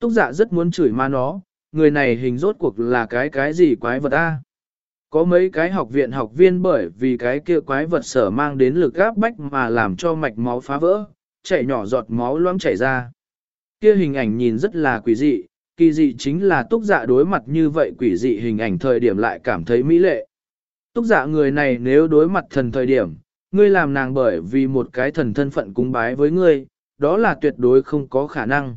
Túc dạ rất muốn chửi ma nó, người này hình rốt cuộc là cái cái gì quái vật a? Có mấy cái học viện học viên bởi vì cái kia quái vật sở mang đến lực áp bách mà làm cho mạch máu phá vỡ, chảy nhỏ giọt máu loãng chảy ra. Kia hình ảnh nhìn rất là quỷ dị, kỳ dị chính là túc dạ đối mặt như vậy quỷ dị hình ảnh thời điểm lại cảm thấy mỹ lệ. Túc dạ người này nếu đối mặt thần thời điểm, ngươi làm nàng bởi vì một cái thần thân phận cúng bái với ngươi, đó là tuyệt đối không có khả năng.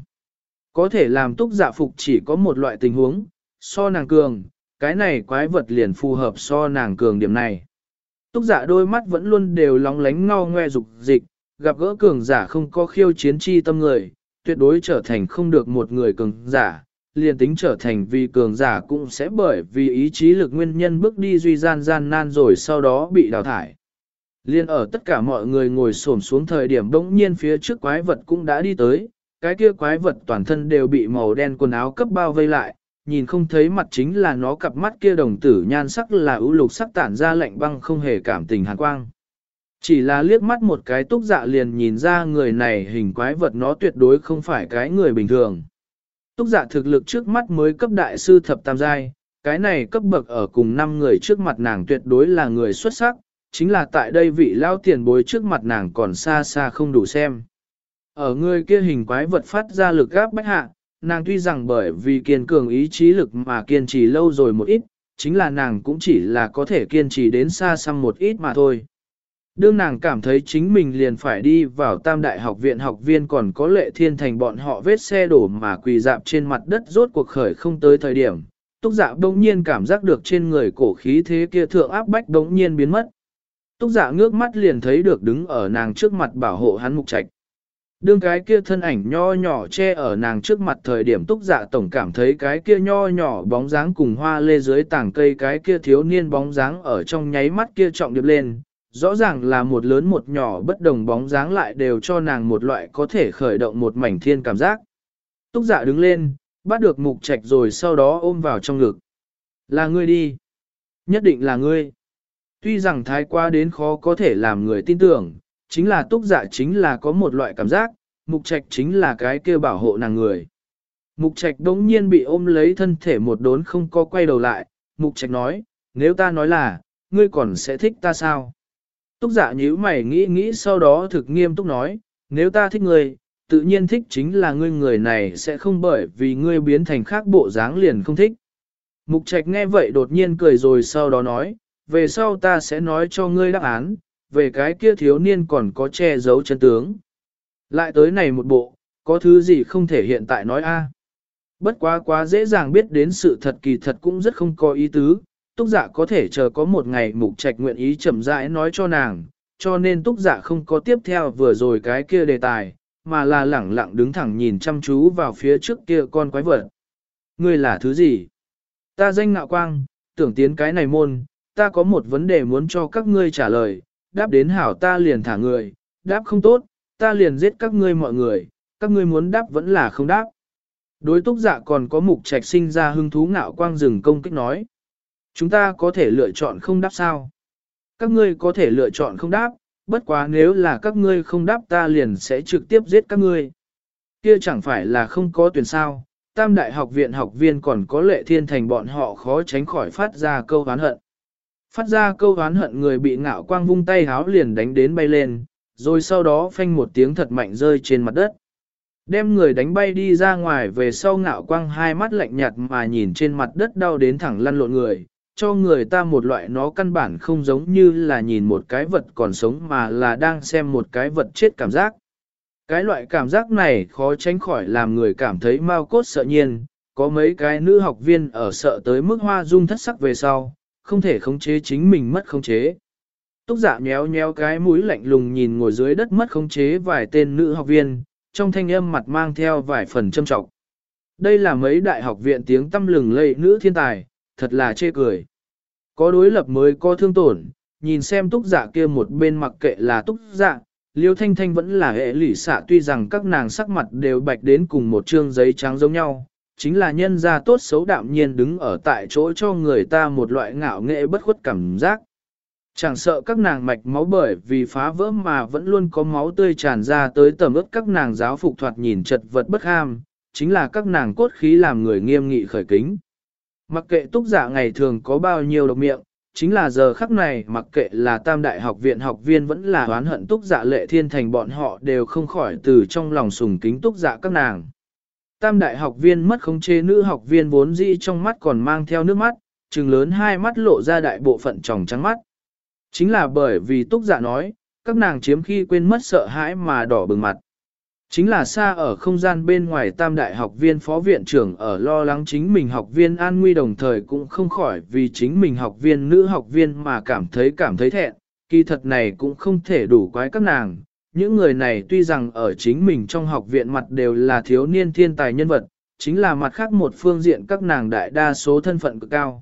Có thể làm túc dạ phục chỉ có một loại tình huống, so nàng cường, cái này quái vật liền phù hợp so nàng cường điểm này. Túc giả đôi mắt vẫn luôn đều lóng lánh ngao ngoe dục dịch, gặp gỡ cường giả không có khiêu chiến chi tâm người, tuyệt đối trở thành không được một người cường giả, liền tính trở thành vì cường giả cũng sẽ bởi vì ý chí lực nguyên nhân bước đi duy gian gian nan rồi sau đó bị đào thải. Liên ở tất cả mọi người ngồi xổm xuống thời điểm bỗng nhiên phía trước quái vật cũng đã đi tới, cái kia quái vật toàn thân đều bị màu đen quần áo cấp bao vây lại, nhìn không thấy mặt chính là nó cặp mắt kia đồng tử nhan sắc là ưu lục sắc tản ra lạnh băng không hề cảm tình hàn quang. Chỉ là liếc mắt một cái túc dạ liền nhìn ra người này hình quái vật nó tuyệt đối không phải cái người bình thường. Túc dạ thực lực trước mắt mới cấp đại sư thập tam giai, cái này cấp bậc ở cùng năm người trước mặt nàng tuyệt đối là người xuất sắc, chính là tại đây vị lao tiền bối trước mặt nàng còn xa xa không đủ xem. Ở người kia hình quái vật phát ra lực gáp bách hạ, nàng tuy rằng bởi vì kiên cường ý chí lực mà kiên trì lâu rồi một ít, chính là nàng cũng chỉ là có thể kiên trì đến xa xăm một ít mà thôi. Đương nàng cảm thấy chính mình liền phải đi vào tam đại học viện học viên còn có lệ thiên thành bọn họ vết xe đổ mà quỳ dạp trên mặt đất rốt cuộc khởi không tới thời điểm. Túc giả bỗng nhiên cảm giác được trên người cổ khí thế kia thượng áp bách bỗng nhiên biến mất. Túc giả ngước mắt liền thấy được đứng ở nàng trước mặt bảo hộ hắn mục trạch. Đương cái kia thân ảnh nho nhỏ che ở nàng trước mặt thời điểm túc dạ tổng cảm thấy cái kia nho nhỏ bóng dáng cùng hoa lê dưới tảng cây cái kia thiếu niên bóng dáng ở trong nháy mắt kia trọng điệp lên. Rõ ràng là một lớn một nhỏ bất đồng bóng dáng lại đều cho nàng một loại có thể khởi động một mảnh thiên cảm giác. Túc dạ đứng lên, bắt được mục trạch rồi sau đó ôm vào trong ngực. Là ngươi đi. Nhất định là ngươi. Tuy rằng thái quá đến khó có thể làm người tin tưởng, chính là túc dạ chính là có một loại cảm giác, mục trạch chính là cái kia bảo hộ nàng người. Mục trạch đống nhiên bị ôm lấy thân thể một đốn không có quay đầu lại, mục trạch nói, nếu ta nói là, ngươi còn sẽ thích ta sao? Túc dạ nhíu mày nghĩ nghĩ sau đó thực nghiêm túc nói, nếu ta thích ngươi, tự nhiên thích chính là ngươi người này sẽ không bởi vì ngươi biến thành khác bộ dáng liền không thích. Mục trạch nghe vậy đột nhiên cười rồi sau đó nói, về sau ta sẽ nói cho ngươi đáp án, về cái kia thiếu niên còn có che giấu chân tướng. Lại tới này một bộ, có thứ gì không thể hiện tại nói a? Bất quá quá dễ dàng biết đến sự thật kỳ thật cũng rất không có ý tứ, túc giả có thể chờ có một ngày mục trạch nguyện ý chậm rãi nói cho nàng, cho nên túc giả không có tiếp theo vừa rồi cái kia đề tài, mà là lẳng lặng đứng thẳng nhìn chăm chú vào phía trước kia con quái vật. Ngươi là thứ gì? Ta danh ngạo quang, tưởng tiến cái này môn, ta có một vấn đề muốn cho các ngươi trả lời, đáp đến hảo ta liền thả người, đáp không tốt, ta liền giết các ngươi mọi người, các ngươi muốn đáp vẫn là không đáp. Đối túc dạ còn có mục trạch sinh ra hứng thú ngạo quang rừng công kích nói. Chúng ta có thể lựa chọn không đáp sao? Các ngươi có thể lựa chọn không đáp, bất quá nếu là các ngươi không đáp ta liền sẽ trực tiếp giết các ngươi. Kia chẳng phải là không có tuyển sao, tam đại học viện học viên còn có lệ thiên thành bọn họ khó tránh khỏi phát ra câu hán hận. Phát ra câu oán hận người bị ngạo quang vung tay háo liền đánh đến bay lên, rồi sau đó phanh một tiếng thật mạnh rơi trên mặt đất. Đem người đánh bay đi ra ngoài về sau ngạo quang hai mắt lạnh nhạt mà nhìn trên mặt đất đau đến thẳng lăn lộn người, cho người ta một loại nó căn bản không giống như là nhìn một cái vật còn sống mà là đang xem một cái vật chết cảm giác. Cái loại cảm giác này khó tránh khỏi làm người cảm thấy mau cốt sợ nhiên, có mấy cái nữ học viên ở sợ tới mức hoa dung thất sắc về sau, không thể khống chế chính mình mất khống chế. Túc dạ nhéo nhéo cái mũi lạnh lùng nhìn ngồi dưới đất mất khống chế vài tên nữ học viên, trong thanh âm mặt mang theo vài phần châm trọng. Đây là mấy đại học viện tiếng tâm lừng lây nữ thiên tài, thật là chê cười. Có đối lập mới có thương tổn, nhìn xem túc dạ kia một bên mặc kệ là túc dạ, liêu thanh thanh vẫn là hệ lỷ xạ tuy rằng các nàng sắc mặt đều bạch đến cùng một trương giấy trắng giống nhau, chính là nhân gia tốt xấu đạm nhiên đứng ở tại chỗ cho người ta một loại ngạo nghệ bất khuất cảm giác. Chẳng sợ các nàng mạch máu bởi vì phá vỡ mà vẫn luôn có máu tươi tràn ra tới tầm ướt các nàng giáo phục thoạt nhìn chật vật bất ham, chính là các nàng cốt khí làm người nghiêm nghị khởi kính. Mặc kệ túc giả ngày thường có bao nhiêu độc miệng, chính là giờ khắc này mặc kệ là tam đại học viện học viên vẫn là oán hận túc dạ lệ thiên thành bọn họ đều không khỏi từ trong lòng sùng kính túc dạ các nàng. Tam đại học viên mất khống chế nữ học viên vốn dĩ trong mắt còn mang theo nước mắt, trừng lớn hai mắt lộ ra đại bộ phận tròng trắng mắt. Chính là bởi vì túc dạ nói, các nàng chiếm khi quên mất sợ hãi mà đỏ bừng mặt. Chính là xa ở không gian bên ngoài tam đại học viên phó viện trưởng ở lo lắng chính mình học viên an nguy đồng thời cũng không khỏi vì chính mình học viên nữ học viên mà cảm thấy cảm thấy thẹn, kỳ thật này cũng không thể đủ quái các nàng. Những người này tuy rằng ở chính mình trong học viện mặt đều là thiếu niên thiên tài nhân vật, chính là mặt khác một phương diện các nàng đại đa số thân phận cực cao.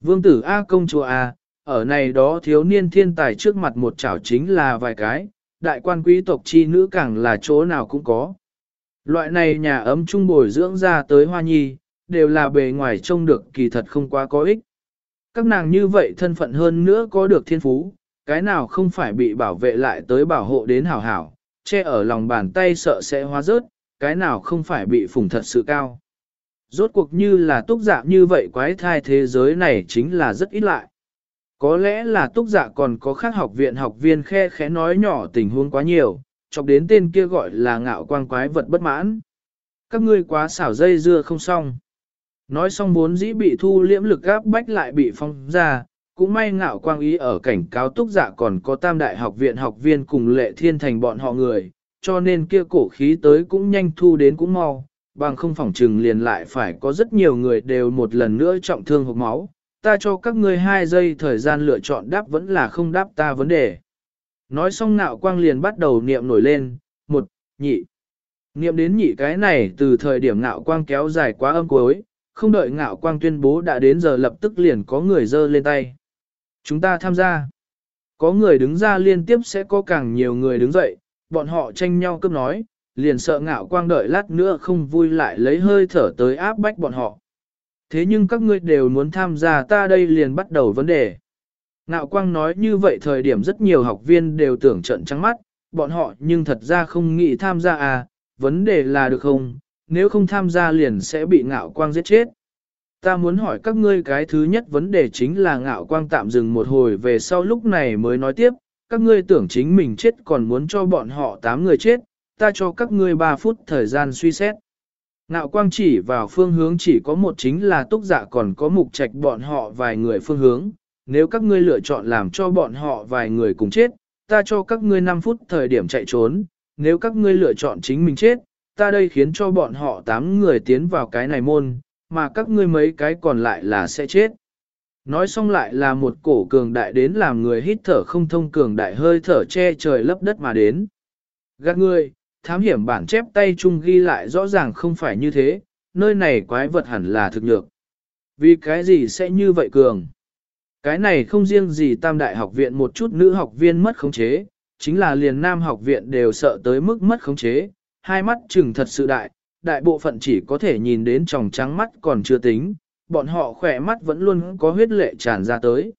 Vương tử A công chúa A, ở này đó thiếu niên thiên tài trước mặt một chảo chính là vài cái, đại quan quý tộc chi nữ càng là chỗ nào cũng có. Loại này nhà ấm trung bồi dưỡng ra tới hoa nhi, đều là bề ngoài trông được kỳ thật không quá có ích. Các nàng như vậy thân phận hơn nữa có được thiên phú, cái nào không phải bị bảo vệ lại tới bảo hộ đến hảo hảo, che ở lòng bàn tay sợ sẽ hóa rớt, cái nào không phải bị phủng thật sự cao. Rốt cuộc như là túc dạng như vậy quái thai thế giới này chính là rất ít lại. Có lẽ là túc dạ còn có khác học viện học viên khe khẽ nói nhỏ tình huống quá nhiều, chọc đến tên kia gọi là ngạo quang quái vật bất mãn. Các ngươi quá xảo dây dưa không xong. Nói xong bốn dĩ bị thu liễm lực gáp bách lại bị phong ra, cũng may ngạo quang ý ở cảnh cáo túc giả còn có tam đại học viện học viên cùng lệ thiên thành bọn họ người, cho nên kia cổ khí tới cũng nhanh thu đến cũng mau, bằng không phỏng trừng liền lại phải có rất nhiều người đều một lần nữa trọng thương hộp máu, ta cho các ngươi hai giây thời gian lựa chọn đáp vẫn là không đáp ta vấn đề. Nói xong nạo quang liền bắt đầu niệm nổi lên, một, nhị. Niệm đến nhị cái này từ thời điểm ngạo quang kéo dài quá âm cuối, không đợi ngạo quang tuyên bố đã đến giờ lập tức liền có người dơ lên tay. Chúng ta tham gia. Có người đứng ra liên tiếp sẽ có càng nhiều người đứng dậy, bọn họ tranh nhau cướp nói, liền sợ ngạo quang đợi lát nữa không vui lại lấy hơi thở tới áp bách bọn họ. Thế nhưng các ngươi đều muốn tham gia ta đây liền bắt đầu vấn đề. Ngạo Quang nói như vậy thời điểm rất nhiều học viên đều tưởng trận trắng mắt, bọn họ nhưng thật ra không nghĩ tham gia à, vấn đề là được không, nếu không tham gia liền sẽ bị Ngạo Quang giết chết. Ta muốn hỏi các ngươi cái thứ nhất vấn đề chính là Ngạo Quang tạm dừng một hồi về sau lúc này mới nói tiếp, các ngươi tưởng chính mình chết còn muốn cho bọn họ 8 người chết, ta cho các ngươi 3 phút thời gian suy xét. Ngạo quang chỉ vào phương hướng chỉ có một chính là túc dạ còn có mục trạch bọn họ vài người phương hướng. Nếu các ngươi lựa chọn làm cho bọn họ vài người cùng chết, ta cho các ngươi 5 phút thời điểm chạy trốn. Nếu các ngươi lựa chọn chính mình chết, ta đây khiến cho bọn họ 8 người tiến vào cái này môn, mà các ngươi mấy cái còn lại là sẽ chết. Nói xong lại là một cổ cường đại đến làm người hít thở không thông cường đại hơi thở che trời lấp đất mà đến. Gạt ngươi, thám hiểm bản chép tay chung ghi lại rõ ràng không phải như thế, nơi này quái vật hẳn là thực nhược. Vì cái gì sẽ như vậy cường? Cái này không riêng gì tam đại học viện một chút nữ học viên mất khống chế, chính là liền nam học viện đều sợ tới mức mất khống chế, hai mắt chừng thật sự đại, đại bộ phận chỉ có thể nhìn đến tròng trắng mắt còn chưa tính, bọn họ khỏe mắt vẫn luôn có huyết lệ tràn ra tới.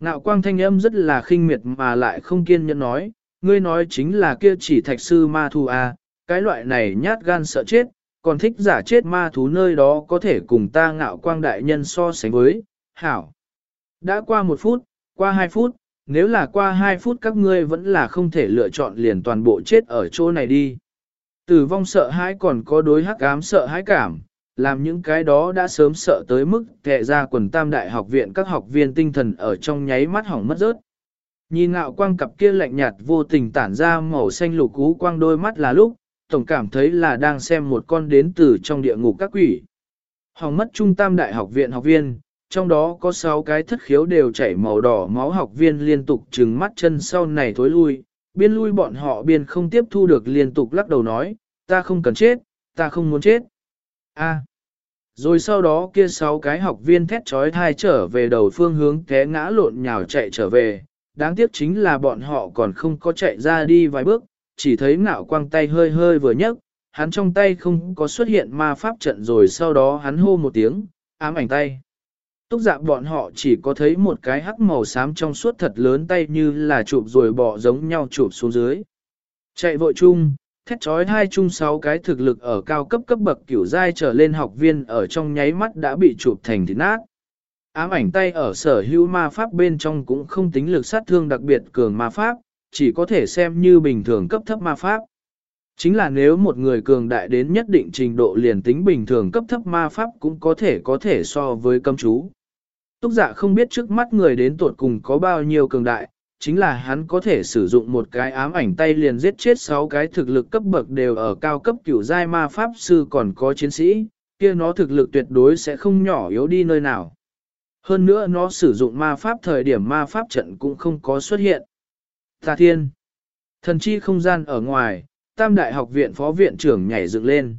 Ngạo quang thanh âm rất là khinh miệt mà lại không kiên nhẫn nói, Ngươi nói chính là kia chỉ thạch sư ma thú à, cái loại này nhát gan sợ chết, còn thích giả chết ma thú nơi đó có thể cùng ta ngạo quang đại nhân so sánh với, hảo. Đã qua một phút, qua hai phút, nếu là qua hai phút các ngươi vẫn là không thể lựa chọn liền toàn bộ chết ở chỗ này đi. Tử vong sợ hãi còn có đối hắc ám sợ hãi cảm, làm những cái đó đã sớm sợ tới mức kệ ra quần tam đại học viện các học viên tinh thần ở trong nháy mắt hỏng mất rớt. Nhìn ngạo quang cặp kia lạnh nhạt vô tình tản ra màu xanh lục cú quang đôi mắt là lúc, tổng cảm thấy là đang xem một con đến từ trong địa ngục các quỷ. hỏng mất trung tam đại học viện học viên, trong đó có 6 cái thất khiếu đều chảy màu đỏ máu học viên liên tục trừng mắt chân sau này thối lui, biên lui bọn họ biên không tiếp thu được liên tục lắc đầu nói, ta không cần chết, ta không muốn chết. A. Rồi sau đó kia sáu cái học viên thét trói thai trở về đầu phương hướng té ngã lộn nhào chạy trở về, đáng tiếc chính là bọn họ còn không có chạy ra đi vài bước, chỉ thấy ngạo quang tay hơi hơi vừa nhấc, hắn trong tay không có xuất hiện ma pháp trận rồi sau đó hắn hô một tiếng, ám ảnh tay. Túc dạ bọn họ chỉ có thấy một cái hắc màu xám trong suốt thật lớn tay như là chụp rồi bỏ giống nhau chụp xuống dưới. Chạy vội chung, Thét trói hai chung sáu cái thực lực ở cao cấp cấp bậc kiểu giai trở lên học viên ở trong nháy mắt đã bị chụp thành thịt nát. Ám ảnh tay ở sở hữu ma pháp bên trong cũng không tính lực sát thương đặc biệt cường ma pháp, chỉ có thể xem như bình thường cấp thấp ma pháp. Chính là nếu một người cường đại đến nhất định trình độ liền tính bình thường cấp thấp ma pháp cũng có thể có thể so với cấm chú. Túc giả dạ không biết trước mắt người đến tuột cùng có bao nhiêu cường đại, chính là hắn có thể sử dụng một cái ám ảnh tay liền giết chết 6 cái thực lực cấp bậc đều ở cao cấp cửu giai ma pháp sư còn có chiến sĩ, kia nó thực lực tuyệt đối sẽ không nhỏ yếu đi nơi nào. Hơn nữa nó sử dụng ma pháp thời điểm ma pháp trận cũng không có xuất hiện. Tà thiên. Thần chi không gian ở ngoài, tam đại học viện phó viện trưởng nhảy dựng lên.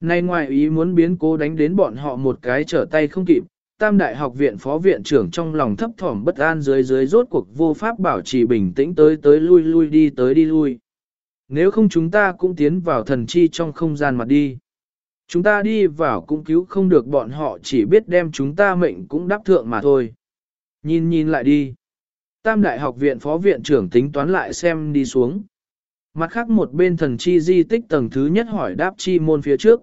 Nay ngoài ý muốn biến cố đánh đến bọn họ một cái trở tay không kịp, tam đại học viện phó viện trưởng trong lòng thấp thỏm bất an dưới dưới rốt cuộc vô pháp bảo trì bình tĩnh tới tới lui lui đi tới đi lui. Nếu không chúng ta cũng tiến vào thần chi trong không gian mặt đi. Chúng ta đi vào cũng cứu không được bọn họ chỉ biết đem chúng ta mệnh cũng đáp thượng mà thôi. Nhìn nhìn lại đi. Tam đại học viện phó viện trưởng tính toán lại xem đi xuống. Mặt khác một bên thần chi di tích tầng thứ nhất hỏi đáp chi môn phía trước.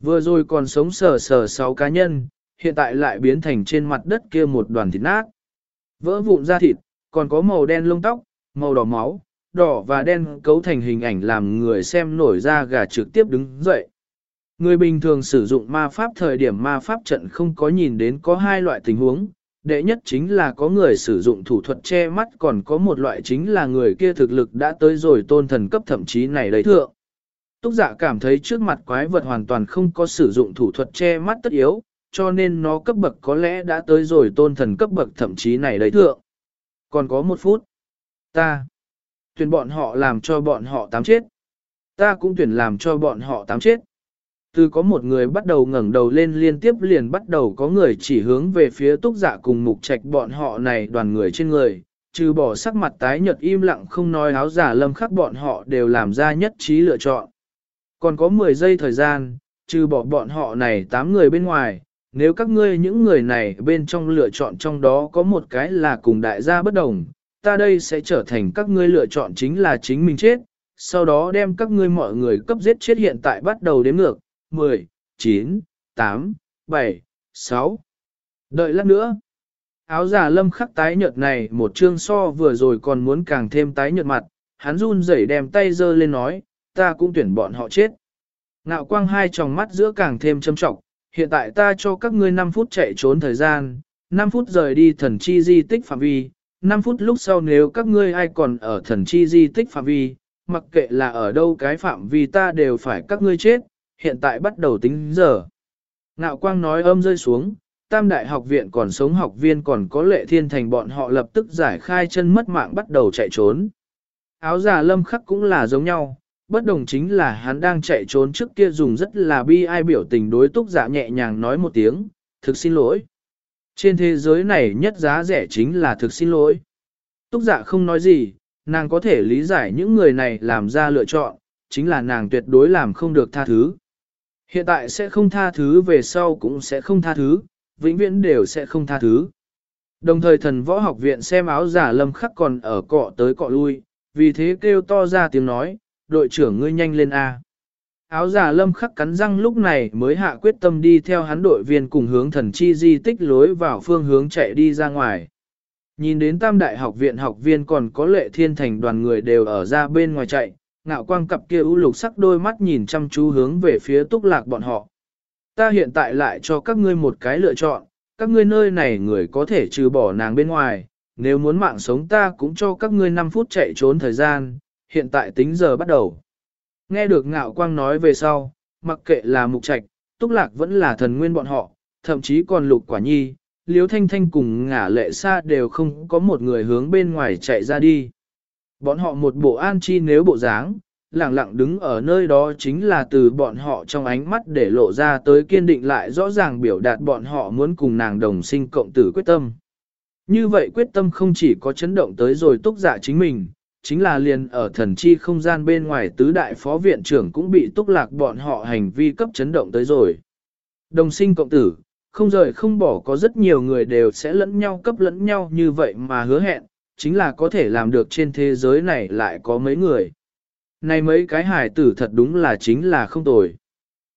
Vừa rồi còn sống sờ sờ sáu cá nhân, hiện tại lại biến thành trên mặt đất kia một đoàn thịt nát. Vỡ vụn da thịt, còn có màu đen lông tóc, màu đỏ máu, đỏ và đen cấu thành hình ảnh làm người xem nổi ra gà trực tiếp đứng dậy. Người bình thường sử dụng ma pháp thời điểm ma pháp trận không có nhìn đến có hai loại tình huống. Đệ nhất chính là có người sử dụng thủ thuật che mắt còn có một loại chính là người kia thực lực đã tới rồi tôn thần cấp thậm chí này đấy thượng. Túc giả dạ cảm thấy trước mặt quái vật hoàn toàn không có sử dụng thủ thuật che mắt tất yếu, cho nên nó cấp bậc có lẽ đã tới rồi tôn thần cấp bậc thậm chí này đấy thượng. Còn có một phút. Ta. Tuyển bọn họ làm cho bọn họ tám chết. Ta cũng tuyển làm cho bọn họ tám chết. Từ có một người bắt đầu ngẩng đầu lên liên tiếp liền bắt đầu có người chỉ hướng về phía túc giả cùng mục trạch bọn họ này đoàn người trên người, trừ bỏ sắc mặt tái nhợt im lặng không nói áo giả lâm khắc bọn họ đều làm ra nhất trí lựa chọn. Còn có 10 giây thời gian, trừ bỏ bọn họ này 8 người bên ngoài, nếu các ngươi những người này bên trong lựa chọn trong đó có một cái là cùng đại gia bất đồng, ta đây sẽ trở thành các ngươi lựa chọn chính là chính mình chết, sau đó đem các ngươi mọi người cấp giết chết hiện tại bắt đầu đếm ngược, 10, 9, 8, 7, 6. Đợi lát nữa. Áo giả lâm khắc tái nhợt này một chương so vừa rồi còn muốn càng thêm tái nhợt mặt, hắn run rẩy đem tay giơ lên nói, ta cũng tuyển bọn họ chết. Ngạo quang hai tròng mắt giữa càng thêm châm trọng, hiện tại ta cho các ngươi 5 phút chạy trốn thời gian, 5 phút rời đi thần chi di tích phạm vi, 5 phút lúc sau nếu các ngươi ai còn ở thần chi di tích phạm vi, mặc kệ là ở đâu cái phạm vi ta đều phải các ngươi chết, hiện tại bắt đầu tính giờ. nạo quang nói âm rơi xuống, tam đại học viện còn sống học viên còn có lệ thiên thành bọn họ lập tức giải khai chân mất mạng bắt đầu chạy trốn. Áo giả lâm khắc cũng là giống nhau, bất đồng chính là hắn đang chạy trốn trước kia dùng rất là bi ai biểu tình đối túc giả nhẹ nhàng nói một tiếng, thực xin lỗi. Trên thế giới này nhất giá rẻ chính là thực xin lỗi. Túc giả không nói gì, nàng có thể lý giải những người này làm ra lựa chọn, chính là nàng tuyệt đối làm không được tha thứ. Hiện tại sẽ không tha thứ về sau cũng sẽ không tha thứ, vĩnh viễn đều sẽ không tha thứ. Đồng thời thần võ học viện xem áo giả lâm khắc còn ở cọ tới cọ lui, vì thế kêu to ra tiếng nói, đội trưởng ngươi nhanh lên A. Áo giả lâm khắc cắn răng lúc này mới hạ quyết tâm đi theo hắn đội viên cùng hướng thần chi di tích lối vào phương hướng chạy đi ra ngoài. Nhìn đến tam đại học viện học viên còn có lệ thiên thành đoàn người đều ở ra bên ngoài chạy, ngạo quang cặp kia u lục sắc đôi mắt nhìn chăm chú hướng về phía túc lạc bọn họ. Ta hiện tại lại cho các ngươi một cái lựa chọn, các ngươi nơi này người có thể trừ bỏ nàng bên ngoài, nếu muốn mạng sống ta cũng cho các ngươi 5 phút chạy trốn thời gian, hiện tại tính giờ bắt đầu. Nghe được ngạo quang nói về sau, mặc kệ là mục trạch, túc lạc vẫn là thần nguyên bọn họ, thậm chí còn lục quả nhi, liếu thanh thanh cùng ngả lệ xa đều không có một người hướng bên ngoài chạy ra đi. Bọn họ một bộ an chi nếu bộ dáng, lặng lặng đứng ở nơi đó chính là từ bọn họ trong ánh mắt để lộ ra tới kiên định lại rõ ràng biểu đạt bọn họ muốn cùng nàng đồng sinh cộng tử quyết tâm. Như vậy quyết tâm không chỉ có chấn động tới rồi túc dạ chính mình, chính là liền ở thần chi không gian bên ngoài tứ đại phó viện trưởng cũng bị túc lạc bọn họ hành vi cấp chấn động tới rồi. Đồng sinh cộng tử, không rời không bỏ có rất nhiều người đều sẽ lẫn nhau cấp lẫn nhau như vậy mà hứa hẹn, chính là có thể làm được trên thế giới này lại có mấy người. Này mấy cái hải tử thật đúng là chính là không tồi.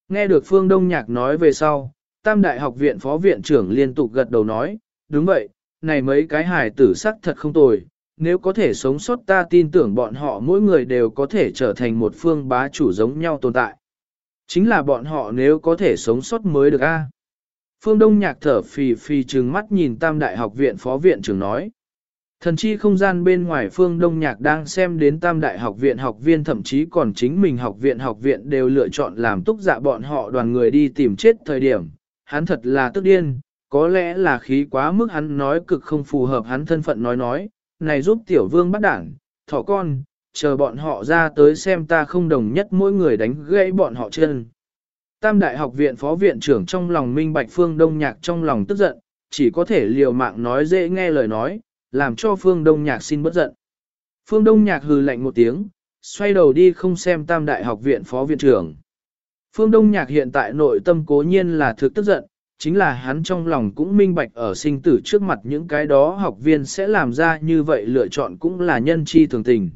Nghe được Phương Đông Nhạc nói về sau, Tam Đại học viện phó viện trưởng liên tục gật đầu nói, đúng vậy, này mấy cái hải tử sắc thật không tồi, nếu có thể sống sót ta tin tưởng bọn họ mỗi người đều có thể trở thành một phương bá chủ giống nhau tồn tại. Chính là bọn họ nếu có thể sống sót mới được a. Phương Đông nhạc thở phì phì trừng mắt nhìn Tam Đại học viện phó viện trưởng nói. Thần chi không gian bên ngoài Phương Đông nhạc đang xem đến Tam Đại học viện học viên thậm chí còn chính mình học viện học viện đều lựa chọn làm túc dạ bọn họ đoàn người đi tìm chết thời điểm. Hắn thật là tức điên, có lẽ là khí quá mức hắn nói cực không phù hợp hắn thân phận nói nói, này giúp tiểu vương bắt đảng, thỏ con, chờ bọn họ ra tới xem ta không đồng nhất mỗi người đánh gãy bọn họ chân. Tam đại học viện phó viện trưởng trong lòng minh bạch phương đông nhạc trong lòng tức giận, chỉ có thể liều mạng nói dễ nghe lời nói, làm cho phương đông nhạc xin bất giận. Phương đông nhạc hừ lạnh một tiếng, xoay đầu đi không xem tam đại học viện phó viện trưởng. Phương Đông Nhạc hiện tại nội tâm cố nhiên là thực tức giận, chính là hắn trong lòng cũng minh bạch ở sinh tử trước mặt những cái đó học viên sẽ làm ra như vậy lựa chọn cũng là nhân chi thường tình.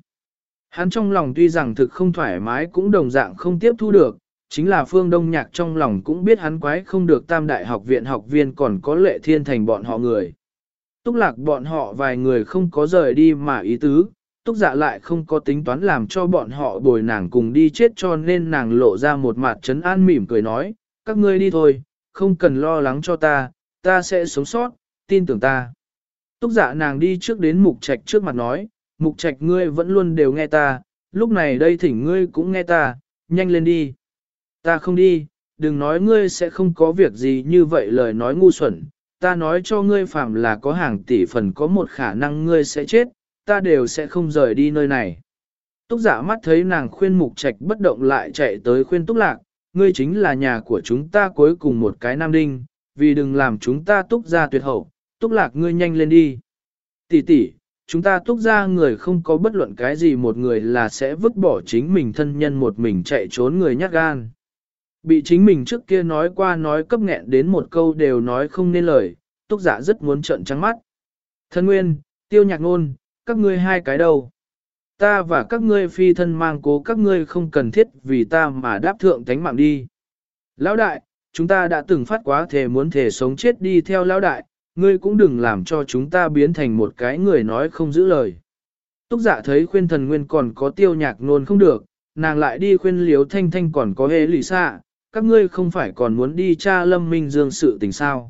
Hắn trong lòng tuy rằng thực không thoải mái cũng đồng dạng không tiếp thu được, chính là phương đông nhạc trong lòng cũng biết hắn quái không được tam đại học viện học viên còn có lệ thiên thành bọn họ người. Túc lạc bọn họ vài người không có rời đi mà ý tứ, túc dạ lại không có tính toán làm cho bọn họ bồi nàng cùng đi chết cho nên nàng lộ ra một mặt trấn an mỉm cười nói, các ngươi đi thôi, không cần lo lắng cho ta, ta sẽ sống sót, tin tưởng ta. Túc dạ nàng đi trước đến mục trạch trước mặt nói, mục trạch ngươi vẫn luôn đều nghe ta, lúc này đây thỉnh ngươi cũng nghe ta, nhanh lên đi. Ta không đi, đừng nói ngươi sẽ không có việc gì như vậy lời nói ngu xuẩn, ta nói cho ngươi phạm là có hàng tỷ phần có một khả năng ngươi sẽ chết, ta đều sẽ không rời đi nơi này. Túc giả dạ mắt thấy nàng khuyên mục trạch bất động lại chạy tới khuyên túc lạc, ngươi chính là nhà của chúng ta cuối cùng một cái nam đinh, vì đừng làm chúng ta túc ra tuyệt hậu, túc lạc ngươi nhanh lên đi. Tỷ tỷ, chúng ta túc ra người không có bất luận cái gì một người là sẽ vứt bỏ chính mình thân nhân một mình chạy trốn người nhát gan. Bị chính mình trước kia nói qua nói cấp nghẹn đến một câu đều nói không nên lời, túc giả rất muốn trợn trắng mắt. Thân nguyên, tiêu nhạc ngôn, các ngươi hai cái đâu? Ta và các ngươi phi thân mang cố các ngươi không cần thiết vì ta mà đáp thượng tánh mạng đi. Lão đại, chúng ta đã từng phát quá thể muốn thể sống chết đi theo lão đại, ngươi cũng đừng làm cho chúng ta biến thành một cái người nói không giữ lời. Túc dạ thấy khuyên thần nguyên còn có tiêu nhạc nôn không được, nàng lại đi khuyên liếu thanh thanh còn có hề lì xa, các ngươi không phải còn muốn đi cha lâm minh dương sự tình sao.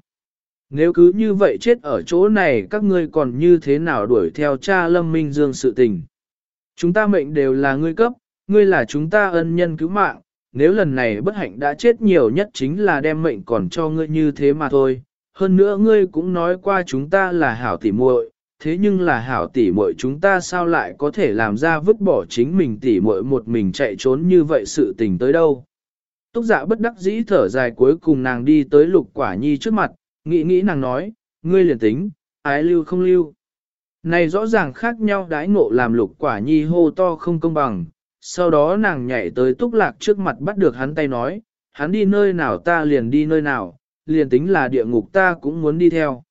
Nếu cứ như vậy chết ở chỗ này các ngươi còn như thế nào đuổi theo cha lâm minh dương sự tình. Chúng ta mệnh đều là ngươi cấp, ngươi là chúng ta ân nhân cứu mạng, nếu lần này bất hạnh đã chết nhiều nhất chính là đem mệnh còn cho ngươi như thế mà thôi. Hơn nữa ngươi cũng nói qua chúng ta là hảo tỉ muội, thế nhưng là hảo tỉ muội chúng ta sao lại có thể làm ra vứt bỏ chính mình tỉ muội một mình chạy trốn như vậy sự tình tới đâu. Túc dạ bất đắc dĩ thở dài cuối cùng nàng đi tới lục quả nhi trước mặt, nghĩ nghĩ nàng nói, ngươi liền tính, ái lưu không lưu. Này rõ ràng khác nhau đái ngộ làm lục quả nhi hô to không công bằng, sau đó nàng nhảy tới túc lạc trước mặt bắt được hắn tay nói, hắn đi nơi nào ta liền đi nơi nào, liền tính là địa ngục ta cũng muốn đi theo.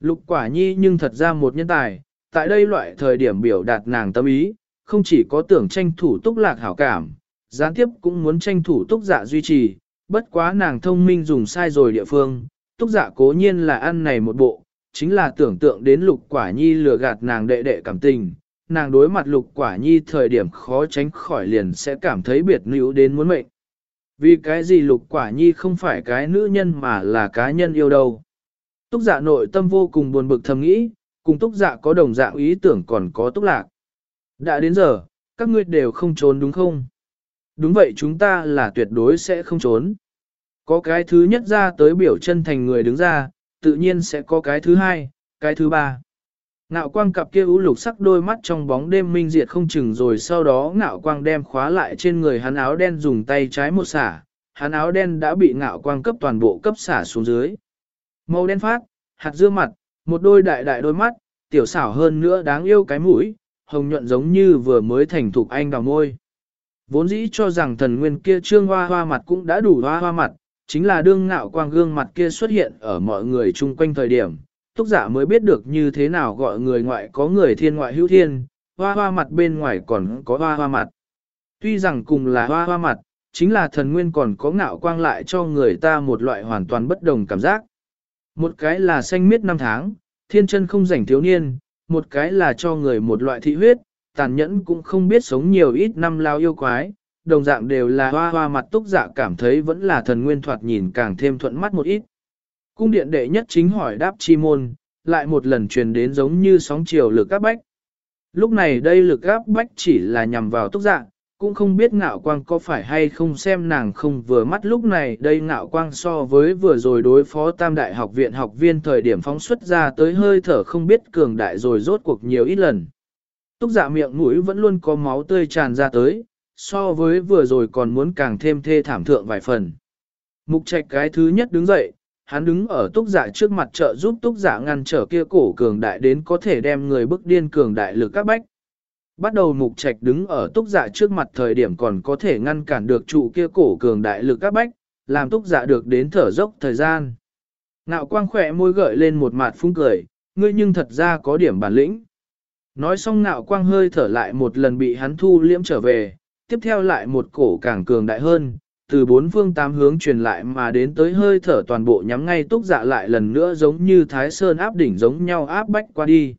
Lục quả nhi nhưng thật ra một nhân tài, tại đây loại thời điểm biểu đạt nàng tâm ý, không chỉ có tưởng tranh thủ túc lạc hảo cảm, gián tiếp cũng muốn tranh thủ túc dạ duy trì, bất quá nàng thông minh dùng sai rồi địa phương, túc dạ cố nhiên là ăn này một bộ, chính là tưởng tượng đến lục quả nhi lừa gạt nàng đệ đệ cảm tình, nàng đối mặt lục quả nhi thời điểm khó tránh khỏi liền sẽ cảm thấy biệt nữ đến muốn mệnh. Vì cái gì lục quả nhi không phải cái nữ nhân mà là cá nhân yêu đâu. Túc dạ nội tâm vô cùng buồn bực thầm nghĩ, cùng túc dạ có đồng dạng ý tưởng còn có túc lạc. Đã đến giờ, các ngươi đều không trốn đúng không? Đúng vậy chúng ta là tuyệt đối sẽ không trốn. Có cái thứ nhất ra tới biểu chân thành người đứng ra, tự nhiên sẽ có cái thứ hai, cái thứ ba. Ngạo quang cặp kia ú lục sắc đôi mắt trong bóng đêm minh diệt không chừng rồi sau đó ngạo quang đem khóa lại trên người hắn áo đen dùng tay trái một xả, hắn áo đen đã bị ngạo quang cấp toàn bộ cấp xả xuống dưới. Màu đen phát, hạt dưa mặt, một đôi đại đại đôi mắt, tiểu xảo hơn nữa đáng yêu cái mũi, hồng nhuận giống như vừa mới thành thục anh đào môi. Vốn dĩ cho rằng thần nguyên kia trương hoa hoa mặt cũng đã đủ hoa hoa mặt, chính là đương ngạo quang gương mặt kia xuất hiện ở mọi người chung quanh thời điểm, túc giả mới biết được như thế nào gọi người ngoại có người thiên ngoại hữu thiên, hoa hoa mặt bên ngoài còn có hoa hoa mặt. Tuy rằng cùng là hoa hoa mặt, chính là thần nguyên còn có ngạo quang lại cho người ta một loại hoàn toàn bất đồng cảm giác. Một cái là xanh miết năm tháng, thiên chân không rảnh thiếu niên, một cái là cho người một loại thị huyết, tàn nhẫn cũng không biết sống nhiều ít năm lao yêu quái, đồng dạng đều là hoa hoa mặt túc dạ cảm thấy vẫn là thần nguyên thoạt nhìn càng thêm thuận mắt một ít. Cung điện đệ nhất chính hỏi đáp chi môn, lại một lần truyền đến giống như sóng chiều lực các bách. Lúc này đây lực áp bách chỉ là nhằm vào túc dạ, cũng không biết ngạo quang có phải hay không xem nàng không vừa mắt lúc này đây ngạo quang so với vừa rồi đối phó tam đại học viện học viên thời điểm phóng xuất ra tới hơi thở không biết cường đại rồi rốt cuộc nhiều ít lần. Túc dạ miệng mũi vẫn luôn có máu tươi tràn ra tới, so với vừa rồi còn muốn càng thêm thê thảm thượng vài phần. Mục trạch cái thứ nhất đứng dậy, hắn đứng ở túc giả trước mặt trợ giúp túc giả ngăn trở kia cổ cường đại đến có thể đem người bức điên cường đại lực các bách. Bắt đầu mục trạch đứng ở túc giả trước mặt thời điểm còn có thể ngăn cản được trụ kia cổ cường đại lực các bách, làm túc giả được đến thở dốc thời gian. Nạo quang khỏe môi gợi lên một mặt phúng cười, ngươi nhưng thật ra có điểm bản lĩnh. Nói xong nạo quang hơi thở lại một lần bị hắn thu liễm trở về, tiếp theo lại một cổ càng cường đại hơn, từ bốn phương tám hướng truyền lại mà đến tới hơi thở toàn bộ nhắm ngay túc dạ lại lần nữa giống như thái sơn áp đỉnh giống nhau áp bách qua đi.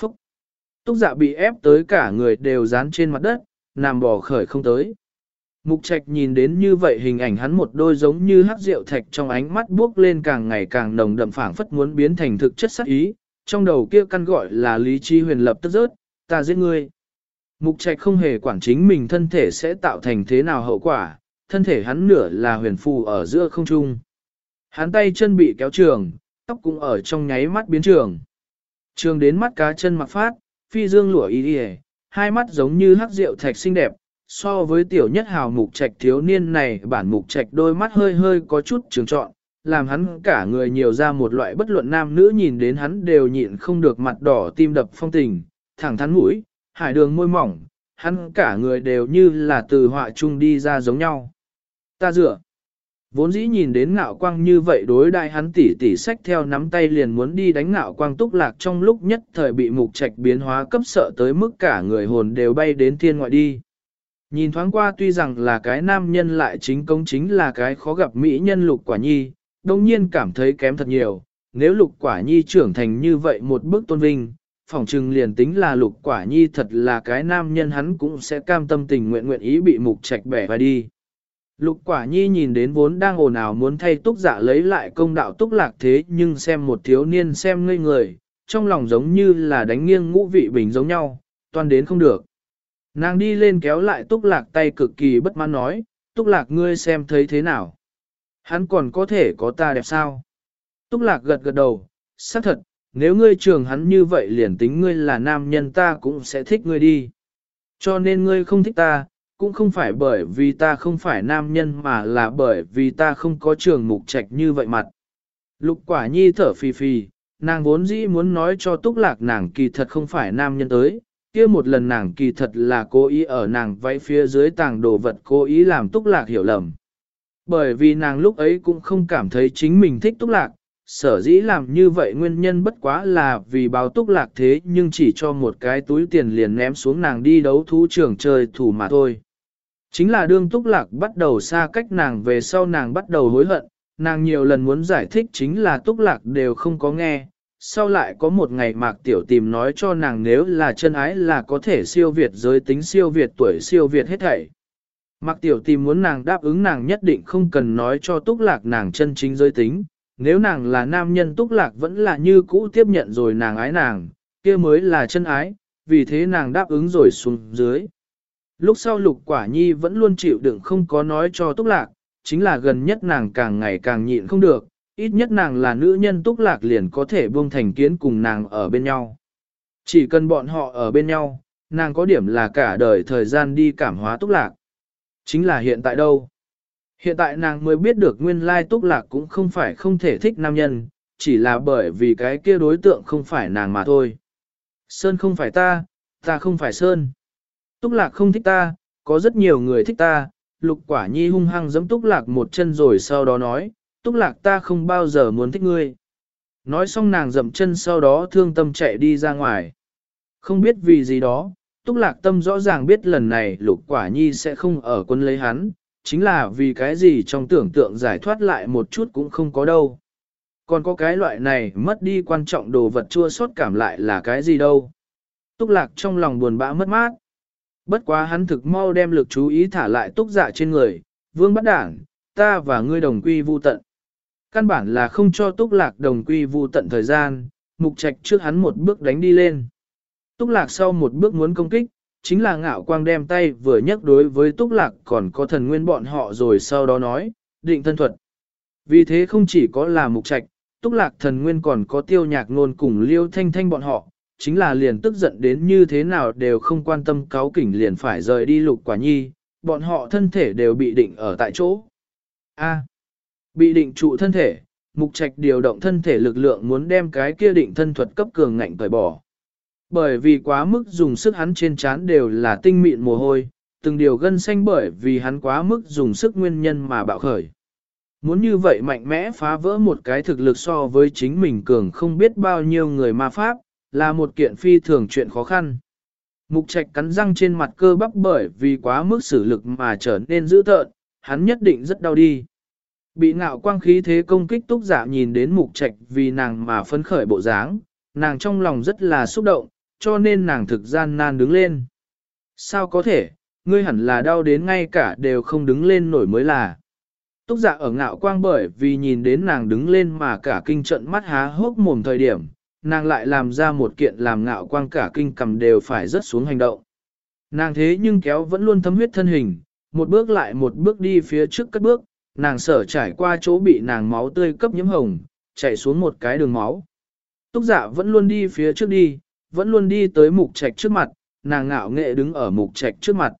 Phúc! Túc dạ bị ép tới cả người đều dán trên mặt đất, nằm bò khởi không tới. Mục trạch nhìn đến như vậy hình ảnh hắn một đôi giống như hắc rượu thạch trong ánh mắt buốc lên càng ngày càng nồng đậm phảng phất muốn biến thành thực chất sắc ý, trong đầu kia căn gọi là lý trí huyền lập tức rớt, ta giết ngươi. Mục trạch không hề quản chính mình thân thể sẽ tạo thành thế nào hậu quả, thân thể hắn nửa là huyền phù ở giữa không trung. Hắn tay chân bị kéo trường, tóc cũng ở trong nháy mắt biến trường. Trường đến mắt cá chân mặc phát, phi dương lụa y đi hai mắt giống như hắc rượu thạch xinh đẹp, so với tiểu nhất hào mục trạch thiếu niên này bản mục trạch đôi mắt hơi hơi có chút trường trọn, làm hắn cả người nhiều ra một loại bất luận nam nữ nhìn đến hắn đều nhịn không được mặt đỏ tim đập phong tình, thẳng thắn mũi, hải đường môi mỏng, hắn cả người đều như là từ họa chung đi ra giống nhau. Ta dựa. Vốn dĩ nhìn đến ngạo quang như vậy đối đại hắn tỉ tỉ sách theo nắm tay liền muốn đi đánh ngạo quang túc lạc trong lúc nhất thời bị mục trạch biến hóa cấp sợ tới mức cả người hồn đều bay đến thiên ngoại đi. Nhìn thoáng qua tuy rằng là cái nam nhân lại chính công chính là cái khó gặp mỹ nhân lục quả nhi, đồng nhiên cảm thấy kém thật nhiều, nếu lục quả nhi trưởng thành như vậy một bước tôn vinh, phỏng chừng liền tính là lục quả nhi thật là cái nam nhân hắn cũng sẽ cam tâm tình nguyện nguyện ý bị mục trạch bẻ và đi. Lục quả nhi nhìn đến vốn đang ồn ào muốn thay túc dạ lấy lại công đạo túc lạc thế nhưng xem một thiếu niên xem ngây người, trong lòng giống như là đánh nghiêng ngũ vị bình giống nhau, toàn đến không được. Nàng đi lên kéo lại túc lạc tay cực kỳ bất mãn nói, túc lạc ngươi xem thấy thế nào. Hắn còn có thể có ta đẹp sao? Túc lạc gật gật đầu, xác thật, nếu ngươi trường hắn như vậy liền tính ngươi là nam nhân ta cũng sẽ thích ngươi đi. Cho nên ngươi không thích ta, cũng không phải bởi vì ta không phải nam nhân mà là bởi vì ta không có trường mục trạch như vậy mặt. Lục quả nhi thở phì phì, nàng vốn dĩ muốn nói cho túc lạc nàng kỳ thật không phải nam nhân tới, kia một lần nàng kỳ thật là cố ý ở nàng váy phía dưới tàng đồ vật cố ý làm túc lạc hiểu lầm. Bởi vì nàng lúc ấy cũng không cảm thấy chính mình thích túc lạc, sở dĩ làm như vậy nguyên nhân bất quá là vì báo túc lạc thế nhưng chỉ cho một cái túi tiền liền ném xuống nàng đi đấu thú trường chơi thủ mà thôi. Chính là đương túc lạc bắt đầu xa cách nàng về sau nàng bắt đầu hối hận, nàng nhiều lần muốn giải thích chính là túc lạc đều không có nghe. Sau lại có một ngày mạc tiểu tìm nói cho nàng nếu là chân ái là có thể siêu việt giới tính siêu việt tuổi siêu việt hết thảy. Mạc tiểu tìm muốn nàng đáp ứng nàng nhất định không cần nói cho túc lạc nàng chân chính giới tính. Nếu nàng là nam nhân túc lạc vẫn là như cũ tiếp nhận rồi nàng ái nàng, kia mới là chân ái, vì thế nàng đáp ứng rồi xuống dưới. Lúc sau lục quả nhi vẫn luôn chịu đựng không có nói cho túc lạc, chính là gần nhất nàng càng ngày càng nhịn không được, ít nhất nàng là nữ nhân túc lạc liền có thể buông thành kiến cùng nàng ở bên nhau. Chỉ cần bọn họ ở bên nhau, nàng có điểm là cả đời thời gian đi cảm hóa túc lạc. Chính là hiện tại đâu? Hiện tại nàng mới biết được nguyên lai túc lạc cũng không phải không thể thích nam nhân, chỉ là bởi vì cái kia đối tượng không phải nàng mà thôi. Sơn không phải ta, ta không phải Sơn. Túc lạc không thích ta, có rất nhiều người thích ta, lục quả nhi hung hăng giẫm túc lạc một chân rồi sau đó nói, túc lạc ta không bao giờ muốn thích ngươi. Nói xong nàng dậm chân sau đó thương tâm chạy đi ra ngoài. Không biết vì gì đó, Túc Lạc Tâm rõ ràng biết lần này Lục Quả Nhi sẽ không ở quân lấy hắn, chính là vì cái gì trong tưởng tượng giải thoát lại một chút cũng không có đâu. Còn có cái loại này mất đi quan trọng đồ vật chua xót cảm lại là cái gì đâu. Túc Lạc trong lòng buồn bã mất mát. Bất quá hắn thực mau đem lực chú ý thả lại Túc Dạ trên người, vương bắt đảng, ta và ngươi đồng quy vu tận. Căn bản là không cho Túc Lạc đồng quy vu tận thời gian, mục trạch trước hắn một bước đánh đi lên. Túc Lạc sau một bước muốn công kích, chính là ngạo quang đem tay vừa nhắc đối với Túc Lạc còn có thần nguyên bọn họ rồi sau đó nói, định thân thuật. Vì thế không chỉ có là mục trạch, Túc Lạc thần nguyên còn có tiêu nhạc nôn cùng liêu thanh thanh bọn họ, chính là liền tức giận đến như thế nào đều không quan tâm cáo kỉnh liền phải rời đi lục quả nhi, bọn họ thân thể đều bị định ở tại chỗ. A. bị định trụ thân thể, mục trạch điều động thân thể lực lượng muốn đem cái kia định thân thuật cấp cường ngạnh cởi bỏ. Bởi vì quá mức dùng sức hắn trên trán đều là tinh mịn mồ hôi, từng điều gân xanh bởi vì hắn quá mức dùng sức nguyên nhân mà bạo khởi. Muốn như vậy mạnh mẽ phá vỡ một cái thực lực so với chính mình cường không biết bao nhiêu người ma pháp, là một kiện phi thường chuyện khó khăn. Mục trạch cắn răng trên mặt cơ bắp bởi vì quá mức sử lực mà trở nên dữ tợn, hắn nhất định rất đau đi. Bị ngạo quang khí thế công kích túc giả nhìn đến mục trạch vì nàng mà phấn khởi bộ dáng, nàng trong lòng rất là xúc động, cho nên nàng thực gian nan đứng lên. Sao có thể, ngươi hẳn là đau đến ngay cả đều không đứng lên nổi mới là. Túc dạ ở ngạo quang bởi vì nhìn đến nàng đứng lên mà cả kinh trận mắt há hốc mồm thời điểm, nàng lại làm ra một kiện làm ngạo quang cả kinh cầm đều phải rất xuống hành động. Nàng thế nhưng kéo vẫn luôn thấm huyết thân hình, một bước lại một bước đi phía trước cất bước, nàng sở trải qua chỗ bị nàng máu tươi cấp nhiễm hồng, chạy xuống một cái đường máu. Túc dạ vẫn luôn đi phía trước đi, vẫn luôn đi tới mục trạch trước mặt, nàng ngạo nghệ đứng ở mục trạch trước mặt.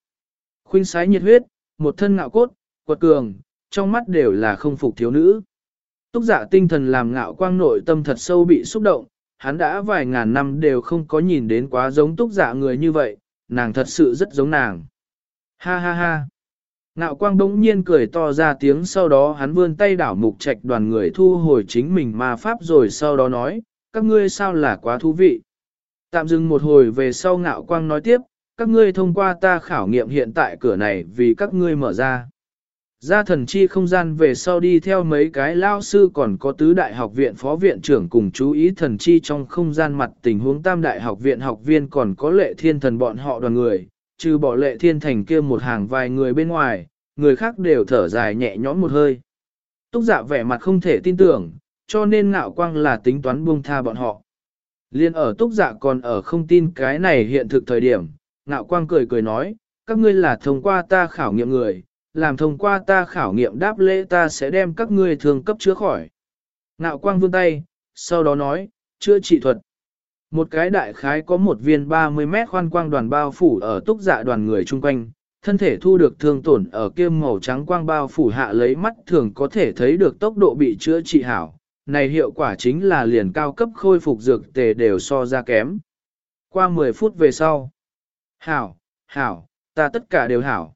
Khuynh sái nhiệt huyết, một thân ngạo cốt, quật cường, trong mắt đều là không phục thiếu nữ. Túc giả tinh thần làm ngạo quang nội tâm thật sâu bị xúc động, hắn đã vài ngàn năm đều không có nhìn đến quá giống túc giả người như vậy, nàng thật sự rất giống nàng. Ha ha ha. Ngạo quang đống nhiên cười to ra tiếng sau đó hắn vươn tay đảo mục trạch đoàn người thu hồi chính mình ma pháp rồi sau đó nói, các ngươi sao là quá thú vị. Tạm dừng một hồi về sau ngạo quang nói tiếp, các ngươi thông qua ta khảo nghiệm hiện tại cửa này vì các ngươi mở ra. Ra thần chi không gian về sau đi theo mấy cái lao sư còn có tứ đại học viện phó viện trưởng cùng chú ý thần chi trong không gian mặt tình huống tam đại học viện học viên còn có lệ thiên thần bọn họ đoàn người, trừ bỏ lệ thiên thành kia một hàng vài người bên ngoài, người khác đều thở dài nhẹ nhõm một hơi. Túc giả vẻ mặt không thể tin tưởng, cho nên ngạo quang là tính toán buông tha bọn họ. Liên ở túc dạ còn ở không tin cái này hiện thực thời điểm, ngạo quang cười cười nói, các ngươi là thông qua ta khảo nghiệm người, làm thông qua ta khảo nghiệm đáp lễ ta sẽ đem các ngươi thường cấp chữa khỏi. Ngạo quang vươn tay, sau đó nói, chữa trị thuật. Một cái đại khái có một viên 30 mét khoan quang đoàn bao phủ ở túc dạ đoàn người chung quanh, thân thể thu được thương tổn ở kia màu trắng quang bao phủ hạ lấy mắt thường có thể thấy được tốc độ bị chữa trị hảo. Này hiệu quả chính là liền cao cấp khôi phục dược tề đều so ra kém. Qua 10 phút về sau. Hảo, hảo, ta tất cả đều hảo.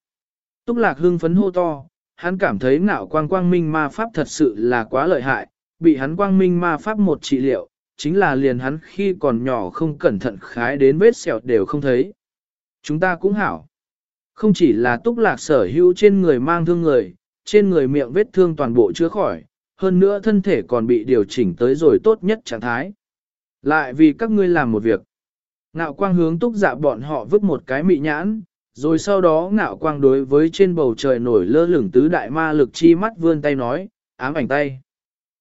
Túc lạc hưng phấn hô to, hắn cảm thấy ngạo quang quang minh ma pháp thật sự là quá lợi hại, bị hắn quang minh ma pháp một trị liệu, chính là liền hắn khi còn nhỏ không cẩn thận khái đến vết sẹo đều không thấy. Chúng ta cũng hảo. Không chỉ là túc lạc sở hữu trên người mang thương người, trên người miệng vết thương toàn bộ chữa khỏi, hơn nữa thân thể còn bị điều chỉnh tới rồi tốt nhất trạng thái. Lại vì các ngươi làm một việc. Ngạo quang hướng túc dạ bọn họ vứt một cái mị nhãn, rồi sau đó ngạo quang đối với trên bầu trời nổi lơ lửng tứ đại ma lực chi mắt vươn tay nói, ám ảnh tay.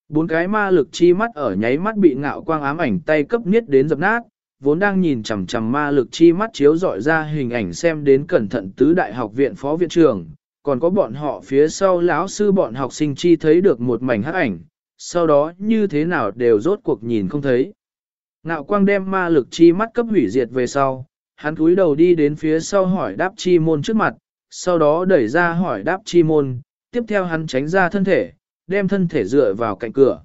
Bốn cái ma lực chi mắt ở nháy mắt bị ngạo quang ám ảnh tay cấp niết đến dập nát, vốn đang nhìn chằm chằm ma lực chi mắt chiếu dọi ra hình ảnh xem đến cẩn thận tứ đại học viện phó viện trưởng, còn có bọn họ phía sau lão sư bọn học sinh chi thấy được một mảnh hắc ảnh, sau đó như thế nào đều rốt cuộc nhìn không thấy. Ngạo quang đem ma lực chi mắt cấp hủy diệt về sau, hắn cúi đầu đi đến phía sau hỏi đáp chi môn trước mặt, sau đó đẩy ra hỏi đáp chi môn, tiếp theo hắn tránh ra thân thể, đem thân thể dựa vào cạnh cửa.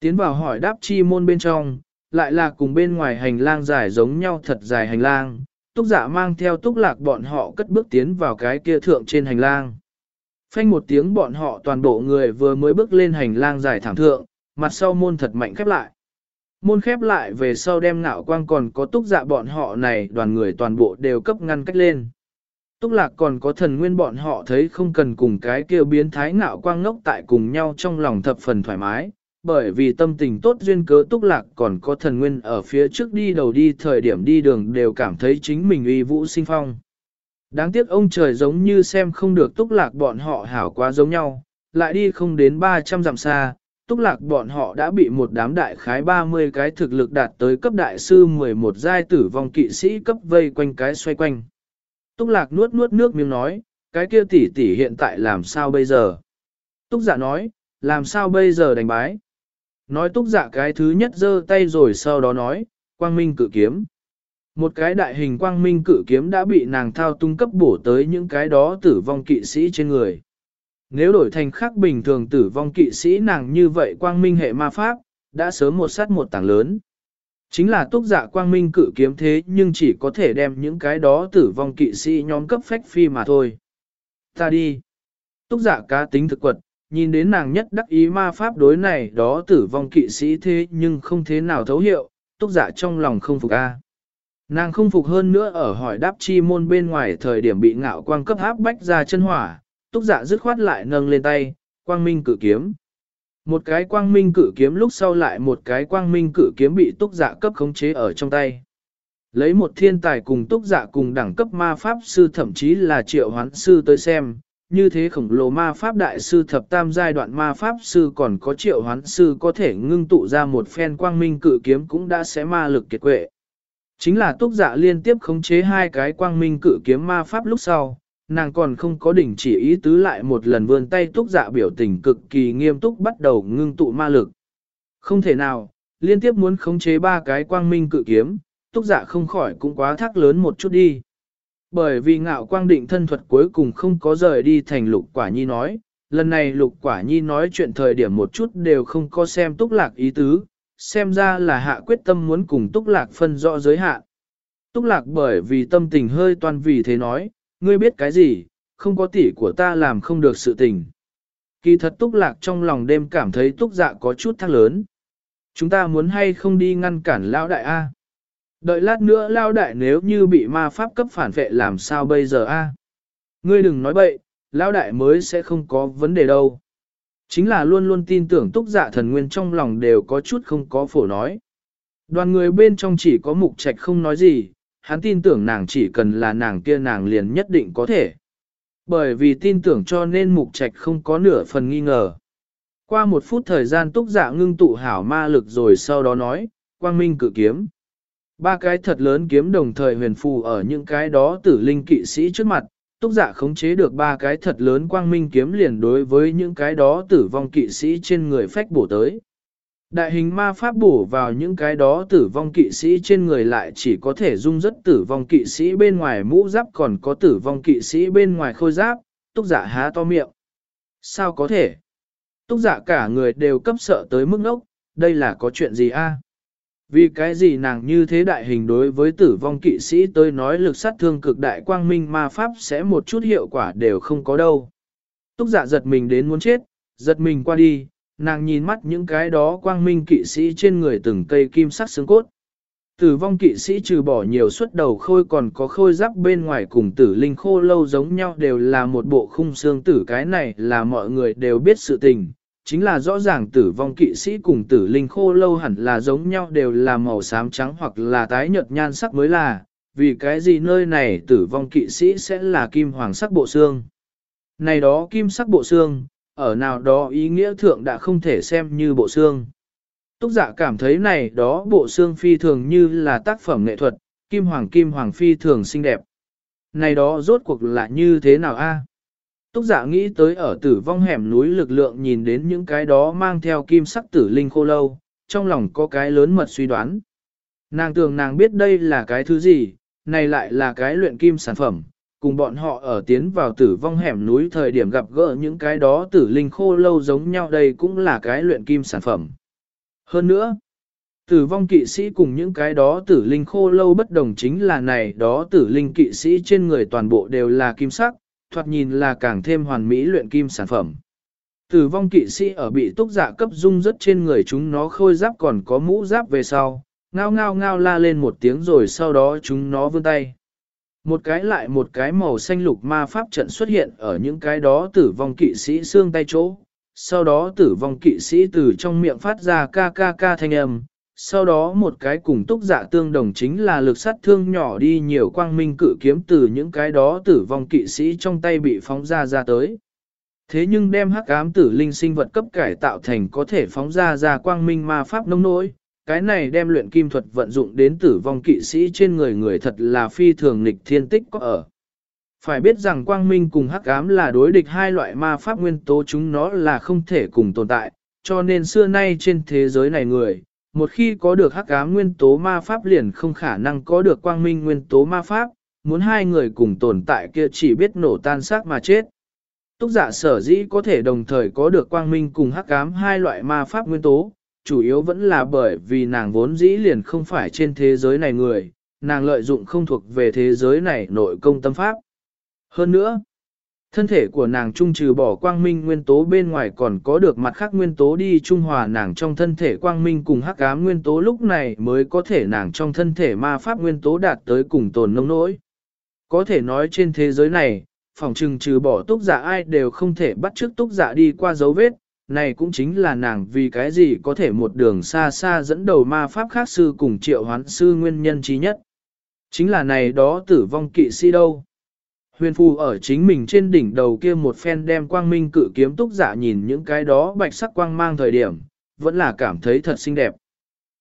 Tiến vào hỏi đáp chi môn bên trong, lại là cùng bên ngoài hành lang dài giống nhau thật dài hành lang, túc dạ mang theo túc lạc bọn họ cất bước tiến vào cái kia thượng trên hành lang. Phanh một tiếng bọn họ toàn bộ người vừa mới bước lên hành lang dài thẳng thượng, mặt sau môn thật mạnh khép lại. môn khép lại về sau đem ngạo quang còn có túc dạ bọn họ này đoàn người toàn bộ đều cấp ngăn cách lên. Túc lạc còn có thần nguyên bọn họ thấy không cần cùng cái kia biến thái ngạo quang ngốc tại cùng nhau trong lòng thập phần thoải mái, bởi vì tâm tình tốt duyên cớ túc lạc còn có thần nguyên ở phía trước đi đầu đi thời điểm đi đường đều cảm thấy chính mình uy vũ sinh phong. Đáng tiếc ông trời giống như xem không được túc lạc bọn họ hảo quá giống nhau, lại đi không đến 300 dặm xa, túc lạc bọn họ đã bị một đám đại khái 30 cái thực lực đạt tới cấp đại sư 11 giai tử vong kỵ sĩ cấp vây quanh cái xoay quanh. Túc lạc nuốt nuốt nước miếng nói, cái kia tỷ tỷ hiện tại làm sao bây giờ? Túc giả dạ nói, làm sao bây giờ đánh bái? Nói túc dạ cái thứ nhất giơ tay rồi sau đó nói, quang minh cự kiếm. Một cái đại hình quang minh cự kiếm đã bị nàng thao tung cấp bổ tới những cái đó tử vong kỵ sĩ trên người. Nếu đổi thành khác bình thường tử vong kỵ sĩ nàng như vậy quang minh hệ ma pháp, đã sớm một sát một tảng lớn. Chính là túc dạ quang minh cự kiếm thế nhưng chỉ có thể đem những cái đó tử vong kỵ sĩ nhóm cấp phách phi mà thôi. Ta đi. Túc dạ cá tính thực quật, nhìn đến nàng nhất đắc ý ma pháp đối này đó tử vong kỵ sĩ thế nhưng không thế nào thấu hiệu, túc dạ trong lòng không phục a. Nàng không phục hơn nữa ở hỏi đáp chi môn bên ngoài thời điểm bị ngạo quang cấp áp bách ra chân hỏa, túc dạ dứt khoát lại nâng lên tay, quang minh cử kiếm. Một cái quang minh cử kiếm lúc sau lại một cái quang minh cử kiếm bị túc dạ cấp khống chế ở trong tay. Lấy một thiên tài cùng túc dạ cùng đẳng cấp ma pháp sư thậm chí là triệu hoán sư tới xem, như thế khổng lồ ma pháp đại sư thập tam giai đoạn ma pháp sư còn có triệu hoán sư có thể ngưng tụ ra một phen quang minh cự kiếm cũng đã sẽ ma lực kiệt quệ. Chính là túc dạ liên tiếp khống chế hai cái quang minh cự kiếm ma pháp lúc sau, nàng còn không có đỉnh chỉ ý tứ lại một lần vươn tay túc dạ biểu tình cực kỳ nghiêm túc bắt đầu ngưng tụ ma lực. Không thể nào, liên tiếp muốn khống chế ba cái quang minh cự kiếm, túc dạ không khỏi cũng quá thác lớn một chút đi. Bởi vì ngạo quang định thân thuật cuối cùng không có rời đi thành lục quả nhi nói, lần này lục quả nhi nói chuyện thời điểm một chút đều không có xem túc lạc ý tứ, xem ra là hạ quyết tâm muốn cùng túc lạc phân rõ giới hạn. Túc lạc bởi vì tâm tình hơi toan vì thế nói, ngươi biết cái gì, không có tỷ của ta làm không được sự tình. Kỳ thật túc lạc trong lòng đêm cảm thấy túc dạ có chút thăng lớn. Chúng ta muốn hay không đi ngăn cản lão đại A. Đợi lát nữa lao đại nếu như bị ma pháp cấp phản vệ làm sao bây giờ A. Ngươi đừng nói bậy, lao đại mới sẽ không có vấn đề đâu. Chính là luôn luôn tin tưởng túc dạ thần nguyên trong lòng đều có chút không có phổ nói. Đoàn người bên trong chỉ có mục trạch không nói gì, hắn tin tưởng nàng chỉ cần là nàng kia nàng liền nhất định có thể. Bởi vì tin tưởng cho nên mục trạch không có nửa phần nghi ngờ. Qua một phút thời gian túc dạ ngưng tụ hảo ma lực rồi sau đó nói, quang minh cử kiếm. Ba cái thật lớn kiếm đồng thời huyền phù ở những cái đó tử linh kỵ sĩ trước mặt, túc giả khống chế được ba cái thật lớn quang minh kiếm liền đối với những cái đó tử vong kỵ sĩ trên người phách bổ tới. Đại hình ma pháp bổ vào những cái đó tử vong kỵ sĩ trên người lại chỉ có thể dung rất tử vong kỵ sĩ bên ngoài mũ giáp còn có tử vong kỵ sĩ bên ngoài khôi giáp, túc giả há to miệng. Sao có thể? Túc giả cả người đều cấp sợ tới mức ngốc, đây là có chuyện gì a? Vì cái gì nàng như thế đại hình đối với tử vong kỵ sĩ tôi nói lực sát thương cực đại quang minh ma pháp sẽ một chút hiệu quả đều không có đâu. Túc giả giật mình đến muốn chết, giật mình qua đi, nàng nhìn mắt những cái đó quang minh kỵ sĩ trên người từng cây kim sắc xương cốt. Tử vong kỵ sĩ trừ bỏ nhiều suất đầu khôi còn có khôi giáp bên ngoài cùng tử linh khô lâu giống nhau đều là một bộ khung xương tử cái này là mọi người đều biết sự tình. Chính là rõ ràng tử vong kỵ sĩ cùng tử linh khô lâu hẳn là giống nhau đều là màu xám trắng hoặc là tái nhợt nhan sắc mới là, vì cái gì nơi này tử vong kỵ sĩ sẽ là kim hoàng sắc bộ xương. Này đó kim sắc bộ xương, ở nào đó ý nghĩa thượng đã không thể xem như bộ xương. Túc giả cảm thấy này đó bộ xương phi thường như là tác phẩm nghệ thuật, kim hoàng kim hoàng phi thường xinh đẹp. Này đó rốt cuộc là như thế nào a? Túc giả dạ nghĩ tới ở tử vong hẻm núi lực lượng nhìn đến những cái đó mang theo kim sắc tử linh khô lâu, trong lòng có cái lớn mật suy đoán. Nàng tưởng nàng biết đây là cái thứ gì, này lại là cái luyện kim sản phẩm, cùng bọn họ ở tiến vào tử vong hẻm núi thời điểm gặp gỡ những cái đó tử linh khô lâu giống nhau đây cũng là cái luyện kim sản phẩm. Hơn nữa, tử vong kỵ sĩ cùng những cái đó tử linh khô lâu bất đồng chính là này đó tử linh kỵ sĩ trên người toàn bộ đều là kim sắc, thoạt nhìn là càng thêm hoàn mỹ luyện kim sản phẩm. Tử vong kỵ sĩ ở bị túc giả cấp dung rất trên người chúng nó khôi giáp còn có mũ giáp về sau, ngao ngao ngao la lên một tiếng rồi sau đó chúng nó vươn tay. Một cái lại một cái màu xanh lục ma pháp trận xuất hiện ở những cái đó tử vong kỵ sĩ xương tay chỗ. Sau đó tử vong kỵ sĩ từ trong miệng phát ra ca ca ca thanh âm. Sau đó một cái cùng túc dạ tương đồng chính là lực sát thương nhỏ đi nhiều quang minh cử kiếm từ những cái đó tử vong kỵ sĩ trong tay bị phóng ra ra tới. Thế nhưng đem hắc ám tử linh sinh vật cấp cải tạo thành có thể phóng ra ra quang minh ma pháp nông nỗi, cái này đem luyện kim thuật vận dụng đến tử vong kỵ sĩ trên người người thật là phi thường nghịch thiên tích có ở. Phải biết rằng quang minh cùng hắc ám là đối địch hai loại ma pháp nguyên tố chúng nó là không thể cùng tồn tại, cho nên xưa nay trên thế giới này người, một khi có được hắc ám nguyên tố ma pháp liền không khả năng có được quang minh nguyên tố ma pháp, muốn hai người cùng tồn tại kia chỉ biết nổ tan xác mà chết. Túc giả sở dĩ có thể đồng thời có được quang minh cùng hắc ám hai loại ma pháp nguyên tố, chủ yếu vẫn là bởi vì nàng vốn dĩ liền không phải trên thế giới này người, nàng lợi dụng không thuộc về thế giới này nội công tâm pháp. Hơn nữa, thân thể của nàng trung trừ bỏ quang minh nguyên tố bên ngoài còn có được mặt khác nguyên tố đi trung hòa nàng trong thân thể quang minh cùng hắc ám nguyên tố lúc này mới có thể nàng trong thân thể ma pháp nguyên tố đạt tới cùng tồn nông nỗi. Có thể nói trên thế giới này, phòng trừng trừ bỏ túc giả ai đều không thể bắt chước túc giả đi qua dấu vết, này cũng chính là nàng vì cái gì có thể một đường xa xa dẫn đầu ma pháp khác sư cùng triệu hoán sư nguyên nhân trí nhất. Chính là này đó tử vong kỵ sĩ đâu. Huyền phù ở chính mình trên đỉnh đầu kia một phen đem quang minh cự kiếm túc giả nhìn những cái đó bạch sắc quang mang thời điểm, vẫn là cảm thấy thật xinh đẹp.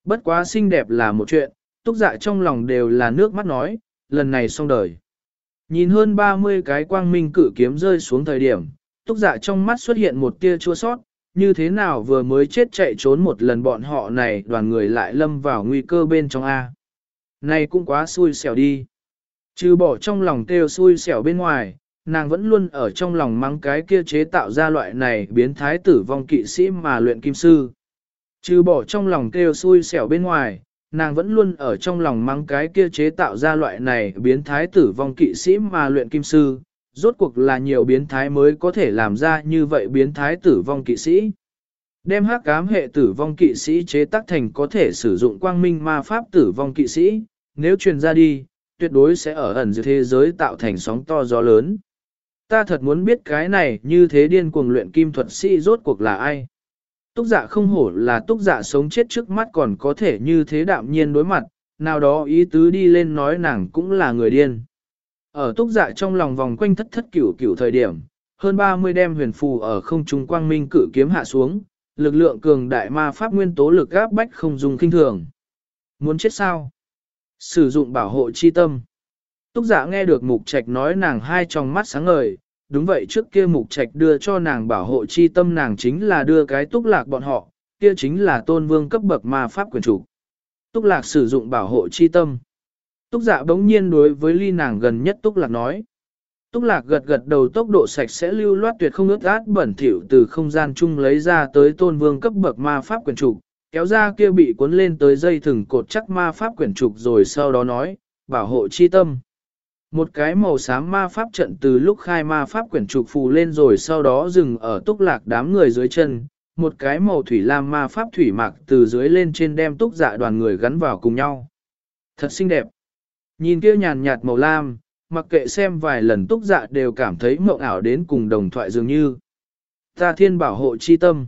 Bất quá xinh đẹp là một chuyện, túc dạ trong lòng đều là nước mắt nói, lần này xong đời. Nhìn hơn 30 cái quang minh cự kiếm rơi xuống thời điểm, túc dạ trong mắt xuất hiện một tia chua sót, như thế nào vừa mới chết chạy trốn một lần bọn họ này đoàn người lại lâm vào nguy cơ bên trong A. Này cũng quá xui xẻo đi. Trừ bỏ trong lòng kêu xui xẻo bên ngoài, nàng vẫn luôn ở trong lòng mắng cái kia chế tạo ra loại này biến thái tử vong kỵ sĩ mà luyện kim sư. Trừ bỏ trong lòng kêu xui xẻo bên ngoài, nàng vẫn luôn ở trong lòng mắng cái kia chế tạo ra loại này biến thái tử vong kỵ sĩ mà luyện kim sư, rốt cuộc là nhiều biến thái mới có thể làm ra như vậy biến thái tử vong kỵ sĩ. Đem hắc ám hệ tử vong kỵ sĩ chế tác thành có thể sử dụng quang minh ma pháp tử vong kỵ sĩ, nếu truyền ra đi, tuyệt đối sẽ ở ẩn giữa thế giới tạo thành sóng to gió lớn. Ta thật muốn biết cái này như thế điên cuồng luyện kim thuật sĩ rốt cuộc là ai. Túc dạ không hổ là túc dạ sống chết trước mắt còn có thể như thế đạm nhiên đối mặt, nào đó ý tứ đi lên nói nàng cũng là người điên. Ở túc dạ trong lòng vòng quanh thất thất cửu cửu thời điểm, hơn 30 đem huyền phù ở không trung quang minh cử kiếm hạ xuống, lực lượng cường đại ma pháp nguyên tố lực gáp bách không dùng kinh thường. Muốn chết sao? Sử dụng bảo hộ chi tâm. Túc dạ nghe được mục trạch nói nàng hai tròng mắt sáng ngời, đúng vậy trước kia mục trạch đưa cho nàng bảo hộ chi tâm nàng chính là đưa cái túc lạc bọn họ, kia chính là tôn vương cấp bậc ma pháp quyền chủ. Túc lạc sử dụng bảo hộ chi tâm. Túc dạ bỗng nhiên đối với ly nàng gần nhất Túc lạc nói. Túc lạc gật gật đầu tốc độ sạch sẽ lưu loát tuyệt không ướt át bẩn thỉu từ không gian chung lấy ra tới tôn vương cấp bậc ma pháp quyền trục, kéo ra kia bị cuốn lên tới dây thừng cột chắc ma pháp quyển trục rồi sau đó nói, bảo hộ chi tâm. Một cái màu xám ma pháp trận từ lúc khai ma pháp quyển trục phù lên rồi sau đó dừng ở túc lạc đám người dưới chân, một cái màu thủy lam ma pháp thủy mạc từ dưới lên trên đem túc dạ đoàn người gắn vào cùng nhau. Thật xinh đẹp. Nhìn kia nhàn nhạt màu lam, mặc kệ xem vài lần túc dạ đều cảm thấy mộng ảo đến cùng đồng thoại dường như. Ta thiên bảo hộ chi tâm.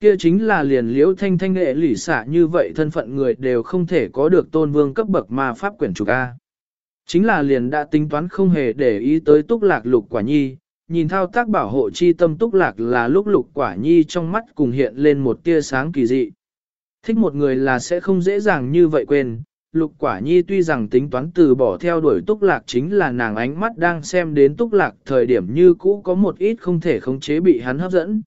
Kia chính là liền liễu thanh thanh nghệ lỷ xả như vậy thân phận người đều không thể có được tôn vương cấp bậc ma pháp quyển trục A. Chính là liền đã tính toán không hề để ý tới túc lạc lục quả nhi, nhìn thao tác bảo hộ chi tâm túc lạc là lúc lục quả nhi trong mắt cùng hiện lên một tia sáng kỳ dị. Thích một người là sẽ không dễ dàng như vậy quên, lục quả nhi tuy rằng tính toán từ bỏ theo đuổi túc lạc chính là nàng ánh mắt đang xem đến túc lạc thời điểm như cũ có một ít không thể khống chế bị hắn hấp dẫn.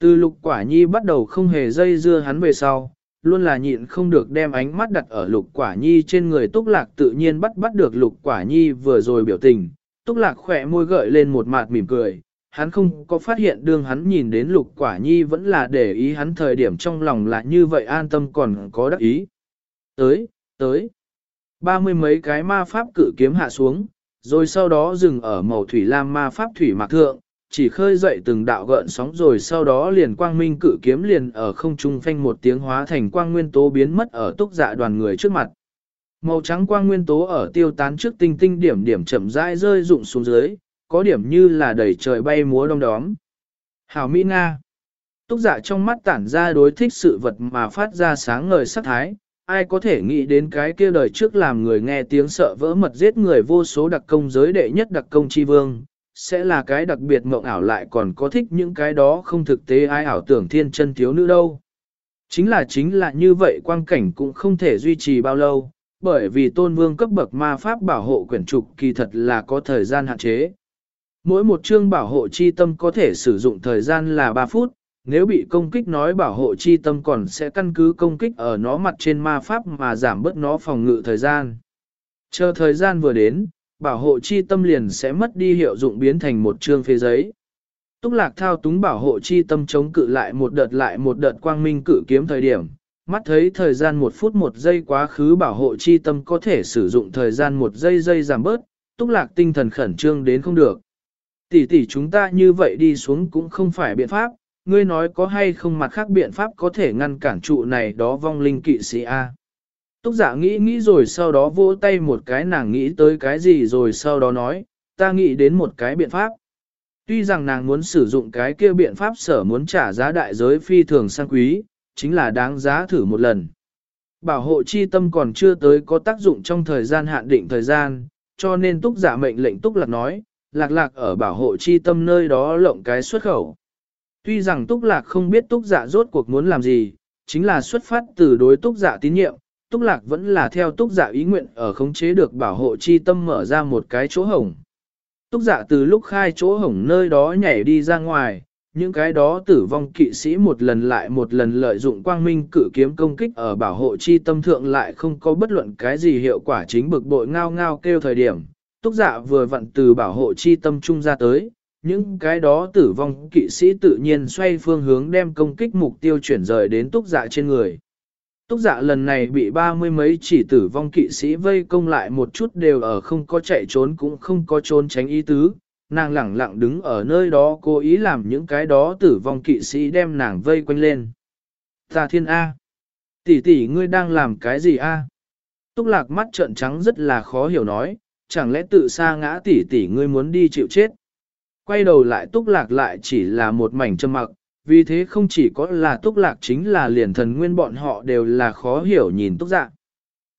Từ lục quả nhi bắt đầu không hề dây dưa hắn về sau, luôn là nhịn không được đem ánh mắt đặt ở lục quả nhi trên người túc lạc tự nhiên bắt bắt được lục quả nhi vừa rồi biểu tình. Túc lạc khỏe môi gợi lên một mạt mỉm cười, hắn không có phát hiện đương hắn nhìn đến lục quả nhi vẫn là để ý hắn thời điểm trong lòng là như vậy an tâm còn có đắc ý. Tới, tới, ba mươi mấy cái ma pháp cử kiếm hạ xuống, rồi sau đó dừng ở màu thủy lam ma pháp thủy mạc thượng, chỉ khơi dậy từng đạo gợn sóng rồi sau đó liền quang minh cử kiếm liền ở không trung phanh một tiếng hóa thành quang nguyên tố biến mất ở túc dạ đoàn người trước mặt. Màu trắng quang nguyên tố ở tiêu tán trước tinh tinh điểm điểm chậm rãi rơi rụng xuống dưới, có điểm như là đầy trời bay múa đông đóm. Hảo Mỹ Nga Túc dạ trong mắt tản ra đối thích sự vật mà phát ra sáng ngời sắc thái, ai có thể nghĩ đến cái kia đời trước làm người nghe tiếng sợ vỡ mật giết người vô số đặc công giới đệ nhất đặc công chi vương, sẽ là cái đặc biệt mộng ảo lại còn có thích những cái đó không thực tế ai ảo tưởng thiên chân thiếu nữ đâu. Chính là chính là như vậy quang cảnh cũng không thể duy trì bao lâu, bởi vì tôn vương cấp bậc ma pháp bảo hộ quyển trục kỳ thật là có thời gian hạn chế. Mỗi một chương bảo hộ chi tâm có thể sử dụng thời gian là 3 phút, nếu bị công kích nói bảo hộ chi tâm còn sẽ căn cứ công kích ở nó mặt trên ma pháp mà giảm bớt nó phòng ngự thời gian. Chờ thời gian vừa đến, bảo hộ chi tâm liền sẽ mất đi hiệu dụng biến thành một chương phê giấy. Túc lạc thao túng bảo hộ chi tâm chống cự lại một đợt lại một đợt quang minh cử kiếm thời điểm, mắt thấy thời gian một phút một giây quá khứ bảo hộ chi tâm có thể sử dụng thời gian một giây giây giảm bớt, túc lạc tinh thần khẩn trương đến không được. Tỷ tỷ chúng ta như vậy đi xuống cũng không phải biện pháp, ngươi nói có hay không mặt khác biện pháp có thể ngăn cản trụ này đó vong linh kỵ sĩ A. Túc giả nghĩ nghĩ rồi sau đó vỗ tay một cái nàng nghĩ tới cái gì rồi sau đó nói, ta nghĩ đến một cái biện pháp. Tuy rằng nàng muốn sử dụng cái kia biện pháp sở muốn trả giá đại giới phi thường sang quý, chính là đáng giá thử một lần. Bảo hộ chi tâm còn chưa tới có tác dụng trong thời gian hạn định thời gian, cho nên túc giả mệnh lệnh túc lạc nói, lạc lạc ở bảo hộ chi tâm nơi đó lộng cái xuất khẩu. Tuy rằng túc lạc không biết túc giả rốt cuộc muốn làm gì, chính là xuất phát từ đối túc giả tín nhiệm, túc lạc vẫn là theo túc Dạ ý nguyện ở khống chế được bảo hộ chi tâm mở ra một cái chỗ hổng. Túc Dạ từ lúc khai chỗ hổng nơi đó nhảy đi ra ngoài, những cái đó tử vong kỵ sĩ một lần lại một lần lợi dụng quang minh cử kiếm công kích ở bảo hộ chi tâm thượng lại không có bất luận cái gì hiệu quả chính bực bội ngao ngao kêu thời điểm. Túc dạ vừa vặn từ bảo hộ chi tâm trung ra tới, những cái đó tử vong kỵ sĩ tự nhiên xoay phương hướng đem công kích mục tiêu chuyển rời đến túc dạ trên người. Túc dạ lần này bị ba mươi mấy chỉ tử vong kỵ sĩ vây công lại một chút đều ở không có chạy trốn cũng không có trốn tránh ý tứ, nàng lẳng lặng đứng ở nơi đó cố ý làm những cái đó tử vong kỵ sĩ đem nàng vây quanh lên. Ta thiên A. Tỷ tỷ ngươi đang làm cái gì A? Túc lạc mắt trợn trắng rất là khó hiểu nói, chẳng lẽ tự xa ngã tỷ tỷ ngươi muốn đi chịu chết. Quay đầu lại túc lạc lại chỉ là một mảnh trầm mặc, vì thế không chỉ có là túc lạc chính là liền thần nguyên bọn họ đều là khó hiểu nhìn túc dạ.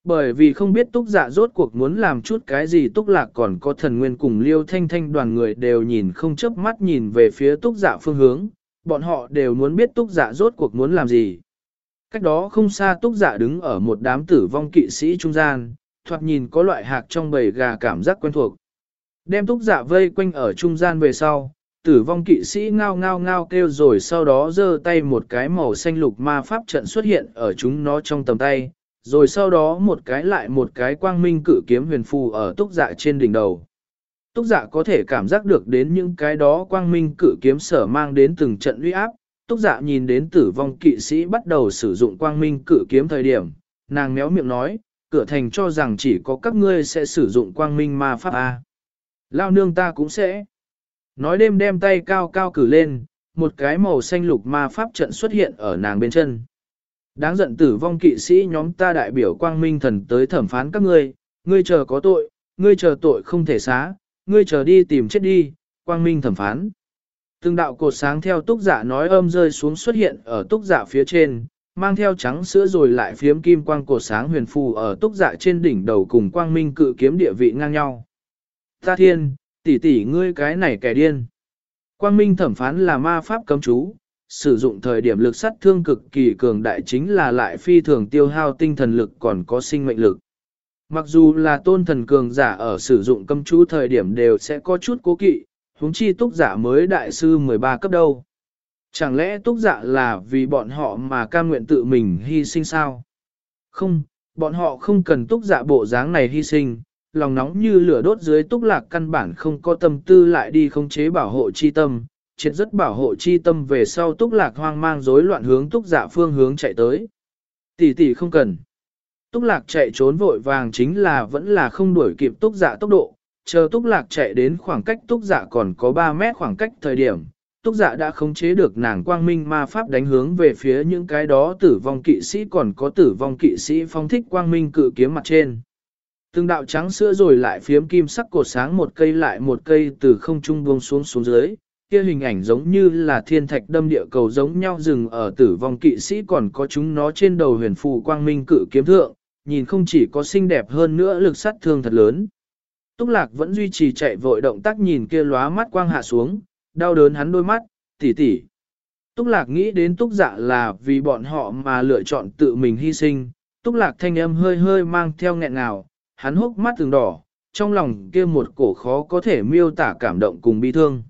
Bởi vì không biết túc dạ rốt cuộc muốn làm chút cái gì túc lạc còn có thần nguyên cùng liêu thanh thanh đoàn người đều nhìn không chớp mắt nhìn về phía túc dạ phương hướng, bọn họ đều muốn biết túc dạ rốt cuộc muốn làm gì. Cách đó không xa túc dạ đứng ở một đám tử vong kỵ sĩ trung gian, thoạt nhìn có loại hạc trong bầy gà cảm giác quen thuộc. Đem túc dạ vây quanh ở trung gian về sau, tử vong kỵ sĩ ngao ngao ngao kêu rồi sau đó giơ tay một cái màu xanh lục ma pháp trận xuất hiện ở chúng nó trong tầm tay, rồi sau đó một cái lại một cái quang minh cử kiếm huyền phù ở túc dạ trên đỉnh đầu. Túc dạ có thể cảm giác được đến những cái đó quang minh cử kiếm sở mang đến từng trận uy áp, túc dạ nhìn đến tử vong kỵ sĩ bắt đầu sử dụng quang minh cử kiếm thời điểm, nàng méo miệng nói, cửa thành cho rằng chỉ có các ngươi sẽ sử dụng quang minh ma pháp A. Lao nương ta cũng sẽ. Nói đêm đem tay cao cao cử lên, một cái màu xanh lục ma pháp trận xuất hiện ở nàng bên chân. Đáng giận tử vong kỵ sĩ nhóm ta đại biểu quang minh thần tới thẩm phán các ngươi, ngươi chờ có tội, ngươi chờ tội không thể xá, ngươi chờ đi tìm chết đi, quang minh thẩm phán. Từng đạo cột sáng theo túc giả nói âm rơi xuống xuất hiện ở túc giả phía trên, mang theo trắng sữa rồi lại phiếm kim quang cột sáng huyền phù ở túc dạ trên đỉnh đầu cùng quang minh cự kiếm địa vị ngang nhau. Ta thiên, tỷ tỷ ngươi cái này kẻ điên. Quang minh thẩm phán là ma pháp cấm chú, sử dụng thời điểm lực sát thương cực kỳ cường đại chính là lại phi thường tiêu hao tinh thần lực còn có sinh mệnh lực. Mặc dù là tôn thần cường giả ở sử dụng cấm chú thời điểm đều sẽ có chút cố kỵ, huống chi túc giả mới đại sư 13 cấp đâu. Chẳng lẽ túc giả là vì bọn họ mà cam nguyện tự mình hy sinh sao? Không, bọn họ không cần túc giả bộ dáng này hy sinh, lòng nóng như lửa đốt dưới túc lạc căn bản không có tâm tư lại đi khống chế bảo hộ chi tâm, triệt rất bảo hộ chi tâm về sau túc lạc hoang mang rối loạn hướng túc dạ phương hướng chạy tới. Tỷ tỷ không cần. Túc lạc chạy trốn vội vàng chính là vẫn là không đuổi kịp túc dạ tốc độ, chờ túc lạc chạy đến khoảng cách túc dạ còn có 3 mét khoảng cách thời điểm, túc dạ đã khống chế được nàng quang minh ma pháp đánh hướng về phía những cái đó tử vong kỵ sĩ còn có tử vong kỵ sĩ phong thích quang minh cự kiếm mặt trên. Từng đạo trắng sữa rồi lại phiếm kim sắc cột sáng một cây lại một cây từ không trung buông xuống xuống dưới, kia hình ảnh giống như là thiên thạch đâm địa cầu giống nhau dừng ở tử vong kỵ sĩ còn có chúng nó trên đầu huyền phù quang minh cự kiếm thượng, nhìn không chỉ có xinh đẹp hơn nữa lực sát thương thật lớn. Túc lạc vẫn duy trì chạy vội động tác nhìn kia lóa mắt quang hạ xuống, đau đớn hắn đôi mắt, tỉ tỉ. Túc lạc nghĩ đến túc dạ là vì bọn họ mà lựa chọn tự mình hy sinh, túc lạc thanh âm hơi hơi mang theo nghẹn ngào, hắn hốc mắt từng đỏ, trong lòng kia một cổ khó có thể miêu tả cảm động cùng bi thương.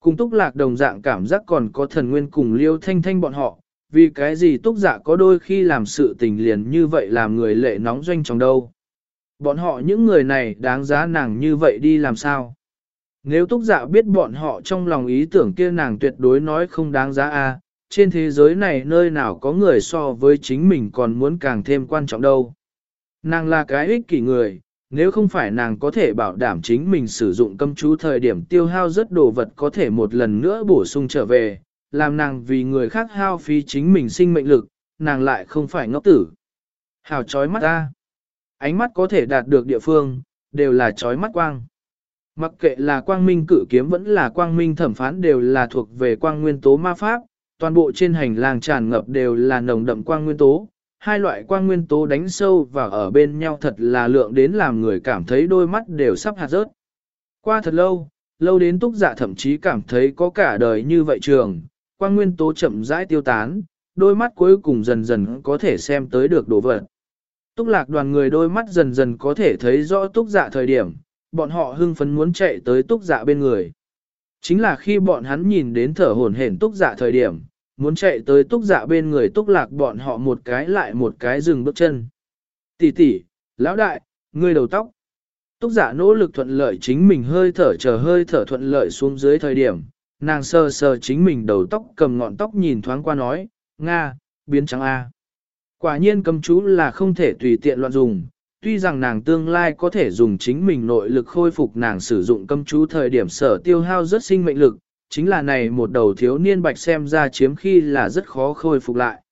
Cùng túc lạc đồng dạng cảm giác còn có thần nguyên cùng liêu thanh thanh bọn họ, vì cái gì túc dạ có đôi khi làm sự tình liền như vậy làm người lệ nóng doanh trong đâu. Bọn họ những người này đáng giá nàng như vậy đi làm sao? Nếu túc dạ biết bọn họ trong lòng ý tưởng kia nàng tuyệt đối nói không đáng giá a trên thế giới này nơi nào có người so với chính mình còn muốn càng thêm quan trọng đâu. Nàng là cái ích kỷ người, nếu không phải nàng có thể bảo đảm chính mình sử dụng cấm chú thời điểm tiêu hao rất đồ vật có thể một lần nữa bổ sung trở về, làm nàng vì người khác hao phí chính mình sinh mệnh lực, nàng lại không phải ngốc tử. Hào chói mắt ta. Ánh mắt có thể đạt được địa phương, đều là chói mắt quang. Mặc kệ là quang minh cử kiếm vẫn là quang minh thẩm phán đều là thuộc về quang nguyên tố ma pháp, toàn bộ trên hành lang tràn ngập đều là nồng đậm quang nguyên tố, hai loại quang nguyên tố đánh sâu và ở bên nhau thật là lượng đến làm người cảm thấy đôi mắt đều sắp hạt rớt. Qua thật lâu, lâu đến túc dạ thậm chí cảm thấy có cả đời như vậy trường, quang nguyên tố chậm rãi tiêu tán, đôi mắt cuối cùng dần dần có thể xem tới được đồ vật. Túc lạc đoàn người đôi mắt dần dần có thể thấy rõ túc dạ thời điểm, bọn họ hưng phấn muốn chạy tới túc dạ bên người. Chính là khi bọn hắn nhìn đến thở hổn hển túc dạ thời điểm, muốn chạy tới túc dạ bên người túc lạc bọn họ một cái lại một cái dừng bước chân. Tỷ tỷ, lão đại, ngươi đầu tóc. Túc dạ nỗ lực thuận lợi chính mình hơi thở chờ hơi thở thuận lợi xuống dưới thời điểm, nàng sờ sờ chính mình đầu tóc cầm ngọn tóc nhìn thoáng qua nói, Nga, biến trắng A. Quả nhiên cầm chú là không thể tùy tiện loạn dùng, tuy rằng nàng tương lai có thể dùng chính mình nội lực khôi phục nàng sử dụng cầm chú thời điểm sở tiêu hao rất sinh mệnh lực, chính là này một đầu thiếu niên bạch xem ra chiếm khi là rất khó khôi phục lại.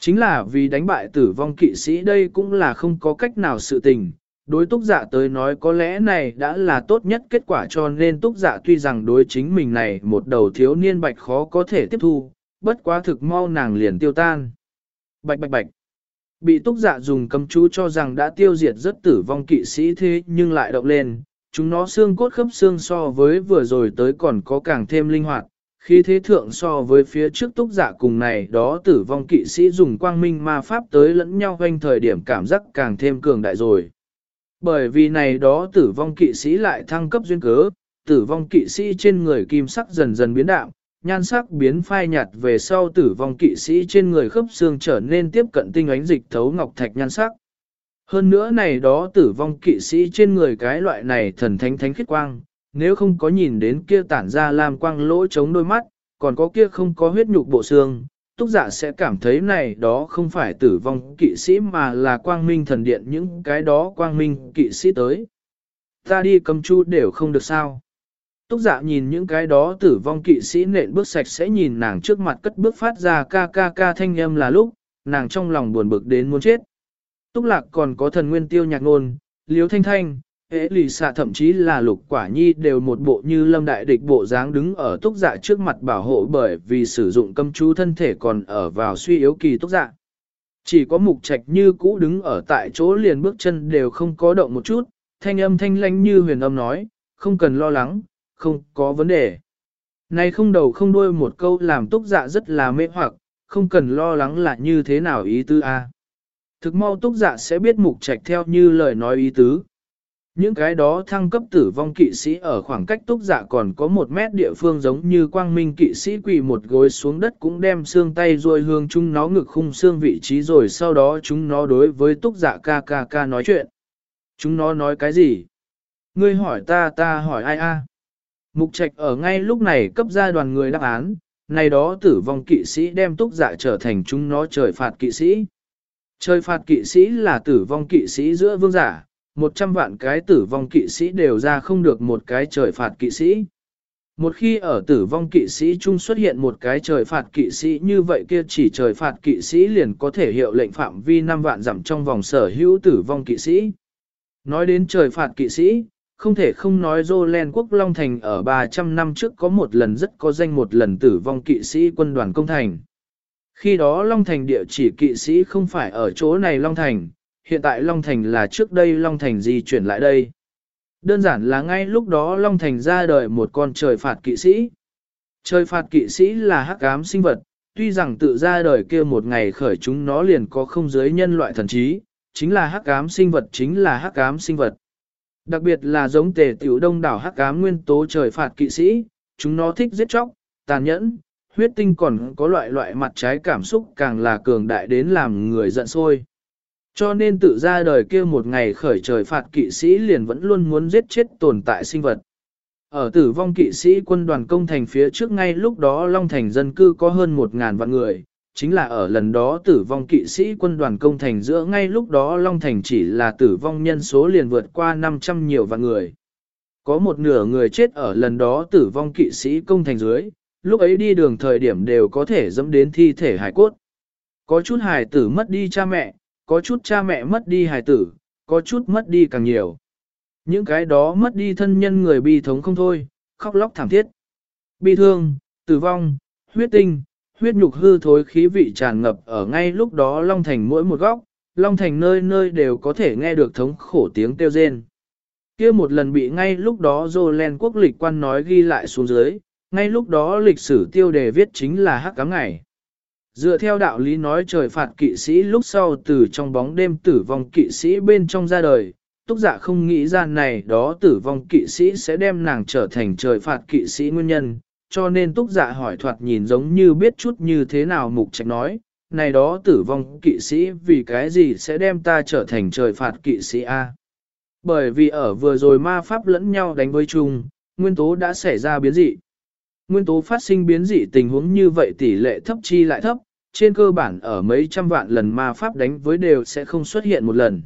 Chính là vì đánh bại tử vong kỵ sĩ đây cũng là không có cách nào sự tình. Đối túc dạ tới nói có lẽ này đã là tốt nhất kết quả cho nên túc dạ tuy rằng đối chính mình này một đầu thiếu niên bạch khó có thể tiếp thu, bất quá thực mau nàng liền tiêu tan. Bạch bạch bạch. Bị túc dạ dùng cầm chú cho rằng đã tiêu diệt rất tử vong kỵ sĩ thế nhưng lại động lên, chúng nó xương cốt khớp xương so với vừa rồi tới còn có càng thêm linh hoạt, khi thế thượng so với phía trước túc giả cùng này đó tử vong kỵ sĩ dùng quang minh ma pháp tới lẫn nhau quanh thời điểm cảm giác càng thêm cường đại rồi. Bởi vì này đó tử vong kỵ sĩ lại thăng cấp duyên cớ, tử vong kỵ sĩ trên người kim sắc dần dần biến đạm, nhan sắc biến phai nhạt về sau tử vong kỵ sĩ trên người khớp xương trở nên tiếp cận tinh ánh dịch thấu ngọc thạch nhan sắc. Hơn nữa này đó tử vong kỵ sĩ trên người cái loại này thần thánh thánh khiết quang, nếu không có nhìn đến kia tản ra làm quang lỗ chống đôi mắt, còn có kia không có huyết nhục bộ xương, túc giả sẽ cảm thấy này đó không phải tử vong kỵ sĩ mà là quang minh thần điện những cái đó quang minh kỵ sĩ tới. Ta đi cầm chu đều không được sao. Túc giả nhìn những cái đó tử vong kỵ sĩ nện bước sạch sẽ nhìn nàng trước mặt cất bước phát ra ca ca ca thanh âm là lúc, nàng trong lòng buồn bực đến muốn chết. Túc lạc còn có thần nguyên tiêu nhạc nôn, liếu thanh thanh, ế lì xạ thậm chí là lục quả nhi đều một bộ như lâm đại địch bộ dáng đứng ở túc dạ trước mặt bảo hộ bởi vì sử dụng cấm chú thân thể còn ở vào suy yếu kỳ túc dạ. Chỉ có mục trạch như cũ đứng ở tại chỗ liền bước chân đều không có động một chút, thanh âm thanh lanh như huyền âm nói, không cần lo lắng, không có vấn đề. Này không đầu không đuôi một câu làm túc dạ rất là mê hoặc, không cần lo lắng là như thế nào ý tư a. Thực mau túc dạ sẽ biết mục trạch theo như lời nói ý tứ. Những cái đó thăng cấp tử vong kỵ sĩ ở khoảng cách túc dạ còn có một mét địa phương giống như quang minh kỵ sĩ quỳ một gối xuống đất cũng đem xương tay rồi hương chúng nó ngực khung xương vị trí rồi sau đó chúng nó đối với túc dạ ca ca ca nói chuyện. Chúng nó nói cái gì? Ngươi hỏi ta ta hỏi ai a? Mục trạch ở ngay lúc này cấp ra đoàn người đáp án, này đó tử vong kỵ sĩ đem túc dạ trở thành chúng nó trời phạt kỵ sĩ. Trời phạt kỵ sĩ là tử vong kỵ sĩ giữa vương giả, 100 vạn cái tử vong kỵ sĩ đều ra không được một cái trời phạt kỵ sĩ. Một khi ở tử vong kỵ sĩ chung xuất hiện một cái trời phạt kỵ sĩ như vậy kia chỉ trời phạt kỵ sĩ liền có thể hiệu lệnh phạm vi 5 vạn giảm trong vòng sở hữu tử vong kỵ sĩ. Nói đến trời phạt kỵ sĩ, không thể không nói Jolen quốc Long Thành ở 300 năm trước có một lần rất có danh một lần tử vong kỵ sĩ quân đoàn công thành. Khi đó Long Thành địa chỉ kỵ sĩ không phải ở chỗ này Long Thành, hiện tại Long Thành là trước đây Long Thành di chuyển lại đây. Đơn giản là ngay lúc đó Long Thành ra đời một con trời phạt kỵ sĩ. Trời phạt kỵ sĩ là hắc ám sinh vật, tuy rằng tự ra đời kia một ngày khởi chúng nó liền có không giới nhân loại thần trí, chính là hắc ám sinh vật chính là hắc ám sinh vật. Đặc biệt là giống tề tiểu đông đảo hắc ám nguyên tố trời phạt kỵ sĩ, chúng nó thích giết chóc, tàn nhẫn, huyết tinh còn có loại loại mặt trái cảm xúc càng là cường đại đến làm người giận sôi. Cho nên tự ra đời kia một ngày khởi trời phạt kỵ sĩ liền vẫn luôn muốn giết chết tồn tại sinh vật. Ở tử vong kỵ sĩ quân đoàn công thành phía trước ngay lúc đó Long Thành dân cư có hơn 1.000 vạn người, chính là ở lần đó tử vong kỵ sĩ quân đoàn công thành giữa ngay lúc đó Long Thành chỉ là tử vong nhân số liền vượt qua 500 nhiều vạn người. Có một nửa người chết ở lần đó tử vong kỵ sĩ công thành dưới, lúc ấy đi đường thời điểm đều có thể dẫm đến thi thể hải cốt. Có chút hài tử mất đi cha mẹ, có chút cha mẹ mất đi hài tử, có chút mất đi càng nhiều. Những cái đó mất đi thân nhân người bi thống không thôi, khóc lóc thảm thiết. Bi thương, tử vong, huyết tinh, huyết nhục hư thối khí vị tràn ngập ở ngay lúc đó Long Thành mỗi một góc, Long Thành nơi nơi đều có thể nghe được thống khổ tiếng kêu rên. kia một lần bị ngay lúc đó Jolen quốc lịch quan nói ghi lại xuống dưới, ngay lúc đó lịch sử tiêu đề viết chính là hắc cám ngày. Dựa theo đạo lý nói trời phạt kỵ sĩ lúc sau từ trong bóng đêm tử vong kỵ sĩ bên trong ra đời, túc dạ không nghĩ ra này đó tử vong kỵ sĩ sẽ đem nàng trở thành trời phạt kỵ sĩ nguyên nhân, cho nên túc dạ hỏi thoạt nhìn giống như biết chút như thế nào mục trạch nói, này đó tử vong kỵ sĩ vì cái gì sẽ đem ta trở thành trời phạt kỵ sĩ A. Bởi vì ở vừa rồi ma pháp lẫn nhau đánh với chung, nguyên tố đã xảy ra biến dị. Nguyên tố phát sinh biến dị tình huống như vậy tỷ lệ thấp chi lại thấp, trên cơ bản ở mấy trăm vạn lần ma pháp đánh với đều sẽ không xuất hiện một lần.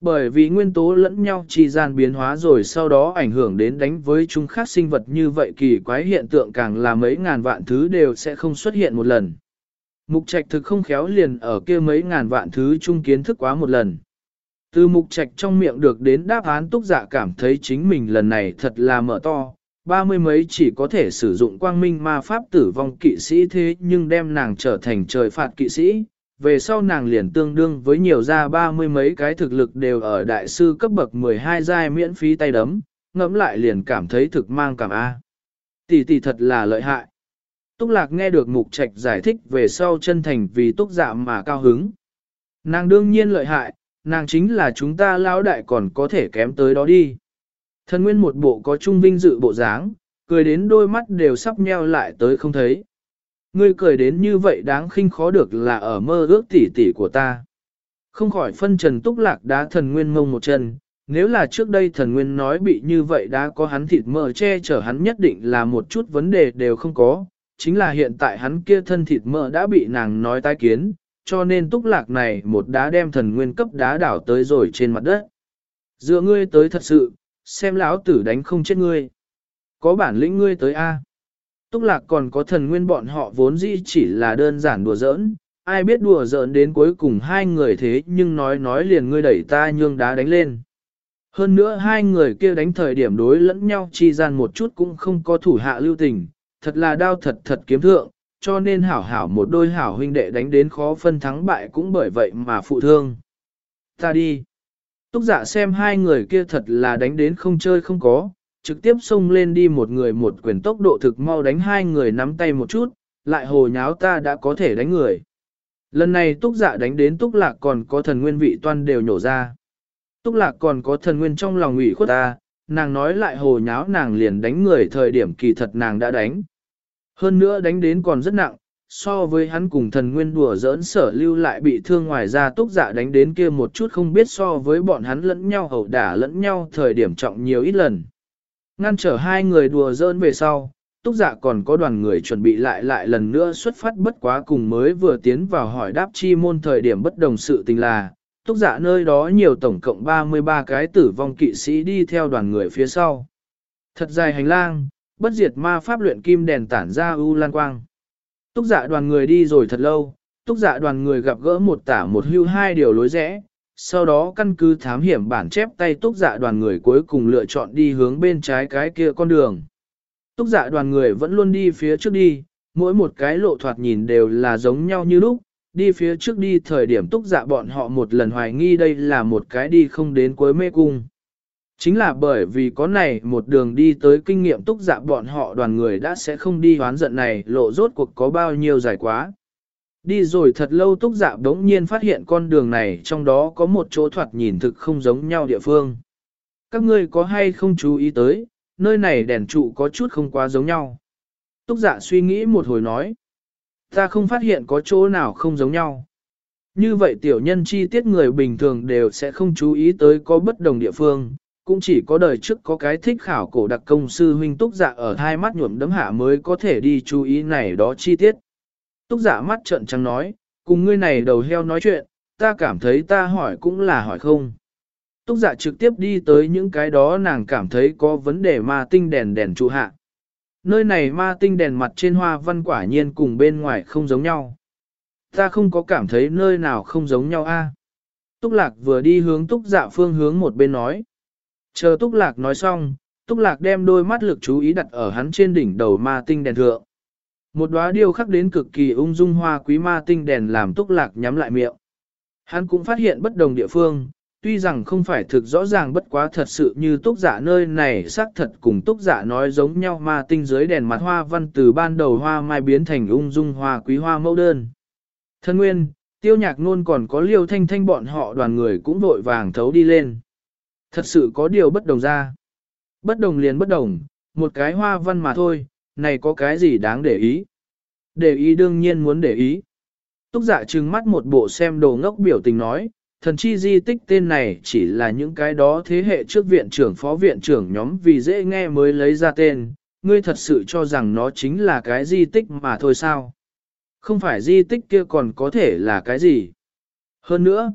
Bởi vì nguyên tố lẫn nhau chi gian biến hóa rồi sau đó ảnh hưởng đến đánh với chúng khác sinh vật như vậy kỳ quái hiện tượng càng là mấy ngàn vạn thứ đều sẽ không xuất hiện một lần. Mục trạch thực không khéo liền ở kia mấy ngàn vạn thứ chung kiến thức quá một lần. Từ mục trạch trong miệng được đến đáp án túc dạ cảm thấy chính mình lần này thật là mở to, ba mươi mấy chỉ có thể sử dụng quang minh ma pháp tử vong kỵ sĩ thế nhưng đem nàng trở thành trời phạt kỵ sĩ, về sau nàng liền tương đương với nhiều ra ba mươi mấy cái thực lực đều ở đại sư cấp bậc 12 giai miễn phí tay đấm, ngẫm lại liền cảm thấy thực mang cảm A. Tỷ tỷ thật là lợi hại. Túc Lạc nghe được Mục Trạch giải thích về sau chân thành vì Túc Dạ mà cao hứng. Nàng đương nhiên lợi hại, nàng chính là chúng ta lão đại còn có thể kém tới đó đi. Thần nguyên một bộ có trung vinh dự bộ dáng, cười đến đôi mắt đều sắp nheo lại tới không thấy. Ngươi cười đến như vậy đáng khinh khó được là ở mơ ước tỉ tỉ của ta. Không khỏi phân trần túc lạc đá thần nguyên mông một chân, nếu là trước đây thần nguyên nói bị như vậy đã có hắn thịt mỡ che chở hắn nhất định là một chút vấn đề đều không có, chính là hiện tại hắn kia thân thịt mỡ đã bị nàng nói tai kiến, cho nên túc lạc này một đá đem thần nguyên cấp đá đảo tới rồi trên mặt đất. Dựa ngươi tới thật sự, xem lão tử đánh không chết ngươi. Có bản lĩnh ngươi tới A. Túc lạc còn có thần nguyên bọn họ vốn dĩ chỉ là đơn giản đùa giỡn, ai biết đùa giỡn đến cuối cùng hai người thế nhưng nói nói liền ngươi đẩy ta nhương đá đánh lên. Hơn nữa hai người kia đánh thời điểm đối lẫn nhau chi gian một chút cũng không có thủ hạ lưu tình, thật là đau thật thật kiếm thượng, cho nên hảo hảo một đôi hảo huynh đệ đánh đến khó phân thắng bại cũng bởi vậy mà phụ thương. Ta đi. Túc giả dạ xem hai người kia thật là đánh đến không chơi không có, trực tiếp xông lên đi một người một quyền tốc độ thực mau đánh hai người nắm tay một chút, lại hồ nháo ta đã có thể đánh người. Lần này túc dạ đánh đến túc lạc còn có thần nguyên vị toan đều nhổ ra. Túc lạc còn có thần nguyên trong lòng ủy khuất ta, nàng nói lại hồ nháo nàng liền đánh người thời điểm kỳ thật nàng đã đánh. Hơn nữa đánh đến còn rất nặng, so với hắn cùng thần nguyên đùa giỡn sở lưu lại bị thương ngoài ra túc dạ đánh đến kia một chút không biết so với bọn hắn lẫn nhau hầu đả lẫn nhau thời điểm trọng nhiều ít lần. Ngăn trở hai người đùa giỡn về sau, túc dạ còn có đoàn người chuẩn bị lại lại lần nữa xuất phát bất quá cùng mới vừa tiến vào hỏi đáp chi môn thời điểm bất đồng sự tình là, túc dạ nơi đó nhiều tổng cộng 33 cái tử vong kỵ sĩ đi theo đoàn người phía sau. Thật dài hành lang, bất diệt ma pháp luyện kim đèn tản ra u lan quang. Túc dạ đoàn người đi rồi thật lâu, túc dạ đoàn người gặp gỡ một tả một hưu hai điều lối rẽ, sau đó căn cứ thám hiểm bản chép tay túc dạ đoàn người cuối cùng lựa chọn đi hướng bên trái cái kia con đường. Túc dạ đoàn người vẫn luôn đi phía trước đi, mỗi một cái lộ thoạt nhìn đều là giống nhau như lúc, đi phía trước đi thời điểm túc dạ bọn họ một lần hoài nghi đây là một cái đi không đến cuối mê cung. Chính là bởi vì có này một đường đi tới kinh nghiệm túc dạ bọn họ đoàn người đã sẽ không đi hoán giận này lộ rốt cuộc có bao nhiêu dài quá. Đi rồi thật lâu túc dạ đống nhiên phát hiện con đường này trong đó có một chỗ thoạt nhìn thực không giống nhau địa phương. Các ngươi có hay không chú ý tới, nơi này đèn trụ có chút không quá giống nhau. Túc dạ suy nghĩ một hồi nói. Ta không phát hiện có chỗ nào không giống nhau. Như vậy tiểu nhân chi tiết người bình thường đều sẽ không chú ý tới có bất đồng địa phương, cũng chỉ có đời trước có cái thích khảo cổ đặc công sư huynh túc dạ ở hai mắt nhuộm đấm hạ mới có thể đi chú ý này đó chi tiết. Túc dạ mắt trợn trắng nói, cùng ngươi này đầu heo nói chuyện, ta cảm thấy ta hỏi cũng là hỏi không. Túc dạ trực tiếp đi tới những cái đó nàng cảm thấy có vấn đề ma tinh đèn đèn trụ hạ. Nơi này ma tinh đèn mặt trên hoa văn quả nhiên cùng bên ngoài không giống nhau. Ta không có cảm thấy nơi nào không giống nhau a. Túc lạc vừa đi hướng túc dạ phương hướng một bên nói. Chờ túc lạc nói xong, túc lạc đem đôi mắt lực chú ý đặt ở hắn trên đỉnh đầu ma tinh đèn thượng. Một đóa điêu khắc đến cực kỳ ung dung hoa quý ma tinh đèn làm túc lạc nhắm lại miệng. Hắn cũng phát hiện bất đồng địa phương, tuy rằng không phải thực rõ ràng bất quá thật sự như túc giả nơi này xác thật cùng túc giả nói giống nhau ma tinh dưới đèn mặt hoa văn từ ban đầu hoa mai biến thành ung dung hoa quý hoa mẫu đơn. Thân nguyên, tiêu nhạc nôn còn có liêu thanh thanh bọn họ đoàn người cũng vội vàng thấu đi lên. Thật sự có điều bất đồng ra. Bất đồng liền bất đồng, một cái hoa văn mà thôi, này có cái gì đáng để ý. Để ý đương nhiên muốn để ý. Túc giả trừng mắt một bộ xem đồ ngốc biểu tình nói, thần chi di tích tên này chỉ là những cái đó thế hệ trước viện trưởng phó viện trưởng nhóm vì dễ nghe mới lấy ra tên, ngươi thật sự cho rằng nó chính là cái di tích mà thôi sao? Không phải di tích kia còn có thể là cái gì? Hơn nữa,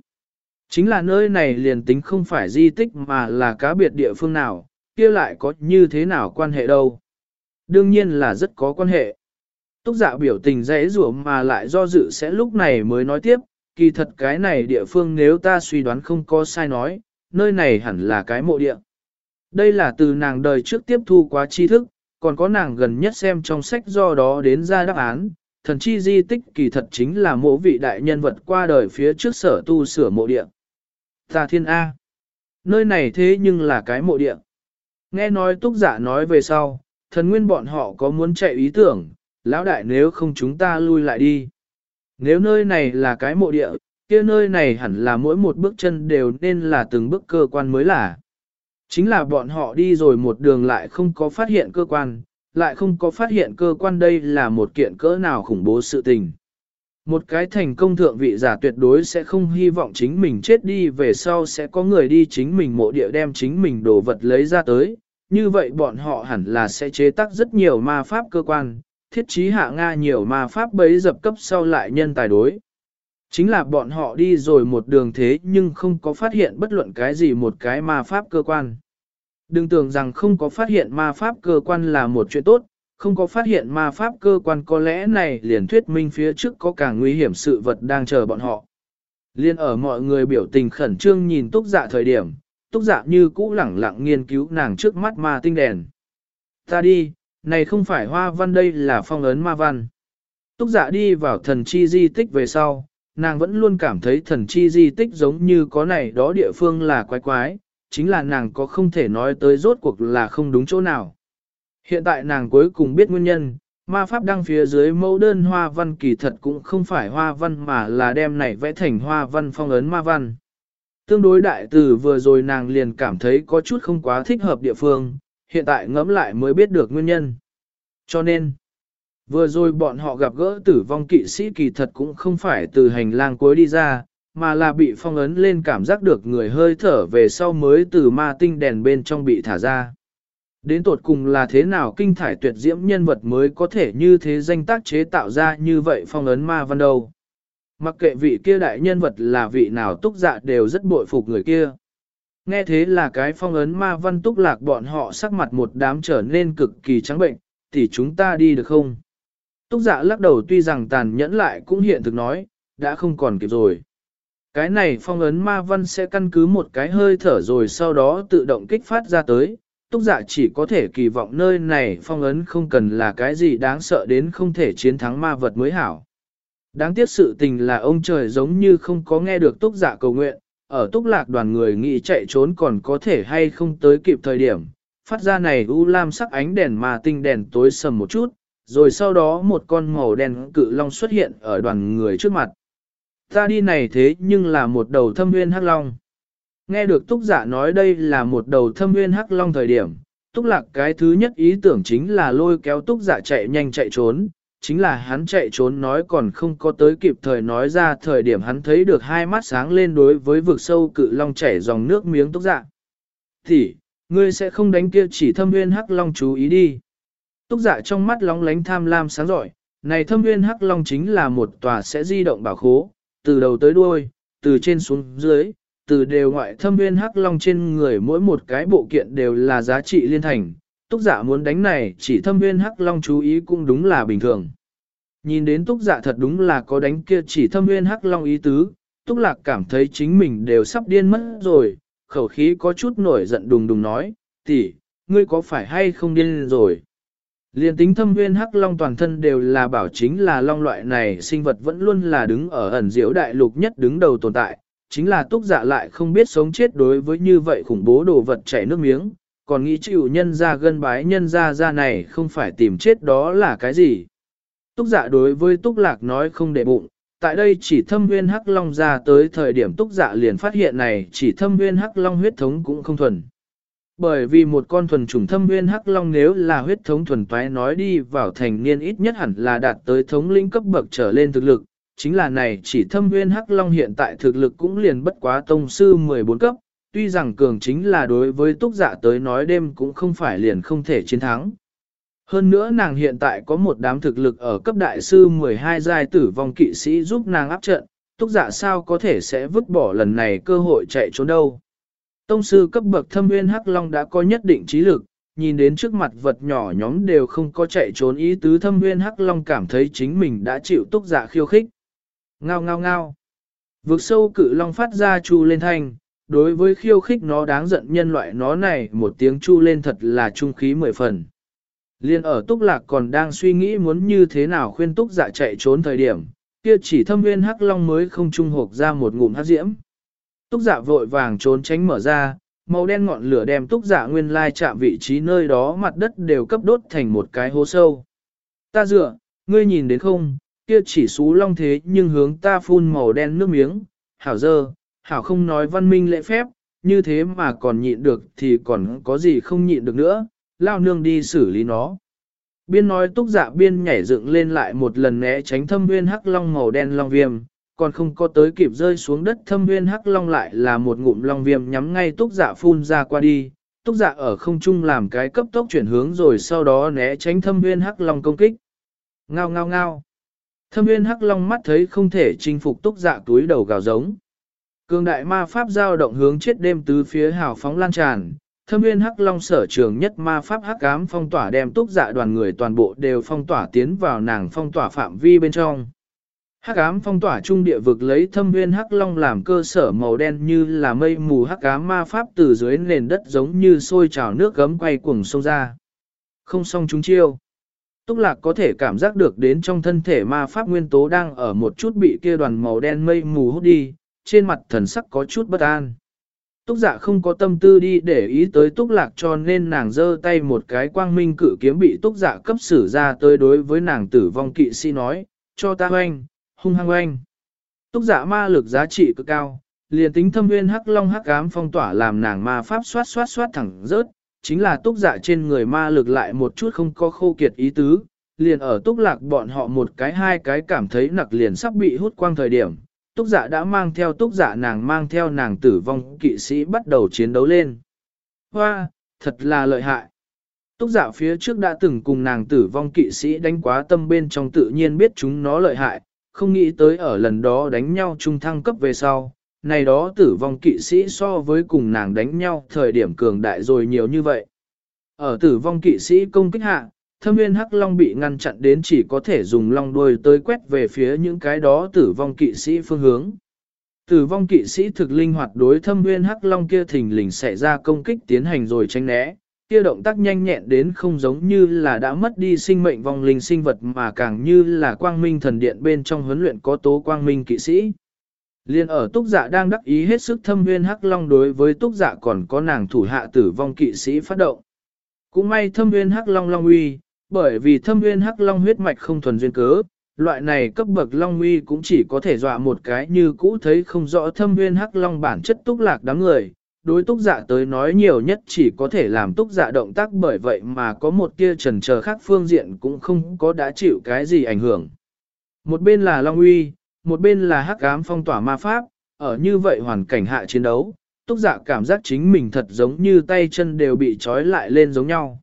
chính là nơi này liền tính không phải di tích mà là cá biệt địa phương nào, kia lại có như thế nào quan hệ đâu? Đương nhiên là rất có quan hệ. Túc giả biểu tình dễ rủa mà lại do dự sẽ lúc này mới nói tiếp, kỳ thật cái này địa phương nếu ta suy đoán không có sai nói, nơi này hẳn là cái mộ địa. Đây là từ nàng đời trước tiếp thu quá tri thức, còn có nàng gần nhất xem trong sách do đó đến ra đáp án, thần chi di tích kỳ thật chính là mộ vị đại nhân vật qua đời phía trước sở tu sửa mộ địa. Ta thiên A. Nơi này thế nhưng là cái mộ địa. Nghe nói túc giả nói về sau, thần nguyên bọn họ có muốn chạy ý tưởng, lão đại nếu không chúng ta lui lại đi. Nếu nơi này là cái mộ địa, kia nơi này hẳn là mỗi một bước chân đều nên là từng bước cơ quan mới là. Chính là bọn họ đi rồi một đường lại không có phát hiện cơ quan, lại không có phát hiện cơ quan đây là một kiện cỡ nào khủng bố sự tình. Một cái thành công thượng vị giả tuyệt đối sẽ không hy vọng chính mình chết đi về sau sẽ có người đi chính mình mộ địa đem chính mình đồ vật lấy ra tới, như vậy bọn họ hẳn là sẽ chế tác rất nhiều ma pháp cơ quan, thiết trí hạ Nga nhiều ma pháp bấy dập cấp sau lại nhân tài đối. Chính là bọn họ đi rồi một đường thế nhưng không có phát hiện bất luận cái gì một cái ma pháp cơ quan. Đừng tưởng rằng không có phát hiện ma pháp cơ quan là một chuyện tốt, không có phát hiện ma pháp cơ quan có lẽ này liền thuyết minh phía trước có càng nguy hiểm sự vật đang chờ bọn họ. Liên ở mọi người biểu tình khẩn trương nhìn túc dạ thời điểm, túc dạ như cũ lẳng lặng nghiên cứu nàng trước mắt ma tinh đèn. Ta đi, này không phải hoa văn đây là phong ấn ma văn. Túc dạ đi vào thần chi di tích về sau, nàng vẫn luôn cảm thấy thần chi di tích giống như có này đó địa phương là quái quái, chính là nàng có không thể nói tới rốt cuộc là không đúng chỗ nào. Hiện tại nàng cuối cùng biết nguyên nhân, ma pháp đăng phía dưới mẫu đơn hoa văn kỳ thật cũng không phải hoa văn mà là đem này vẽ thành hoa văn phong ấn ma văn. Tương đối đại từ vừa rồi nàng liền cảm thấy có chút không quá thích hợp địa phương, hiện tại ngẫm lại mới biết được nguyên nhân. Cho nên, vừa rồi bọn họ gặp gỡ tử vong kỵ sĩ kỳ thật cũng không phải từ hành lang cuối đi ra, mà là bị phong ấn lên cảm giác được người hơi thở về sau mới từ ma tinh đèn bên trong bị thả ra. Đến tột cùng là thế nào kinh thải tuyệt diễm nhân vật mới có thể như thế danh tác chế tạo ra như vậy phong ấn ma văn đâu. mặc kệ vị kia đại nhân vật là vị nào túc dạ đều rất bội phục người kia. Nghe thế là cái phong ấn ma văn túc lạc bọn họ sắc mặt một đám trở nên cực kỳ trắng bệnh, thì chúng ta đi được không? Túc dạ lắc đầu tuy rằng tàn nhẫn lại cũng hiện thực nói, đã không còn kịp rồi. Cái này phong ấn ma văn sẽ căn cứ một cái hơi thở rồi sau đó tự động kích phát ra tới. Túc dạ chỉ có thể kỳ vọng nơi này phong ấn không cần là cái gì đáng sợ đến không thể chiến thắng ma vật mới hảo. Đáng tiếc sự tình là ông trời giống như không có nghe được túc dạ cầu nguyện, ở túc lạc đoàn người nghĩ chạy trốn còn có thể hay không tới kịp thời điểm. Phát ra này u lam sắc ánh đèn mà tinh đèn tối sầm một chút, rồi sau đó một con màu đen cự long xuất hiện ở đoàn người trước mặt. Ta đi này thế nhưng là một đầu thâm nguyên hắc long. Nghe được túc giả nói đây là một đầu thâm nguyên hắc long thời điểm, túc lạc cái thứ nhất ý tưởng chính là lôi kéo túc giả chạy nhanh chạy trốn, chính là hắn chạy trốn nói còn không có tới kịp thời nói ra thời điểm hắn thấy được hai mắt sáng lên đối với vực sâu cự long chảy dòng nước miếng túc dạ. Thì, ngươi sẽ không đánh kia chỉ thâm nguyên hắc long chú ý đi. Túc dạ trong mắt lóng lánh tham lam sáng giỏi, này thâm nguyên hắc long chính là một tòa sẽ di động bảo khố, từ đầu tới đuôi, từ trên xuống dưới, từ đều ngoại thâm Viên hắc long trên người mỗi một cái bộ kiện đều là giá trị liên thành. Túc giả dạ muốn đánh này chỉ thâm Viên hắc long chú ý cũng đúng là bình thường. Nhìn đến túc giả dạ thật đúng là có đánh kia chỉ thâm Viên hắc long ý tứ, túc lạc cảm thấy chính mình đều sắp điên mất rồi, khẩu khí có chút nổi giận đùng đùng nói, tỷ, ngươi có phải hay không điên rồi? Liên tính thâm Viên hắc long toàn thân đều là bảo chính là long loại này sinh vật vẫn luôn là đứng ở ẩn diễu đại lục nhất đứng đầu tồn tại, chính là túc dạ lại không biết sống chết đối với như vậy khủng bố đồ vật chảy nước miếng, còn nghĩ chịu nhân ra gân bái nhân ra ra này không phải tìm chết đó là cái gì. Túc dạ đối với túc lạc nói không để bụng, tại đây chỉ thâm nguyên hắc long ra tới thời điểm túc dạ liền phát hiện này chỉ thâm nguyên hắc long huyết thống cũng không thuần. Bởi vì một con thuần trùng thâm nguyên hắc long nếu là huyết thống thuần toái nói đi vào thành niên ít nhất hẳn là đạt tới thống lĩnh cấp bậc trở lên thực lực, chính là này chỉ thâm nguyên hắc long hiện tại thực lực cũng liền bất quá tông sư 14 cấp, tuy rằng cường chính là đối với túc dạ tới nói đêm cũng không phải liền không thể chiến thắng. Hơn nữa nàng hiện tại có một đám thực lực ở cấp đại sư 12 giai tử vong kỵ sĩ giúp nàng áp trận, túc dạ sao có thể sẽ vứt bỏ lần này cơ hội chạy trốn đâu. Tông sư cấp bậc thâm nguyên hắc long đã có nhất định trí lực, nhìn đến trước mặt vật nhỏ nhóm đều không có chạy trốn ý tứ thâm nguyên hắc long cảm thấy chính mình đã chịu túc dạ khiêu khích. Ngao ngao ngao. Vực sâu cự long phát ra chu lên thanh, đối với khiêu khích nó đáng giận nhân loại nó này một tiếng chu lên thật là trung khí mười phần. Liên ở túc lạc còn đang suy nghĩ muốn như thế nào khuyên túc dạ chạy trốn thời điểm, kia chỉ thâm nguyên hắc long mới không trung hộp ra một ngụm hắc diễm. Túc dạ vội vàng trốn tránh mở ra, màu đen ngọn lửa đem túc dạ nguyên lai chạm vị trí nơi đó mặt đất đều cấp đốt thành một cái hố sâu. Ta dựa, ngươi nhìn đến không, kia chỉ xú long thế nhưng hướng ta phun màu đen nước miếng, hảo dơ, hảo không nói văn minh lễ phép, như thế mà còn nhịn được thì còn có gì không nhịn được nữa, lao nương đi xử lý nó. Biên nói túc dạ biên nhảy dựng lên lại một lần né tránh thâm nguyên hắc long màu đen long viêm, còn không có tới kịp rơi xuống đất thâm nguyên hắc long lại là một ngụm long viêm nhắm ngay túc dạ phun ra qua đi. Túc dạ ở không trung làm cái cấp tốc chuyển hướng rồi sau đó né tránh thâm nguyên hắc long công kích. Ngao ngao ngao. Thâm nguyên hắc long mắt thấy không thể chinh phục túc dạ túi đầu gào giống. Cường đại ma pháp giao động hướng chết đêm tứ phía hào phóng lan tràn. Thâm nguyên hắc long sở trường nhất ma pháp hắc ám phong tỏa đem túc dạ đoàn người toàn bộ đều phong tỏa tiến vào nàng phong tỏa phạm vi bên trong. Hắc ám phong tỏa trung địa vực lấy thâm viên hắc long làm cơ sở màu đen như là mây mù hắc ám ma pháp từ dưới nền đất giống như sôi trào nước gấm quay cuồng sông ra. Không xong chúng chiêu. Túc lạc có thể cảm giác được đến trong thân thể ma pháp nguyên tố đang ở một chút bị kia đoàn màu đen mây mù hút đi, trên mặt thần sắc có chút bất an. Túc dạ không có tâm tư đi để ý tới túc lạc cho nên nàng giơ tay một cái quang minh cử kiếm bị túc dạ cấp xử ra tới đối với nàng tử vong kỵ sĩ nói, cho ta hoanh, hung hăng oanh. Túc giả dạ ma lực giá trị cực cao, liền tính thâm nguyên hắc long hắc ám phong tỏa làm nàng ma pháp xoát xoát xoát thẳng rớt, chính là túc dạ trên người ma lực lại một chút không có khô kiệt ý tứ, liền ở túc lạc bọn họ một cái hai cái cảm thấy nặc liền sắp bị hút quang thời điểm. Túc dạ đã mang theo túc dạ nàng mang theo nàng tử vong kỵ sĩ bắt đầu chiến đấu lên. Hoa, thật là lợi hại. Túc giả phía trước đã từng cùng nàng tử vong kỵ sĩ đánh quá tâm bên trong tự nhiên biết chúng nó lợi hại, không nghĩ tới ở lần đó đánh nhau trung thăng cấp về sau, này đó tử vong kỵ sĩ so với cùng nàng đánh nhau thời điểm cường đại rồi nhiều như vậy. Ở tử vong kỵ sĩ công kích hạ, thâm nguyên hắc long bị ngăn chặn đến chỉ có thể dùng long đuôi tới quét về phía những cái đó tử vong kỵ sĩ phương hướng. Tử vong kỵ sĩ thực linh hoạt đối thâm nguyên hắc long kia thình lình xảy ra công kích tiến hành rồi tránh né, kia động tác nhanh nhẹn đến không giống như là đã mất đi sinh mệnh vong linh sinh vật mà càng như là quang minh thần điện bên trong huấn luyện có tố quang minh kỵ sĩ. Liên ở túc dạ đang đắc ý hết sức thâm nguyên hắc long đối với túc dạ còn có nàng thủ hạ tử vong kỵ sĩ phát động. Cũng may thâm nguyên hắc long long uy, bởi vì thâm nguyên hắc long huyết mạch không thuần duyên cớ, loại này cấp bậc long uy cũng chỉ có thể dọa một cái như cũ thấy không rõ thâm nguyên hắc long bản chất túc lạc đám người. Đối túc dạ tới nói nhiều nhất chỉ có thể làm túc dạ động tác bởi vậy mà có một kia trần chờ khác phương diện cũng không có đã chịu cái gì ảnh hưởng. Một bên là long uy, một bên là hắc ám phong tỏa ma pháp, ở như vậy hoàn cảnh hạ chiến đấu, túc dạ cảm giác chính mình thật giống như tay chân đều bị trói lại lên giống nhau.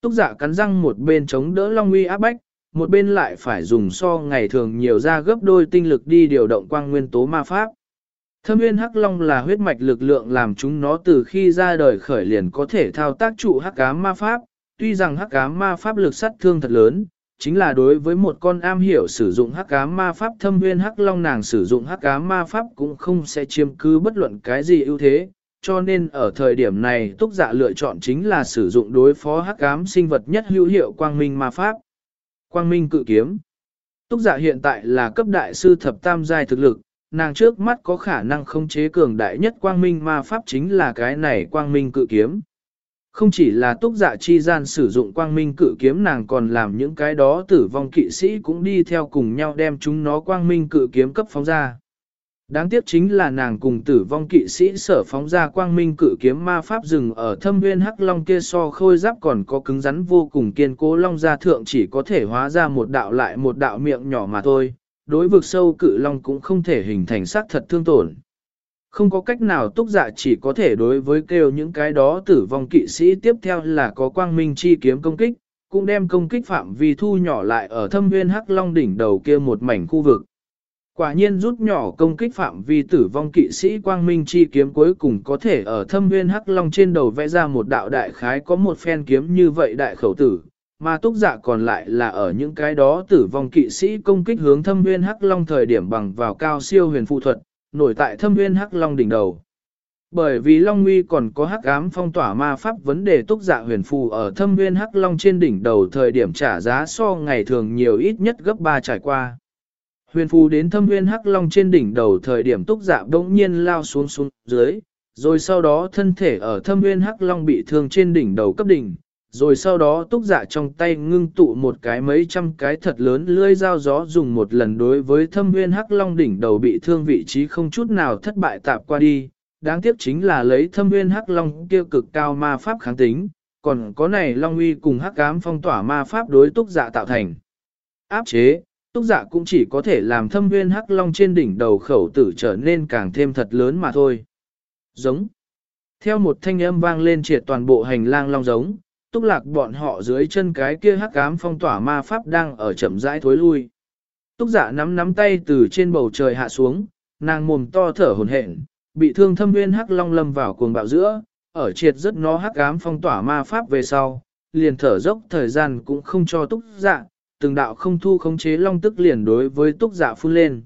Túc dạ cắn răng một bên chống đỡ long uy áp bách, một bên lại phải dùng so ngày thường nhiều ra gấp đôi tinh lực đi điều động quang nguyên tố ma pháp. Thâm nguyên hắc long là huyết mạch lực lượng làm chúng nó từ khi ra đời khởi liền có thể thao tác trụ hắc ám ma pháp, tuy rằng hắc ám ma pháp lực sát thương thật lớn, chính là đối với một con am hiểu sử dụng hắc ám ma pháp thâm nguyên hắc long nàng sử dụng hắc ám ma pháp cũng không sẽ chiếm cứ bất luận cái gì ưu thế, cho nên ở thời điểm này túc dạ lựa chọn chính là sử dụng đối phó hắc ám sinh vật nhất hữu hiệu quang minh ma pháp. Quang minh cự kiếm Túc dạ hiện tại là cấp đại sư thập tam giai thực lực, nàng trước mắt có khả năng khống chế cường đại nhất quang minh ma pháp chính là cái này quang minh cự kiếm. Không chỉ là túc dạ chi gian sử dụng quang minh cự kiếm nàng còn làm những cái đó tử vong kỵ sĩ cũng đi theo cùng nhau đem chúng nó quang minh cự kiếm cấp phóng ra. Đáng tiếc chính là nàng cùng tử vong kỵ sĩ sở phóng ra quang minh cử kiếm ma pháp rừng ở thâm nguyên hắc long kia so khôi giáp còn có cứng rắn vô cùng kiên cố long gia thượng chỉ có thể hóa ra một đạo lại một đạo miệng nhỏ mà thôi, đối vực sâu cự long cũng không thể hình thành xác thật thương tổn. Không có cách nào túc dạ chỉ có thể đối với kêu những cái đó tử vong kỵ sĩ tiếp theo là có quang minh chi kiếm công kích, cũng đem công kích phạm vi thu nhỏ lại ở thâm nguyên hắc long đỉnh đầu kia một mảnh khu vực. Quả nhiên rút nhỏ công kích phạm vi tử vong kỵ sĩ quang minh chi kiếm cuối cùng có thể ở thâm nguyên hắc long trên đầu vẽ ra một đạo đại khái có một phen kiếm như vậy đại khẩu tử, mà túc dạ còn lại là ở những cái đó tử vong kỵ sĩ công kích hướng thâm nguyên hắc long thời điểm bằng vào cao siêu huyền phụ thuật, nổi tại thâm nguyên hắc long đỉnh đầu. Bởi vì Long Nguy còn có hắc ám phong tỏa ma pháp vấn đề túc dạ huyền phù ở thâm nguyên hắc long trên đỉnh đầu thời điểm trả giá so ngày thường nhiều ít nhất gấp 3 trải qua. Huyền phù đến thâm nguyên hắc long trên đỉnh đầu thời điểm túc dạ bỗng nhiên lao xuống xuống dưới, rồi sau đó thân thể ở thâm nguyên hắc long bị thương trên đỉnh đầu cấp đỉnh, rồi sau đó túc dạ trong tay ngưng tụ một cái mấy trăm cái thật lớn lưỡi dao gió dùng một lần đối với thâm nguyên hắc long đỉnh đầu bị thương vị trí không chút nào thất bại tạp qua đi. Đáng tiếc chính là lấy thâm nguyên hắc long kia cực cao ma pháp kháng tính, còn có này long uy cùng hắc ám phong tỏa ma pháp đối túc dạ tạo thành. Áp chế, túc dạ cũng chỉ có thể làm thâm nguyên hắc long trên đỉnh đầu khẩu tử trở nên càng thêm thật lớn mà thôi. Giống. Theo một thanh âm vang lên triệt toàn bộ hành lang long giống, túc lạc bọn họ dưới chân cái kia hắc ám phong tỏa ma pháp đang ở chậm rãi thối lui. Túc dạ nắm nắm tay từ trên bầu trời hạ xuống, nàng mồm to thở hồn hển, bị thương thâm nguyên hắc long lâm vào cuồng bạo giữa, ở triệt rất nó hắc ám phong tỏa ma pháp về sau, liền thở dốc thời gian cũng không cho túc dạ, từng đạo không thu khống chế long tức liền đối với túc dạ phun lên.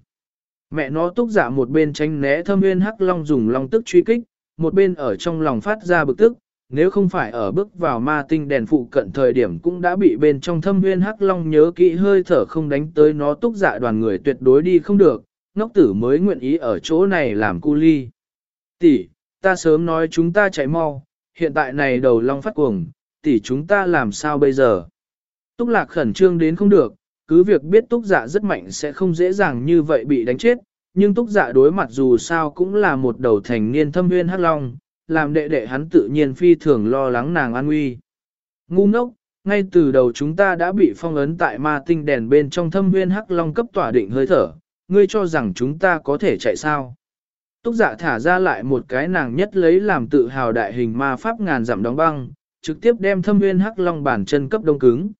Mẹ nó túc dạ một bên tránh né thâm nguyên hắc long dùng long tức truy kích, một bên ở trong lòng phát ra bực tức, nếu không phải ở bước vào ma tinh đèn phụ cận thời điểm cũng đã bị bên trong thâm nguyên hắc long nhớ kỹ hơi thở không đánh tới nó túc dạ đoàn người tuyệt đối đi không được, ngốc tử mới nguyện ý ở chỗ này làm cu ly. Tỷ, ta sớm nói chúng ta chạy mau, hiện tại này đầu long phát cuồng, tỷ chúng ta làm sao bây giờ? Túc lạc khẩn trương đến không được, cứ việc biết túc dạ rất mạnh sẽ không dễ dàng như vậy bị đánh chết, nhưng túc dạ đối mặt dù sao cũng là một đầu thành niên thâm nguyên hắc long, làm đệ đệ hắn tự nhiên phi thường lo lắng nàng an nguy. Ngu ngốc, ngay từ đầu chúng ta đã bị phong ấn tại ma tinh đèn bên trong thâm nguyên hắc long cấp tỏa định hơi thở, ngươi cho rằng chúng ta có thể chạy sao. Túc giả thả ra lại một cái nàng nhất lấy làm tự hào đại hình ma pháp ngàn dặm đóng băng, trực tiếp đem thâm nguyên hắc long bản chân cấp đông cứng.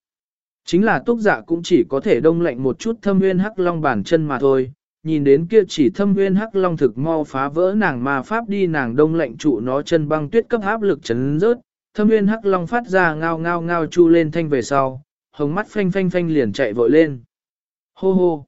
Chính là túc giả cũng chỉ có thể đông lạnh một chút thâm nguyên hắc long bản chân mà thôi, nhìn đến kia chỉ thâm nguyên hắc long thực mau phá vỡ nàng ma pháp đi nàng đông lạnh trụ nó chân băng tuyết cấp áp lực chấn rớt, thâm nguyên hắc long phát ra ngao ngao ngao chu lên thanh về sau, hồng mắt phanh phanh phanh liền chạy vội lên. Hô hô!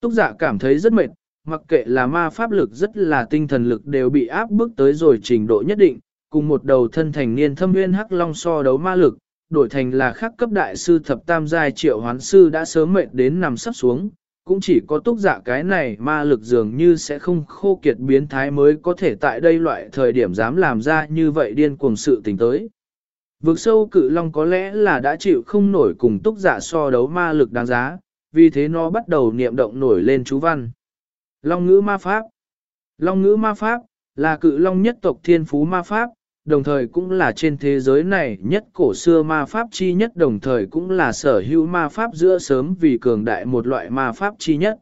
Túc giả cảm thấy rất mệt, mặc kệ là ma pháp lực rất là tinh thần lực đều bị áp bức tới rồi trình độ nhất định, cùng một đầu thân thành niên thâm nguyên hắc long so đấu ma lực, đổi thành là khắc cấp đại sư thập tam giai triệu hoán sư đã sớm mệt đến nằm sắp xuống, cũng chỉ có túc giả dạ cái này ma lực dường như sẽ không khô kiệt biến thái mới có thể tại đây loại thời điểm dám làm ra như vậy điên cuồng sự tình tới. Vực sâu cự long có lẽ là đã chịu không nổi cùng túc giả dạ so đấu ma lực đáng giá, vì thế nó bắt đầu niệm động nổi lên chú văn. Long ngữ ma pháp Long ngữ ma pháp là cự long nhất tộc thiên phú ma pháp, đồng thời cũng là trên thế giới này nhất cổ xưa ma pháp chi nhất đồng thời cũng là sở hữu ma pháp giữa sớm vì cường đại một loại ma pháp chi nhất.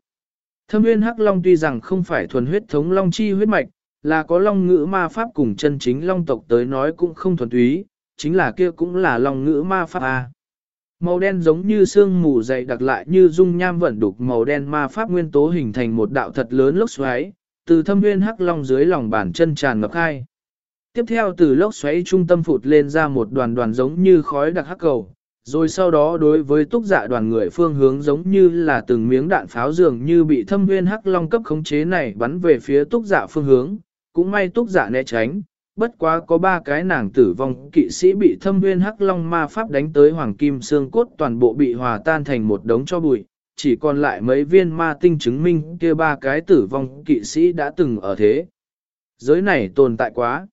Thâm nguyên hắc long tuy rằng không phải thuần huyết thống long chi huyết mạch, là có long ngữ ma pháp cùng chân chính long tộc tới nói cũng không thuần túy, chính là kia cũng là long ngữ ma pháp A. Màu đen giống như sương mù dày đặc lại như dung nham vẩn đục màu đen ma pháp nguyên tố hình thành một đạo thật lớn lốc xoáy, từ thâm nguyên hắc long dưới lòng bàn chân tràn ngập khai. Tiếp theo từ lốc xoáy trung tâm phụt lên ra một đoàn đoàn giống như khói đặc hắc cầu, rồi sau đó đối với túc dạ đoàn người phương hướng giống như là từng miếng đạn pháo dường như bị thâm nguyên hắc long cấp khống chế này bắn về phía túc dạ phương hướng, cũng may túc dạ né tránh, bất quá có ba cái nàng tử vong kỵ sĩ bị thâm nguyên hắc long ma pháp đánh tới hoàng kim xương cốt toàn bộ bị hòa tan thành một đống cho bụi, chỉ còn lại mấy viên ma tinh chứng minh kia ba cái tử vong kỵ sĩ đã từng ở thế. Giới này tồn tại quá.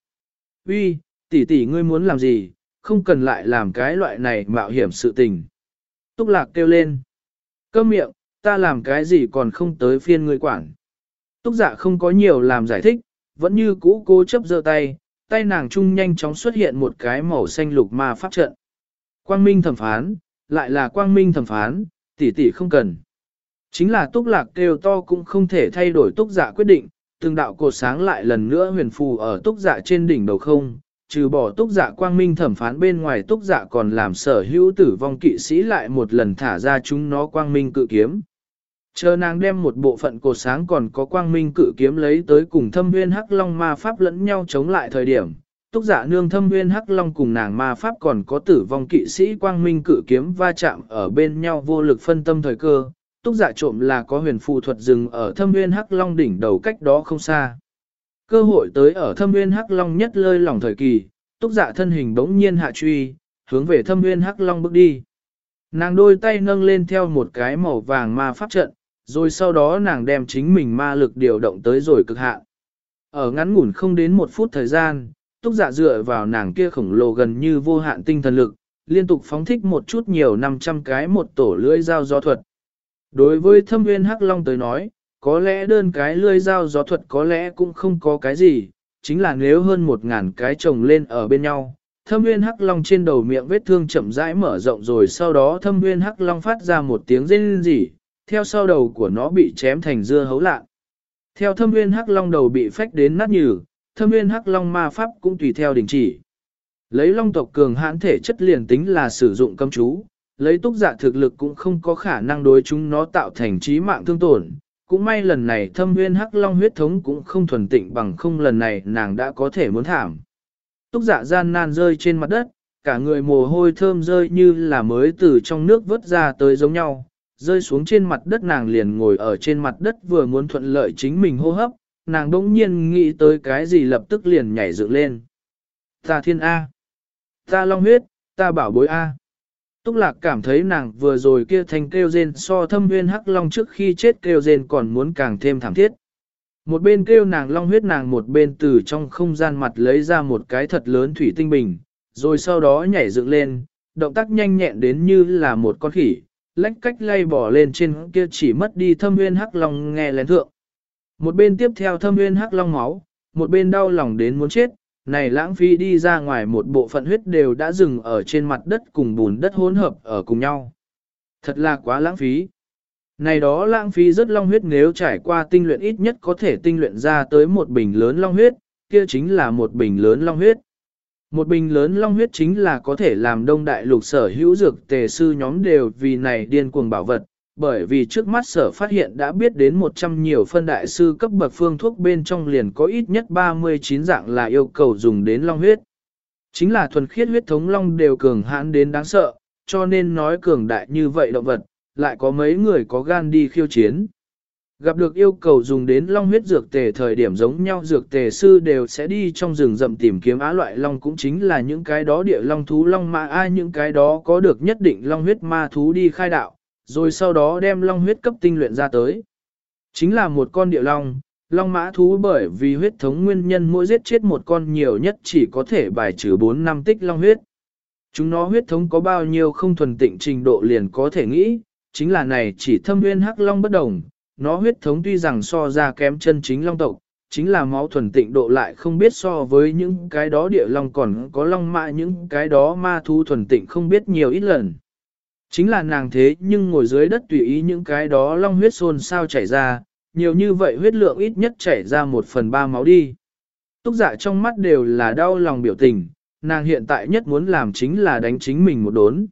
Uy, tỷ tỷ ngươi muốn làm gì, không cần lại làm cái loại này mạo hiểm sự tình. Túc lạc kêu lên. Cơm miệng, ta làm cái gì còn không tới phiên ngươi quản. Túc dạ không có nhiều làm giải thích, vẫn như cũ cố chấp giơ tay, tay nàng trung nhanh chóng xuất hiện một cái màu xanh lục ma pháp trận. Quang minh thẩm phán, lại là quang minh thẩm phán, tỷ tỷ không cần. Chính là túc lạc kêu to cũng không thể thay đổi túc dạ quyết định, từng đạo cột sáng lại lần nữa huyền phù ở túc dạ trên đỉnh đầu không, trừ bỏ túc dạ quang minh thẩm phán bên ngoài túc dạ còn làm sở hữu tử vong kỵ sĩ lại một lần thả ra chúng nó quang minh cự kiếm. Chờ nàng đem một bộ phận cột sáng còn có quang minh cự kiếm lấy tới cùng thâm nguyên hắc long ma pháp lẫn nhau chống lại thời điểm. Túc giả nương thâm nguyên hắc long cùng nàng ma pháp còn có tử vong kỵ sĩ quang minh cự kiếm va chạm ở bên nhau vô lực phân tâm thời cơ. Túc giả trộm là có huyền phù thuật rừng ở thâm nguyên hắc long đỉnh đầu cách đó không xa. Cơ hội tới ở thâm nguyên hắc long nhất lơi lỏng thời kỳ, túc giả thân hình đống nhiên hạ truy, hướng về thâm nguyên hắc long bước đi. Nàng đôi tay nâng lên theo một cái màu vàng ma pháp trận, rồi sau đó nàng đem chính mình ma lực điều động tới rồi cực hạn. Ở ngắn ngủn không đến một phút thời gian, túc dạ dựa vào nàng kia khổng lồ gần như vô hạn tinh thần lực, liên tục phóng thích một chút nhiều 500 cái một tổ lưỡi dao do thuật. Đối với thâm nguyên hắc long tới nói, có lẽ đơn cái lưỡi dao gió thuật có lẽ cũng không có cái gì, chính là nếu hơn một ngàn cái chồng lên ở bên nhau. Thâm nguyên hắc long trên đầu miệng vết thương chậm rãi mở rộng rồi sau đó thâm nguyên hắc long phát ra một tiếng rên rỉ, theo sau đầu của nó bị chém thành dưa hấu lạ. Theo thâm nguyên hắc long đầu bị phách đến nát nhừ, thâm nguyên hắc long ma pháp cũng tùy theo đình chỉ. Lấy long tộc cường hãn thể chất liền tính là sử dụng cấm chú, lấy túc giả thực lực cũng không có khả năng đối chúng nó tạo thành trí mạng thương tổn. Cũng may lần này thâm nguyên hắc long huyết thống cũng không thuần tịnh bằng không lần này nàng đã có thể muốn thảm. Túc giả gian nan rơi trên mặt đất, cả người mồ hôi thơm rơi như là mới từ trong nước vớt ra tới giống nhau, rơi xuống trên mặt đất nàng liền ngồi ở trên mặt đất vừa muốn thuận lợi chính mình hô hấp, nàng đỗng nhiên nghĩ tới cái gì lập tức liền nhảy dựng lên. Ta thiên A. Ta long huyết, ta bảo bối A. Túc lạc cảm thấy nàng vừa rồi kia thành kêu rên so thâm nguyên hắc long trước khi chết kêu rên còn muốn càng thêm thảm thiết. Một bên kêu nàng long huyết nàng một bên từ trong không gian mặt lấy ra một cái thật lớn thủy tinh bình, rồi sau đó nhảy dựng lên, động tác nhanh nhẹn đến như là một con khỉ, lách cách lay bỏ lên trên kia chỉ mất đi thâm nguyên hắc long nghe lén thượng. Một bên tiếp theo thâm nguyên hắc long máu, một bên đau lòng đến muốn chết, này lãng phí đi ra ngoài một bộ phận huyết đều đã dừng ở trên mặt đất cùng bùn đất hỗn hợp ở cùng nhau. Thật là quá lãng phí. Này đó lãng phí rất long huyết nếu trải qua tinh luyện ít nhất có thể tinh luyện ra tới một bình lớn long huyết, kia chính là một bình lớn long huyết. Một bình lớn long huyết chính là có thể làm đông đại lục sở hữu dược tề sư nhóm đều vì này điên cuồng bảo vật, bởi vì trước mắt sở phát hiện đã biết đến 100 nhiều phân đại sư cấp bậc phương thuốc bên trong liền có ít nhất 39 dạng là yêu cầu dùng đến long huyết. Chính là thuần khiết huyết thống long đều cường hãn đến đáng sợ, cho nên nói cường đại như vậy động vật, lại có mấy người có gan đi khiêu chiến. Gặp được yêu cầu dùng đến long huyết dược tề thời điểm giống nhau dược tề sư đều sẽ đi trong rừng rậm tìm kiếm á loại long cũng chính là những cái đó địa long thú long ma ai những cái đó có được nhất định long huyết ma thú đi khai đạo, rồi sau đó đem long huyết cấp tinh luyện ra tới. Chính là một con địa long, long mã thú bởi vì huyết thống nguyên nhân mỗi giết chết một con nhiều nhất chỉ có thể bài trừ 4 năm tích long huyết. Chúng nó huyết thống có bao nhiêu không thuần tịnh trình độ liền có thể nghĩ, chính là này chỉ thâm nguyên hắc long bất đồng, nó huyết thống tuy rằng so ra kém chân chính long tộc, chính là máu thuần tịnh độ lại không biết so với những cái đó địa long còn có long mã những cái đó ma thú thuần tịnh không biết nhiều ít lần. Chính là nàng thế nhưng ngồi dưới đất tùy ý những cái đó long huyết xôn sao chảy ra, nhiều như vậy huyết lượng ít nhất chảy ra một phần ba máu đi. Túc dạ trong mắt đều là đau lòng biểu tình, nàng hiện tại nhất muốn làm chính là đánh chính mình một đốn.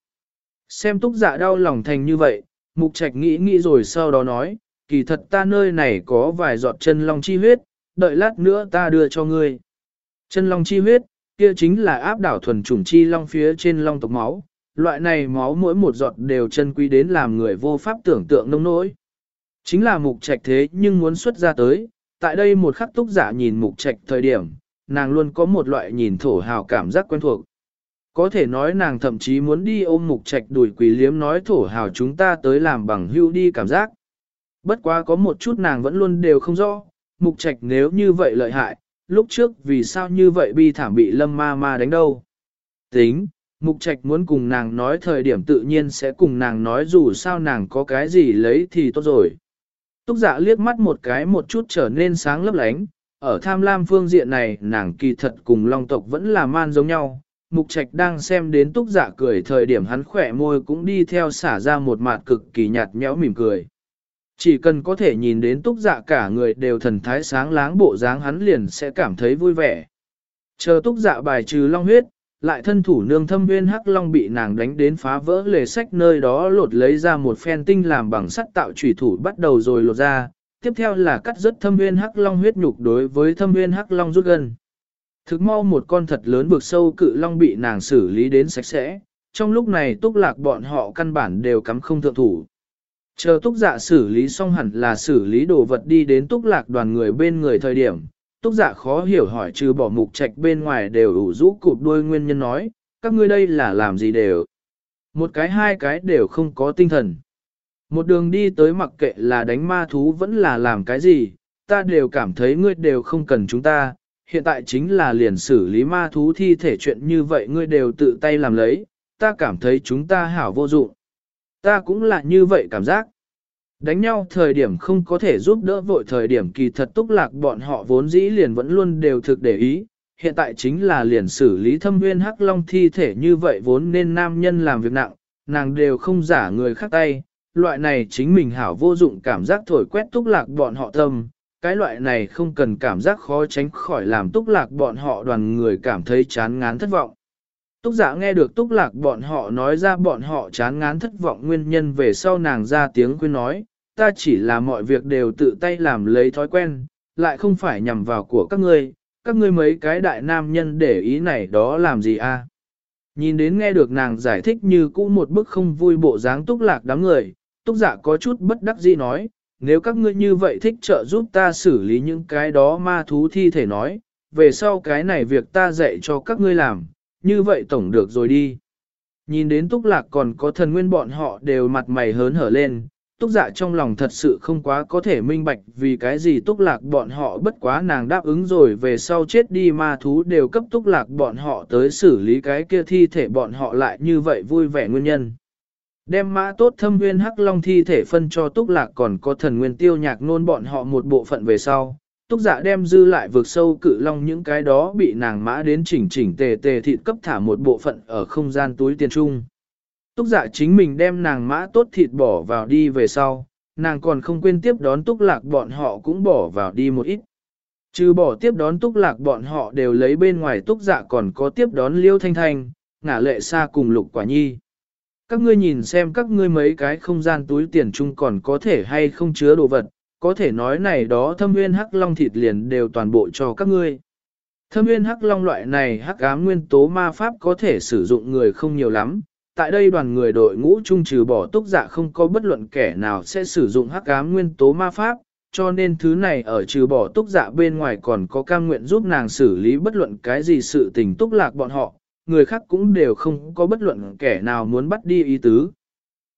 Xem túc dạ đau lòng thành như vậy, mục trạch nghĩ nghĩ rồi sau đó nói, kỳ thật ta nơi này có vài giọt chân long chi huyết, đợi lát nữa ta đưa cho ngươi. Chân long chi huyết, kia chính là áp đảo thuần chủng chi long phía trên long tộc máu, loại này máu mỗi một giọt đều chân quý đến làm người vô pháp tưởng tượng nông nỗi. Chính là mục trạch thế nhưng muốn xuất ra tới, tại đây một khắc túc giả nhìn mục trạch thời điểm, nàng luôn có một loại nhìn thổ hào cảm giác quen thuộc. Có thể nói nàng thậm chí muốn đi ôm mục trạch đuổi quỷ liếm nói thổ hào chúng ta tới làm bằng hưu đi cảm giác. Bất quá có một chút nàng vẫn luôn đều không rõ, mục trạch nếu như vậy lợi hại, lúc trước vì sao như vậy bi thảm bị lâm ma ma đánh đâu. Tính, mục trạch muốn cùng nàng nói thời điểm tự nhiên sẽ cùng nàng nói dù sao nàng có cái gì lấy thì tốt rồi. Túc dạ liếc mắt một cái một chút trở nên sáng lấp lánh, ở tham lam phương diện này nàng kỳ thật cùng long tộc vẫn là man giống nhau. Mục trạch đang xem đến túc dạ cười thời điểm hắn khỏe môi cũng đi theo xả ra một mặt cực kỳ nhạt nhẽo mỉm cười. Chỉ cần có thể nhìn đến túc dạ cả người đều thần thái sáng láng bộ dáng hắn liền sẽ cảm thấy vui vẻ. Chờ túc dạ bài trừ long huyết, lại thân thủ nương thâm viên hắc long bị nàng đánh đến phá vỡ lề sách nơi đó lột lấy ra một phen tinh làm bằng sắt tạo trùy thủ bắt đầu rồi lột ra, tiếp theo là cắt rất thâm viên hắc long huyết nhục đối với thâm viên hắc long rút gần. Thực mau một con thật lớn vực sâu cự long bị nàng xử lý đến sạch sẽ, trong lúc này túc lạc bọn họ căn bản đều cắm không thượng thủ. Chờ túc dạ xử lý xong hẳn là xử lý đồ vật đi đến túc lạc đoàn người bên người thời điểm, túc giả khó hiểu hỏi trừ bỏ mục trạch bên ngoài đều ủ rũ cụp đuôi nguyên nhân nói, các ngươi đây là làm gì đều. Một cái hai cái đều không có tinh thần. Một đường đi tới mặc kệ là đánh ma thú vẫn là làm cái gì, ta đều cảm thấy ngươi đều không cần chúng ta, hiện tại chính là liền xử lý ma thú thi thể chuyện như vậy ngươi đều tự tay làm lấy, ta cảm thấy chúng ta hảo vô dụng. Ta cũng là như vậy cảm giác. Đánh nhau thời điểm không có thể giúp đỡ vội thời điểm kỳ thật túc lạc bọn họ vốn dĩ liền vẫn luôn đều thực để ý, hiện tại chính là liền xử lý thâm viên hắc long thi thể như vậy vốn nên nam nhân làm việc nặng, nàng đều không giả người khác tay, loại này chính mình hảo vô dụng cảm giác thổi quét túc lạc bọn họ tâm, cái loại này không cần cảm giác khó tránh khỏi làm túc lạc bọn họ đoàn người cảm thấy chán ngán thất vọng. Túc giả nghe được túc lạc bọn họ nói ra bọn họ chán ngán thất vọng nguyên nhân về sau nàng ra tiếng khuyên nói, ta chỉ là mọi việc đều tự tay làm lấy thói quen, lại không phải nhằm vào của các ngươi, các ngươi mấy cái đại nam nhân để ý này đó làm gì a? Nhìn đến nghe được nàng giải thích như cũ một bức không vui bộ dáng túc lạc đám người, túc giả có chút bất đắc dĩ nói, nếu các ngươi như vậy thích trợ giúp ta xử lý những cái đó ma thú thi thể nói, về sau cái này việc ta dạy cho các ngươi làm, như vậy tổng được rồi đi. Nhìn đến túc lạc còn có thần nguyên bọn họ đều mặt mày hớn hở lên, túc dạ trong lòng thật sự không quá có thể minh bạch vì cái gì túc lạc bọn họ bất quá nàng đáp ứng rồi về sau chết đi ma thú đều cấp túc lạc bọn họ tới xử lý cái kia thi thể bọn họ lại như vậy vui vẻ nguyên nhân. Đem mã tốt thâm nguyên hắc long thi thể phân cho túc lạc còn có thần nguyên tiêu nhạc nôn bọn họ một bộ phận về sau, túc dạ đem dư lại vượt sâu cự long những cái đó bị nàng mã đến chỉnh chỉnh tề tề thịt cấp thả một bộ phận ở không gian túi tiền trung. Túc dạ chính mình đem nàng mã tốt thịt bỏ vào đi về sau, nàng còn không quên tiếp đón túc lạc bọn họ cũng bỏ vào đi một ít. Trừ bỏ tiếp đón túc lạc bọn họ đều lấy bên ngoài túc dạ còn có tiếp đón liêu thanh thanh, ngả lệ xa cùng lục quả nhi. Các ngươi nhìn xem các ngươi mấy cái không gian túi tiền chung còn có thể hay không chứa đồ vật, có thể nói này đó thâm nguyên hắc long thịt liền đều toàn bộ cho các ngươi. Thâm nguyên hắc long loại này hắc ám nguyên tố ma pháp có thể sử dụng người không nhiều lắm. Tại đây đoàn người đội ngũ chung trừ bỏ túc giả không có bất luận kẻ nào sẽ sử dụng hắc ám nguyên tố ma pháp, cho nên thứ này ở trừ bỏ túc giả bên ngoài còn có cam nguyện giúp nàng xử lý bất luận cái gì sự tình túc lạc bọn họ, người khác cũng đều không có bất luận kẻ nào muốn bắt đi ý tứ.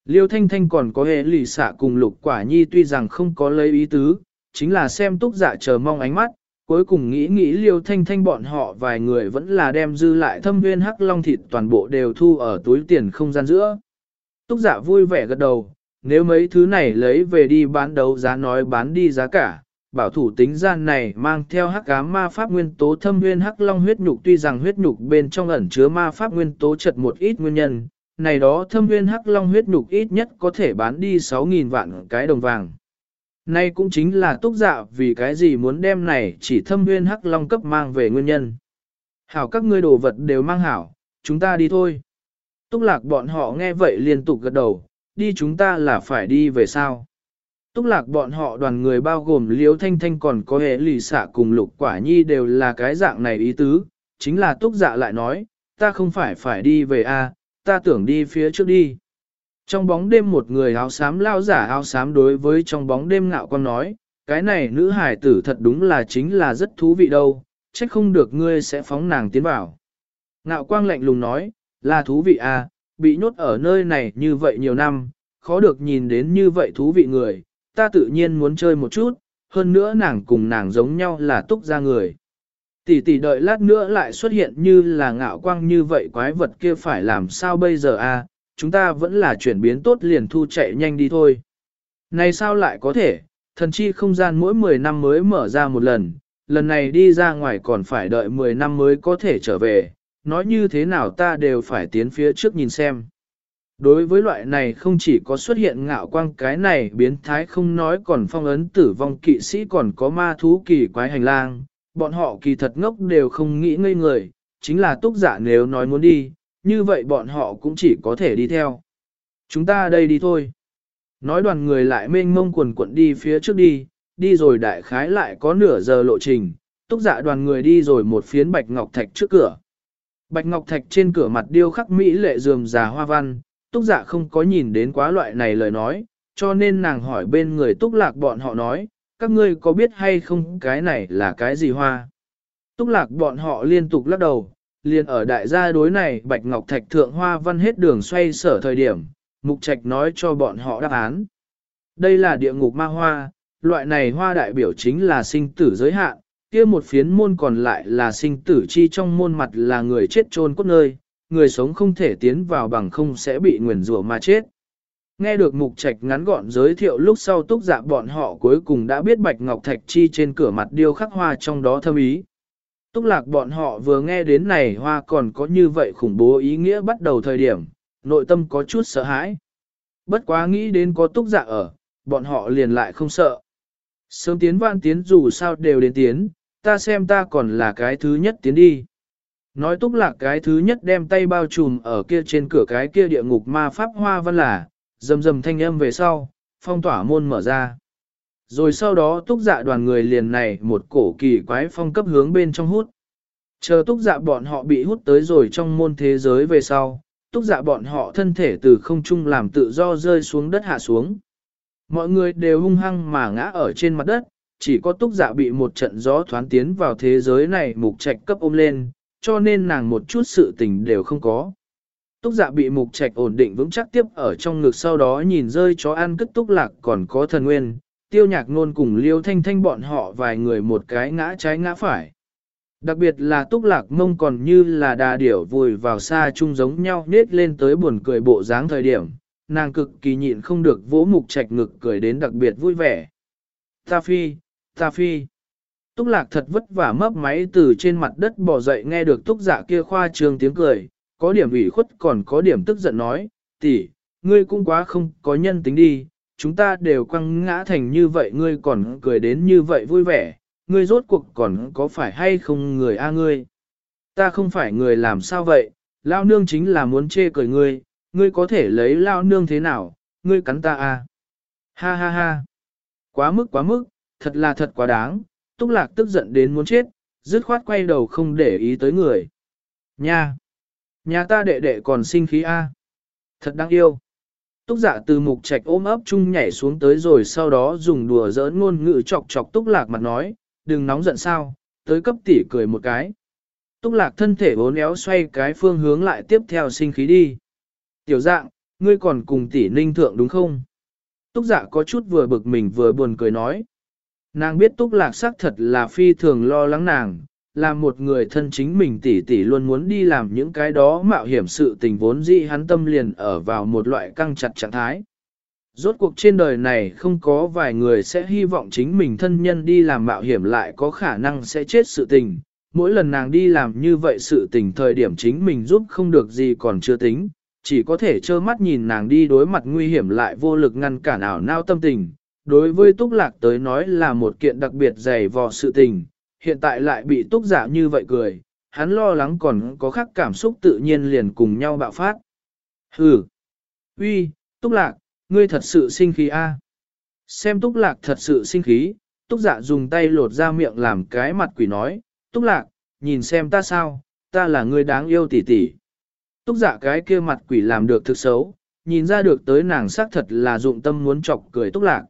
Liêu Thanh Thanh còn có hệ lì xạ cùng lục quả nhi tuy rằng không có lấy ý tứ, chính là xem túc dạ chờ mong ánh mắt, cuối cùng nghĩ nghĩ Liêu Thanh Thanh bọn họ vài người vẫn là đem dư lại thâm viên hắc long thịt toàn bộ đều thu ở túi tiền không gian giữa. Túc dạ vui vẻ gật đầu, nếu mấy thứ này lấy về đi bán đấu giá nói bán đi giá cả, bảo thủ tính gian này mang theo hắc ám ma pháp nguyên tố thâm nguyên hắc long huyết nhục tuy rằng huyết nhục bên trong ẩn chứa ma pháp nguyên tố chật một ít nguyên nhân, này đó thâm nguyên hắc long huyết nhục ít nhất có thể bán đi 6.000 vạn cái đồng vàng. Nay cũng chính là túc dạ vì cái gì muốn đem này chỉ thâm nguyên hắc long cấp mang về nguyên nhân. Hảo các ngươi đồ vật đều mang hảo, chúng ta đi thôi. Túc lạc bọn họ nghe vậy liên tục gật đầu, đi chúng ta là phải đi về sao. Túc lạc bọn họ đoàn người bao gồm liếu thanh thanh còn có hệ lì xạ cùng lục quả nhi đều là cái dạng này ý tứ, chính là túc dạ lại nói, ta không phải phải đi về a, à, ta tưởng đi phía trước đi. Trong bóng đêm một người áo xám lao giả áo xám đối với trong bóng đêm ngạo con nói, cái này nữ hải tử thật đúng là chính là rất thú vị đâu, trách không được ngươi sẽ phóng nàng tiến vào. Ngạo quang lạnh lùng nói, là thú vị à, bị nhốt ở nơi này như vậy nhiều năm, khó được nhìn đến như vậy thú vị người, ta tự nhiên muốn chơi một chút, hơn nữa nàng cùng nàng giống nhau là túc ra người. Tỷ tỷ đợi lát nữa lại xuất hiện như là ngạo quang như vậy quái vật kia phải làm sao bây giờ a? À? chúng ta vẫn là chuyển biến tốt liền thu chạy nhanh đi thôi. Này sao lại có thể, thần chi không gian mỗi 10 năm mới mở ra một lần, lần này đi ra ngoài còn phải đợi 10 năm mới có thể trở về, nói như thế nào ta đều phải tiến phía trước nhìn xem. Đối với loại này không chỉ có xuất hiện ngạo quang cái này biến thái không nói còn phong ấn tử vong kỵ sĩ còn có ma thú kỳ quái hành lang, bọn họ kỳ thật ngốc đều không nghĩ ngây người, chính là túc giả nếu nói muốn đi, như vậy bọn họ cũng chỉ có thể đi theo. Chúng ta đây đi thôi. Nói đoàn người lại mênh mông quần quận đi phía trước đi, đi rồi đại khái lại có nửa giờ lộ trình, túc giả đoàn người đi rồi một phiến bạch ngọc thạch trước cửa. Bạch ngọc thạch trên cửa mặt điêu khắc mỹ lệ dườm già hoa văn, túc giả không có nhìn đến quá loại này lời nói, cho nên nàng hỏi bên người túc lạc bọn họ nói, các ngươi có biết hay không cái này là cái gì hoa? Túc lạc bọn họ liên tục lắc đầu, liền ở đại gia đối này bạch ngọc thạch thượng hoa văn hết đường xoay sở thời điểm, mục trạch nói cho bọn họ đáp án. Đây là địa ngục ma hoa, loại này hoa đại biểu chính là sinh tử giới hạn, kia một phiến môn còn lại là sinh tử chi trong môn mặt là người chết chôn cốt nơi, người sống không thể tiến vào bằng không sẽ bị nguyền rủa mà chết. Nghe được mục trạch ngắn gọn giới thiệu lúc sau túc dạ bọn họ cuối cùng đã biết bạch ngọc thạch chi trên cửa mặt điêu khắc hoa trong đó thâm ý. Túc lạc bọn họ vừa nghe đến này hoa còn có như vậy khủng bố ý nghĩa bắt đầu thời điểm, nội tâm có chút sợ hãi. Bất quá nghĩ đến có túc dạ ở, bọn họ liền lại không sợ. Sớm tiến vạn tiến dù sao đều đến tiến, ta xem ta còn là cái thứ nhất tiến đi. Nói túc lạc cái thứ nhất đem tay bao trùm ở kia trên cửa cái kia địa ngục ma pháp hoa văn là, rầm rầm thanh âm về sau, phong tỏa môn mở ra. Rồi sau đó túc dạ đoàn người liền này một cổ kỳ quái phong cấp hướng bên trong hút. Chờ túc dạ bọn họ bị hút tới rồi trong môn thế giới về sau, túc dạ bọn họ thân thể từ không trung làm tự do rơi xuống đất hạ xuống. Mọi người đều hung hăng mà ngã ở trên mặt đất, chỉ có túc dạ bị một trận gió thoán tiến vào thế giới này mục trạch cấp ôm lên, cho nên nàng một chút sự tình đều không có. Túc dạ bị mục trạch ổn định vững chắc tiếp ở trong ngực sau đó nhìn rơi chó ăn cất túc lạc còn có thần nguyên, tiêu nhạc nôn cùng liêu thanh thanh bọn họ vài người một cái ngã trái ngã phải. Đặc biệt là túc lạc mông còn như là đà điểu vùi vào xa chung giống nhau nết lên tới buồn cười bộ dáng thời điểm, nàng cực kỳ nhịn không được vỗ mục trạch ngực cười đến đặc biệt vui vẻ. Ta phi, ta phi. Túc lạc thật vất vả mấp máy từ trên mặt đất bò dậy nghe được túc dạ kia khoa trương tiếng cười, có điểm ủy khuất còn có điểm tức giận nói, tỷ, ngươi cũng quá không có nhân tính đi, chúng ta đều quăng ngã thành như vậy ngươi còn cười đến như vậy vui vẻ, ngươi rốt cuộc còn có phải hay không người a ngươi? Ta không phải người làm sao vậy, lao nương chính là muốn chê cười ngươi, ngươi có thể lấy lao nương thế nào, ngươi cắn ta a. Ha ha ha. Quá mức quá mức, thật là thật quá đáng, túc lạc tức giận đến muốn chết, dứt khoát quay đầu không để ý tới người. Nha! Nhà ta đệ đệ còn sinh khí a. Thật đáng yêu. Túc dạ từ mục trạch ôm ấp chung nhảy xuống tới rồi sau đó dùng đùa giỡn ngôn ngữ chọc chọc túc lạc mặt nói, đừng nóng giận sao, tới cấp tỷ cười một cái. Túc lạc thân thể bốn éo xoay cái phương hướng lại tiếp theo sinh khí đi. Tiểu dạng, ngươi còn cùng tỷ ninh thượng đúng không? Túc dạ có chút vừa bực mình vừa buồn cười nói. Nàng biết túc lạc xác thật là phi thường lo lắng nàng, là một người thân chính mình tỷ tỷ luôn muốn đi làm những cái đó mạo hiểm sự tình vốn dĩ hắn tâm liền ở vào một loại căng chặt trạng thái. Rốt cuộc trên đời này không có vài người sẽ hy vọng chính mình thân nhân đi làm mạo hiểm lại có khả năng sẽ chết sự tình. Mỗi lần nàng đi làm như vậy sự tình thời điểm chính mình giúp không được gì còn chưa tính, chỉ có thể trơ mắt nhìn nàng đi đối mặt nguy hiểm lại vô lực ngăn cản ảo nao tâm tình. Đối với Túc Lạc tới nói là một kiện đặc biệt dày vò sự tình, hiện tại lại bị Túc Giả như vậy cười, hắn lo lắng còn có khác cảm xúc tự nhiên liền cùng nhau bạo phát. Hừ! Uy, Túc Lạc, ngươi thật sự sinh khí a? Xem Túc Lạc thật sự sinh khí, Túc Dạ dùng tay lột ra miệng làm cái mặt quỷ nói, Túc Lạc, nhìn xem ta sao, ta là người đáng yêu tỉ tỉ. Túc dạ cái kia mặt quỷ làm được thực xấu, nhìn ra được tới nàng xác thật là dụng tâm muốn chọc cười túc lạc.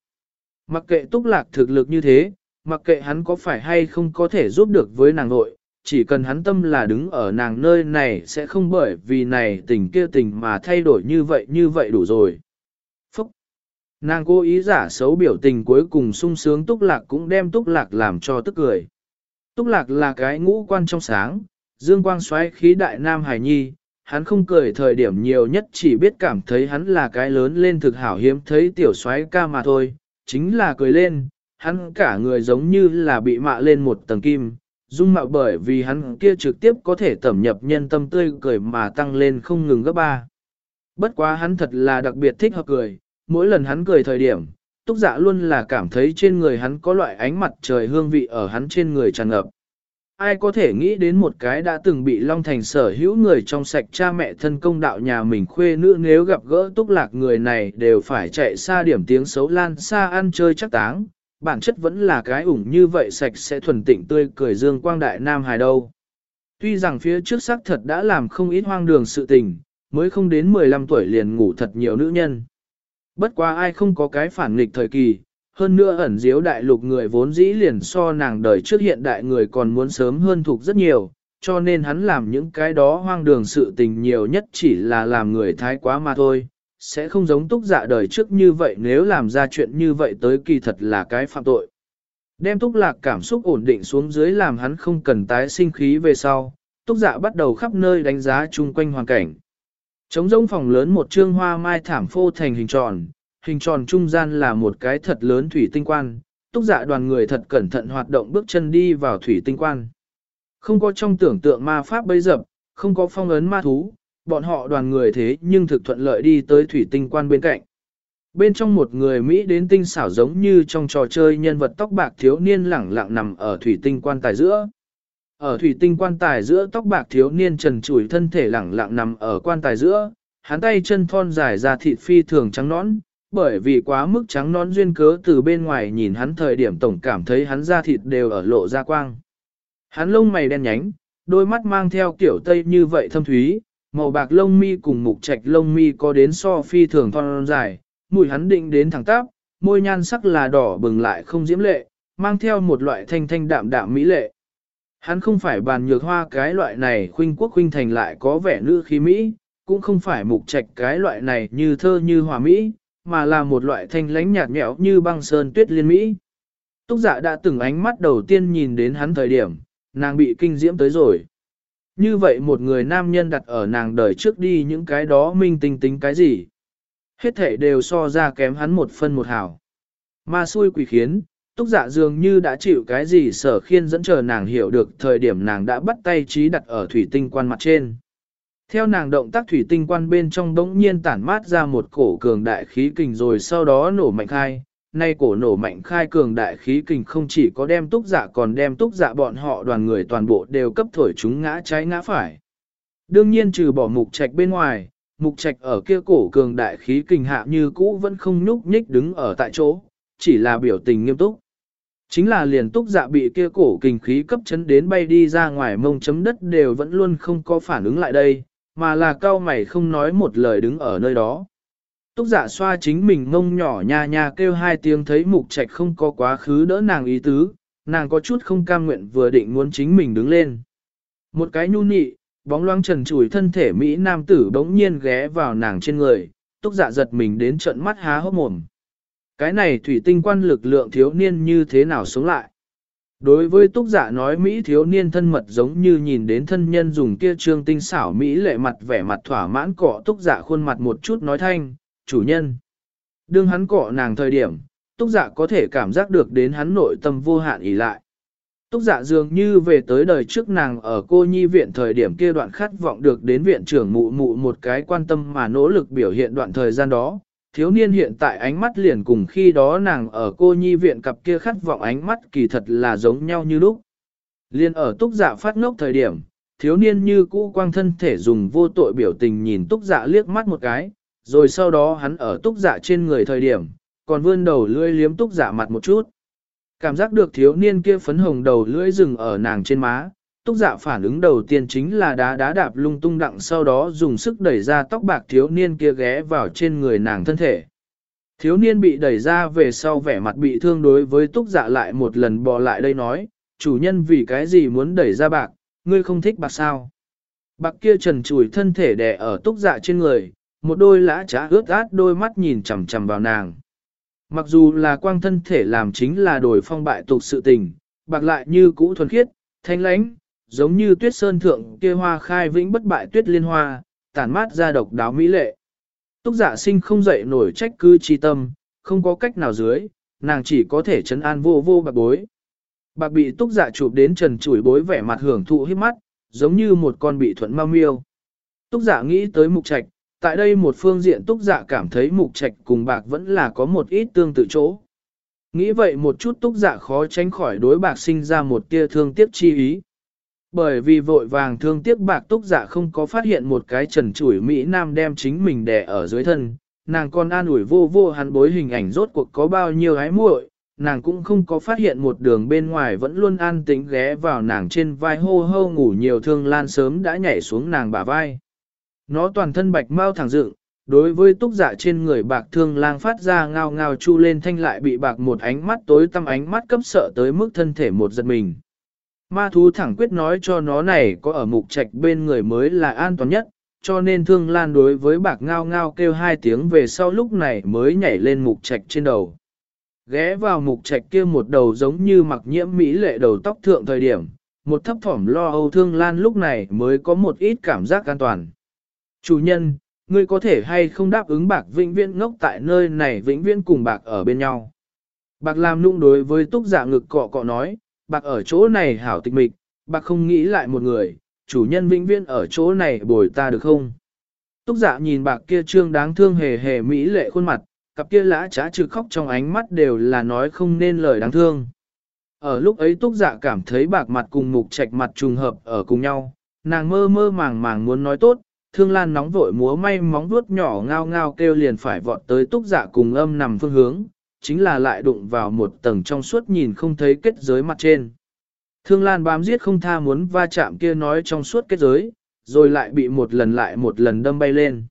Mặc kệ túc lạc thực lực như thế, mặc kệ hắn có phải hay không có thể giúp được với nàng nội, chỉ cần hắn tâm là đứng ở nàng nơi này sẽ không bởi vì này tình kia tình mà thay đổi như vậy như vậy đủ rồi. Phúc! Nàng cố ý giả xấu biểu tình cuối cùng sung sướng túc lạc cũng đem túc lạc làm cho tức cười. Túc lạc là cái ngũ quan trong sáng, dương quang xoáy khí đại nam hải nhi, hắn không cười thời điểm nhiều nhất chỉ biết cảm thấy hắn là cái lớn lên thực hảo hiếm thấy tiểu soái ca mà thôi, chính là cười lên, hắn cả người giống như là bị mạ lên một tầng kim, dung mạo bởi vì hắn kia trực tiếp có thể tẩm nhập nhân tâm tươi cười mà tăng lên không ngừng gấp ba. Bất quá hắn thật là đặc biệt thích hợp cười, mỗi lần hắn cười thời điểm, túc dạ luôn là cảm thấy trên người hắn có loại ánh mặt trời hương vị ở hắn trên người tràn ngập ai có thể nghĩ đến một cái đã từng bị Long Thành sở hữu người trong sạch cha mẹ thân công đạo nhà mình khuê nữ nếu gặp gỡ túc lạc người này đều phải chạy xa điểm tiếng xấu lan xa ăn chơi chắc táng, bản chất vẫn là cái ủng như vậy sạch sẽ thuần tịnh tươi cười dương quang đại nam hài đâu. Tuy rằng phía trước xác thật đã làm không ít hoang đường sự tình, mới không đến 15 tuổi liền ngủ thật nhiều nữ nhân. Bất quá ai không có cái phản nghịch thời kỳ, hơn nữa ẩn diếu đại lục người vốn dĩ liền so nàng đời trước hiện đại người còn muốn sớm hơn thuộc rất nhiều, cho nên hắn làm những cái đó hoang đường sự tình nhiều nhất chỉ là làm người thái quá mà thôi, sẽ không giống túc dạ đời trước như vậy nếu làm ra chuyện như vậy tới kỳ thật là cái phạm tội. Đem túc lạc cảm xúc ổn định xuống dưới làm hắn không cần tái sinh khí về sau, túc dạ bắt đầu khắp nơi đánh giá chung quanh hoàn cảnh. Trống rỗng phòng lớn một trương hoa mai thảm phô thành hình tròn, hình tròn trung gian là một cái thật lớn thủy tinh quan, túc dạ đoàn người thật cẩn thận hoạt động bước chân đi vào thủy tinh quan. Không có trong tưởng tượng ma pháp bấy dập, không có phong ấn ma thú, bọn họ đoàn người thế nhưng thực thuận lợi đi tới thủy tinh quan bên cạnh. Bên trong một người Mỹ đến tinh xảo giống như trong trò chơi nhân vật tóc bạc thiếu niên lẳng lặng nằm ở thủy tinh quan tài giữa. Ở thủy tinh quan tài giữa tóc bạc thiếu niên trần trụi thân thể lẳng lặng nằm ở quan tài giữa, hắn tay chân thon dài ra thịt phi thường trắng nõn, bởi vì quá mức trắng nõn duyên cớ từ bên ngoài nhìn hắn thời điểm tổng cảm thấy hắn da thịt đều ở lộ ra quang. Hắn lông mày đen nhánh, đôi mắt mang theo kiểu tây như vậy thâm thúy, màu bạc lông mi cùng mục trạch lông mi có đến so phi thường thon dài, mùi hắn định đến thẳng tắp, môi nhan sắc là đỏ bừng lại không diễm lệ, mang theo một loại thanh thanh đạm đạm mỹ lệ. Hắn không phải bàn nhược hoa cái loại này khuynh quốc khuynh thành lại có vẻ nữ khí mỹ, cũng không phải mục trạch cái loại này như thơ như hòa mỹ, mà là một loại thanh lánh nhạt nhẽo như băng sơn tuyết liên mỹ. Túc dạ đã từng ánh mắt đầu tiên nhìn đến hắn thời điểm, nàng bị kinh diễm tới rồi. Như vậy một người nam nhân đặt ở nàng đời trước đi những cái đó minh tinh tính cái gì. Hết thể đều so ra kém hắn một phân một hảo Ma xui quỷ khiến, túc dạ dường như đã chịu cái gì sở khiên dẫn chờ nàng hiểu được thời điểm nàng đã bắt tay trí đặt ở thủy tinh quan mặt trên. Theo nàng động tác thủy tinh quan bên trong đống nhiên tản mát ra một cổ cường đại khí kình rồi sau đó nổ mạnh khai, nay cổ nổ mạnh khai cường đại khí kình không chỉ có đem túc dạ còn đem túc dạ bọn họ đoàn người toàn bộ đều cấp thổi chúng ngã trái ngã phải. Đương nhiên trừ bỏ mục trạch bên ngoài, mục trạch ở kia cổ cường đại khí kình hạ như cũ vẫn không nhúc nhích đứng ở tại chỗ, chỉ là biểu tình nghiêm túc. Chính là liền túc dạ bị kia cổ kình khí cấp chấn đến bay đi ra ngoài mông chấm đất đều vẫn luôn không có phản ứng lại đây, mà là cao mày không nói một lời đứng ở nơi đó. Túc dạ xoa chính mình ngông nhỏ nha nha kêu hai tiếng thấy mục trạch không có quá khứ đỡ nàng ý tứ, nàng có chút không cam nguyện vừa định muốn chính mình đứng lên. Một cái nhu nị, bóng loáng trần trùi thân thể Mỹ nam tử bỗng nhiên ghé vào nàng trên người, túc dạ giật mình đến trận mắt há hốc mồm. Cái này thủy tinh quan lực lượng thiếu niên như thế nào sống lại? Đối với túc giả dạ nói Mỹ thiếu niên thân mật giống như nhìn đến thân nhân dùng kia trương tinh xảo Mỹ lệ mặt vẻ mặt thỏa mãn cọ túc giả dạ khuôn mặt một chút nói thanh, chủ nhân. Đương hắn cọ nàng thời điểm, túc giả dạ có thể cảm giác được đến hắn nội tâm vô hạn ý lại. Túc giả dường như về tới đời trước nàng ở cô nhi viện thời điểm kia đoạn khát vọng được đến viện trưởng mụ mụ một cái quan tâm mà nỗ lực biểu hiện đoạn thời gian đó, thiếu niên hiện tại ánh mắt liền cùng khi đó nàng ở cô nhi viện cặp kia khát vọng ánh mắt kỳ thật là giống nhau như lúc. Liên ở túc dạ phát ngốc thời điểm, thiếu niên như cũ quang thân thể dùng vô tội biểu tình nhìn túc dạ liếc mắt một cái, rồi sau đó hắn ở túc giả trên người thời điểm, còn vươn đầu lưỡi liếm túc giả mặt một chút. Cảm giác được thiếu niên kia phấn hồng đầu lưỡi rừng ở nàng trên má, Túc giả phản ứng đầu tiên chính là đá đá đạp lung tung đặng sau đó dùng sức đẩy ra tóc bạc thiếu niên kia ghé vào trên người nàng thân thể. Thiếu niên bị đẩy ra về sau vẻ mặt bị thương đối với túc giả lại một lần bò lại đây nói, chủ nhân vì cái gì muốn đẩy ra bạc, ngươi không thích bạc sao. Bạc kia trần chùi thân thể đè ở túc dạ trên người, một đôi lã trá ướt át đôi mắt nhìn chằm chằm vào nàng. Mặc dù là quang thân thể làm chính là đổi phong bại tục sự tình, bạc lại như cũ thuần khiết, thanh lãnh, giống như tuyết sơn thượng kia hoa khai vĩnh bất bại tuyết liên hoa, tản mát ra độc đáo mỹ lệ. Túc giả dạ sinh không dậy nổi trách cư chi tâm, không có cách nào dưới, nàng chỉ có thể chấn an vô vô bạc bối. Bạc bị túc giả dạ chụp đến trần chủi bối vẻ mặt hưởng thụ hiếp mắt, giống như một con bị thuận mau miêu. Túc giả dạ nghĩ tới mục trạch, tại đây một phương diện túc giả cảm thấy mục trạch cùng bạc vẫn là có một ít tương tự chỗ. Nghĩ vậy một chút túc giả khó tránh khỏi đối bạc sinh ra một tia thương tiếc chi ý. Bởi vì vội vàng thương tiếc bạc túc dạ không có phát hiện một cái trần chủi Mỹ Nam đem chính mình đè ở dưới thân, nàng còn an ủi vô vô hắn bối hình ảnh rốt cuộc có bao nhiêu hái muội, nàng cũng không có phát hiện một đường bên ngoài vẫn luôn an tĩnh ghé vào nàng trên vai hô hô ngủ nhiều thương lan sớm đã nhảy xuống nàng bả vai. Nó toàn thân bạch mau thẳng dựng, đối với túc dạ trên người bạc thương lang phát ra ngao ngao chu lên thanh lại bị bạc một ánh mắt tối tăm ánh mắt cấp sợ tới mức thân thể một giật mình. Ma thú thẳng quyết nói cho nó này có ở mục trạch bên người mới là an toàn nhất, cho nên thương lan đối với bạc ngao ngao kêu hai tiếng về sau lúc này mới nhảy lên mục trạch trên đầu. Ghé vào mục trạch kia một đầu giống như mặc nhiễm mỹ lệ đầu tóc thượng thời điểm, một thấp thỏm lo âu thương lan lúc này mới có một ít cảm giác an toàn. Chủ nhân, ngươi có thể hay không đáp ứng bạc vĩnh viễn ngốc tại nơi này vĩnh viễn cùng bạc ở bên nhau. Bạc làm nung đối với túc giả dạ ngực cọ cọ nói, bạc ở chỗ này hảo tịch mịch, bạc không nghĩ lại một người, chủ nhân vĩnh viên ở chỗ này bồi ta được không? Túc giả dạ nhìn bạc kia trương đáng thương hề hề mỹ lệ khuôn mặt, cặp kia lã trá trừ khóc trong ánh mắt đều là nói không nên lời đáng thương. Ở lúc ấy túc giả dạ cảm thấy bạc mặt cùng mục trạch mặt trùng hợp ở cùng nhau, nàng mơ mơ màng màng muốn nói tốt, thương lan nóng vội múa may móng vuốt nhỏ ngao ngao kêu liền phải vọt tới túc giả dạ cùng âm nằm phương hướng, chính là lại đụng vào một tầng trong suốt nhìn không thấy kết giới mặt trên. Thương Lan bám giết không tha muốn va chạm kia nói trong suốt kết giới, rồi lại bị một lần lại một lần đâm bay lên.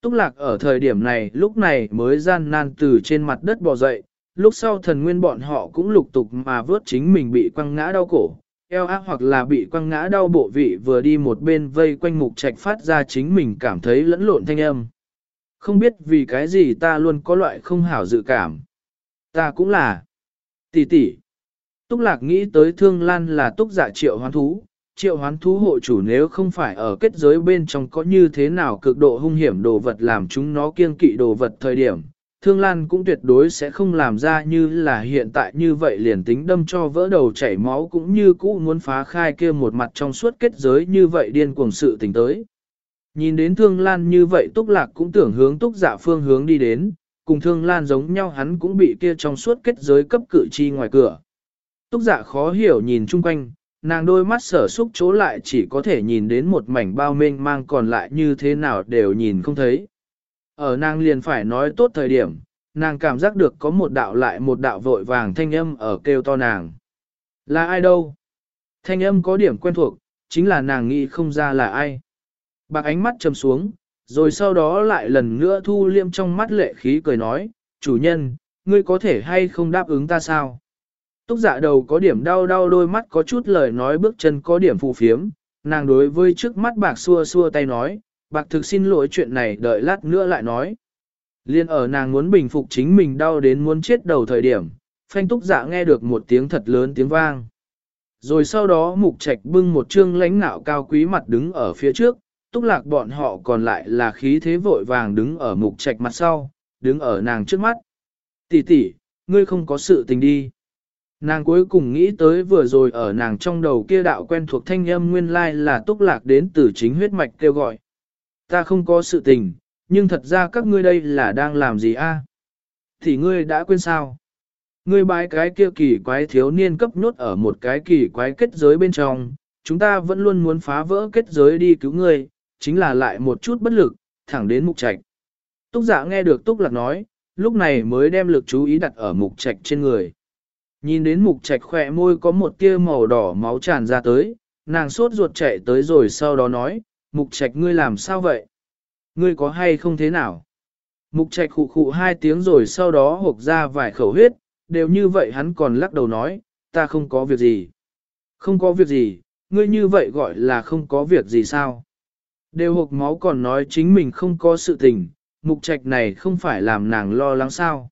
Túc lạc ở thời điểm này lúc này mới gian nan từ trên mặt đất bò dậy, lúc sau thần nguyên bọn họ cũng lục tục mà vớt chính mình bị quăng ngã đau cổ, eo ác hoặc là bị quăng ngã đau bộ vị vừa đi một bên vây quanh mục trạch phát ra chính mình cảm thấy lẫn lộn thanh âm. Không biết vì cái gì ta luôn có loại không hảo dự cảm. Ta cũng là. Tỷ tỷ. Túc lạc nghĩ tới thương lan là túc dạ triệu hoán thú. Triệu hoán thú hộ chủ nếu không phải ở kết giới bên trong có như thế nào cực độ hung hiểm đồ vật làm chúng nó kiêng kỵ đồ vật thời điểm, Thương Lan cũng tuyệt đối sẽ không làm ra như là hiện tại như vậy liền tính đâm cho vỡ đầu chảy máu cũng như cũ muốn phá khai kia một mặt trong suốt kết giới như vậy điên cuồng sự tình tới. Nhìn đến Thương Lan như vậy Túc Lạc cũng tưởng hướng Túc Dạ phương hướng đi đến, cùng thương lan giống nhau hắn cũng bị kia trong suốt kết giới cấp cự chi ngoài cửa. Túc dạ khó hiểu nhìn chung quanh, nàng đôi mắt sở xúc chỗ lại chỉ có thể nhìn đến một mảnh bao mênh mang còn lại như thế nào đều nhìn không thấy. Ở nàng liền phải nói tốt thời điểm, nàng cảm giác được có một đạo lại một đạo vội vàng thanh âm ở kêu to nàng. Là ai đâu? Thanh âm có điểm quen thuộc, chính là nàng nghĩ không ra là ai. Bạc ánh mắt trầm xuống, rồi sau đó lại lần nữa thu liêm trong mắt lệ khí cười nói, chủ nhân, ngươi có thể hay không đáp ứng ta sao? Túc dạ đầu có điểm đau đau đôi mắt có chút lời nói bước chân có điểm phù phiếm, nàng đối với trước mắt bạc xua xua tay nói, bạc thực xin lỗi chuyện này đợi lát nữa lại nói. Liên ở nàng muốn bình phục chính mình đau đến muốn chết đầu thời điểm, phanh túc dạ nghe được một tiếng thật lớn tiếng vang. Rồi sau đó mục trạch bưng một trương lãnh nạo cao quý mặt đứng ở phía trước, túc lạc bọn họ còn lại là khí thế vội vàng đứng ở mục trạch mặt sau, đứng ở nàng trước mắt. Tỷ tỷ, ngươi không có sự tình đi. Nàng cuối cùng nghĩ tới vừa rồi ở nàng trong đầu kia đạo quen thuộc thanh âm nguyên lai là túc lạc đến từ chính huyết mạch kêu gọi. Ta không có sự tình, nhưng thật ra các ngươi đây là đang làm gì a? Thì ngươi đã quên sao? Ngươi bái cái kia kỳ quái thiếu niên cấp nhốt ở một cái kỳ quái kết giới bên trong, chúng ta vẫn luôn muốn phá vỡ kết giới đi cứu ngươi, chính là lại một chút bất lực, thẳng đến mục trạch. Túc giả nghe được Túc Lạc nói, lúc này mới đem lực chú ý đặt ở mục trạch trên người. Nhìn đến mục trạch khỏe môi có một tia màu đỏ máu tràn ra tới, nàng sốt ruột chạy tới rồi sau đó nói, mục trạch ngươi làm sao vậy? Ngươi có hay không thế nào? Mục trạch khụ khụ hai tiếng rồi sau đó hộp ra vài khẩu huyết, đều như vậy hắn còn lắc đầu nói, ta không có việc gì. Không có việc gì, ngươi như vậy gọi là không có việc gì sao? Đều hộp máu còn nói chính mình không có sự tình, mục trạch này không phải làm nàng lo lắng sao.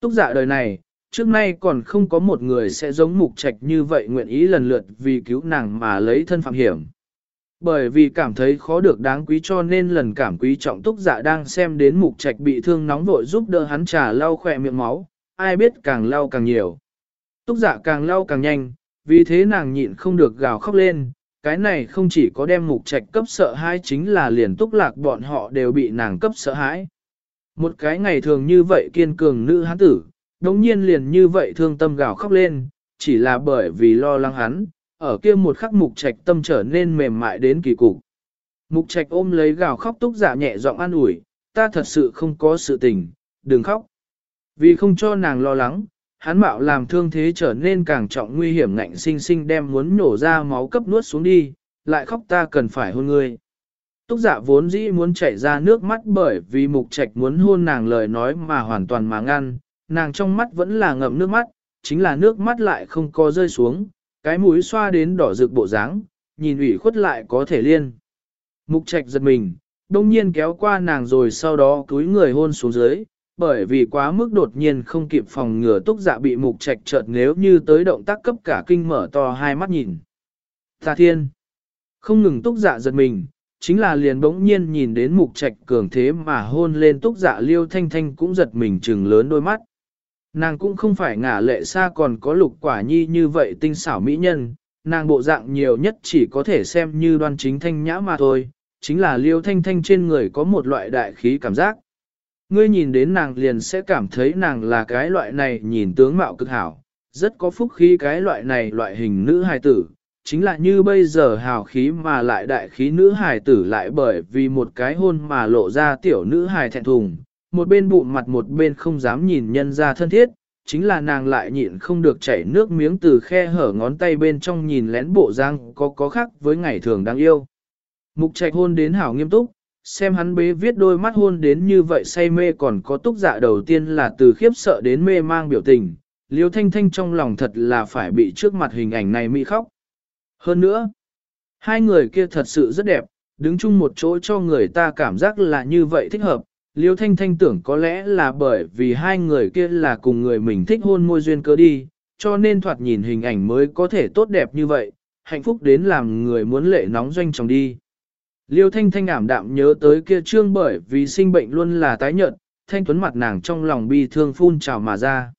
Túc dạ đời này, trước nay còn không có một người sẽ giống mục trạch như vậy nguyện ý lần lượt vì cứu nàng mà lấy thân phạm hiểm. Bởi vì cảm thấy khó được đáng quý cho nên lần cảm quý trọng túc dạ đang xem đến mục trạch bị thương nóng vội giúp đỡ hắn trà lau khỏe miệng máu, ai biết càng lau càng nhiều. Túc dạ càng lau càng nhanh, vì thế nàng nhịn không được gào khóc lên, cái này không chỉ có đem mục trạch cấp sợ hãi chính là liền túc lạc bọn họ đều bị nàng cấp sợ hãi. Một cái ngày thường như vậy kiên cường nữ hán tử, đồng nhiên liền như vậy thương tâm gào khóc lên, chỉ là bởi vì lo lắng hắn, ở kia một khắc mục trạch tâm trở nên mềm mại đến kỳ cục. Mục trạch ôm lấy gào khóc túc giả nhẹ giọng an ủi, ta thật sự không có sự tình, đừng khóc. Vì không cho nàng lo lắng, hắn mạo làm thương thế trở nên càng trọng nguy hiểm ngạnh sinh sinh đem muốn nổ ra máu cấp nuốt xuống đi, lại khóc ta cần phải hôn ngươi. Túc giả vốn dĩ muốn chảy ra nước mắt bởi vì mục trạch muốn hôn nàng lời nói mà hoàn toàn mà ngăn, nàng trong mắt vẫn là ngậm nước mắt, chính là nước mắt lại không có rơi xuống, cái mũi xoa đến đỏ rực bộ dáng, nhìn ủy khuất lại có thể liên. Mục trạch giật mình, đông nhiên kéo qua nàng rồi sau đó cúi người hôn xuống dưới, bởi vì quá mức đột nhiên không kịp phòng ngừa túc dạ bị mục trạch chợt nếu như tới động tác cấp cả kinh mở to hai mắt nhìn. Ta thiên! Không ngừng túc dạ giật mình, chính là liền bỗng nhiên nhìn đến mục trạch cường thế mà hôn lên túc dạ liêu thanh thanh cũng giật mình trừng lớn đôi mắt. Nàng cũng không phải ngả lệ xa còn có lục quả nhi như vậy tinh xảo mỹ nhân, nàng bộ dạng nhiều nhất chỉ có thể xem như đoan chính thanh nhã mà thôi, chính là liêu thanh thanh trên người có một loại đại khí cảm giác. Ngươi nhìn đến nàng liền sẽ cảm thấy nàng là cái loại này nhìn tướng mạo cực hảo, rất có phúc khí cái loại này loại hình nữ hài tử, chính là như bây giờ hào khí mà lại đại khí nữ hài tử lại bởi vì một cái hôn mà lộ ra tiểu nữ hài thẹn thùng, một bên bụng mặt một bên không dám nhìn nhân ra thân thiết, chính là nàng lại nhịn không được chảy nước miếng từ khe hở ngón tay bên trong nhìn lén bộ răng có có khác với ngày thường đáng yêu. Mục trạch hôn đến hảo nghiêm túc, xem hắn bế viết đôi mắt hôn đến như vậy say mê còn có túc dạ đầu tiên là từ khiếp sợ đến mê mang biểu tình, liêu thanh thanh trong lòng thật là phải bị trước mặt hình ảnh này mỹ khóc. Hơn nữa, hai người kia thật sự rất đẹp, đứng chung một chỗ cho người ta cảm giác là như vậy thích hợp, Liêu Thanh Thanh tưởng có lẽ là bởi vì hai người kia là cùng người mình thích hôn môi duyên cớ đi, cho nên thoạt nhìn hình ảnh mới có thể tốt đẹp như vậy, hạnh phúc đến làm người muốn lệ nóng doanh chồng đi. Liêu Thanh Thanh ảm đạm nhớ tới kia trương bởi vì sinh bệnh luôn là tái nhợt, thanh tuấn mặt nàng trong lòng bi thương phun trào mà ra.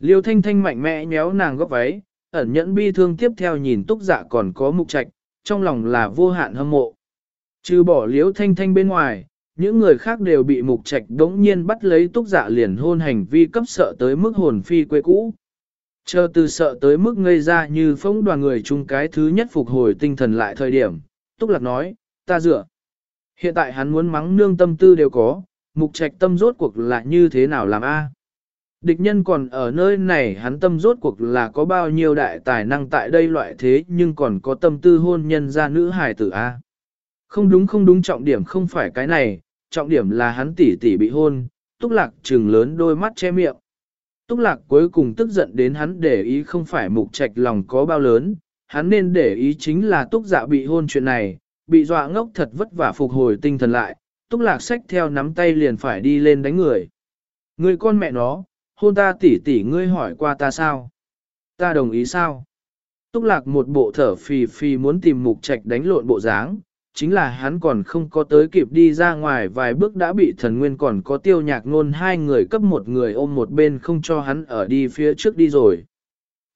Liêu Thanh Thanh mạnh mẽ nhéo nàng góc váy, ẩn nhẫn bi thương tiếp theo nhìn túc dạ còn có mục trạch, trong lòng là vô hạn hâm mộ. Trừ bỏ Liêu Thanh Thanh bên ngoài, những người khác đều bị mục trạch đống nhiên bắt lấy túc dạ liền hôn hành vi cấp sợ tới mức hồn phi quê cũ. Chờ từ sợ tới mức ngây ra như phong đoàn người chung cái thứ nhất phục hồi tinh thần lại thời điểm, túc lạc nói, ta dựa. Hiện tại hắn muốn mắng nương tâm tư đều có, mục trạch tâm rốt cuộc là như thế nào làm a? Địch nhân còn ở nơi này hắn tâm rốt cuộc là có bao nhiêu đại tài năng tại đây loại thế nhưng còn có tâm tư hôn nhân ra nữ hài tử A. Không đúng không đúng trọng điểm không phải cái này, trọng điểm là hắn tỷ tỷ bị hôn, túc lạc trừng lớn đôi mắt che miệng. Túc lạc cuối cùng tức giận đến hắn để ý không phải mục trạch lòng có bao lớn, hắn nên để ý chính là túc dạ bị hôn chuyện này, bị dọa ngốc thật vất vả phục hồi tinh thần lại, túc lạc xách theo nắm tay liền phải đi lên đánh người. Người con mẹ nó, hôn ta tỷ tỷ ngươi hỏi qua ta sao? Ta đồng ý sao? Túc lạc một bộ thở phì phì muốn tìm mục trạch đánh lộn bộ dáng, chính là hắn còn không có tới kịp đi ra ngoài vài bước đã bị thần nguyên còn có tiêu nhạc nôn hai người cấp một người ôm một bên không cho hắn ở đi phía trước đi rồi.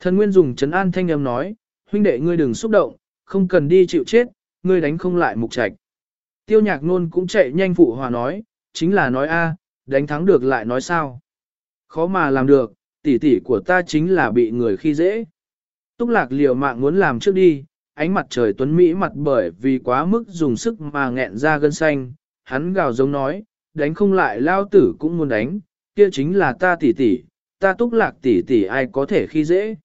Thần nguyên dùng chấn an thanh âm nói, huynh đệ ngươi đừng xúc động, không cần đi chịu chết, ngươi đánh không lại mục trạch. Tiêu nhạc nôn cũng chạy nhanh phụ hòa nói, chính là nói a, đánh thắng được lại nói sao. Khó mà làm được, tỷ tỷ của ta chính là bị người khi dễ. Túc lạc liều mạng muốn làm trước đi, ánh mặt trời tuấn Mỹ mặt bởi vì quá mức dùng sức mà nghẹn ra gân xanh, hắn gào giống nói, đánh không lại lao tử cũng muốn đánh, kia chính là ta tỷ tỷ, ta túc lạc tỷ tỷ ai có thể khi dễ.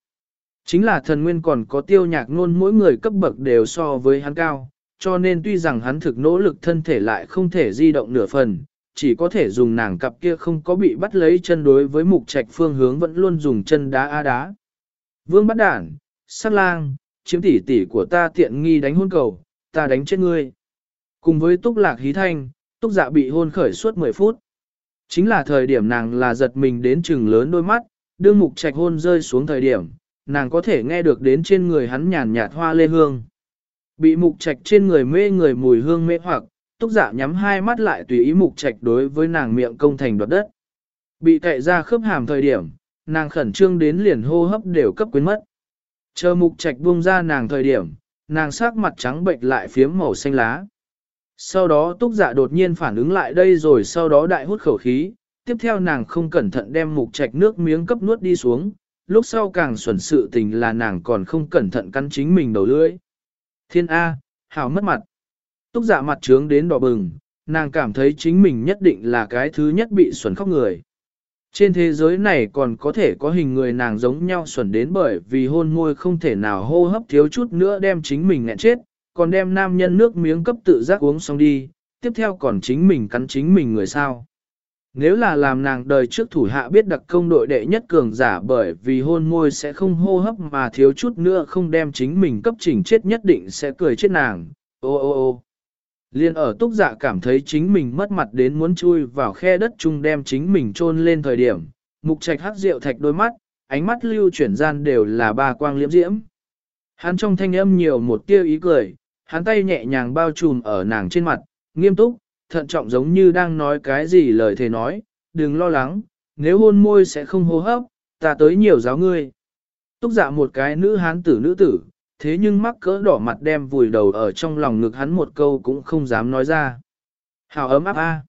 Chính là thần nguyên còn có tiêu nhạc ngôn mỗi người cấp bậc đều so với hắn cao, cho nên tuy rằng hắn thực nỗ lực thân thể lại không thể di động nửa phần, chỉ có thể dùng nàng cặp kia không có bị bắt lấy chân đối với mục trạch phương hướng vẫn luôn dùng chân đá a đá. Vương bắt đản, sát lang, chiếm tỷ tỷ của ta tiện nghi đánh hôn cầu, ta đánh chết ngươi. Cùng với túc lạc hí thanh, túc dạ bị hôn khởi suốt 10 phút. Chính là thời điểm nàng là giật mình đến chừng lớn đôi mắt, đương mục trạch hôn rơi xuống thời điểm, nàng có thể nghe được đến trên người hắn nhàn nhạt hoa lê hương. Bị mục trạch trên người mê người mùi hương mê hoặc, túc dạ nhắm hai mắt lại tùy ý mục trạch đối với nàng miệng công thành đoạt đất. Bị cậy ra khớp hàm thời điểm, nàng khẩn trương đến liền hô hấp đều cấp quyến mất. Chờ mục trạch buông ra nàng thời điểm, nàng sắc mặt trắng bệnh lại phiếm màu xanh lá. Sau đó túc dạ đột nhiên phản ứng lại đây rồi sau đó đại hút khẩu khí, tiếp theo nàng không cẩn thận đem mục trạch nước miếng cấp nuốt đi xuống, lúc sau càng xuẩn sự tình là nàng còn không cẩn thận cắn chính mình đầu lưỡi. Thiên A, hảo mất mặt. Túc dạ mặt trướng đến đỏ bừng, nàng cảm thấy chính mình nhất định là cái thứ nhất bị xuẩn khóc người. Trên thế giới này còn có thể có hình người nàng giống nhau xuẩn đến bởi vì hôn môi không thể nào hô hấp thiếu chút nữa đem chính mình nghẹn chết, còn đem nam nhân nước miếng cấp tự giác uống xong đi, tiếp theo còn chính mình cắn chính mình người sao. Nếu là làm nàng đời trước thủ hạ biết đặc công đội đệ nhất cường giả bởi vì hôn môi sẽ không hô hấp mà thiếu chút nữa không đem chính mình cấp chỉnh chết nhất định sẽ cười chết nàng. Ô ô ô Liên ở túc dạ cảm thấy chính mình mất mặt đến muốn chui vào khe đất chung đem chính mình chôn lên thời điểm, mục trạch hắc rượu thạch đôi mắt, ánh mắt lưu chuyển gian đều là ba quang liễm diễm. Hắn trong thanh âm nhiều một tia ý cười, hắn tay nhẹ nhàng bao trùm ở nàng trên mặt, nghiêm túc, thận trọng giống như đang nói cái gì lời thề nói, đừng lo lắng, nếu hôn môi sẽ không hô hấp, ta tới nhiều giáo ngươi. Túc dạ một cái nữ hán tử nữ tử, thế nhưng mắc cỡ đỏ mặt đem vùi đầu ở trong lòng ngực hắn một câu cũng không dám nói ra. Hào ấm áp a.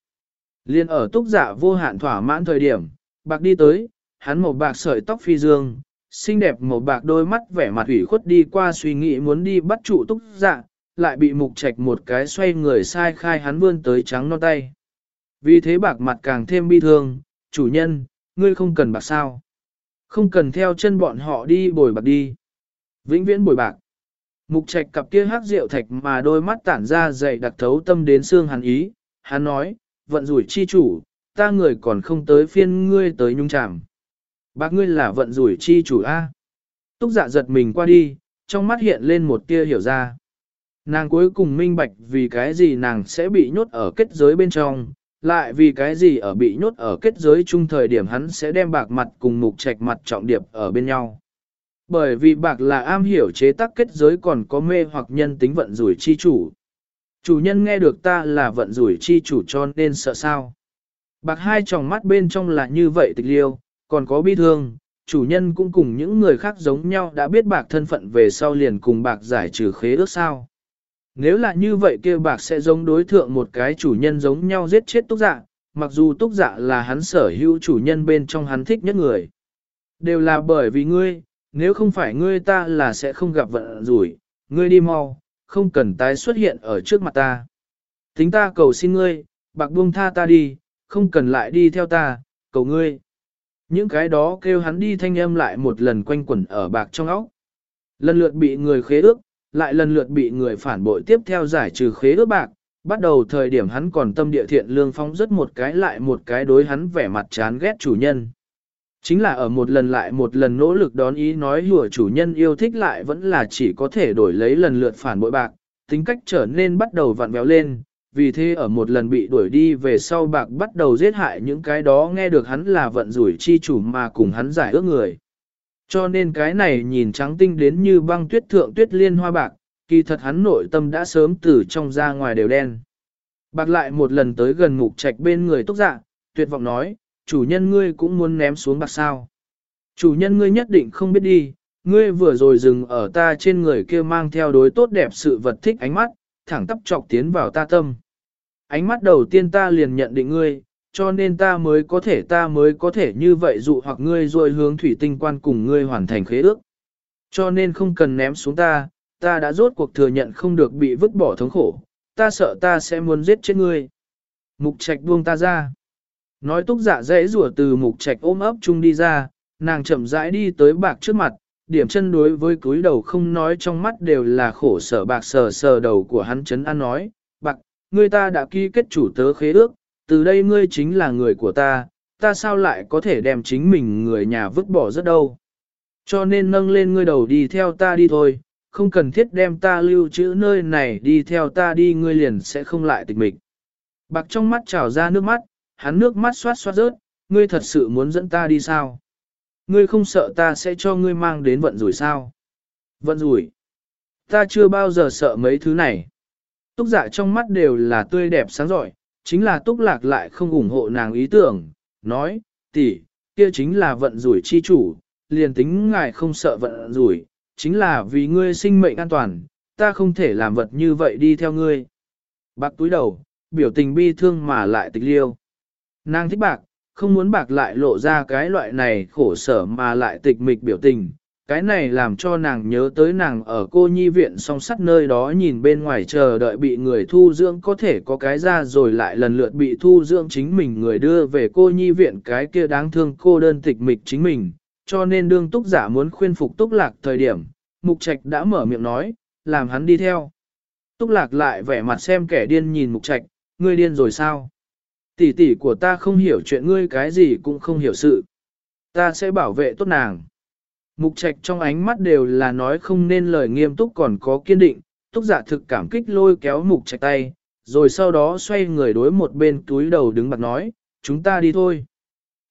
Liên ở túc dạ vô hạn thỏa mãn thời điểm, bạc đi tới, hắn một bạc sợi tóc phi dương, xinh đẹp một bạc đôi mắt vẻ mặt ủy khuất đi qua suy nghĩ muốn đi bắt trụ túc dạ, lại bị mục trạch một cái xoay người sai khai hắn vươn tới trắng non tay. Vì thế bạc mặt càng thêm bi thương, chủ nhân, ngươi không cần bạc sao. Không cần theo chân bọn họ đi bồi bạc đi. Vĩnh viễn bồi bạc. Mục trạch cặp kia hát rượu thạch mà đôi mắt tản ra dày đặc thấu tâm đến xương hắn ý, hắn nói, vận rủi chi chủ, ta người còn không tới phiên ngươi tới nhung chạm. Bác ngươi là vận rủi chi chủ A. Túc dạ giật mình qua đi, trong mắt hiện lên một tia hiểu ra. Nàng cuối cùng minh bạch vì cái gì nàng sẽ bị nhốt ở kết giới bên trong, lại vì cái gì ở bị nhốt ở kết giới chung thời điểm hắn sẽ đem bạc mặt cùng mục trạch mặt trọng điệp ở bên nhau. Bởi vì bạc là am hiểu chế tác kết giới còn có mê hoặc nhân tính vận rủi chi chủ. Chủ nhân nghe được ta là vận rủi chi chủ cho nên sợ sao. Bạc hai tròng mắt bên trong là như vậy tịch liêu, còn có bi thương, chủ nhân cũng cùng những người khác giống nhau đã biết bạc thân phận về sau liền cùng bạc giải trừ khế ước sao. Nếu là như vậy kia bạc sẽ giống đối thượng một cái chủ nhân giống nhau giết chết túc dạ, mặc dù túc dạ là hắn sở hữu chủ nhân bên trong hắn thích nhất người. Đều là bởi vì ngươi, nếu không phải ngươi ta là sẽ không gặp vận rủi, ngươi đi mau, không cần tái xuất hiện ở trước mặt ta. Tính ta cầu xin ngươi, bạc buông tha ta đi, không cần lại đi theo ta, cầu ngươi. Những cái đó kêu hắn đi thanh âm lại một lần quanh quẩn ở bạc trong óc. Lần lượt bị người khế ước, lại lần lượt bị người phản bội tiếp theo giải trừ khế ước bạc. Bắt đầu thời điểm hắn còn tâm địa thiện lương phong rất một cái lại một cái đối hắn vẻ mặt chán ghét chủ nhân. Chính là ở một lần lại một lần nỗ lực đón ý nói hùa chủ nhân yêu thích lại vẫn là chỉ có thể đổi lấy lần lượt phản bội bạc, tính cách trở nên bắt đầu vặn vẹo lên, vì thế ở một lần bị đuổi đi về sau bạc bắt đầu giết hại những cái đó nghe được hắn là vận rủi chi chủ mà cùng hắn giải ước người. Cho nên cái này nhìn trắng tinh đến như băng tuyết thượng tuyết liên hoa bạc, kỳ thật hắn nội tâm đã sớm từ trong ra ngoài đều đen. Bạc lại một lần tới gần ngục trạch bên người tốc dạ, tuyệt vọng nói, chủ nhân ngươi cũng muốn ném xuống bạc sao. Chủ nhân ngươi nhất định không biết đi, ngươi vừa rồi dừng ở ta trên người kia mang theo đối tốt đẹp sự vật thích ánh mắt, thẳng tắp chọc tiến vào ta tâm. Ánh mắt đầu tiên ta liền nhận định ngươi, cho nên ta mới có thể ta mới có thể như vậy dụ hoặc ngươi rồi hướng thủy tinh quan cùng ngươi hoàn thành khế ước. Cho nên không cần ném xuống ta, ta đã rốt cuộc thừa nhận không được bị vứt bỏ thống khổ, ta sợ ta sẽ muốn giết chết ngươi. Mục trạch buông ta ra. Nói túc dạ dễ rủa từ mục trạch ôm ấp chung đi ra, nàng chậm rãi đi tới bạc trước mặt, điểm chân đối với cúi đầu không nói trong mắt đều là khổ sở bạc sờ sờ đầu của hắn chấn an nói, bạc, ngươi ta đã ký kết chủ tớ khế ước, từ đây ngươi chính là người của ta, ta sao lại có thể đem chính mình người nhà vứt bỏ rất đâu. Cho nên nâng lên ngươi đầu đi theo ta đi thôi, không cần thiết đem ta lưu trữ nơi này đi theo ta đi ngươi liền sẽ không lại tịch mịch. Bạc trong mắt trào ra nước mắt, hắn nước mắt xoát xoát rớt, ngươi thật sự muốn dẫn ta đi sao? Ngươi không sợ ta sẽ cho ngươi mang đến vận rủi sao? Vận rủi? Ta chưa bao giờ sợ mấy thứ này. Túc giả dạ trong mắt đều là tươi đẹp sáng giỏi, chính là túc lạc lại không ủng hộ nàng ý tưởng, nói, tỷ, kia chính là vận rủi chi chủ, liền tính ngài không sợ vận rủi, chính là vì ngươi sinh mệnh an toàn, ta không thể làm vật như vậy đi theo ngươi. Bạc túi đầu, biểu tình bi thương mà lại tịch liêu. Nàng thích bạc, không muốn bạc lại lộ ra cái loại này khổ sở mà lại tịch mịch biểu tình, cái này làm cho nàng nhớ tới nàng ở cô nhi viện song sắt nơi đó nhìn bên ngoài chờ đợi bị người thu dưỡng có thể có cái ra rồi lại lần lượt bị thu dưỡng chính mình người đưa về cô nhi viện cái kia đáng thương cô đơn tịch mịch chính mình, cho nên đương túc giả muốn khuyên phục túc lạc thời điểm, mục trạch đã mở miệng nói, làm hắn đi theo. Túc lạc lại vẻ mặt xem kẻ điên nhìn mục trạch, ngươi điên rồi sao? Tỷ tỷ của ta không hiểu chuyện ngươi cái gì cũng không hiểu sự. Ta sẽ bảo vệ tốt nàng. Mục trạch trong ánh mắt đều là nói không nên lời nghiêm túc còn có kiên định, túc giả thực cảm kích lôi kéo mục trạch tay, rồi sau đó xoay người đối một bên túi đầu đứng bạc nói, chúng ta đi thôi.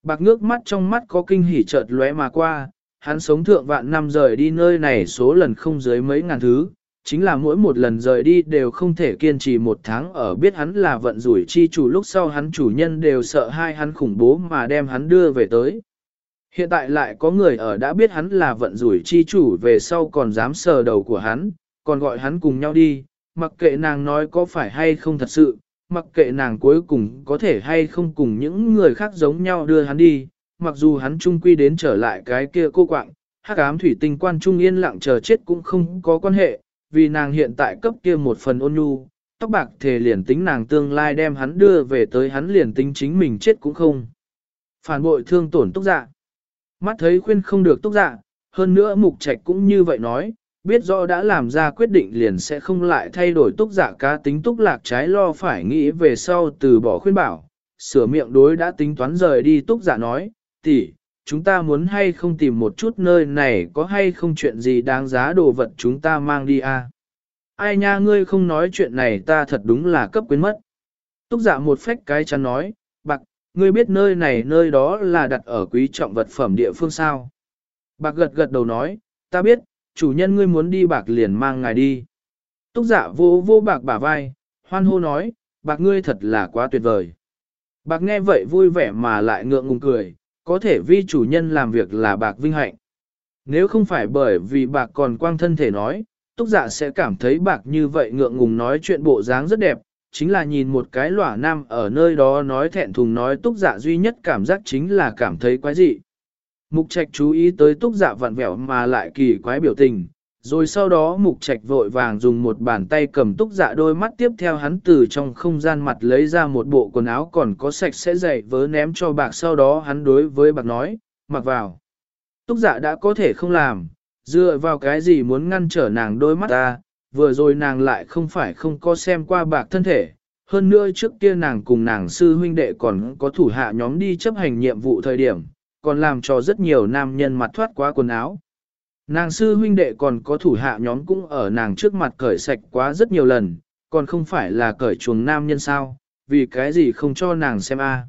Bạc ngước mắt trong mắt có kinh hỉ chợt lóe mà qua, hắn sống thượng vạn năm rời đi nơi này số lần không dưới mấy ngàn thứ, chính là mỗi một lần rời đi đều không thể kiên trì một tháng ở biết hắn là vận rủi chi chủ lúc sau hắn chủ nhân đều sợ hai hắn khủng bố mà đem hắn đưa về tới. Hiện tại lại có người ở đã biết hắn là vận rủi chi chủ về sau còn dám sờ đầu của hắn, còn gọi hắn cùng nhau đi, mặc kệ nàng nói có phải hay không thật sự, mặc kệ nàng cuối cùng có thể hay không cùng những người khác giống nhau đưa hắn đi, mặc dù hắn trung quy đến trở lại cái kia cô quạng, hắc ám thủy tinh quan trung yên lặng chờ chết cũng không có quan hệ, vì nàng hiện tại cấp kia một phần ôn nhu, tóc bạc thề liền tính nàng tương lai đem hắn đưa về tới hắn liền tính chính mình chết cũng không. Phản bội thương tổn túc dạ. Mắt thấy khuyên không được túc dạ, hơn nữa mục trạch cũng như vậy nói, biết rõ đã làm ra quyết định liền sẽ không lại thay đổi túc dạ cá tính túc lạc trái lo phải nghĩ về sau từ bỏ khuyên bảo, sửa miệng đối đã tính toán rời đi túc dạ nói, tỷ, chúng ta muốn hay không tìm một chút nơi này có hay không chuyện gì đáng giá đồ vật chúng ta mang đi à? Ai nha ngươi không nói chuyện này ta thật đúng là cấp quyến mất. Túc dạ một phách cái chắn nói, bạc, ngươi biết nơi này nơi đó là đặt ở quý trọng vật phẩm địa phương sao. Bạc gật gật đầu nói, ta biết, chủ nhân ngươi muốn đi bạc liền mang ngài đi. Túc dạ vô vô bạc bả vai, hoan hô nói, bạc ngươi thật là quá tuyệt vời. Bạc nghe vậy vui vẻ mà lại ngượng ngùng cười, có thể vi chủ nhân làm việc là bạc vinh hạnh. Nếu không phải bởi vì bạc còn quang thân thể nói, túc dạ sẽ cảm thấy bạc như vậy ngượng ngùng nói chuyện bộ dáng rất đẹp, chính là nhìn một cái lỏa nam ở nơi đó nói thẹn thùng nói túc dạ duy nhất cảm giác chính là cảm thấy quái dị. Mục trạch chú ý tới túc dạ vặn vẹo mà lại kỳ quái biểu tình, rồi sau đó mục trạch vội vàng dùng một bàn tay cầm túc dạ đôi mắt tiếp theo hắn từ trong không gian mặt lấy ra một bộ quần áo còn có sạch sẽ dày vớ ném cho bạc sau đó hắn đối với bạc nói, mặc vào. Túc dạ đã có thể không làm, dựa vào cái gì muốn ngăn trở nàng đôi mắt ta, vừa rồi nàng lại không phải không có xem qua bạc thân thể. Hơn nữa trước kia nàng cùng nàng sư huynh đệ còn có thủ hạ nhóm đi chấp hành nhiệm vụ thời điểm, còn làm cho rất nhiều nam nhân mặt thoát qua quần áo. Nàng sư huynh đệ còn có thủ hạ nhóm cũng ở nàng trước mặt cởi sạch quá rất nhiều lần, còn không phải là cởi chuồng nam nhân sao, vì cái gì không cho nàng xem a?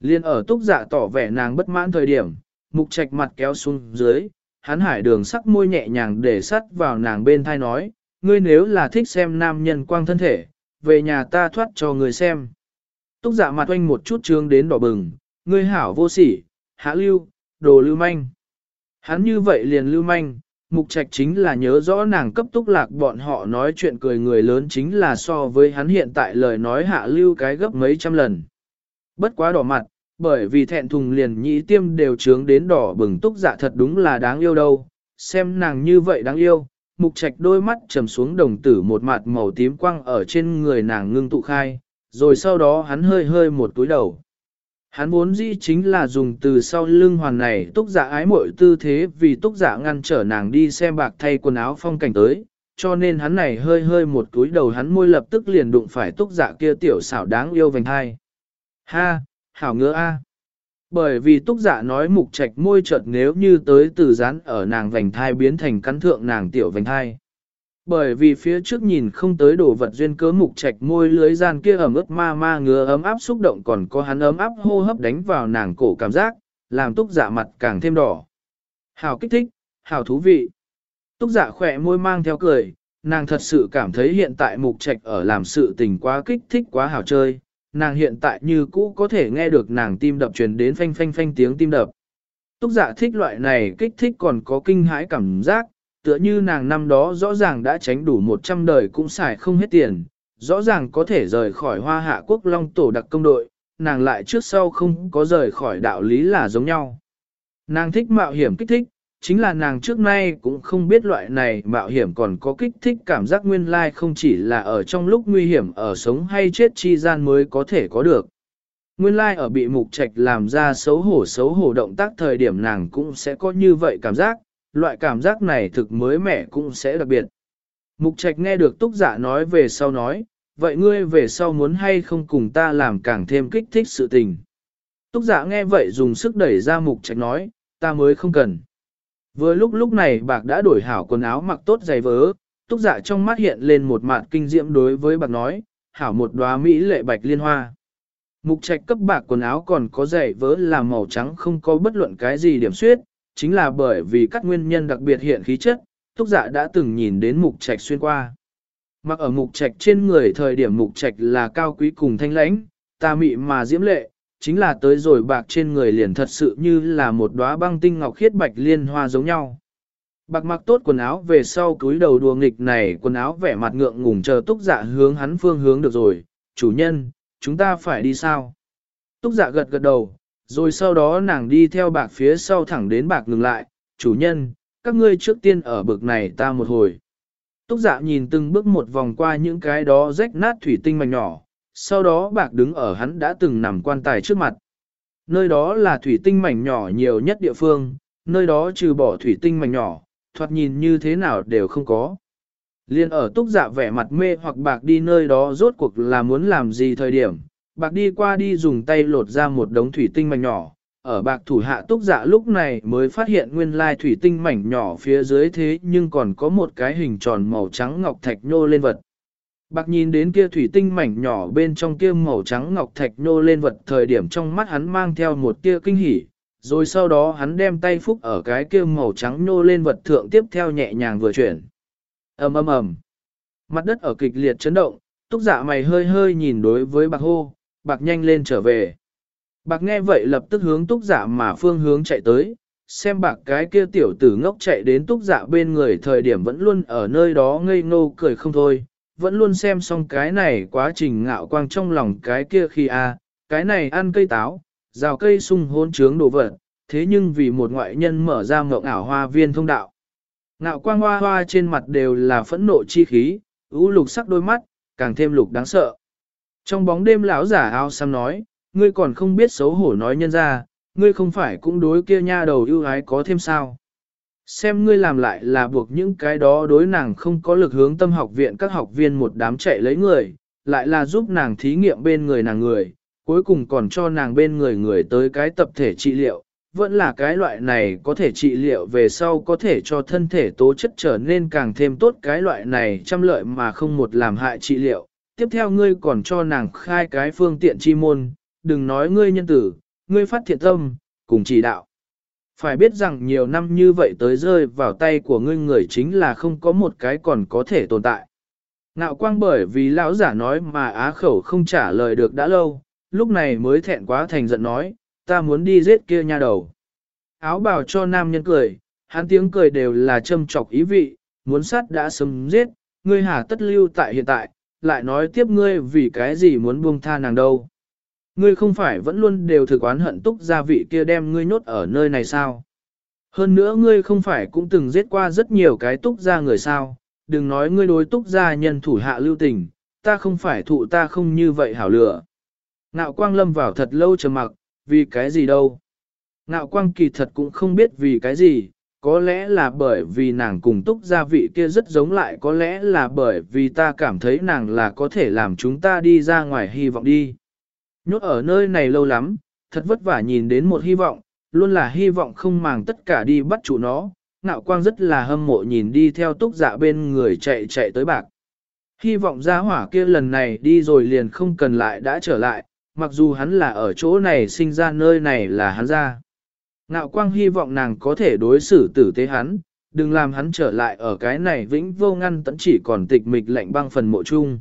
Liên ở túc dạ tỏ vẻ nàng bất mãn thời điểm, mục trạch mặt kéo xuống dưới, hắn hải đường sắc môi nhẹ nhàng để sắt vào nàng bên thai nói, ngươi nếu là thích xem nam nhân quang thân thể, về nhà ta thoát cho người xem. Túc dạ mặt oanh một chút trương đến đỏ bừng, ngươi hảo vô sỉ, hạ lưu, đồ lưu manh. Hắn như vậy liền lưu manh, mục trạch chính là nhớ rõ nàng cấp túc lạc bọn họ nói chuyện cười người lớn chính là so với hắn hiện tại lời nói hạ lưu cái gấp mấy trăm lần. Bất quá đỏ mặt, bởi vì thẹn thùng liền nhĩ tiêm đều trướng đến đỏ bừng túc dạ thật đúng là đáng yêu đâu, xem nàng như vậy đáng yêu, mục trạch đôi mắt trầm xuống đồng tử một mặt màu tím quăng ở trên người nàng ngưng tụ khai, rồi sau đó hắn hơi hơi một túi đầu. Hắn muốn dĩ chính là dùng từ sau lưng hoàn này túc giả ái mội tư thế vì túc giả ngăn trở nàng đi xem bạc thay quần áo phong cảnh tới, cho nên hắn này hơi hơi một túi đầu hắn môi lập tức liền đụng phải túc giả kia tiểu xảo đáng yêu vành hai. Ha, hảo ngứa a. Bởi vì túc giả nói mục trạch môi chợt nếu như tới từ rán ở nàng vành thai biến thành cắn thượng nàng tiểu vành thai. Bởi vì phía trước nhìn không tới đồ vật duyên cớ mục trạch môi lưới gian kia ẩm ướt ma ma ngứa ấm áp xúc động còn có hắn ấm áp hô hấp đánh vào nàng cổ cảm giác, làm túc giả mặt càng thêm đỏ. hào kích thích, hào thú vị. Túc giả khỏe môi mang theo cười, nàng thật sự cảm thấy hiện tại mục trạch ở làm sự tình quá kích thích quá hào chơi, nàng hiện tại như cũ có thể nghe được nàng tim đập truyền đến phanh phanh phanh tiếng tim đập. Túc giả thích loại này kích thích còn có kinh hãi cảm giác, tựa như nàng năm đó rõ ràng đã tránh đủ 100 đời cũng xài không hết tiền, rõ ràng có thể rời khỏi hoa hạ quốc long tổ đặc công đội, nàng lại trước sau không có rời khỏi đạo lý là giống nhau. Nàng thích mạo hiểm kích thích, chính là nàng trước nay cũng không biết loại này mạo hiểm còn có kích thích cảm giác nguyên lai không chỉ là ở trong lúc nguy hiểm ở sống hay chết chi gian mới có thể có được. Nguyên lai ở bị mục trạch làm ra xấu hổ xấu hổ động tác thời điểm nàng cũng sẽ có như vậy cảm giác, loại cảm giác này thực mới mẻ cũng sẽ đặc biệt. Mục trạch nghe được túc giả nói về sau nói, vậy ngươi về sau muốn hay không cùng ta làm càng thêm kích thích sự tình. Túc giả nghe vậy dùng sức đẩy ra mục trạch nói, ta mới không cần. Vừa lúc lúc này bạc đã đổi hảo quần áo mặc tốt giày vớ, túc giả trong mắt hiện lên một mạn kinh diễm đối với bạc nói, hảo một đóa mỹ lệ bạch liên hoa. Mục trạch cấp bạc quần áo còn có giày vớ là màu trắng không có bất luận cái gì điểm suyết, chính là bởi vì các nguyên nhân đặc biệt hiện khí chất, túc dạ đã từng nhìn đến mục trạch xuyên qua. Mặc ở mục trạch trên người thời điểm mục trạch là cao quý cùng thanh lãnh, ta mị mà diễm lệ, chính là tới rồi bạc trên người liền thật sự như là một đóa băng tinh ngọc khiết bạch liên hoa giống nhau. Bạc mặc tốt quần áo về sau túi đầu đùa nghịch này quần áo vẻ mặt ngượng ngùng chờ túc dạ hướng hắn phương hướng được rồi, chủ nhân, chúng ta phải đi sao? Túc dạ gật gật đầu, rồi sau đó nàng đi theo bạc phía sau thẳng đến bạc ngừng lại, chủ nhân, các ngươi trước tiên ở bực này ta một hồi. Túc dạ nhìn từng bước một vòng qua những cái đó rách nát thủy tinh mảnh nhỏ, sau đó bạc đứng ở hắn đã từng nằm quan tài trước mặt. Nơi đó là thủy tinh mảnh nhỏ nhiều nhất địa phương, nơi đó trừ bỏ thủy tinh mảnh nhỏ, thoạt nhìn như thế nào đều không có. Liên ở túc dạ vẻ mặt mê hoặc bạc đi nơi đó rốt cuộc là muốn làm gì thời điểm, bạc đi qua đi dùng tay lột ra một đống thủy tinh mảnh nhỏ, ở bạc thủ hạ túc dạ lúc này mới phát hiện nguyên lai thủy tinh mảnh nhỏ phía dưới thế nhưng còn có một cái hình tròn màu trắng ngọc thạch nhô lên vật. Bạc nhìn đến kia thủy tinh mảnh nhỏ bên trong kia màu trắng ngọc thạch nhô lên vật thời điểm trong mắt hắn mang theo một tia kinh hỉ, rồi sau đó hắn đem tay phúc ở cái kia màu trắng nhô lên vật thượng tiếp theo nhẹ nhàng vừa chuyển. ầm ầm ầm, mặt đất ở kịch liệt chấn động, túc dạ mày hơi hơi nhìn đối với bạc hô, bạc nhanh lên trở về. Bạc nghe vậy lập tức hướng túc giả mà phương hướng chạy tới, xem bạc cái kia tiểu tử ngốc chạy đến túc giả bên người thời điểm vẫn luôn ở nơi đó ngây ngô cười không thôi, vẫn luôn xem xong cái này quá trình ngạo quang trong lòng cái kia khi a cái này ăn cây táo, rào cây sung hôn trướng đồ vật, thế nhưng vì một ngoại nhân mở ra mộng ảo hoa viên thông đạo. Ngạo quang hoa hoa trên mặt đều là phẫn nộ chi khí, ưu lục sắc đôi mắt, càng thêm lục đáng sợ. Trong bóng đêm lão giả áo xăm nói, ngươi còn không biết xấu hổ nói nhân ra, ngươi không phải cũng đối kia nha đầu ưu ái có thêm sao. Xem ngươi làm lại là buộc những cái đó đối nàng không có lực hướng tâm học viện các học viên một đám chạy lấy người, lại là giúp nàng thí nghiệm bên người nàng người, cuối cùng còn cho nàng bên người người tới cái tập thể trị liệu, vẫn là cái loại này có thể trị liệu về sau có thể cho thân thể tố chất trở nên càng thêm tốt cái loại này trăm lợi mà không một làm hại trị liệu. Tiếp theo ngươi còn cho nàng khai cái phương tiện chi môn, đừng nói ngươi nhân tử, ngươi phát thiện tâm, cùng chỉ đạo. Phải biết rằng nhiều năm như vậy tới rơi vào tay của ngươi người chính là không có một cái còn có thể tồn tại. Ngạo quang bởi vì lão giả nói mà á khẩu không trả lời được đã lâu, lúc này mới thẹn quá thành giận nói, ta muốn đi giết kia nha đầu. Áo bào cho nam nhân cười, hắn tiếng cười đều là châm chọc ý vị, muốn sát đã sớm giết, ngươi hà tất lưu tại hiện tại, lại nói tiếp ngươi vì cái gì muốn buông tha nàng đâu. Ngươi không phải vẫn luôn đều thực oán hận túc gia vị kia đem ngươi nhốt ở nơi này sao? Hơn nữa ngươi không phải cũng từng giết qua rất nhiều cái túc gia người sao? Đừng nói ngươi đối túc gia nhân thủ hạ lưu tình, ta không phải thụ ta không như vậy hảo lựa. Nạo quang lâm vào thật lâu trầm mặc, vì cái gì đâu? Nạo quang kỳ thật cũng không biết vì cái gì, có lẽ là bởi vì nàng cùng túc gia vị kia rất giống lại có lẽ là bởi vì ta cảm thấy nàng là có thể làm chúng ta đi ra ngoài hy vọng đi. Nhốt ở nơi này lâu lắm, thật vất vả nhìn đến một hy vọng, luôn là hy vọng không màng tất cả đi bắt chủ nó, ngạo quang rất là hâm mộ nhìn đi theo túc dạ bên người chạy chạy tới bạc. Hy vọng gia hỏa kia lần này đi rồi liền không cần lại đã trở lại, mặc dù hắn là ở chỗ này sinh ra nơi này là hắn ra. Ngạo quang hy vọng nàng có thể đối xử tử tế hắn, đừng làm hắn trở lại ở cái này vĩnh vô ngăn tẫn chỉ còn tịch mịch lạnh băng phần mộ chung.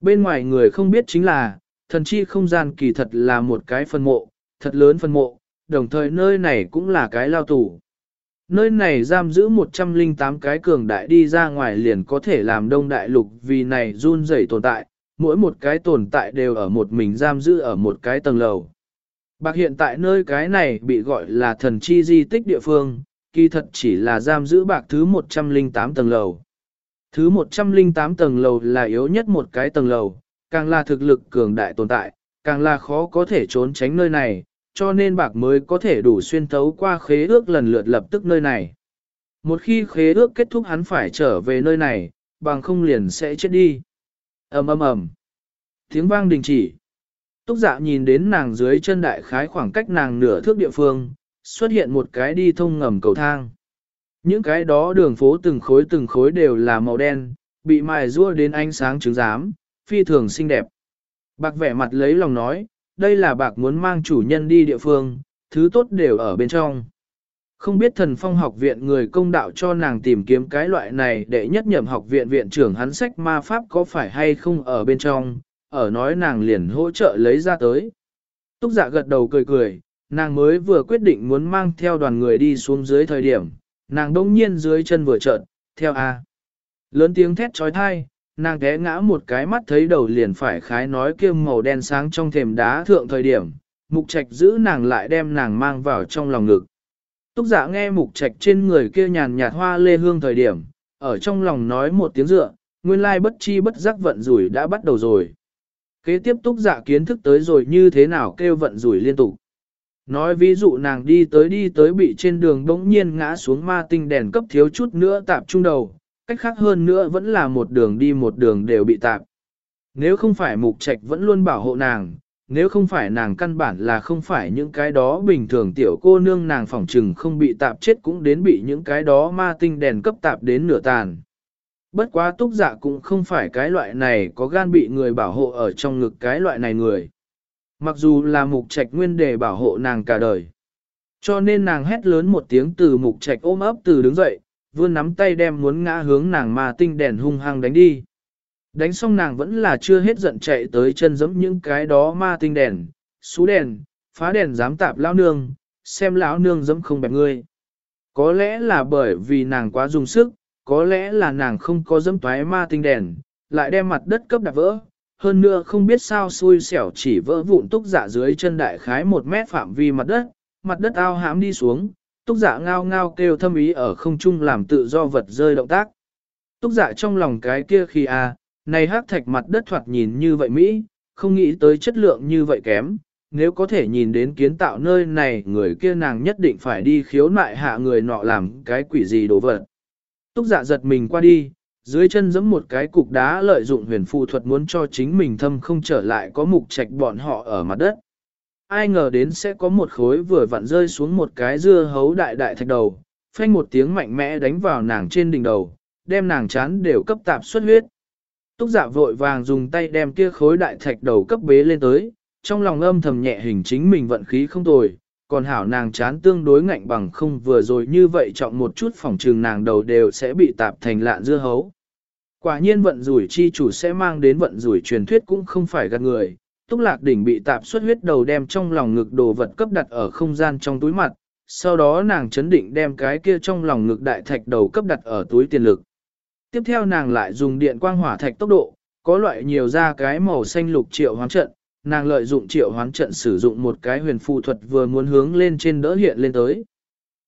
Bên ngoài người không biết chính là, thần chi không gian kỳ thật là một cái phân mộ, thật lớn phân mộ, đồng thời nơi này cũng là cái lao tù. Nơi này giam giữ 108 cái cường đại đi ra ngoài liền có thể làm đông đại lục vì này run rẩy tồn tại, mỗi một cái tồn tại đều ở một mình giam giữ ở một cái tầng lầu. Bạc hiện tại nơi cái này bị gọi là thần chi di tích địa phương, kỳ thật chỉ là giam giữ bạc thứ 108 tầng lầu. Thứ 108 tầng lầu là yếu nhất một cái tầng lầu, càng là thực lực cường đại tồn tại, càng là khó có thể trốn tránh nơi này, cho nên bạc mới có thể đủ xuyên thấu qua khế ước lần lượt lập tức nơi này. Một khi khế ước kết thúc hắn phải trở về nơi này, bằng không liền sẽ chết đi. ầm ầm ầm, tiếng vang đình chỉ. Túc dạ nhìn đến nàng dưới chân đại khái khoảng cách nàng nửa thước địa phương, xuất hiện một cái đi thông ngầm cầu thang. Những cái đó đường phố từng khối từng khối đều là màu đen, bị mài rua đến ánh sáng trứng giám, phi thường xinh đẹp. Bạc vẻ mặt lấy lòng nói, đây là bạc muốn mang chủ nhân đi địa phương, thứ tốt đều ở bên trong. Không biết thần phong học viện người công đạo cho nàng tìm kiếm cái loại này để nhất nhậm học viện viện trưởng hắn sách ma pháp có phải hay không ở bên trong, ở nói nàng liền hỗ trợ lấy ra tới. Túc dạ gật đầu cười cười, nàng mới vừa quyết định muốn mang theo đoàn người đi xuống dưới thời điểm, nàng đông nhiên dưới chân vừa trợn, theo A. Lớn tiếng thét trói thai, nàng té ngã một cái mắt thấy đầu liền phải khái nói kia màu đen sáng trong thềm đá thượng thời điểm, mục trạch giữ nàng lại đem nàng mang vào trong lòng ngực. Túc giả nghe mục trạch trên người kia nhàn nhạt hoa lê hương thời điểm, ở trong lòng nói một tiếng dựa, nguyên lai bất chi bất giác vận rủi đã bắt đầu rồi. Kế tiếp túc dạ kiến thức tới rồi như thế nào kêu vận rủi liên tục. Nói ví dụ nàng đi tới đi tới bị trên đường bỗng nhiên ngã xuống ma tinh đèn cấp thiếu chút nữa tạp trung đầu, cách khác hơn nữa vẫn là một đường đi một đường đều bị tạp. Nếu không phải mục trạch vẫn luôn bảo hộ nàng, nếu không phải nàng căn bản là không phải những cái đó bình thường tiểu cô nương nàng phỏng trừng không bị tạp chết cũng đến bị những cái đó ma tinh đèn cấp tạp đến nửa tàn. Bất quá túc dạ cũng không phải cái loại này có gan bị người bảo hộ ở trong ngực cái loại này người. Mặc dù là mục trạch nguyên đề bảo hộ nàng cả đời. Cho nên nàng hét lớn một tiếng từ mục trạch ôm ấp từ đứng dậy, vươn nắm tay đem muốn ngã hướng nàng mà tinh đèn hung hăng đánh đi. Đánh xong nàng vẫn là chưa hết giận chạy tới chân giẫm những cái đó ma tinh đèn, xú đèn, phá đèn dám tạp lão nương, xem lão nương dẫm không bẹp ngươi. Có lẽ là bởi vì nàng quá dùng sức, có lẽ là nàng không có dâm toái ma tinh đèn, lại đem mặt đất cấp đạp vỡ. Hơn nữa không biết sao xui xẻo chỉ vỡ vụn túc dạ dưới chân đại khái một mét phạm vi mặt đất, mặt đất ao hãm đi xuống, túc dạ ngao ngao kêu thâm ý ở không trung làm tự do vật rơi động tác. Túc dạ trong lòng cái kia khi a, à, này hát thạch mặt đất thoạt nhìn như vậy Mỹ, không nghĩ tới chất lượng như vậy kém, nếu có thể nhìn đến kiến tạo nơi này người kia nàng nhất định phải đi khiếu nại hạ người nọ làm cái quỷ gì đồ vật. Túc dạ giật mình qua đi, dưới chân giẫm một cái cục đá lợi dụng huyền phù thuật muốn cho chính mình thâm không trở lại có mục trạch bọn họ ở mặt đất. Ai ngờ đến sẽ có một khối vừa vặn rơi xuống một cái dưa hấu đại đại thạch đầu, phanh một tiếng mạnh mẽ đánh vào nàng trên đỉnh đầu, đem nàng chán đều cấp tạp xuất huyết. Túc dạ vội vàng dùng tay đem kia khối đại thạch đầu cấp bế lên tới, trong lòng âm thầm nhẹ hình chính mình vận khí không tồi, còn hảo nàng chán tương đối ngạnh bằng không vừa rồi như vậy trọng một chút phòng trường nàng đầu đều sẽ bị tạp thành lạn dưa hấu. Quả nhiên vận rủi chi chủ sẽ mang đến vận rủi truyền thuyết cũng không phải gạt người, túc lạc đỉnh bị tạp xuất huyết đầu đem trong lòng ngực đồ vật cấp đặt ở không gian trong túi mặt, sau đó nàng chấn định đem cái kia trong lòng ngực đại thạch đầu cấp đặt ở túi tiền lực. Tiếp theo nàng lại dùng điện quang hỏa thạch tốc độ, có loại nhiều ra cái màu xanh lục triệu hoán trận, nàng lợi dụng triệu hoán trận sử dụng một cái huyền phù thuật vừa muốn hướng lên trên đỡ hiện lên tới.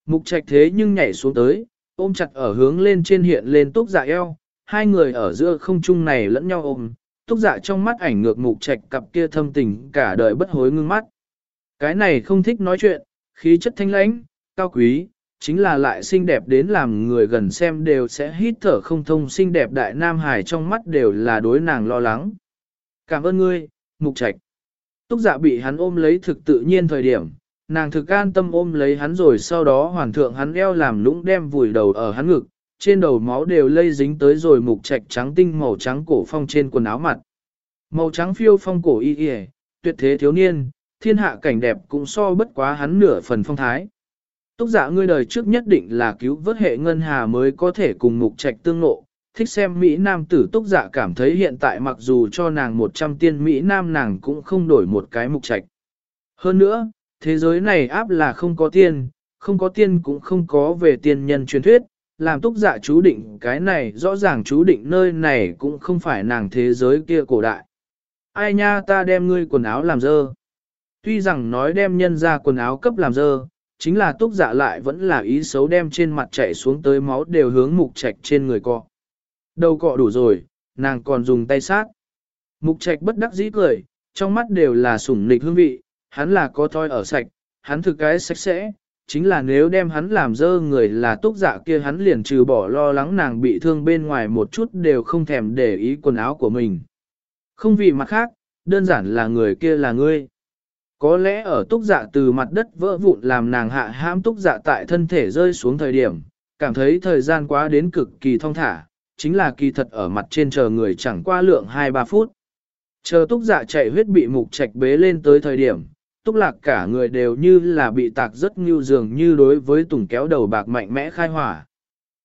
Mục trạch thế nhưng nhảy xuống tới, ôm chặt ở hướng lên trên hiện lên túc dạ eo, hai người ở giữa không trung này lẫn nhau ôm, túc dạ trong mắt ảnh ngược mục trạch cặp kia thâm tình cả đời bất hối ngưng mắt. Cái này không thích nói chuyện, khí chất thanh lãnh, cao quý, chính là lại xinh đẹp đến làm người gần xem đều sẽ hít thở không thông xinh đẹp đại nam hải trong mắt đều là đối nàng lo lắng. Cảm ơn ngươi, mục trạch. Túc dạ bị hắn ôm lấy thực tự nhiên thời điểm, nàng thực an tâm ôm lấy hắn rồi sau đó hoàn thượng hắn eo làm lũng đem vùi đầu ở hắn ngực, trên đầu máu đều lây dính tới rồi mục trạch trắng tinh màu trắng cổ phong trên quần áo mặt. Màu trắng phiêu phong cổ y y, tuyệt thế thiếu niên, thiên hạ cảnh đẹp cũng so bất quá hắn nửa phần phong thái. Túc giả dạ ngươi đời trước nhất định là cứu vớt hệ ngân hà mới có thể cùng mục trạch tương ngộ, thích xem Mỹ Nam tử túc dạ cảm thấy hiện tại mặc dù cho nàng 100 tiên Mỹ Nam nàng cũng không đổi một cái mục trạch. Hơn nữa, thế giới này áp là không có tiên, không có tiên cũng không có về tiên nhân truyền thuyết, làm túc dạ chú định cái này rõ ràng chú định nơi này cũng không phải nàng thế giới kia cổ đại. Ai nha ta đem ngươi quần áo làm dơ. Tuy rằng nói đem nhân ra quần áo cấp làm dơ, chính là túc dạ lại vẫn là ý xấu đem trên mặt chảy xuống tới máu đều hướng mục trạch trên người cọ. Đầu cọ đủ rồi, nàng còn dùng tay sát. Mục trạch bất đắc dĩ cười, trong mắt đều là sủng nịch hương vị, hắn là có thoi ở sạch, hắn thực cái sạch sẽ, chính là nếu đem hắn làm dơ người là túc dạ kia hắn liền trừ bỏ lo lắng nàng bị thương bên ngoài một chút đều không thèm để ý quần áo của mình. Không vì mặt khác, đơn giản là người kia là ngươi. Có lẽ ở túc dạ từ mặt đất vỡ vụn làm nàng hạ hãm túc dạ tại thân thể rơi xuống thời điểm, cảm thấy thời gian quá đến cực kỳ thong thả, chính là kỳ thật ở mặt trên chờ người chẳng qua lượng 2-3 phút. Chờ túc dạ chạy huyết bị mục trạch bế lên tới thời điểm, túc lạc cả người đều như là bị tạc rất như dường như đối với tùng kéo đầu bạc mạnh mẽ khai hỏa.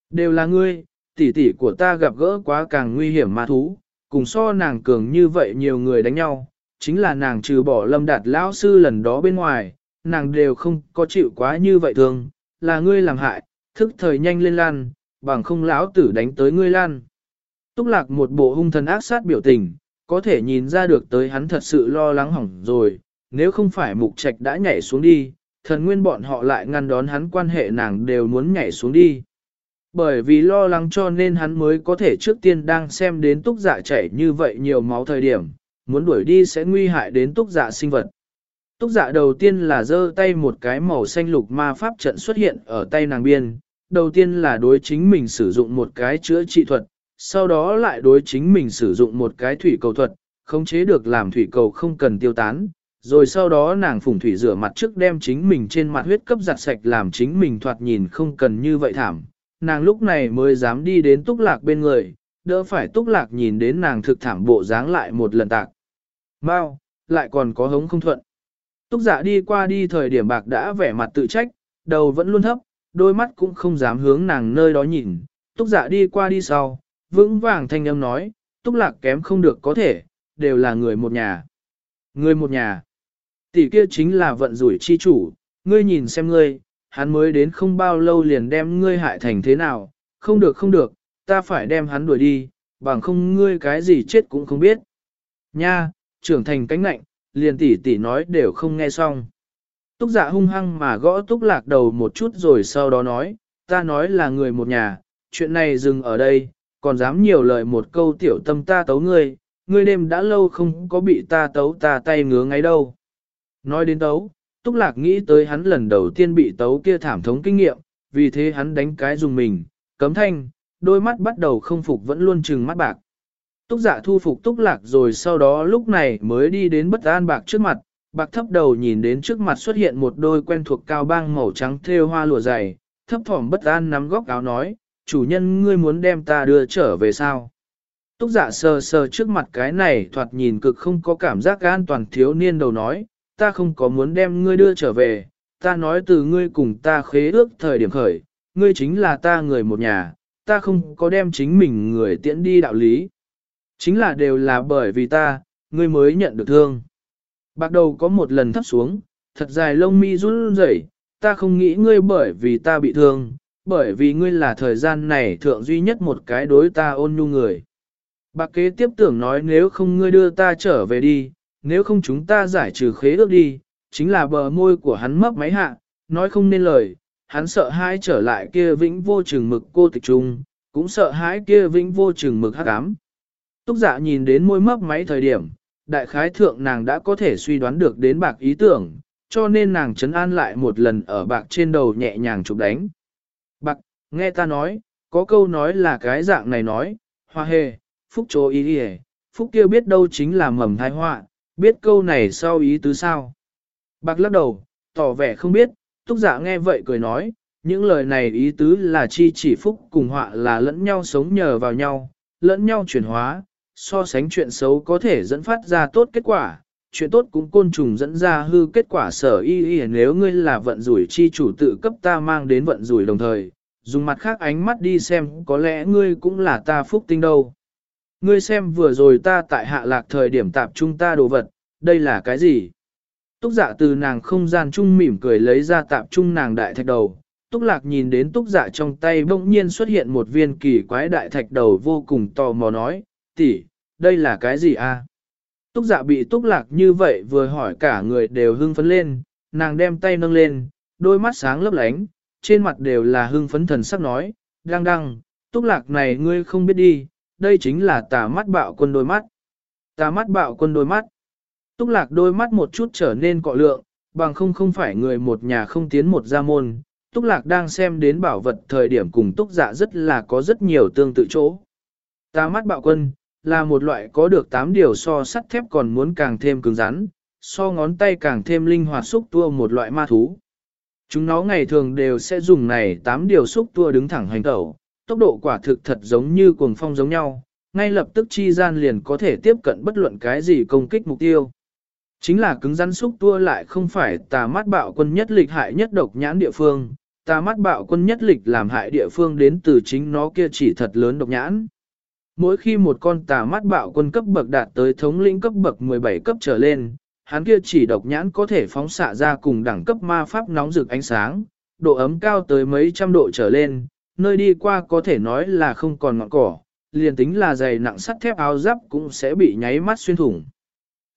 Đều là ngươi, tỷ tỷ của ta gặp gỡ quá càng nguy hiểm ma thú, cùng so nàng cường như vậy nhiều người đánh nhau, chính là nàng trừ bỏ lâm đạt lão sư lần đó bên ngoài, nàng đều không có chịu quá như vậy thường, là ngươi làm hại, thức thời nhanh lên lan, bằng không lão tử đánh tới ngươi lan. Túc lạc một bộ hung thần ác sát biểu tình, có thể nhìn ra được tới hắn thật sự lo lắng hỏng rồi, nếu không phải mục trạch đã nhảy xuống đi, thần nguyên bọn họ lại ngăn đón hắn quan hệ nàng đều muốn nhảy xuống đi. Bởi vì lo lắng cho nên hắn mới có thể trước tiên đang xem đến túc dạ chảy như vậy nhiều máu thời điểm, muốn đuổi đi sẽ nguy hại đến túc dạ sinh vật. Túc dạ đầu tiên là giơ tay một cái màu xanh lục ma pháp trận xuất hiện ở tay nàng biên, đầu tiên là đối chính mình sử dụng một cái chữa trị thuật, sau đó lại đối chính mình sử dụng một cái thủy cầu thuật, khống chế được làm thủy cầu không cần tiêu tán, rồi sau đó nàng phùng thủy rửa mặt trước đem chính mình trên mặt huyết cấp giặt sạch làm chính mình thoạt nhìn không cần như vậy thảm. Nàng lúc này mới dám đi đến túc lạc bên người, đỡ phải túc lạc nhìn đến nàng thực thảm bộ dáng lại một lần tạc. Mau, lại còn có hống không thuận. Túc giả dạ đi qua đi thời điểm bạc đã vẻ mặt tự trách, đầu vẫn luôn thấp, đôi mắt cũng không dám hướng nàng nơi đó nhìn. Túc giả dạ đi qua đi sau, vững vàng thanh âm nói, túc lạc kém không được có thể, đều là người một nhà. Người một nhà. Tỷ kia chính là vận rủi chi chủ, ngươi nhìn xem ngươi, hắn mới đến không bao lâu liền đem ngươi hại thành thế nào, không được không được, ta phải đem hắn đuổi đi, bằng không ngươi cái gì chết cũng không biết. Nha, trưởng thành cánh nạnh, liền tỷ tỷ nói đều không nghe xong. Túc dạ hung hăng mà gõ túc lạc đầu một chút rồi sau đó nói, ta nói là người một nhà, chuyện này dừng ở đây, còn dám nhiều lời một câu tiểu tâm ta tấu ngươi, ngươi đêm đã lâu không có bị ta tấu ta tay ngứa ngay đâu. Nói đến tấu, Túc Lạc nghĩ tới hắn lần đầu tiên bị tấu kia thảm thống kinh nghiệm, vì thế hắn đánh cái dùng mình, cấm thanh, đôi mắt bắt đầu không phục vẫn luôn trừng mắt bạc. Túc dạ thu phục Túc Lạc rồi sau đó lúc này mới đi đến bất an bạc trước mặt, bạc thấp đầu nhìn đến trước mặt xuất hiện một đôi quen thuộc cao băng màu trắng thêu hoa lụa dày, thấp thỏm bất an nắm góc áo nói, chủ nhân ngươi muốn đem ta đưa trở về sao? Túc giả sờ sờ trước mặt cái này thoạt nhìn cực không có cảm giác an toàn thiếu niên đầu nói, ta không có muốn đem ngươi đưa trở về, ta nói từ ngươi cùng ta khế ước thời điểm khởi, ngươi chính là ta người một nhà, ta không có đem chính mình người tiễn đi đạo lý. Chính là đều là bởi vì ta, ngươi mới nhận được thương. Bạc đầu có một lần thấp xuống, thật dài lông mi run rẩy, ta không nghĩ ngươi bởi vì ta bị thương, bởi vì ngươi là thời gian này thượng duy nhất một cái đối ta ôn nhu người. Bạc kế tiếp tưởng nói nếu không ngươi đưa ta trở về đi, nếu không chúng ta giải trừ khế ước đi, chính là bờ môi của hắn mấp máy hạ, nói không nên lời, hắn sợ hãi trở lại kia vĩnh vô chừng mực cô tịch trung, cũng sợ hãi kia vĩnh vô chừng mực hắc ám. Túc dạ nhìn đến môi mấp máy thời điểm, đại khái thượng nàng đã có thể suy đoán được đến bạc ý tưởng, cho nên nàng chấn an lại một lần ở bạc trên đầu nhẹ nhàng chụp đánh. Bạc, nghe ta nói, có câu nói là cái dạng này nói, hoa hề, phúc chố ý đi phúc kia biết đâu chính là mầm thai họa, biết câu này sau ý tứ sao. Bạc lắc đầu, tỏ vẻ không biết, túc giả nghe vậy cười nói, những lời này ý tứ là chi chỉ phúc cùng họa là lẫn nhau sống nhờ vào nhau, lẫn nhau chuyển hóa, so sánh chuyện xấu có thể dẫn phát ra tốt kết quả, chuyện tốt cũng côn trùng dẫn ra hư kết quả sở y y nếu ngươi là vận rủi chi chủ tự cấp ta mang đến vận rủi đồng thời, dùng mặt khác ánh mắt đi xem có lẽ ngươi cũng là ta phúc tinh đâu. Ngươi xem vừa rồi ta tại hạ lạc thời điểm tạp trung ta đồ vật, đây là cái gì? Túc dạ từ nàng không gian trung mỉm cười lấy ra tạp trung nàng đại thạch đầu. Túc lạc nhìn đến túc dạ trong tay bỗng nhiên xuất hiện một viên kỳ quái đại thạch đầu vô cùng tò mò nói, tỷ, đây là cái gì a? Túc dạ bị túc lạc như vậy vừa hỏi cả người đều hưng phấn lên, nàng đem tay nâng lên, đôi mắt sáng lấp lánh, trên mặt đều là hưng phấn thần sắc nói, đang đăng, túc lạc này ngươi không biết đi, đây chính là tà mắt bạo quân đôi mắt. Tà mắt bạo quân đôi mắt. Túc lạc đôi mắt một chút trở nên cọ lượng, bằng không không phải người một nhà không tiến một gia môn. Túc lạc đang xem đến bảo vật thời điểm cùng túc dạ rất là có rất nhiều tương tự chỗ. Tà mắt bạo quân, là một loại có được 8 điều so sắt thép còn muốn càng thêm cứng rắn, so ngón tay càng thêm linh hoạt xúc tua một loại ma thú. Chúng nó ngày thường đều sẽ dùng này 8 điều xúc tua đứng thẳng hành tẩu, tốc độ quả thực thật giống như cuồng phong giống nhau, ngay lập tức chi gian liền có thể tiếp cận bất luận cái gì công kích mục tiêu. Chính là cứng rắn xúc tua lại không phải tà mắt bạo quân nhất lịch hại nhất độc nhãn địa phương, tà mắt bạo quân nhất lịch làm hại địa phương đến từ chính nó kia chỉ thật lớn độc nhãn. Mỗi khi một con tà mắt bạo quân cấp bậc đạt tới thống lĩnh cấp bậc 17 cấp trở lên, hắn kia chỉ độc nhãn có thể phóng xạ ra cùng đẳng cấp ma pháp nóng rực ánh sáng, độ ấm cao tới mấy trăm độ trở lên, nơi đi qua có thể nói là không còn ngọn cỏ, liền tính là dày nặng sắt thép áo giáp cũng sẽ bị nháy mắt xuyên thủng.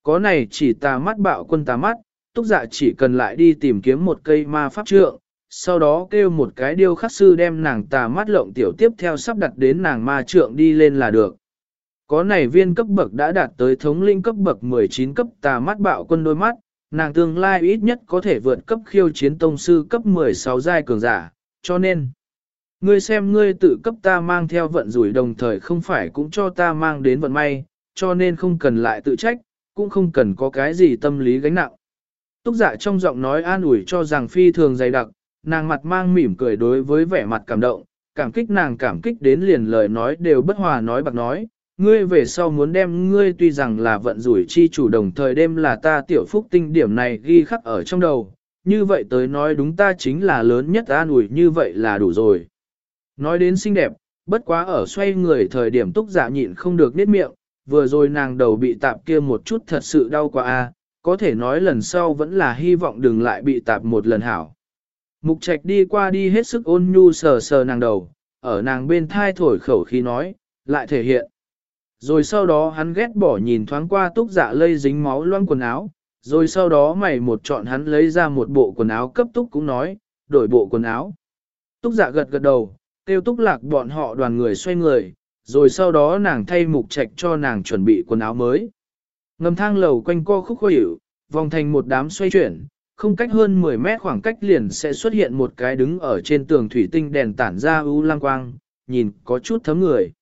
Có này chỉ tà mắt bạo quân tà mắt, túc dạ chỉ cần lại đi tìm kiếm một cây ma pháp trượng, sau đó kêu một cái điêu khắc sư đem nàng tà mắt lộng tiểu tiếp theo sắp đặt đến nàng ma trượng đi lên là được. Có này viên cấp bậc đã đạt tới thống linh cấp bậc 19 cấp tà mắt bạo quân đôi mắt, nàng tương lai ít nhất có thể vượt cấp khiêu chiến tông sư cấp 16 giai cường giả, cho nên Ngươi xem ngươi tự cấp ta mang theo vận rủi đồng thời không phải cũng cho ta mang đến vận may, cho nên không cần lại tự trách, cũng không cần có cái gì tâm lý gánh nặng. Túc dạ trong giọng nói an ủi cho rằng phi thường dày đặc, nàng mặt mang mỉm cười đối với vẻ mặt cảm động, cảm kích nàng cảm kích đến liền lời nói đều bất hòa nói bạc nói, ngươi về sau muốn đem ngươi tuy rằng là vận rủi chi chủ đồng thời đêm là ta tiểu phúc tinh điểm này ghi khắc ở trong đầu, như vậy tới nói đúng ta chính là lớn nhất an ủi như vậy là đủ rồi. Nói đến xinh đẹp, bất quá ở xoay người thời điểm túc giả nhịn không được nết miệng, vừa rồi nàng đầu bị tạp kia một chút thật sự đau quá a. có thể nói lần sau vẫn là hy vọng đừng lại bị tạp một lần hảo. Mục trạch đi qua đi hết sức ôn nhu sờ sờ nàng đầu, ở nàng bên thai thổi khẩu khí nói, lại thể hiện. Rồi sau đó hắn ghét bỏ nhìn thoáng qua túc dạ lây dính máu loang quần áo, rồi sau đó mày một chọn hắn lấy ra một bộ quần áo cấp túc cũng nói, đổi bộ quần áo. Túc dạ gật gật đầu, tiêu túc lạc bọn họ đoàn người xoay người, rồi sau đó nàng thay mục trạch cho nàng chuẩn bị quần áo mới. Ngầm thang lầu quanh co khúc khuỷu, vòng thành một đám xoay chuyển, không cách hơn 10 mét khoảng cách liền sẽ xuất hiện một cái đứng ở trên tường thủy tinh đèn tản ra u lang quang, nhìn có chút thấm người.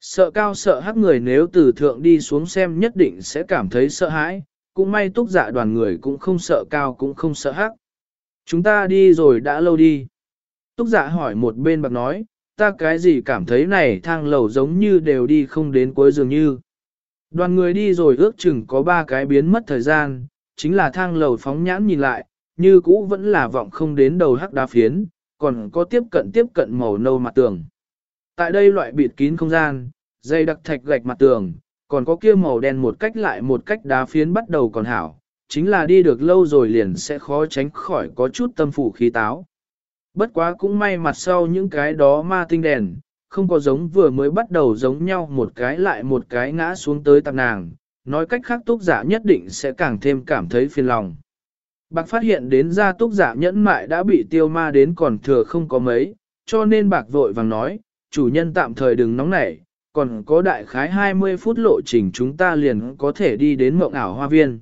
Sợ cao sợ hắc người nếu từ thượng đi xuống xem nhất định sẽ cảm thấy sợ hãi, cũng may túc dạ đoàn người cũng không sợ cao cũng không sợ hắc. Chúng ta đi rồi đã lâu đi. Túc dạ hỏi một bên bạc nói, ta cái gì cảm thấy này thang lầu giống như đều đi không đến cuối dường như. Đoàn người đi rồi ước chừng có ba cái biến mất thời gian, chính là thang lầu phóng nhãn nhìn lại, như cũ vẫn là vọng không đến đầu hắc đá phiến, còn có tiếp cận tiếp cận màu nâu mặt tường. Tại đây loại bịt kín không gian, dây đặc thạch gạch mặt tường, còn có kia màu đen một cách lại một cách đá phiến bắt đầu còn hảo, chính là đi được lâu rồi liền sẽ khó tránh khỏi có chút tâm phủ khí táo. Bất quá cũng may mặt sau những cái đó ma tinh đèn, không có giống vừa mới bắt đầu giống nhau một cái lại một cái ngã xuống tới tạp nàng, nói cách khác túc giả nhất định sẽ càng thêm cảm thấy phiền lòng. Bạc phát hiện đến ra túc giả nhẫn mại đã bị tiêu ma đến còn thừa không có mấy, cho nên bạc vội vàng nói, chủ nhân tạm thời đừng nóng nảy, còn có đại khái 20 phút lộ trình chúng ta liền có thể đi đến mộng ảo hoa viên.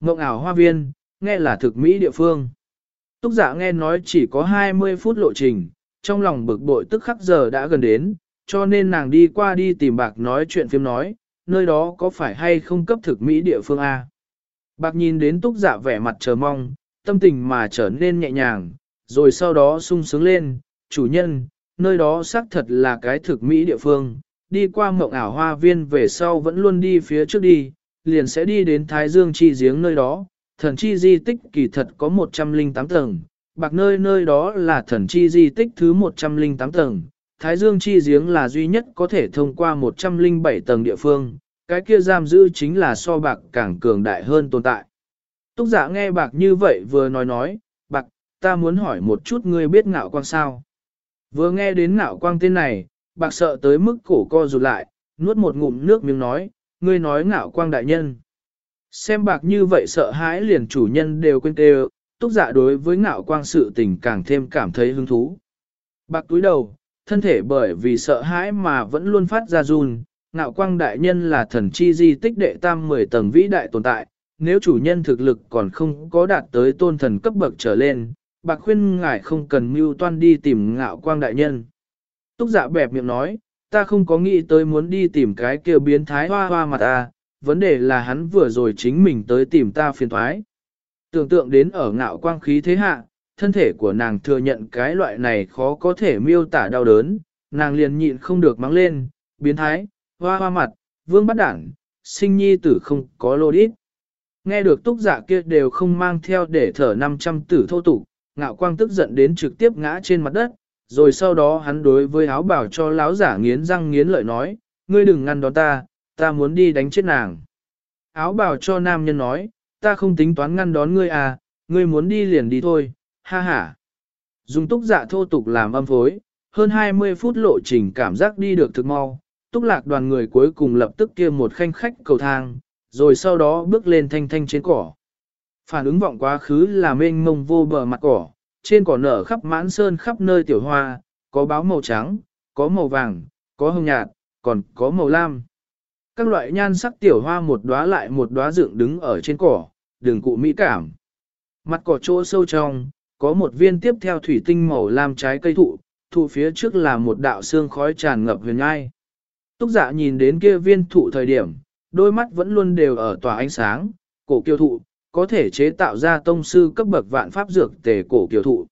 Mộng ảo hoa viên, nghe là thực mỹ địa phương. Túc giả nghe nói chỉ có 20 phút lộ trình, trong lòng bực bội tức khắc giờ đã gần đến, cho nên nàng đi qua đi tìm bạc nói chuyện phim nói, nơi đó có phải hay không cấp thực mỹ địa phương A. Bạc nhìn đến túc giả vẻ mặt chờ mong, tâm tình mà trở nên nhẹ nhàng, rồi sau đó sung sướng lên, chủ nhân, nơi đó xác thật là cái thực mỹ địa phương, đi qua mộng ảo hoa viên về sau vẫn luôn đi phía trước đi, liền sẽ đi đến Thái Dương chi giếng nơi đó, thần chi di tích kỳ thật có 108 tầng, bạc nơi nơi đó là thần chi di tích thứ 108 tầng, Thái Dương chi giếng là duy nhất có thể thông qua 107 tầng địa phương, cái kia giam giữ chính là so bạc càng cường đại hơn tồn tại. Túc giả nghe bạc như vậy vừa nói nói, bạc, ta muốn hỏi một chút ngươi biết ngạo quang sao. Vừa nghe đến ngạo quang tên này, bạc sợ tới mức cổ co rụt lại, nuốt một ngụm nước miếng nói, ngươi nói ngạo quang đại nhân. Xem bạc như vậy sợ hãi liền chủ nhân đều quên tê túc giả đối với ngạo quang sự tình càng thêm cảm thấy hứng thú. Bạc túi đầu, thân thể bởi vì sợ hãi mà vẫn luôn phát ra run, ngạo quang đại nhân là thần chi di tích đệ tam 10 tầng vĩ đại tồn tại, nếu chủ nhân thực lực còn không có đạt tới tôn thần cấp bậc trở lên, bạc khuyên ngài không cần mưu toan đi tìm ngạo quang đại nhân. Túc dạ bẹp miệng nói, ta không có nghĩ tới muốn đi tìm cái kêu biến thái hoa hoa mặt ta, vấn đề là hắn vừa rồi chính mình tới tìm ta phiền thoái. Tưởng tượng đến ở ngạo quang khí thế hạ, thân thể của nàng thừa nhận cái loại này khó có thể miêu tả đau đớn, nàng liền nhịn không được mắng lên, biến thái, hoa hoa mặt, vương bắt đảng, sinh nhi tử không có lô đít. Nghe được túc giả kia đều không mang theo để thở 500 tử thô tục, ngạo quang tức giận đến trực tiếp ngã trên mặt đất, rồi sau đó hắn đối với áo bảo cho láo giả nghiến răng nghiến lợi nói, ngươi đừng ngăn đón ta, ta muốn đi đánh chết nàng. Áo bảo cho nam nhân nói, ta không tính toán ngăn đón ngươi à, ngươi muốn đi liền đi thôi, ha ha. Dùng túc dạ thô tục làm âm phối, hơn 20 phút lộ trình cảm giác đi được thực mau, túc lạc đoàn người cuối cùng lập tức kia một khanh khách cầu thang, rồi sau đó bước lên thanh thanh trên cỏ. Phản ứng vọng quá khứ là mênh mông vô bờ mặt cỏ, trên cỏ nở khắp mãn sơn khắp nơi tiểu hoa, có báo màu trắng, có màu vàng, có hồng nhạt, còn có màu lam. Các loại nhan sắc tiểu hoa một đóa lại một đóa dựng đứng ở trên cỏ, đường cụ mỹ cảm. Mặt cỏ chỗ sâu trong, có một viên tiếp theo thủy tinh màu lam trái cây thụ, thụ phía trước là một đạo xương khói tràn ngập huyền ngai. Túc giả dạ nhìn đến kia viên thụ thời điểm, đôi mắt vẫn luôn đều ở tòa ánh sáng, cổ kiều thụ, có thể chế tạo ra tông sư cấp bậc vạn pháp dược tề cổ kiều thụ.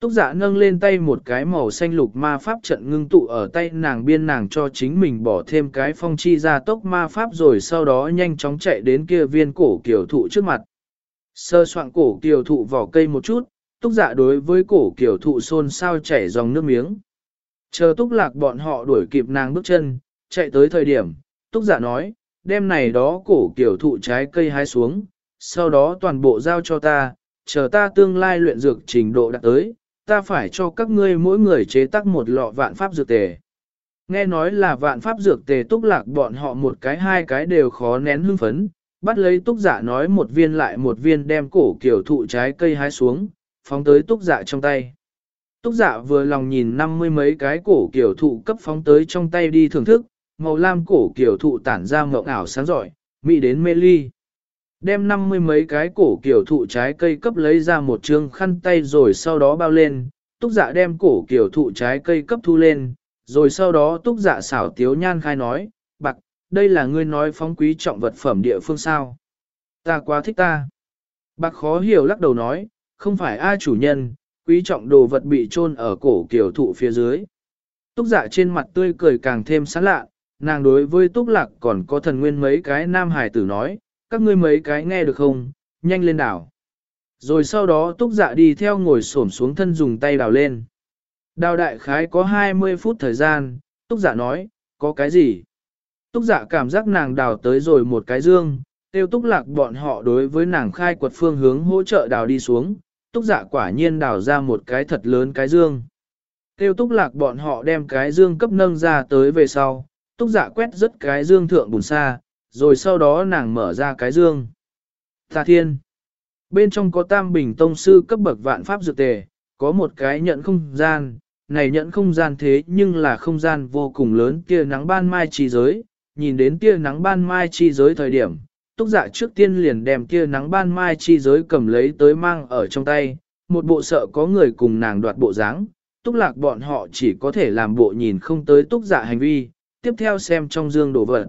Túc giả nâng lên tay một cái màu xanh lục ma pháp trận ngưng tụ ở tay nàng biên nàng cho chính mình bỏ thêm cái phong chi ra tốc ma pháp rồi sau đó nhanh chóng chạy đến kia viên cổ kiều thụ trước mặt. Sơ soạn cổ kiều thụ vỏ cây một chút, túc Dạ đối với cổ kiểu thụ xôn sao chảy dòng nước miếng. Chờ túc lạc bọn họ đuổi kịp nàng bước chân, chạy tới thời điểm, túc giả nói, đêm này đó cổ kiểu thụ trái cây hái xuống, sau đó toàn bộ giao cho ta, chờ ta tương lai luyện dược trình độ đạt tới, ta phải cho các ngươi mỗi người chế tác một lọ vạn pháp dược tề. Nghe nói là vạn pháp dược tề túc lạc bọn họ một cái hai cái đều khó nén hưng phấn, bắt lấy túc giả dạ nói một viên lại một viên đem cổ kiểu thụ trái cây hái xuống, phóng tới túc dạ trong tay. Túc dạ vừa lòng nhìn năm mươi mấy cái cổ kiểu thụ cấp phóng tới trong tay đi thưởng thức, màu lam cổ kiểu thụ tản ra mộng ảo sáng giỏi, mỹ đến mê ly. Đem năm mươi mấy cái cổ kiểu thụ trái cây cấp lấy ra một trương khăn tay rồi sau đó bao lên, túc dạ đem cổ kiểu thụ trái cây cấp thu lên, rồi sau đó túc dạ xảo tiếu nhan khai nói, bạc, đây là ngươi nói phóng quý trọng vật phẩm địa phương sao. Ta quá thích ta. Bạc khó hiểu lắc đầu nói, không phải ai chủ nhân, quý trọng đồ vật bị chôn ở cổ kiểu thụ phía dưới. Túc dạ trên mặt tươi cười càng thêm sán lạ, nàng đối với túc lạc còn có thần nguyên mấy cái nam hải tử nói, các ngươi mấy cái nghe được không, nhanh lên đảo. Rồi sau đó túc dạ đi theo ngồi xổm xuống thân dùng tay đào lên. Đào đại khái có 20 phút thời gian, túc giả nói, có cái gì? Túc giả cảm giác nàng đào tới rồi một cái dương, tiêu túc lạc bọn họ đối với nàng khai quật phương hướng hỗ trợ đào đi xuống, túc giả quả nhiên đào ra một cái thật lớn cái dương. Tiêu túc lạc bọn họ đem cái dương cấp nâng ra tới về sau, túc giả quét rất cái dương thượng bùn xa, rồi sau đó nàng mở ra cái dương. Tà thiên. Bên trong có tam bình tông sư cấp bậc vạn pháp dược tề, có một cái nhận không gian, này nhận không gian thế nhưng là không gian vô cùng lớn tia nắng ban mai chi giới, nhìn đến tia nắng ban mai chi giới thời điểm, túc dạ trước tiên liền đem kia nắng ban mai chi giới cầm lấy tới mang ở trong tay, một bộ sợ có người cùng nàng đoạt bộ dáng, túc lạc bọn họ chỉ có thể làm bộ nhìn không tới túc dạ hành vi, tiếp theo xem trong dương đồ vật.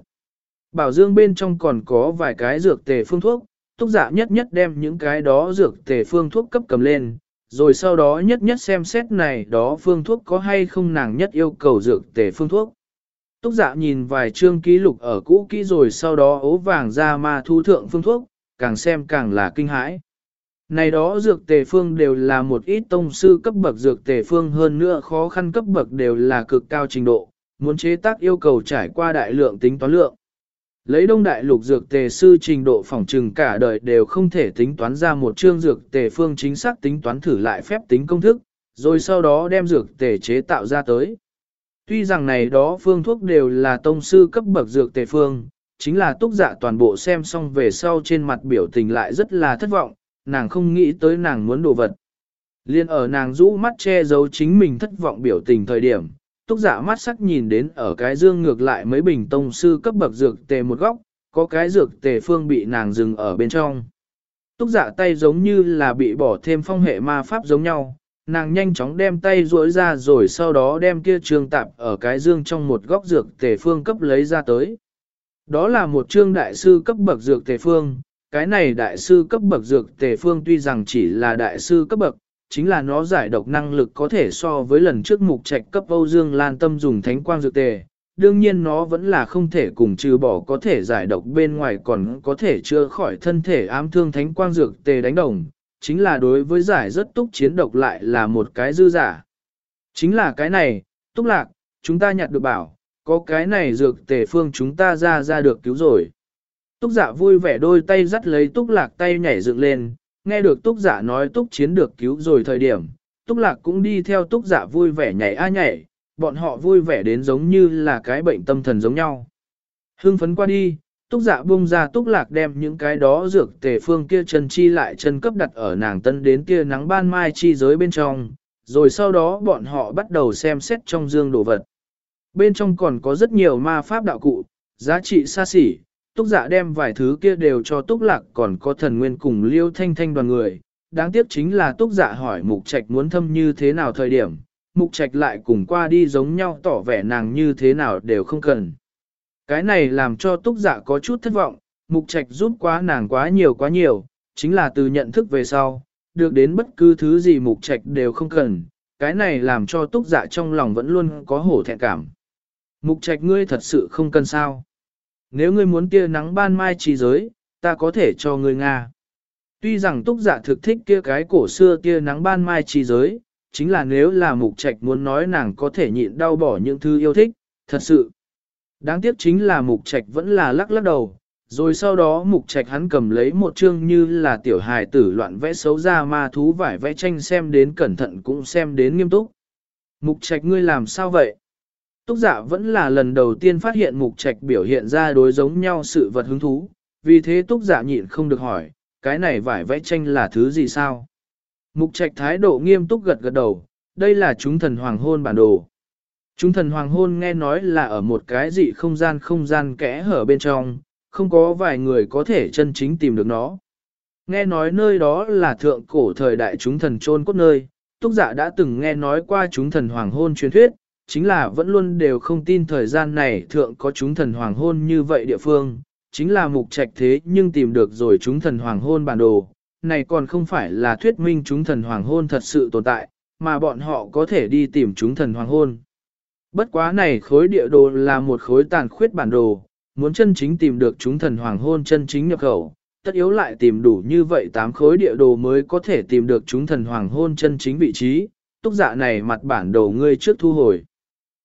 Bảo dương bên trong còn có vài cái dược tề phương thuốc, túc dạ nhất nhất đem những cái đó dược tề phương thuốc cấp cầm lên, rồi sau đó nhất nhất xem xét này đó phương thuốc có hay không nàng nhất yêu cầu dược tề phương thuốc. Túc dạ nhìn vài chương ký lục ở cũ kỹ rồi sau đó ố vàng ra ma thu thượng phương thuốc, càng xem càng là kinh hãi. Này đó dược tề phương đều là một ít tông sư cấp bậc dược tề phương hơn nữa khó khăn cấp bậc đều là cực cao trình độ, muốn chế tác yêu cầu trải qua đại lượng tính toán lượng. Lấy đông đại lục dược tề sư trình độ phỏng trừng cả đời đều không thể tính toán ra một chương dược tề phương chính xác tính toán thử lại phép tính công thức, rồi sau đó đem dược tề chế tạo ra tới. Tuy rằng này đó phương thuốc đều là tông sư cấp bậc dược tề phương, chính là túc dạ toàn bộ xem xong về sau trên mặt biểu tình lại rất là thất vọng, nàng không nghĩ tới nàng muốn đồ vật. Liên ở nàng rũ mắt che giấu chính mình thất vọng biểu tình thời điểm, túc giả mắt sắc nhìn đến ở cái dương ngược lại mấy bình tông sư cấp bậc dược tề một góc, có cái dược tề phương bị nàng dừng ở bên trong. Túc giả tay giống như là bị bỏ thêm phong hệ ma pháp giống nhau, nàng nhanh chóng đem tay duỗi ra rồi sau đó đem kia trường tạp ở cái dương trong một góc dược tề phương cấp lấy ra tới. Đó là một trương đại sư cấp bậc dược tề phương, cái này đại sư cấp bậc dược tề phương tuy rằng chỉ là đại sư cấp bậc, chính là nó giải độc năng lực có thể so với lần trước mục trạch cấp Âu Dương Lan Tâm dùng thánh quang dược tề. Đương nhiên nó vẫn là không thể cùng trừ bỏ có thể giải độc bên ngoài còn có thể chữa khỏi thân thể ám thương thánh quang dược tề đánh đồng, chính là đối với giải rất túc chiến độc lại là một cái dư giả. Chính là cái này, túc lạc, chúng ta nhặt được bảo, có cái này dược tề phương chúng ta ra ra được cứu rồi. Túc giả vui vẻ đôi tay dắt lấy túc lạc tay nhảy dựng lên, nghe được túc giả nói túc chiến được cứu rồi thời điểm, túc lạc cũng đi theo túc giả vui vẻ nhảy a nhảy, bọn họ vui vẻ đến giống như là cái bệnh tâm thần giống nhau. Hưng phấn qua đi, túc Dạ buông ra túc lạc đem những cái đó dược tề phương kia chân chi lại chân cấp đặt ở nàng tân đến kia nắng ban mai chi giới bên trong, rồi sau đó bọn họ bắt đầu xem xét trong dương đồ vật. Bên trong còn có rất nhiều ma pháp đạo cụ, giá trị xa xỉ, túc dạ đem vài thứ kia đều cho túc lạc còn có thần nguyên cùng liêu thanh thanh đoàn người. Đáng tiếc chính là túc dạ hỏi mục trạch muốn thâm như thế nào thời điểm, mục trạch lại cùng qua đi giống nhau tỏ vẻ nàng như thế nào đều không cần. Cái này làm cho túc dạ có chút thất vọng, mục trạch giúp quá nàng quá nhiều quá nhiều, chính là từ nhận thức về sau, được đến bất cứ thứ gì mục trạch đều không cần, cái này làm cho túc dạ trong lòng vẫn luôn có hổ thẹn cảm. Mục trạch ngươi thật sự không cần sao nếu ngươi muốn kia nắng ban mai chi giới, ta có thể cho ngươi Nga. Tuy rằng túc giả dạ thực thích kia cái cổ xưa kia nắng ban mai chi giới, chính là nếu là mục trạch muốn nói nàng có thể nhịn đau bỏ những thứ yêu thích, thật sự. Đáng tiếc chính là mục trạch vẫn là lắc lắc đầu, Rồi sau đó mục trạch hắn cầm lấy một chương như là tiểu hài tử loạn vẽ xấu ra ma thú vải vẽ tranh xem đến cẩn thận cũng xem đến nghiêm túc. Mục trạch ngươi làm sao vậy? Túc giả vẫn là lần đầu tiên phát hiện mục trạch biểu hiện ra đối giống nhau sự vật hứng thú, vì thế túc giả nhịn không được hỏi, cái này vải vẽ tranh là thứ gì sao? Mục trạch thái độ nghiêm túc gật gật đầu, đây là chúng thần hoàng hôn bản đồ. Chúng thần hoàng hôn nghe nói là ở một cái dị không gian không gian kẽ hở bên trong, không có vài người có thể chân chính tìm được nó. Nghe nói nơi đó là thượng cổ thời đại chúng thần chôn cốt nơi, túc giả đã từng nghe nói qua chúng thần hoàng hôn truyền thuyết, chính là vẫn luôn đều không tin thời gian này thượng có chúng thần hoàng hôn như vậy địa phương, chính là mục trạch thế nhưng tìm được rồi chúng thần hoàng hôn bản đồ, này còn không phải là thuyết minh chúng thần hoàng hôn thật sự tồn tại, mà bọn họ có thể đi tìm chúng thần hoàng hôn. Bất quá này khối địa đồ là một khối tàn khuyết bản đồ, muốn chân chính tìm được chúng thần hoàng hôn chân chính nhập khẩu, tất yếu lại tìm đủ như vậy tám khối địa đồ mới có thể tìm được chúng thần hoàng hôn chân chính vị trí, túc dạ này mặt bản đồ ngươi trước thu hồi.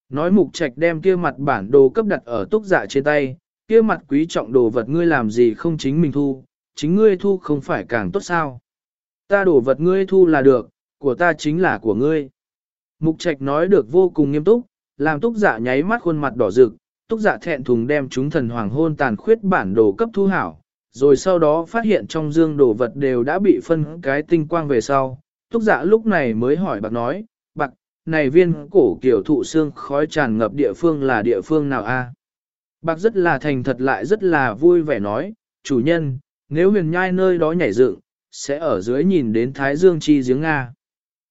Nói mục trạch đem kia mặt bản đồ cấp đặt ở túc dạ trên tay, kia mặt quý trọng đồ vật ngươi làm gì không chính mình thu, chính ngươi thu không phải càng tốt sao. Ta đồ vật ngươi thu là được, của ta chính là của ngươi. Mục trạch nói được vô cùng nghiêm túc, làm túc dạ nháy mắt khuôn mặt đỏ rực, túc dạ thẹn thùng đem chúng thần hoàng hôn tàn khuyết bản đồ cấp thu hảo, rồi sau đó phát hiện trong dương đồ vật đều đã bị phân cái tinh quang về sau. Túc dạ lúc này mới hỏi bạc nói, bạc, này viên cổ kiểu thụ xương khói tràn ngập địa phương là địa phương nào a? Bạc rất là thành thật lại rất là vui vẻ nói, chủ nhân, nếu huyền nhai nơi đó nhảy dựng, sẽ ở dưới nhìn đến Thái Dương chi giếng Nga.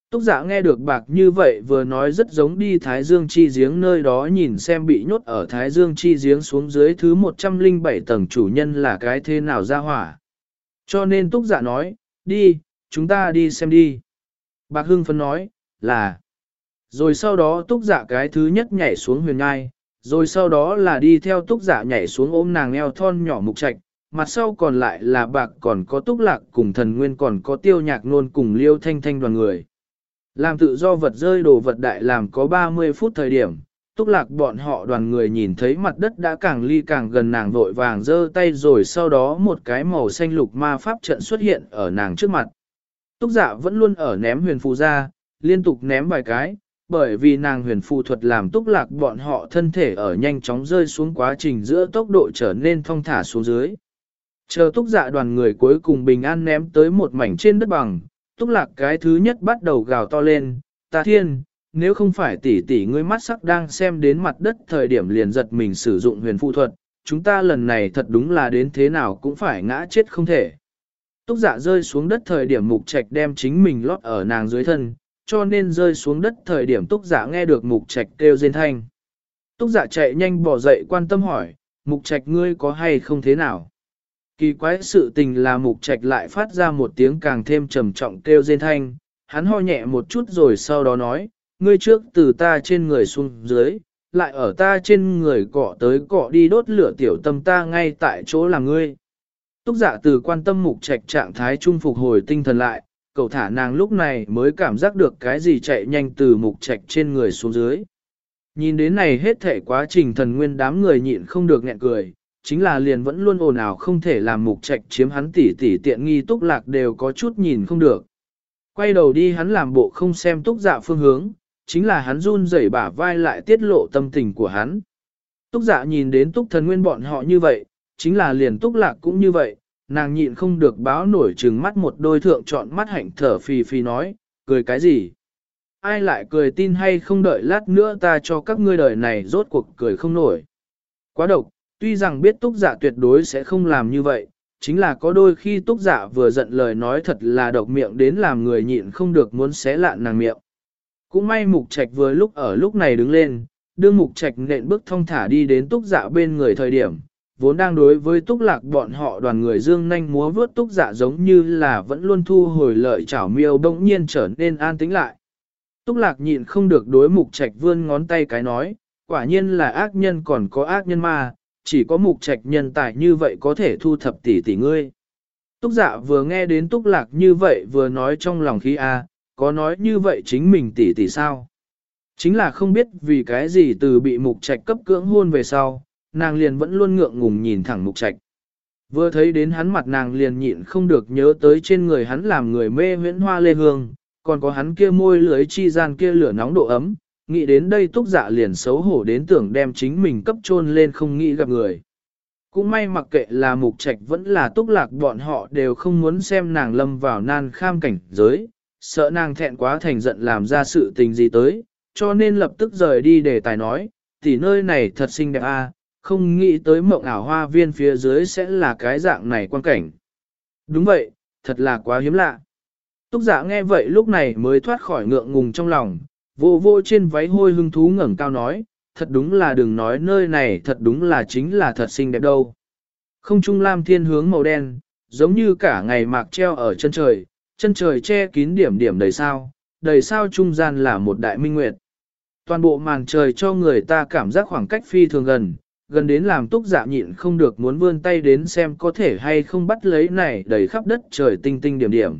Túc giả nghe được bạc như vậy vừa nói rất giống đi Thái Dương chi giếng nơi đó nhìn xem bị nhốt ở Thái Dương chi giếng xuống dưới thứ 107 tầng chủ nhân là cái thế nào ra hỏa. Cho nên túc giả nói, đi, chúng ta đi xem đi. Bạc Hưng phân nói, là. Rồi sau đó túc giả cái thứ nhất nhảy xuống huyền ngai, rồi sau đó là đi theo túc giả nhảy xuống ôm nàng eo thon nhỏ mục trạch, mặt sau còn lại là bạc còn có túc lạc cùng thần nguyên còn có tiêu nhạc nôn cùng liêu thanh thanh đoàn người. Làm tự do vật rơi đồ vật đại làm có 30 phút thời điểm, túc lạc bọn họ đoàn người nhìn thấy mặt đất đã càng ly càng gần nàng vội vàng giơ tay rồi sau đó một cái màu xanh lục ma pháp trận xuất hiện ở nàng trước mặt. Túc giả dạ vẫn luôn ở ném huyền phù ra, liên tục ném vài cái, bởi vì nàng huyền phù thuật làm túc lạc bọn họ thân thể ở nhanh chóng rơi xuống quá trình giữa tốc độ trở nên thong thả xuống dưới. Chờ túc dạ đoàn người cuối cùng bình an ném tới một mảnh trên đất bằng, túc lạc cái thứ nhất bắt đầu gào to lên, ta thiên, nếu không phải tỷ tỷ ngươi mắt sắc đang xem đến mặt đất thời điểm liền giật mình sử dụng huyền phụ thuật, chúng ta lần này thật đúng là đến thế nào cũng phải ngã chết không thể. Túc dạ rơi xuống đất thời điểm mục trạch đem chính mình lót ở nàng dưới thân, cho nên rơi xuống đất thời điểm túc dạ nghe được mục trạch kêu rên thanh. Túc dạ chạy nhanh bỏ dậy quan tâm hỏi, mục trạch ngươi có hay không thế nào? Kỳ quái sự tình là mục trạch lại phát ra một tiếng càng thêm trầm trọng kêu rên thanh, hắn ho nhẹ một chút rồi sau đó nói, ngươi trước từ ta trên người xuống dưới, lại ở ta trên người cọ tới cọ đi đốt lửa tiểu tâm ta ngay tại chỗ là ngươi. Túc giả từ quan tâm mục trạch trạng thái trung phục hồi tinh thần lại, cậu thả nàng lúc này mới cảm giác được cái gì chạy nhanh từ mục trạch trên người xuống dưới. Nhìn đến này hết thể quá trình thần nguyên đám người nhịn không được nghẹn cười, chính là liền vẫn luôn ồn ào không thể làm mục trạch chiếm hắn tỉ tỉ tiện nghi túc lạc đều có chút nhìn không được. Quay đầu đi hắn làm bộ không xem túc dạ phương hướng, chính là hắn run rẩy bả vai lại tiết lộ tâm tình của hắn. Túc dạ nhìn đến túc thần nguyên bọn họ như vậy, chính là liền túc lạc cũng như vậy, nàng nhịn không được báo nổi trừng mắt một đôi thượng chọn mắt hạnh thở phì phì nói, cười cái gì? Ai lại cười tin hay không đợi lát nữa ta cho các ngươi đời này rốt cuộc cười không nổi. Quá độc, Tuy rằng biết túc giả tuyệt đối sẽ không làm như vậy, chính là có đôi khi túc giả vừa giận lời nói thật là độc miệng đến làm người nhịn không được muốn xé lạn nàng miệng. Cũng may mục trạch vừa lúc ở lúc này đứng lên, đương mục trạch nện bước thông thả đi đến túc giả bên người thời điểm, vốn đang đối với túc lạc bọn họ đoàn người dương nhanh múa vướt túc giả giống như là vẫn luôn thu hồi lợi chảo miêu bỗng nhiên trở nên an tĩnh lại. Túc lạc nhịn không được đối mục trạch vươn ngón tay cái nói, quả nhiên là ác nhân còn có ác nhân ma, chỉ có mục trạch nhân tài như vậy có thể thu thập tỷ tỷ ngươi. Túc dạ vừa nghe đến túc lạc như vậy vừa nói trong lòng khí A, có nói như vậy chính mình tỷ tỷ sao? Chính là không biết vì cái gì từ bị mục trạch cấp cưỡng hôn về sau, nàng liền vẫn luôn ngượng ngùng nhìn thẳng mục trạch. Vừa thấy đến hắn mặt nàng liền nhịn không được nhớ tới trên người hắn làm người mê huyễn hoa lê hương, còn có hắn kia môi lưới chi gian kia lửa nóng độ ấm, nghĩ đến đây túc dạ liền xấu hổ đến tưởng đem chính mình cấp chôn lên không nghĩ gặp người. Cũng may mặc kệ là mục trạch vẫn là túc lạc bọn họ đều không muốn xem nàng lâm vào nan kham cảnh giới, sợ nàng thẹn quá thành giận làm ra sự tình gì tới, cho nên lập tức rời đi để tài nói, thì nơi này thật xinh đẹp a, không nghĩ tới mộng ảo hoa viên phía dưới sẽ là cái dạng này quan cảnh. Đúng vậy, thật là quá hiếm lạ. Túc giả nghe vậy lúc này mới thoát khỏi ngượng ngùng trong lòng, vô vô trên váy hôi hưng thú ngẩng cao nói, thật đúng là đừng nói nơi này thật đúng là chính là thật xinh đẹp đâu. Không trung lam thiên hướng màu đen, giống như cả ngày mạc treo ở chân trời, chân trời che kín điểm điểm đầy sao, đầy sao trung gian là một đại minh nguyệt. Toàn bộ màn trời cho người ta cảm giác khoảng cách phi thường gần, gần đến làm túc dạ nhịn không được muốn vươn tay đến xem có thể hay không bắt lấy này đầy khắp đất trời tinh tinh điểm điểm.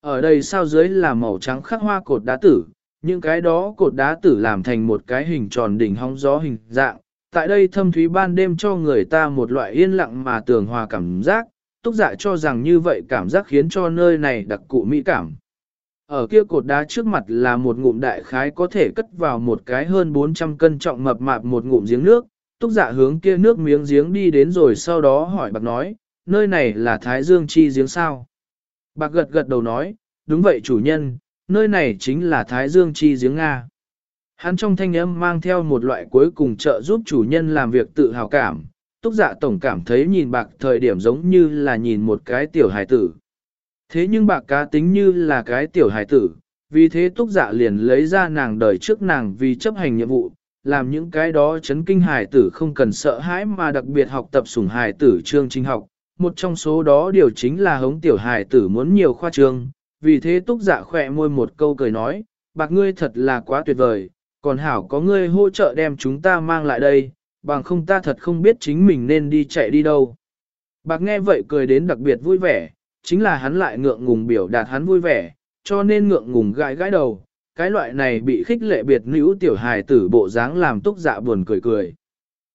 Ở đây sao dưới là màu trắng khắc hoa cột đá tử, những cái đó cột đá tử làm thành một cái hình tròn đỉnh hóng gió hình dạng. Tại đây thâm thúy ban đêm cho người ta một loại yên lặng mà tường hòa cảm giác, túc dạ cho rằng như vậy cảm giác khiến cho nơi này đặc cụ mỹ cảm. Ở kia cột đá trước mặt là một ngụm đại khái có thể cất vào một cái hơn 400 cân trọng mập mạp một ngụm giếng nước, túc dạ hướng kia nước miếng giếng đi đến rồi sau đó hỏi bạc nói, nơi này là Thái Dương chi giếng sao? Bạc gật gật đầu nói, đúng vậy chủ nhân, nơi này chính là Thái Dương chi giếng Nga. Hắn trong thanh âm mang theo một loại cuối cùng trợ giúp chủ nhân làm việc tự hào cảm, túc dạ tổng cảm thấy nhìn bạc thời điểm giống như là nhìn một cái tiểu hài tử. Thế nhưng bạc cá tính như là cái tiểu hài tử, vì thế túc dạ liền lấy ra nàng đời trước nàng vì chấp hành nhiệm vụ, làm những cái đó chấn kinh hài tử không cần sợ hãi mà đặc biệt học tập sủng hài tử chương trình học. Một trong số đó điều chính là hống tiểu hài tử muốn nhiều khoa trương, vì thế túc dạ khỏe môi một câu cười nói, bạc ngươi thật là quá tuyệt vời, còn hảo có ngươi hỗ trợ đem chúng ta mang lại đây, bằng không ta thật không biết chính mình nên đi chạy đi đâu. Bạc nghe vậy cười đến đặc biệt vui vẻ, chính là hắn lại ngượng ngùng biểu đạt hắn vui vẻ, cho nên ngượng ngùng gãi gãi đầu, cái loại này bị khích lệ biệt nữ tiểu hài tử bộ dáng làm túc dạ buồn cười cười.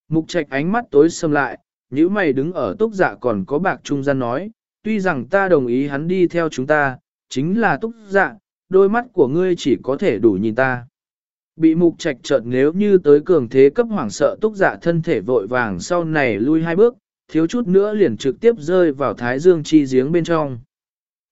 Mục trạch ánh mắt tối sầm lại, nếu mày đứng ở túc dạ còn có bạc trung gian nói, tuy rằng ta đồng ý hắn đi theo chúng ta, chính là túc dạ, đôi mắt của ngươi chỉ có thể đủ nhìn ta. Bị mục trạch chợt nếu như tới cường thế cấp hoảng sợ túc dạ thân thể vội vàng sau này lui hai bước, thiếu chút nữa liền trực tiếp rơi vào thái dương chi giếng bên trong.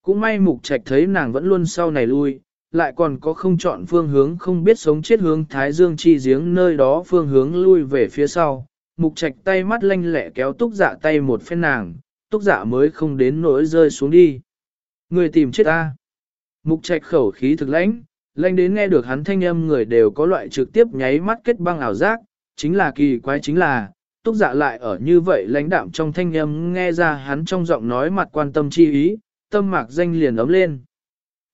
Cũng may mục trạch thấy nàng vẫn luôn sau này lui, lại còn có không chọn phương hướng không biết sống chết hướng thái dương chi giếng nơi đó phương hướng lui về phía sau. Mục trạch tay mắt lanh lẹ kéo túc dạ tay một phen nàng, túc dạ mới không đến nỗi rơi xuống đi. Người tìm chết ta. Mục trạch khẩu khí thực lãnh, lãnh đến nghe được hắn thanh âm người đều có loại trực tiếp nháy mắt kết băng ảo giác, chính là kỳ quái chính là, túc dạ lại ở như vậy lãnh đạm trong thanh âm nghe ra hắn trong giọng nói mặt quan tâm chi ý, tâm mạc danh liền ấm lên.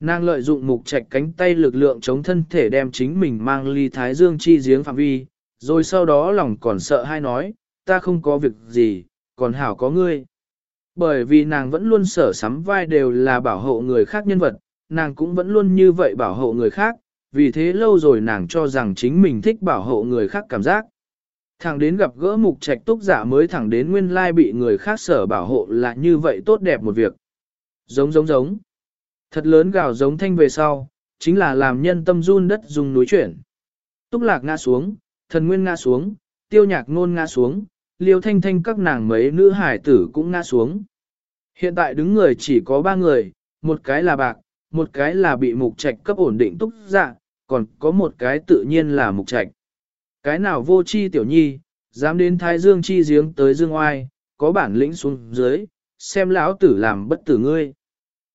Nàng lợi dụng mục trạch cánh tay lực lượng chống thân thể đem chính mình mang ly thái dương chi giếng phạm vi, rồi sau đó lòng còn sợ hay nói, ta không có việc gì, còn hảo có ngươi. Bởi vì nàng vẫn luôn sở sắm vai đều là bảo hộ người khác nhân vật, nàng cũng vẫn luôn như vậy bảo hộ người khác, vì thế lâu rồi nàng cho rằng chính mình thích bảo hộ người khác cảm giác. Thẳng đến gặp gỡ mục trạch túc giả mới thẳng đến nguyên lai bị người khác sở bảo hộ là như vậy tốt đẹp một việc. Giống giống giống. Thật lớn gào giống thanh về sau, chính là làm nhân tâm run đất dùng núi chuyển. Túc lạc ngã xuống, thần nguyên ngã xuống, tiêu nhạc ngôn ngã xuống, liêu thanh thanh các nàng mấy nữ hải tử cũng ngã xuống. Hiện tại đứng người chỉ có ba người, một cái là bạc, một cái là bị mục trạch cấp ổn định túc dạ, còn có một cái tự nhiên là mục trạch. Cái nào vô chi tiểu nhi, dám đến thái dương chi giếng tới dương oai, có bản lĩnh xuống dưới, xem lão tử làm bất tử ngươi.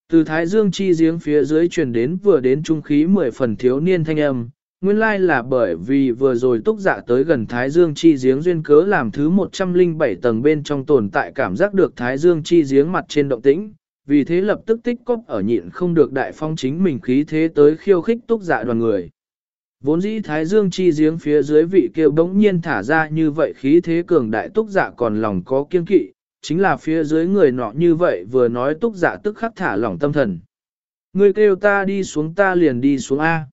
Từ thái dương chi giếng phía dưới truyền đến vừa đến trung khí mười phần thiếu niên thanh âm, nguyên lai là bởi vì vừa rồi túc dạ tới gần thái dương chi giếng duyên cớ làm thứ 107 tầng bên trong tồn tại cảm giác được thái dương chi giếng mặt trên động tĩnh, vì thế lập tức tích cóp ở nhịn không được đại phong chính mình khí thế tới khiêu khích túc dạ đoàn người. Vốn dĩ thái dương chi giếng phía dưới vị kêu bỗng nhiên thả ra như vậy khí thế cường đại túc dạ còn lòng có kiên kỵ, chính là phía dưới người nọ như vậy vừa nói túc dạ tức khắc thả lỏng tâm thần. Người kêu ta đi xuống ta liền đi xuống A.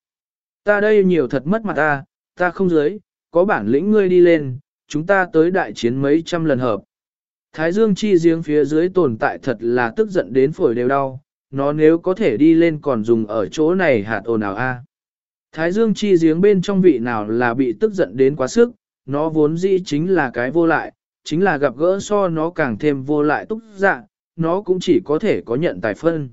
Ta đây nhiều thật mất mặt ta, ta không dưới, có bản lĩnh ngươi đi lên, chúng ta tới đại chiến mấy trăm lần hợp. Thái dương chi giếng phía dưới tồn tại thật là tức giận đến phổi đều đau, nó nếu có thể đi lên còn dùng ở chỗ này hạt ồn nào a? Thái dương chi giếng bên trong vị nào là bị tức giận đến quá sức, nó vốn dĩ chính là cái vô lại, chính là gặp gỡ so nó càng thêm vô lại túc dạ, nó cũng chỉ có thể có nhận tài phân.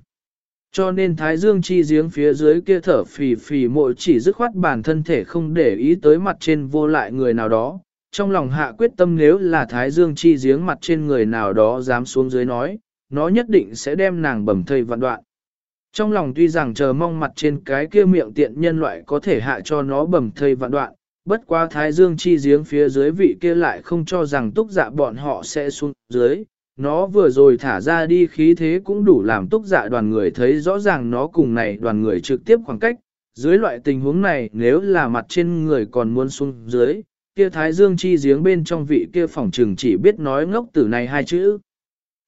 Cho nên Thái Dương chi giếng phía dưới kia thở phì phì mội chỉ dứt khoát bản thân thể không để ý tới mặt trên vô lại người nào đó. Trong lòng hạ quyết tâm nếu là Thái Dương chi giếng mặt trên người nào đó dám xuống dưới nói, nó nhất định sẽ đem nàng bầm thây vạn đoạn. Trong lòng tuy rằng chờ mong mặt trên cái kia miệng tiện nhân loại có thể hạ cho nó bầm thây vạn đoạn, bất quá Thái Dương chi giếng phía dưới vị kia lại không cho rằng túc dạ bọn họ sẽ xuống dưới, nó vừa rồi thả ra đi khí thế cũng đủ làm túc dạ đoàn người thấy rõ ràng nó cùng này đoàn người trực tiếp khoảng cách. Dưới loại tình huống này nếu là mặt trên người còn muốn xuống dưới, kia thái dương chi giếng bên trong vị kia phòng trừng chỉ biết nói ngốc tử này hai chữ.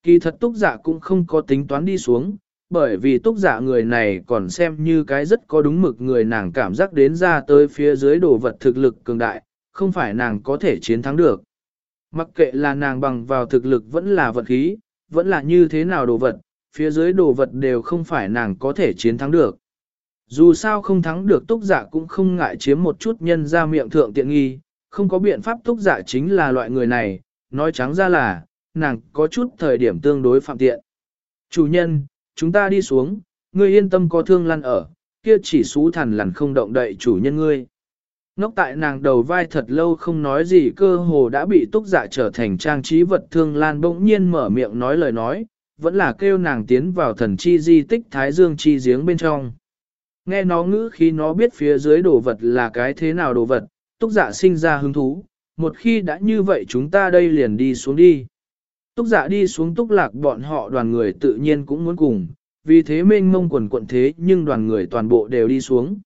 Kỳ thật túc dạ cũng không có tính toán đi xuống, bởi vì túc dạ người này còn xem như cái rất có đúng mực người nàng cảm giác đến ra tới phía dưới đồ vật thực lực cường đại, không phải nàng có thể chiến thắng được. Mặc kệ là nàng bằng vào thực lực vẫn là vật khí, vẫn là như thế nào đồ vật, phía dưới đồ vật đều không phải nàng có thể chiến thắng được. Dù sao không thắng được túc giả cũng không ngại chiếm một chút nhân ra miệng thượng tiện nghi, không có biện pháp túc giả chính là loại người này, nói trắng ra là, nàng có chút thời điểm tương đối phạm tiện. Chủ nhân, chúng ta đi xuống, ngươi yên tâm có thương lăn ở, kia chỉ xú thần lằn không động đậy chủ nhân ngươi. Ngốc tại nàng đầu vai thật lâu không nói gì cơ hồ đã bị túc dạ trở thành trang trí vật thương lan bỗng nhiên mở miệng nói lời nói, vẫn là kêu nàng tiến vào thần chi di tích thái dương chi giếng bên trong. Nghe nó ngữ khi nó biết phía dưới đồ vật là cái thế nào đồ vật, túc dạ sinh ra hứng thú, một khi đã như vậy chúng ta đây liền đi xuống đi. Túc dạ đi xuống túc lạc bọn họ đoàn người tự nhiên cũng muốn cùng, vì thế mênh mông quần quận thế nhưng đoàn người toàn bộ đều đi xuống.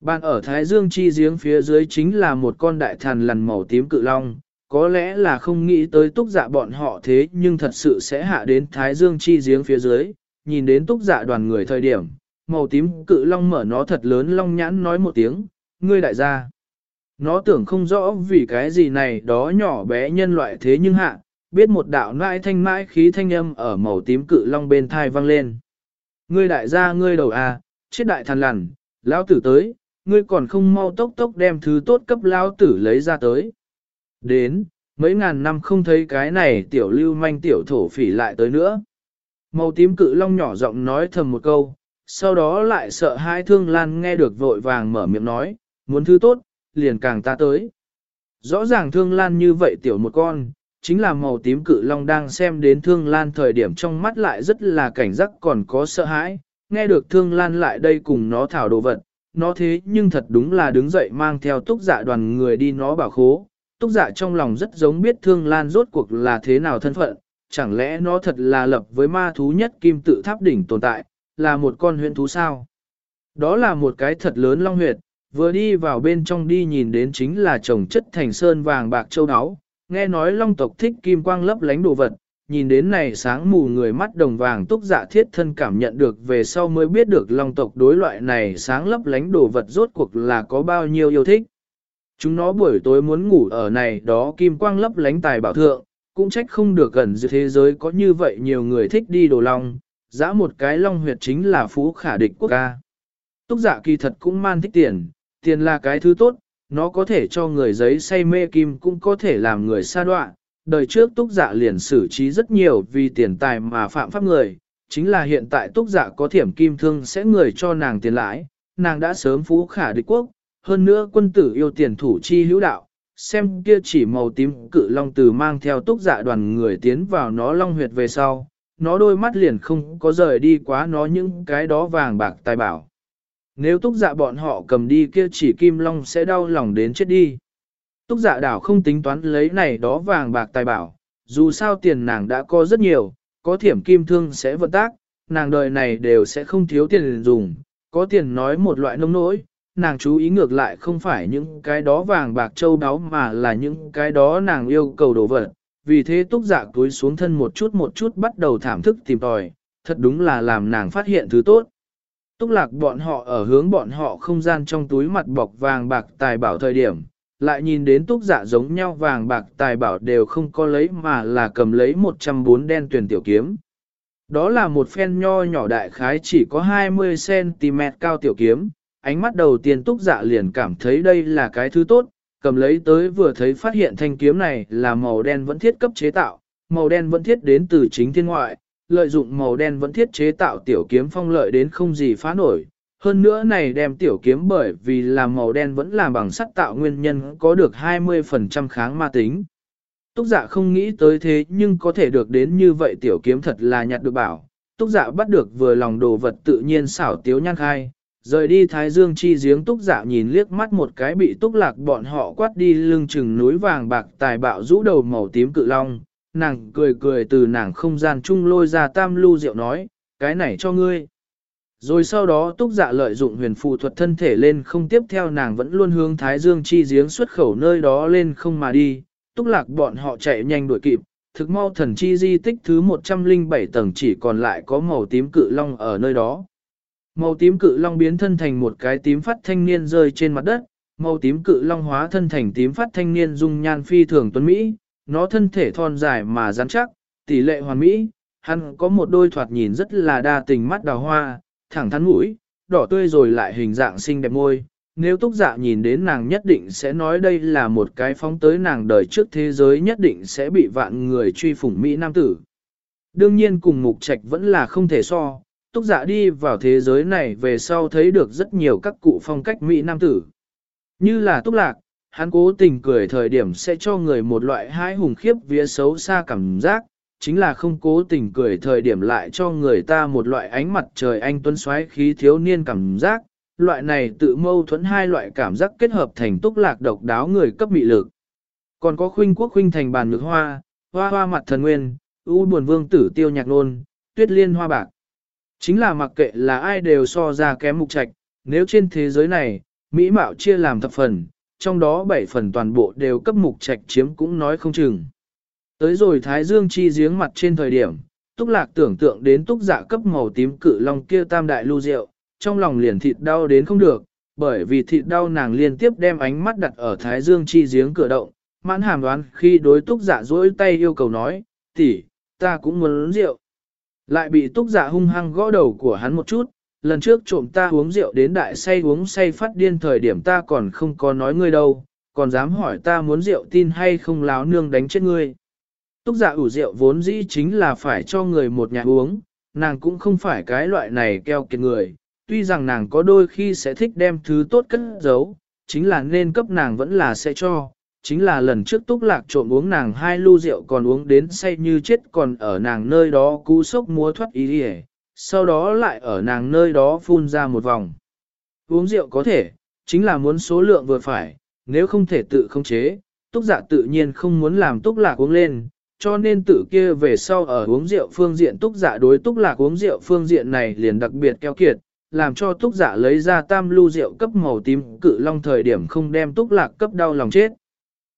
Bạn ở Thái Dương chi giếng phía dưới chính là một con đại thần lằn màu tím cự long, có lẽ là không nghĩ tới túc dạ bọn họ thế nhưng thật sự sẽ hạ đến Thái Dương chi giếng phía dưới, nhìn đến túc dạ đoàn người thời điểm, màu tím cự long mở nó thật lớn long nhãn nói một tiếng, ngươi đại gia. Nó tưởng không rõ vì cái gì này đó nhỏ bé nhân loại thế nhưng hạ, biết một đạo nãi thanh mãi khí thanh âm ở màu tím cự long bên thai vang lên. Ngươi đại gia ngươi đầu à, chết đại thần lằn, lão tử tới, ngươi còn không mau tốc tốc đem thứ tốt cấp lao tử lấy ra tới. Đến, mấy ngàn năm không thấy cái này tiểu lưu manh tiểu thổ phỉ lại tới nữa. Màu tím cự long nhỏ giọng nói thầm một câu, sau đó lại sợ hai thương lan nghe được vội vàng mở miệng nói, muốn thứ tốt, liền càng ta tới. Rõ ràng thương lan như vậy tiểu một con, chính là màu tím cự long đang xem đến thương lan thời điểm trong mắt lại rất là cảnh giác còn có sợ hãi, nghe được thương lan lại đây cùng nó thảo đồ vật, nó thế nhưng thật đúng là đứng dậy mang theo túc dạ đoàn người đi nó bảo khố. Túc dạ trong lòng rất giống biết thương lan rốt cuộc là thế nào thân phận, chẳng lẽ nó thật là lập với ma thú nhất kim tự tháp đỉnh tồn tại, là một con huyện thú sao? Đó là một cái thật lớn long huyệt, vừa đi vào bên trong đi nhìn đến chính là trồng chất thành sơn vàng bạc châu áo, nghe nói long tộc thích kim quang lấp lánh đồ vật, nhìn đến này sáng mù người mắt đồng vàng túc dạ thiết thân cảm nhận được về sau mới biết được long tộc đối loại này sáng lấp lánh đồ vật rốt cuộc là có bao nhiêu yêu thích. Chúng nó buổi tối muốn ngủ ở này đó kim quang lấp lánh tài bảo thượng, cũng trách không được gần giữa thế giới có như vậy nhiều người thích đi đồ long, giã một cái long huyệt chính là phú khả địch quốc ca. Túc dạ kỳ thật cũng man thích tiền, tiền là cái thứ tốt, nó có thể cho người giấy say mê kim cũng có thể làm người xa đoạn, đời trước túc dạ liền xử trí rất nhiều vì tiền tài mà phạm pháp người, chính là hiện tại túc dạ có thiểm kim thương sẽ người cho nàng tiền lãi, nàng đã sớm phú khả địch quốc, hơn nữa quân tử yêu tiền thủ chi hữu đạo, xem kia chỉ màu tím cự long từ mang theo túc dạ đoàn người tiến vào nó long huyệt về sau, nó đôi mắt liền không có rời đi quá nó những cái đó vàng bạc tài bảo. Nếu túc dạ bọn họ cầm đi kia chỉ kim long sẽ đau lòng đến chết đi. Túc dạ đảo không tính toán lấy này đó vàng bạc tài bảo, dù sao tiền nàng đã có rất nhiều, có thiểm kim thương sẽ vận tác, nàng đời này đều sẽ không thiếu tiền dùng, có tiền nói một loại nông nỗi, nàng chú ý ngược lại không phải những cái đó vàng bạc châu đáo mà là những cái đó nàng yêu cầu đồ vật, vì thế túc dạ túi xuống thân một chút một chút bắt đầu thảm thức tìm tòi, thật đúng là làm nàng phát hiện thứ tốt. Túc lạc bọn họ ở hướng bọn họ không gian trong túi mặt bọc vàng bạc tài bảo thời điểm, lại nhìn đến túc dạ giống nhau vàng bạc tài bảo đều không có lấy mà là cầm lấy 104 đen tuyển tiểu kiếm. Đó là một phen nho nhỏ đại khái chỉ có 20cm cao tiểu kiếm, ánh mắt đầu tiên túc dạ liền cảm thấy đây là cái thứ tốt, cầm lấy tới vừa thấy phát hiện thanh kiếm này là màu đen vẫn thiết cấp chế tạo, màu đen vẫn thiết đến từ chính thiên ngoại, lợi dụng màu đen vẫn thiết chế tạo tiểu kiếm phong lợi đến không gì phá nổi. Hơn nữa này đem tiểu kiếm bởi vì là màu đen vẫn làm bằng sắt tạo nguyên nhân có được 20% kháng ma tính. Túc dạ không nghĩ tới thế nhưng có thể được đến như vậy tiểu kiếm thật là nhặt được bảo. Túc dạ bắt được vừa lòng đồ vật tự nhiên xảo tiếu nhan khai, rời đi thái dương chi giếng túc dạ nhìn liếc mắt một cái bị túc lạc bọn họ quát đi lưng chừng núi vàng bạc tài bạo rũ đầu màu tím cự long, nàng cười cười từ nàng không gian chung lôi ra tam lưu rượu nói, cái này cho ngươi. Rồi sau đó túc dạ lợi dụng huyền phù thuật thân thể lên không tiếp theo nàng vẫn luôn hướng thái dương chi giếng xuất khẩu nơi đó lên không mà đi, túc lạc bọn họ chạy nhanh đuổi kịp, thực mau thần chi di tích thứ 107 tầng chỉ còn lại có màu tím cự long ở nơi đó. Màu tím cự long biến thân thành một cái tím phát thanh niên rơi trên mặt đất, màu tím cự long hóa thân thành tím phát thanh niên dung nhan phi thường tuấn Mỹ, nó thân thể thon dài mà rắn chắc, tỷ lệ hoàn mỹ, hắn có một đôi thoạt nhìn rất là đa tình mắt đào hoa, thẳng thắn mũi, đỏ tươi rồi lại hình dạng xinh đẹp môi. Nếu túc dạ nhìn đến nàng nhất định sẽ nói đây là một cái phóng tới nàng đời trước thế giới nhất định sẽ bị vạn người truy phủng Mỹ Nam tử. Đương nhiên cùng mục trạch vẫn là không thể so, túc dạ đi vào thế giới này về sau thấy được rất nhiều các cụ phong cách Mỹ Nam tử. Như là túc lạc, hắn cố tình cười thời điểm sẽ cho người một loại hai hùng khiếp vía xấu xa cảm giác, chính là không cố tình cười thời điểm lại cho người ta một loại ánh mặt trời anh tuấn xoáy khí thiếu niên cảm giác, loại này tự mâu thuẫn hai loại cảm giác kết hợp thành túc lạc độc đáo người cấp mị lực. Còn có khuynh quốc khuynh thành bàn ngược hoa, hoa hoa mặt thần nguyên, u buồn vương tử tiêu nhạc nôn, tuyết liên hoa bạc. Chính là mặc kệ là ai đều so ra kém mục trạch, nếu trên thế giới này, mỹ mạo chia làm thập phần, trong đó bảy phần toàn bộ đều cấp mục trạch chiếm cũng nói không chừng. Tới rồi Thái Dương chi giếng mặt trên thời điểm, Túc Lạc tưởng tượng đến Túc Dạ cấp màu tím cự long kia tam đại lưu rượu, trong lòng liền thịt đau đến không được, bởi vì thịt đau nàng liên tiếp đem ánh mắt đặt ở Thái Dương chi giếng cửa động, mãn hàm đoán khi đối Túc Dạ duỗi tay yêu cầu nói, tỷ, ta cũng muốn uống rượu. Lại bị Túc Dạ hung hăng gõ đầu của hắn một chút, lần trước trộm ta uống rượu đến đại say uống say phát điên thời điểm ta còn không có nói ngươi đâu, còn dám hỏi ta muốn rượu tin hay không láo nương đánh chết ngươi. Túc giả ủ rượu vốn dĩ chính là phải cho người một nhà uống, nàng cũng không phải cái loại này keo kiệt người, tuy rằng nàng có đôi khi sẽ thích đem thứ tốt cất giấu, chính là nên cấp nàng vẫn là sẽ cho, chính là lần trước túc lạc trộm uống nàng hai lu rượu còn uống đến say như chết còn ở nàng nơi đó cú sốc múa thoát ý đi sau đó lại ở nàng nơi đó phun ra một vòng. Uống rượu có thể, chính là muốn số lượng vừa phải, nếu không thể tự không chế, túc dạ tự nhiên không muốn làm túc lạc uống lên, cho nên tự kia về sau ở uống rượu phương diện túc dạ đối túc lạc uống rượu phương diện này liền đặc biệt keo kiệt, làm cho túc dạ lấy ra tam lưu rượu cấp màu tím cự long thời điểm không đem túc lạc cấp đau lòng chết.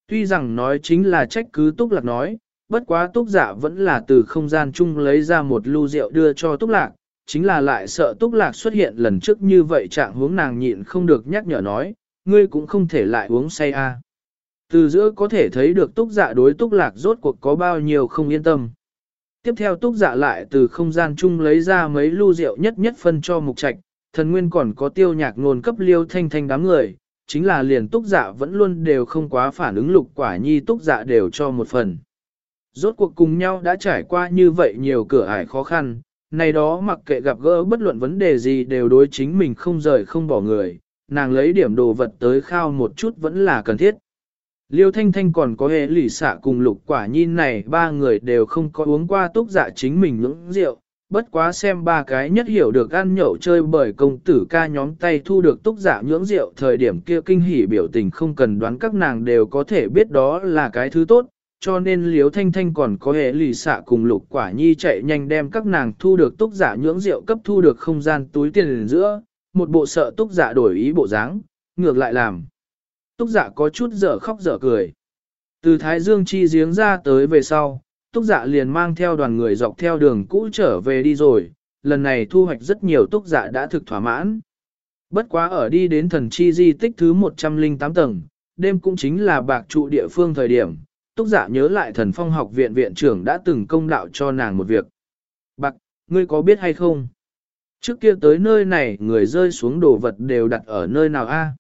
Tuy rằng nói chính là trách cứ túc lạc nói, bất quá túc dạ vẫn là từ không gian chung lấy ra một lưu rượu đưa cho túc lạc, chính là lại sợ túc lạc xuất hiện lần trước như vậy trạng hướng nàng nhịn không được nhắc nhở nói, ngươi cũng không thể lại uống say a. Từ giữa có thể thấy được túc dạ đối túc lạc rốt cuộc có bao nhiêu không yên tâm. Tiếp theo túc dạ lại từ không gian chung lấy ra mấy lưu rượu nhất nhất phân cho mục trạch, thần nguyên còn có tiêu nhạc nôn cấp liêu thanh thanh đám người, chính là liền túc dạ vẫn luôn đều không quá phản ứng lục quả nhi túc dạ đều cho một phần. Rốt cuộc cùng nhau đã trải qua như vậy nhiều cửa ải khó khăn, này đó mặc kệ gặp gỡ bất luận vấn đề gì đều đối chính mình không rời không bỏ người, nàng lấy điểm đồ vật tới khao một chút vẫn là cần thiết. Liêu Thanh Thanh còn có hệ lỷ xạ cùng lục quả nhìn này ba người đều không có uống qua túc dạ chính mình ngưỡng rượu, bất quá xem ba cái nhất hiểu được ăn nhậu chơi bởi công tử ca nhóm tay thu được túc dạ giả nhưỡng rượu thời điểm kia kinh hỉ biểu tình không cần đoán các nàng đều có thể biết đó là cái thứ tốt, cho nên liếu thanh thanh còn có hệ lì xạ cùng lục quả nhi chạy nhanh đem các nàng thu được túc dạ giả nhưỡng rượu cấp thu được không gian túi tiền giữa, một bộ sợ túc giả đổi ý bộ dáng, ngược lại làm. Túc giả có chút dở khóc dở cười. Từ Thái Dương chi giếng ra tới về sau, túc dạ liền mang theo đoàn người dọc theo đường cũ trở về đi rồi, lần này thu hoạch rất nhiều túc dạ đã thực thỏa mãn. Bất quá ở đi đến thần chi di tích thứ 108 tầng, đêm cũng chính là bạc trụ địa phương thời điểm, túc giả dạ nhớ lại thần phong học viện viện trưởng đã từng công đạo cho nàng một việc. Bạc, ngươi có biết hay không? Trước kia tới nơi này người rơi xuống đồ vật đều đặt ở nơi nào a?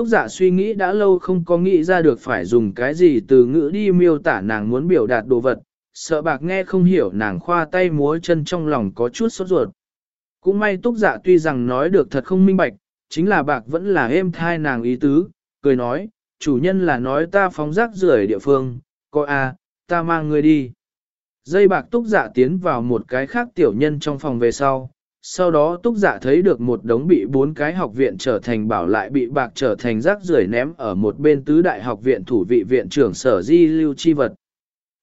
Túc giả dạ suy nghĩ đã lâu không có nghĩ ra được phải dùng cái gì từ ngữ đi miêu tả nàng muốn biểu đạt đồ vật, sợ bạc nghe không hiểu nàng khoa tay múa chân trong lòng có chút sốt ruột. Cũng may túc giả dạ tuy rằng nói được thật không minh bạch, chính là bạc vẫn là êm thai nàng ý tứ, cười nói, chủ nhân là nói ta phóng rác rưởi địa phương, coi a, à, ta mang người đi. Dây bạc túc giả tiến vào một cái khác tiểu nhân trong phòng về sau, sau đó túc giả thấy được một đống bị bốn cái học viện trở thành bảo lại bị bạc trở thành rác rưởi ném ở một bên tứ đại học viện thủ vị viện trưởng sở di lưu chi vật.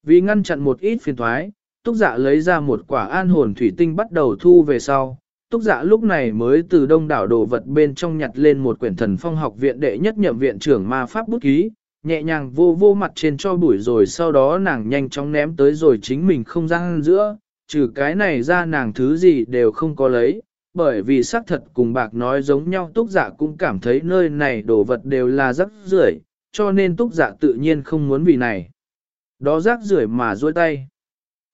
Vì ngăn chặn một ít phiền thoái, túc giả lấy ra một quả an hồn thủy tinh bắt đầu thu về sau. Túc giả lúc này mới từ đông đảo đồ vật bên trong nhặt lên một quyển thần phong học viện đệ nhất nhậm viện trưởng ma pháp bút ký, nhẹ nhàng vô vô mặt trên cho bụi rồi sau đó nàng nhanh chóng ném tới rồi chính mình không gian giữa, trừ cái này ra nàng thứ gì đều không có lấy, bởi vì xác thật cùng bạc nói giống nhau túc giả cũng cảm thấy nơi này đồ vật đều là rắc rưởi, cho nên túc giả tự nhiên không muốn vì này. Đó rác rưởi mà dôi tay.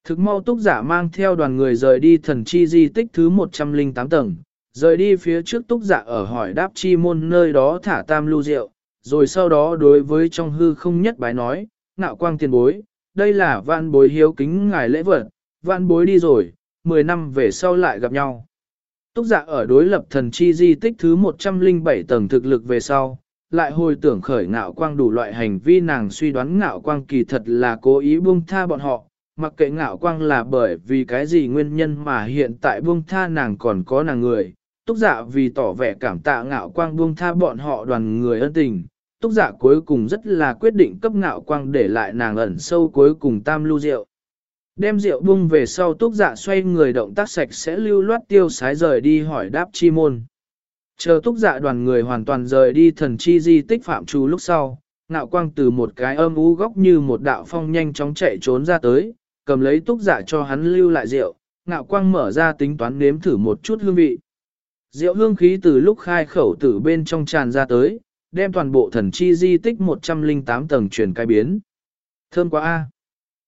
Thực mau túc giả mang theo đoàn người rời đi thần chi di tích thứ 108 tầng, rời đi phía trước túc giả ở hỏi đáp chi môn nơi đó thả tam lưu rượu, rồi sau đó đối với trong hư không nhất bái nói, ngạo quang tiền bối, đây là vạn bối hiếu kính ngài lễ vật, vạn bối đi rồi, 10 năm về sau lại gặp nhau. Túc giả ở đối lập thần chi di tích thứ 107 tầng thực lực về sau, lại hồi tưởng khởi ngạo quang đủ loại hành vi nàng suy đoán ngạo quang kỳ thật là cố ý buông tha bọn họ, mặc kệ ngạo quang là bởi vì cái gì nguyên nhân mà hiện tại buông tha nàng còn có nàng người. Túc giả vì tỏ vẻ cảm tạ ngạo quang buông tha bọn họ đoàn người ân tình, túc giả cuối cùng rất là quyết định cấp ngạo quang để lại nàng ẩn sâu cuối cùng tam lưu rượu. Đem rượu bung về sau túc dạ xoay người động tác sạch sẽ lưu loát tiêu sái rời đi hỏi đáp chi môn. Chờ túc dạ đoàn người hoàn toàn rời đi thần chi di tích phạm trù lúc sau, ngạo quang từ một cái âm u góc như một đạo phong nhanh chóng chạy trốn ra tới, cầm lấy túc dạ cho hắn lưu lại rượu, ngạo quang mở ra tính toán nếm thử một chút hương vị. Rượu hương khí từ lúc khai khẩu từ bên trong tràn ra tới, đem toàn bộ thần chi di tích 108 tầng truyền cai biến. Thơm quá a.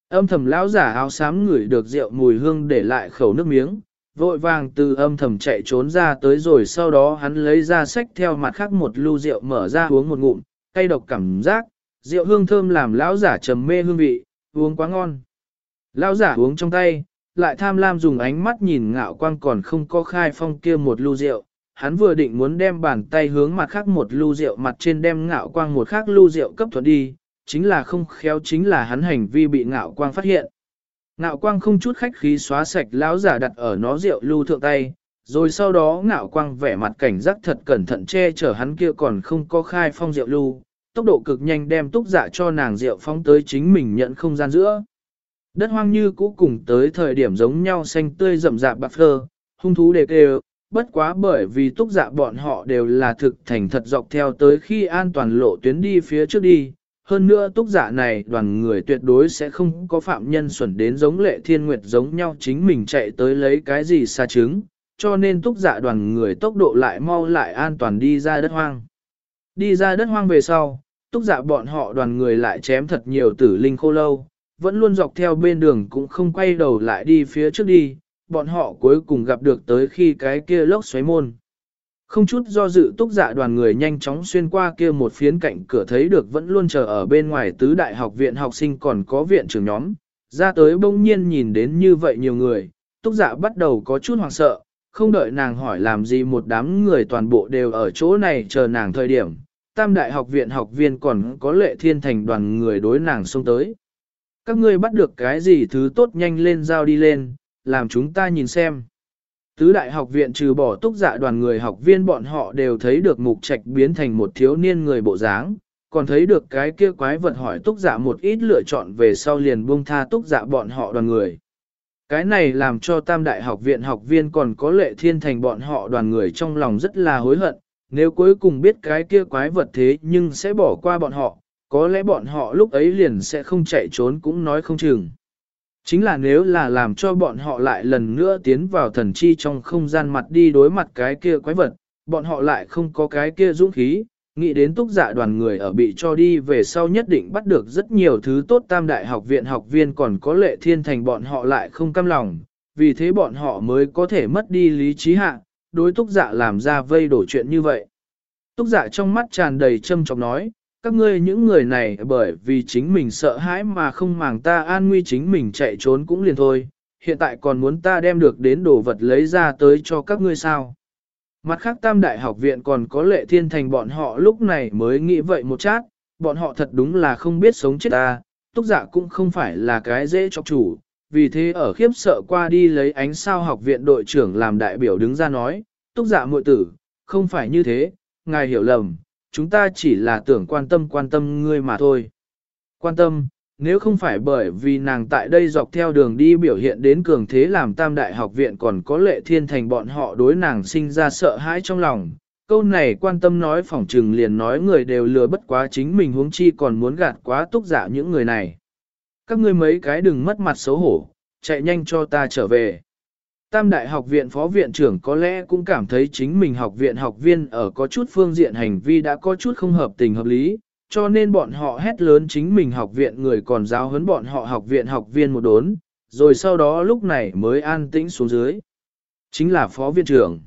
Âm thầm lão giả áo xám ngửi được rượu mùi hương để lại khẩu nước miếng, vội vàng từ âm thầm chạy trốn ra tới rồi sau đó hắn lấy ra sách theo mặt khác một lưu rượu mở ra uống một ngụm, cay độc cảm giác, rượu hương thơm làm lão giả trầm mê hương vị, uống quá ngon. Lão giả uống trong tay, lại tham lam dùng ánh mắt nhìn ngạo quang còn không có khai phong kia một lưu rượu, hắn vừa định muốn đem bàn tay hướng mặt khác một lưu rượu mặt trên đem ngạo quang một khác lưu rượu cấp thuận đi, chính là không khéo chính là hắn hành vi bị ngạo quang phát hiện. Ngạo quang không chút khách khí xóa sạch lão giả đặt ở nó rượu lưu thượng tay, rồi sau đó ngạo quang vẻ mặt cảnh giác thật cẩn thận che chở hắn kia còn không có khai phong rượu lưu, tốc độ cực nhanh đem túc dạ cho nàng rượu phóng tới chính mình nhận không gian giữa. Đất hoang như cũ cùng tới thời điểm giống nhau xanh tươi rậm rạp bạc phơ, hung thú đề kêu, bất quá bởi vì túc dạ bọn họ đều là thực thành thật dọc theo tới khi an toàn lộ tuyến đi phía trước đi, hơn nữa túc giả này đoàn người tuyệt đối sẽ không có phạm nhân xuẩn đến giống lệ thiên nguyệt giống nhau chính mình chạy tới lấy cái gì xa trứng, cho nên túc giả đoàn người tốc độ lại mau lại an toàn đi ra đất hoang. Đi ra đất hoang về sau, túc giả bọn họ đoàn người lại chém thật nhiều tử linh khô lâu, vẫn luôn dọc theo bên đường cũng không quay đầu lại đi phía trước đi, bọn họ cuối cùng gặp được tới khi cái kia lốc xoáy môn. Không chút do dự túc dạ đoàn người nhanh chóng xuyên qua kia một phiến cạnh cửa thấy được vẫn luôn chờ ở bên ngoài tứ đại học viện học sinh còn có viện trưởng nhóm. Ra tới bỗng nhiên nhìn đến như vậy nhiều người, túc dạ bắt đầu có chút hoảng sợ, không đợi nàng hỏi làm gì một đám người toàn bộ đều ở chỗ này chờ nàng thời điểm. Tam đại học viện học viên còn có lệ thiên thành đoàn người đối nàng xông tới. Các ngươi bắt được cái gì thứ tốt nhanh lên giao đi lên, làm chúng ta nhìn xem. Tứ đại học viện trừ bỏ túc dạ đoàn người học viên bọn họ đều thấy được mục trạch biến thành một thiếu niên người bộ dáng, còn thấy được cái kia quái vật hỏi túc dạ một ít lựa chọn về sau liền buông tha túc dạ bọn họ đoàn người. Cái này làm cho tam đại học viện học viên còn có lệ thiên thành bọn họ đoàn người trong lòng rất là hối hận, nếu cuối cùng biết cái kia quái vật thế nhưng sẽ bỏ qua bọn họ, có lẽ bọn họ lúc ấy liền sẽ không chạy trốn cũng nói không chừng. Chính là nếu là làm cho bọn họ lại lần nữa tiến vào thần chi trong không gian mặt đi đối mặt cái kia quái vật, bọn họ lại không có cái kia dũng khí, nghĩ đến túc dạ đoàn người ở bị cho đi về sau nhất định bắt được rất nhiều thứ tốt tam đại học viện học viên còn có lệ thiên thành bọn họ lại không cam lòng, vì thế bọn họ mới có thể mất đi lý trí hạ, đối túc dạ làm ra vây đổ chuyện như vậy. Túc dạ trong mắt tràn đầy châm trọng nói, các ngươi những người này bởi vì chính mình sợ hãi mà không màng ta an nguy chính mình chạy trốn cũng liền thôi, hiện tại còn muốn ta đem được đến đồ vật lấy ra tới cho các ngươi sao. Mặt khác tam đại học viện còn có lệ thiên thành bọn họ lúc này mới nghĩ vậy một chát, bọn họ thật đúng là không biết sống chết ta, túc dạ cũng không phải là cái dễ cho chủ, vì thế ở khiếp sợ qua đi lấy ánh sao học viện đội trưởng làm đại biểu đứng ra nói, túc dạ muội tử, không phải như thế, ngài hiểu lầm, chúng ta chỉ là tưởng quan tâm quan tâm ngươi mà thôi. Quan tâm, nếu không phải bởi vì nàng tại đây dọc theo đường đi biểu hiện đến cường thế làm tam đại học viện còn có lệ thiên thành bọn họ đối nàng sinh ra sợ hãi trong lòng. Câu này quan tâm nói phỏng trừng liền nói người đều lừa bất quá chính mình huống chi còn muốn gạt quá túc giả những người này. Các ngươi mấy cái đừng mất mặt xấu hổ, chạy nhanh cho ta trở về. Tam đại học viện phó viện trưởng có lẽ cũng cảm thấy chính mình học viện học viên ở có chút phương diện hành vi đã có chút không hợp tình hợp lý, cho nên bọn họ hét lớn chính mình học viện người còn giáo huấn bọn họ học viện học viên một đốn, rồi sau đó lúc này mới an tĩnh xuống dưới. Chính là phó viện trưởng.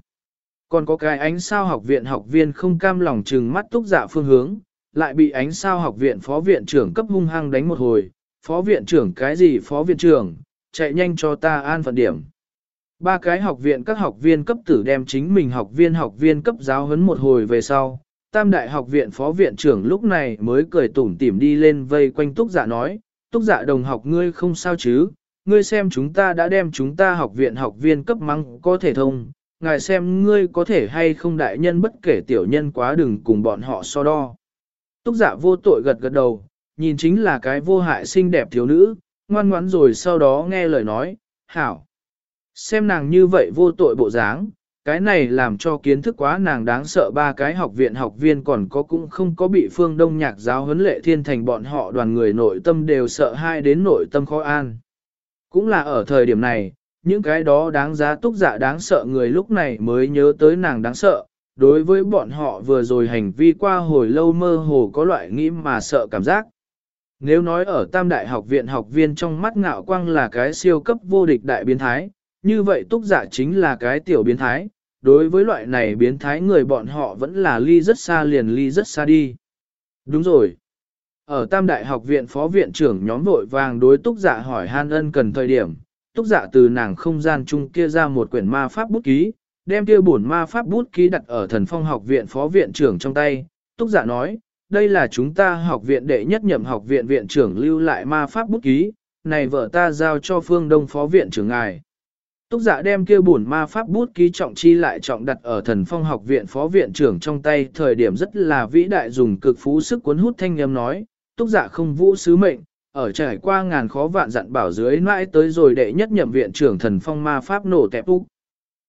Còn có cái ánh sao học viện học viên không cam lòng trừng mắt túc dạ phương hướng, lại bị ánh sao học viện phó viện trưởng cấp hung hăng đánh một hồi. Phó viện trưởng cái gì phó viện trưởng, chạy nhanh cho ta an phận điểm. Ba cái học viện các học viên cấp tử đem chính mình học viên học viên cấp giáo huấn một hồi về sau, tam đại học viện phó viện trưởng lúc này mới cười tủm tỉm đi lên vây quanh túc dạ nói, túc dạ đồng học ngươi không sao chứ, ngươi xem chúng ta đã đem chúng ta học viện học viên cấp măng có thể thông, ngài xem ngươi có thể hay không đại nhân bất kể tiểu nhân quá đừng cùng bọn họ so đo. Túc dạ vô tội gật gật đầu, nhìn chính là cái vô hại xinh đẹp thiếu nữ, ngoan ngoãn rồi sau đó nghe lời nói, hảo. Xem nàng như vậy vô tội bộ dáng, cái này làm cho kiến thức quá nàng đáng sợ ba cái học viện học viên còn có cũng không có bị phương đông nhạc giáo huấn lệ thiên thành bọn họ đoàn người nội tâm đều sợ hai đến nội tâm khó an. Cũng là ở thời điểm này, những cái đó đáng giá túc dạ đáng sợ người lúc này mới nhớ tới nàng đáng sợ, đối với bọn họ vừa rồi hành vi qua hồi lâu mơ hồ có loại nghĩ mà sợ cảm giác. Nếu nói ở tam đại học viện học viên trong mắt ngạo quang là cái siêu cấp vô địch đại biến thái, như vậy túc giả chính là cái tiểu biến thái, đối với loại này biến thái người bọn họ vẫn là ly rất xa liền ly rất xa đi. Đúng rồi. Ở Tam Đại học viện phó viện trưởng nhóm vội vàng đối túc giả hỏi han ân cần thời điểm, túc giả từ nàng không gian chung kia ra một quyển ma pháp bút ký, đem kia bổn ma pháp bút ký đặt ở thần phong học viện phó viện trưởng trong tay. Túc giả nói, đây là chúng ta học viện đệ nhất nhậm học viện viện trưởng lưu lại ma pháp bút ký, này vợ ta giao cho phương đông phó viện trưởng ngài. Túc giả đem kia bổn ma pháp bút ký trọng chi lại trọng đặt ở thần phong học viện phó viện trưởng trong tay thời điểm rất là vĩ đại dùng cực phú sức cuốn hút thanh âm nói, túc giả không vũ sứ mệnh, ở trải qua ngàn khó vạn dặn bảo dưới mãi tới rồi đệ nhất nhậm viện trưởng thần phong ma pháp nổ tẹp úc.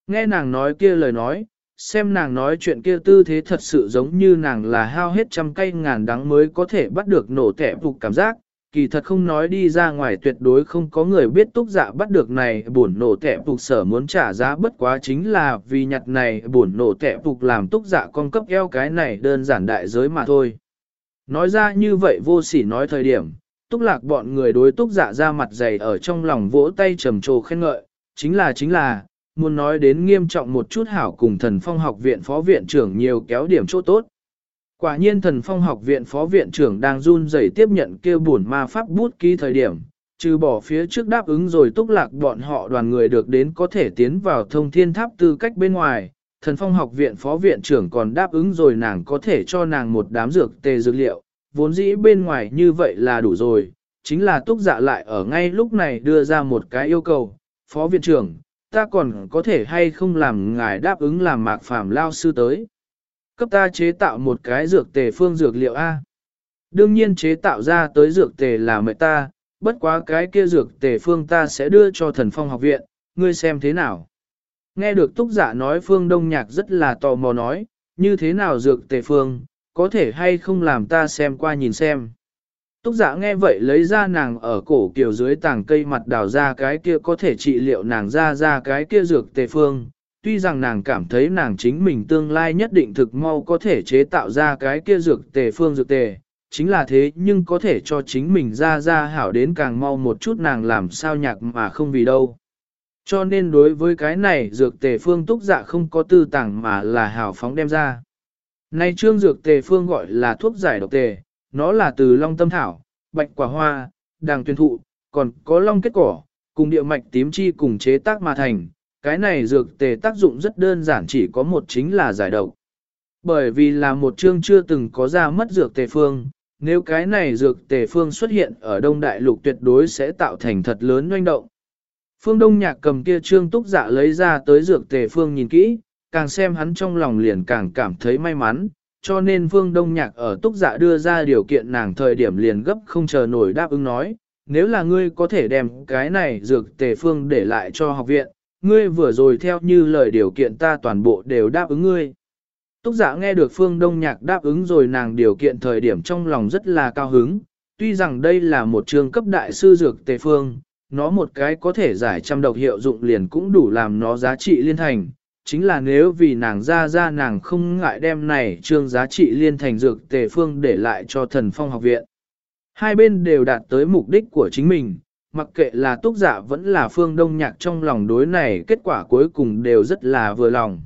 Nghe nàng nói kia lời nói, xem nàng nói chuyện kia tư thế thật sự giống như nàng là hao hết trăm cây ngàn đắng mới có thể bắt được nổ tẹp úc cảm giác, kỳ thật không nói đi ra ngoài tuyệt đối không có người biết túc dạ bắt được này buồn nổ tẻ phục sở muốn trả giá bất quá chính là vì nhặt này buồn nổ tẻ phục làm túc dạ con cấp eo cái này đơn giản đại giới mà thôi. Nói ra như vậy vô sỉ nói thời điểm, túc lạc bọn người đối túc dạ ra mặt dày ở trong lòng vỗ tay trầm trồ khen ngợi, chính là chính là, muốn nói đến nghiêm trọng một chút hảo cùng thần phong học viện phó viện trưởng nhiều kéo điểm chỗ tốt. Quả nhiên thần phong học viện phó viện trưởng đang run rẩy tiếp nhận kêu buồn ma pháp bút ký thời điểm, trừ bỏ phía trước đáp ứng rồi túc lạc bọn họ đoàn người được đến có thể tiến vào thông thiên tháp tư cách bên ngoài. Thần phong học viện phó viện trưởng còn đáp ứng rồi nàng có thể cho nàng một đám dược tề dược liệu, vốn dĩ bên ngoài như vậy là đủ rồi, chính là túc dạ lại ở ngay lúc này đưa ra một cái yêu cầu, phó viện trưởng, ta còn có thể hay không làm ngài đáp ứng làm mạc phàm lao sư tới. Cấp ta chế tạo một cái dược tề phương dược liệu A. Đương nhiên chế tạo ra tới dược tề là mẹ ta, bất quá cái kia dược tề phương ta sẽ đưa cho thần phong học viện, ngươi xem thế nào. Nghe được túc giả nói phương đông nhạc rất là tò mò nói, như thế nào dược tề phương, có thể hay không làm ta xem qua nhìn xem. Túc giả nghe vậy lấy ra nàng ở cổ kiểu dưới tảng cây mặt đào ra cái kia có thể trị liệu nàng ra ra cái kia dược tề phương, tuy rằng nàng cảm thấy nàng chính mình tương lai nhất định thực mau có thể chế tạo ra cái kia dược tề phương dược tề, chính là thế nhưng có thể cho chính mình ra ra hảo đến càng mau một chút nàng làm sao nhạc mà không vì đâu. Cho nên đối với cái này dược tề phương túc dạ không có tư tàng mà là hảo phóng đem ra. Nay trương dược tề phương gọi là thuốc giải độc tề, nó là từ long tâm thảo, bạch quả hoa, đàng tuyên thụ, còn có long kết cỏ, cùng địa mạch tím chi cùng chế tác mà thành. Cái này dược tề tác dụng rất đơn giản chỉ có một chính là giải độc. Bởi vì là một chương chưa từng có ra mất dược tề phương, nếu cái này dược tề phương xuất hiện ở Đông Đại Lục tuyệt đối sẽ tạo thành thật lớn doanh động. Phương Đông Nhạc cầm kia trương túc dạ lấy ra tới dược tề phương nhìn kỹ, càng xem hắn trong lòng liền càng cảm thấy may mắn, cho nên Phương Đông Nhạc ở túc dạ đưa ra điều kiện nàng thời điểm liền gấp không chờ nổi đáp ứng nói, nếu là ngươi có thể đem cái này dược tề phương để lại cho học viện, ngươi vừa rồi theo như lời điều kiện ta toàn bộ đều đáp ứng ngươi. Túc giả nghe được Phương Đông Nhạc đáp ứng rồi nàng điều kiện thời điểm trong lòng rất là cao hứng, tuy rằng đây là một trường cấp đại sư dược tề phương, nó một cái có thể giải trăm độc hiệu dụng liền cũng đủ làm nó giá trị liên thành, chính là nếu vì nàng ra ra nàng không ngại đem này trương giá trị liên thành dược tề phương để lại cho thần phong học viện. Hai bên đều đạt tới mục đích của chính mình, mặc kệ là túc giả vẫn là phương đông nhạc trong lòng đối này kết quả cuối cùng đều rất là vừa lòng.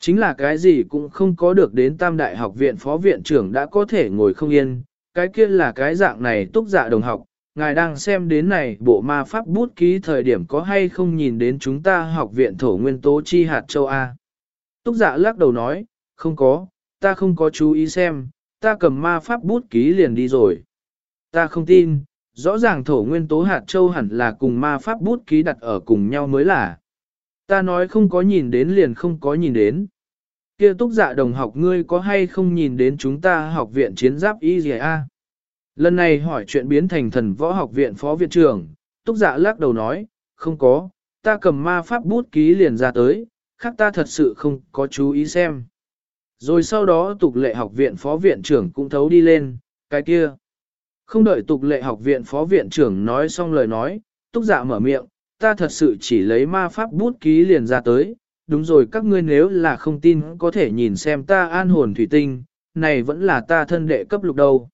Chính là cái gì cũng không có được đến tam đại học viện phó viện trưởng đã có thể ngồi không yên, cái kia là cái dạng này túc giả đồng học, ngài đang xem đến này bộ ma pháp bút ký thời điểm có hay không nhìn đến chúng ta học viện thổ nguyên tố chi hạt châu A. Túc giả lắc đầu nói, không có, ta không có chú ý xem, ta cầm ma pháp bút ký liền đi rồi. Ta không tin, rõ ràng thổ nguyên tố hạt châu hẳn là cùng ma pháp bút ký đặt ở cùng nhau mới là. Ta nói không có nhìn đến liền không có nhìn đến. Kia túc dạ đồng học ngươi có hay không nhìn đến chúng ta học viện chiến giáp y? Lần này hỏi chuyện biến thành thần võ học viện phó viện trưởng, túc dạ lắc đầu nói, không có, ta cầm ma pháp bút ký liền ra tới, khác ta thật sự không có chú ý xem. Rồi sau đó tục lệ học viện phó viện trưởng cũng thấu đi lên, cái kia. Không đợi tục lệ học viện phó viện trưởng nói xong lời nói, túc dạ mở miệng, ta thật sự chỉ lấy ma pháp bút ký liền ra tới, đúng rồi các ngươi nếu là không tin có thể nhìn xem ta an hồn thủy tinh, này vẫn là ta thân đệ cấp lục đâu.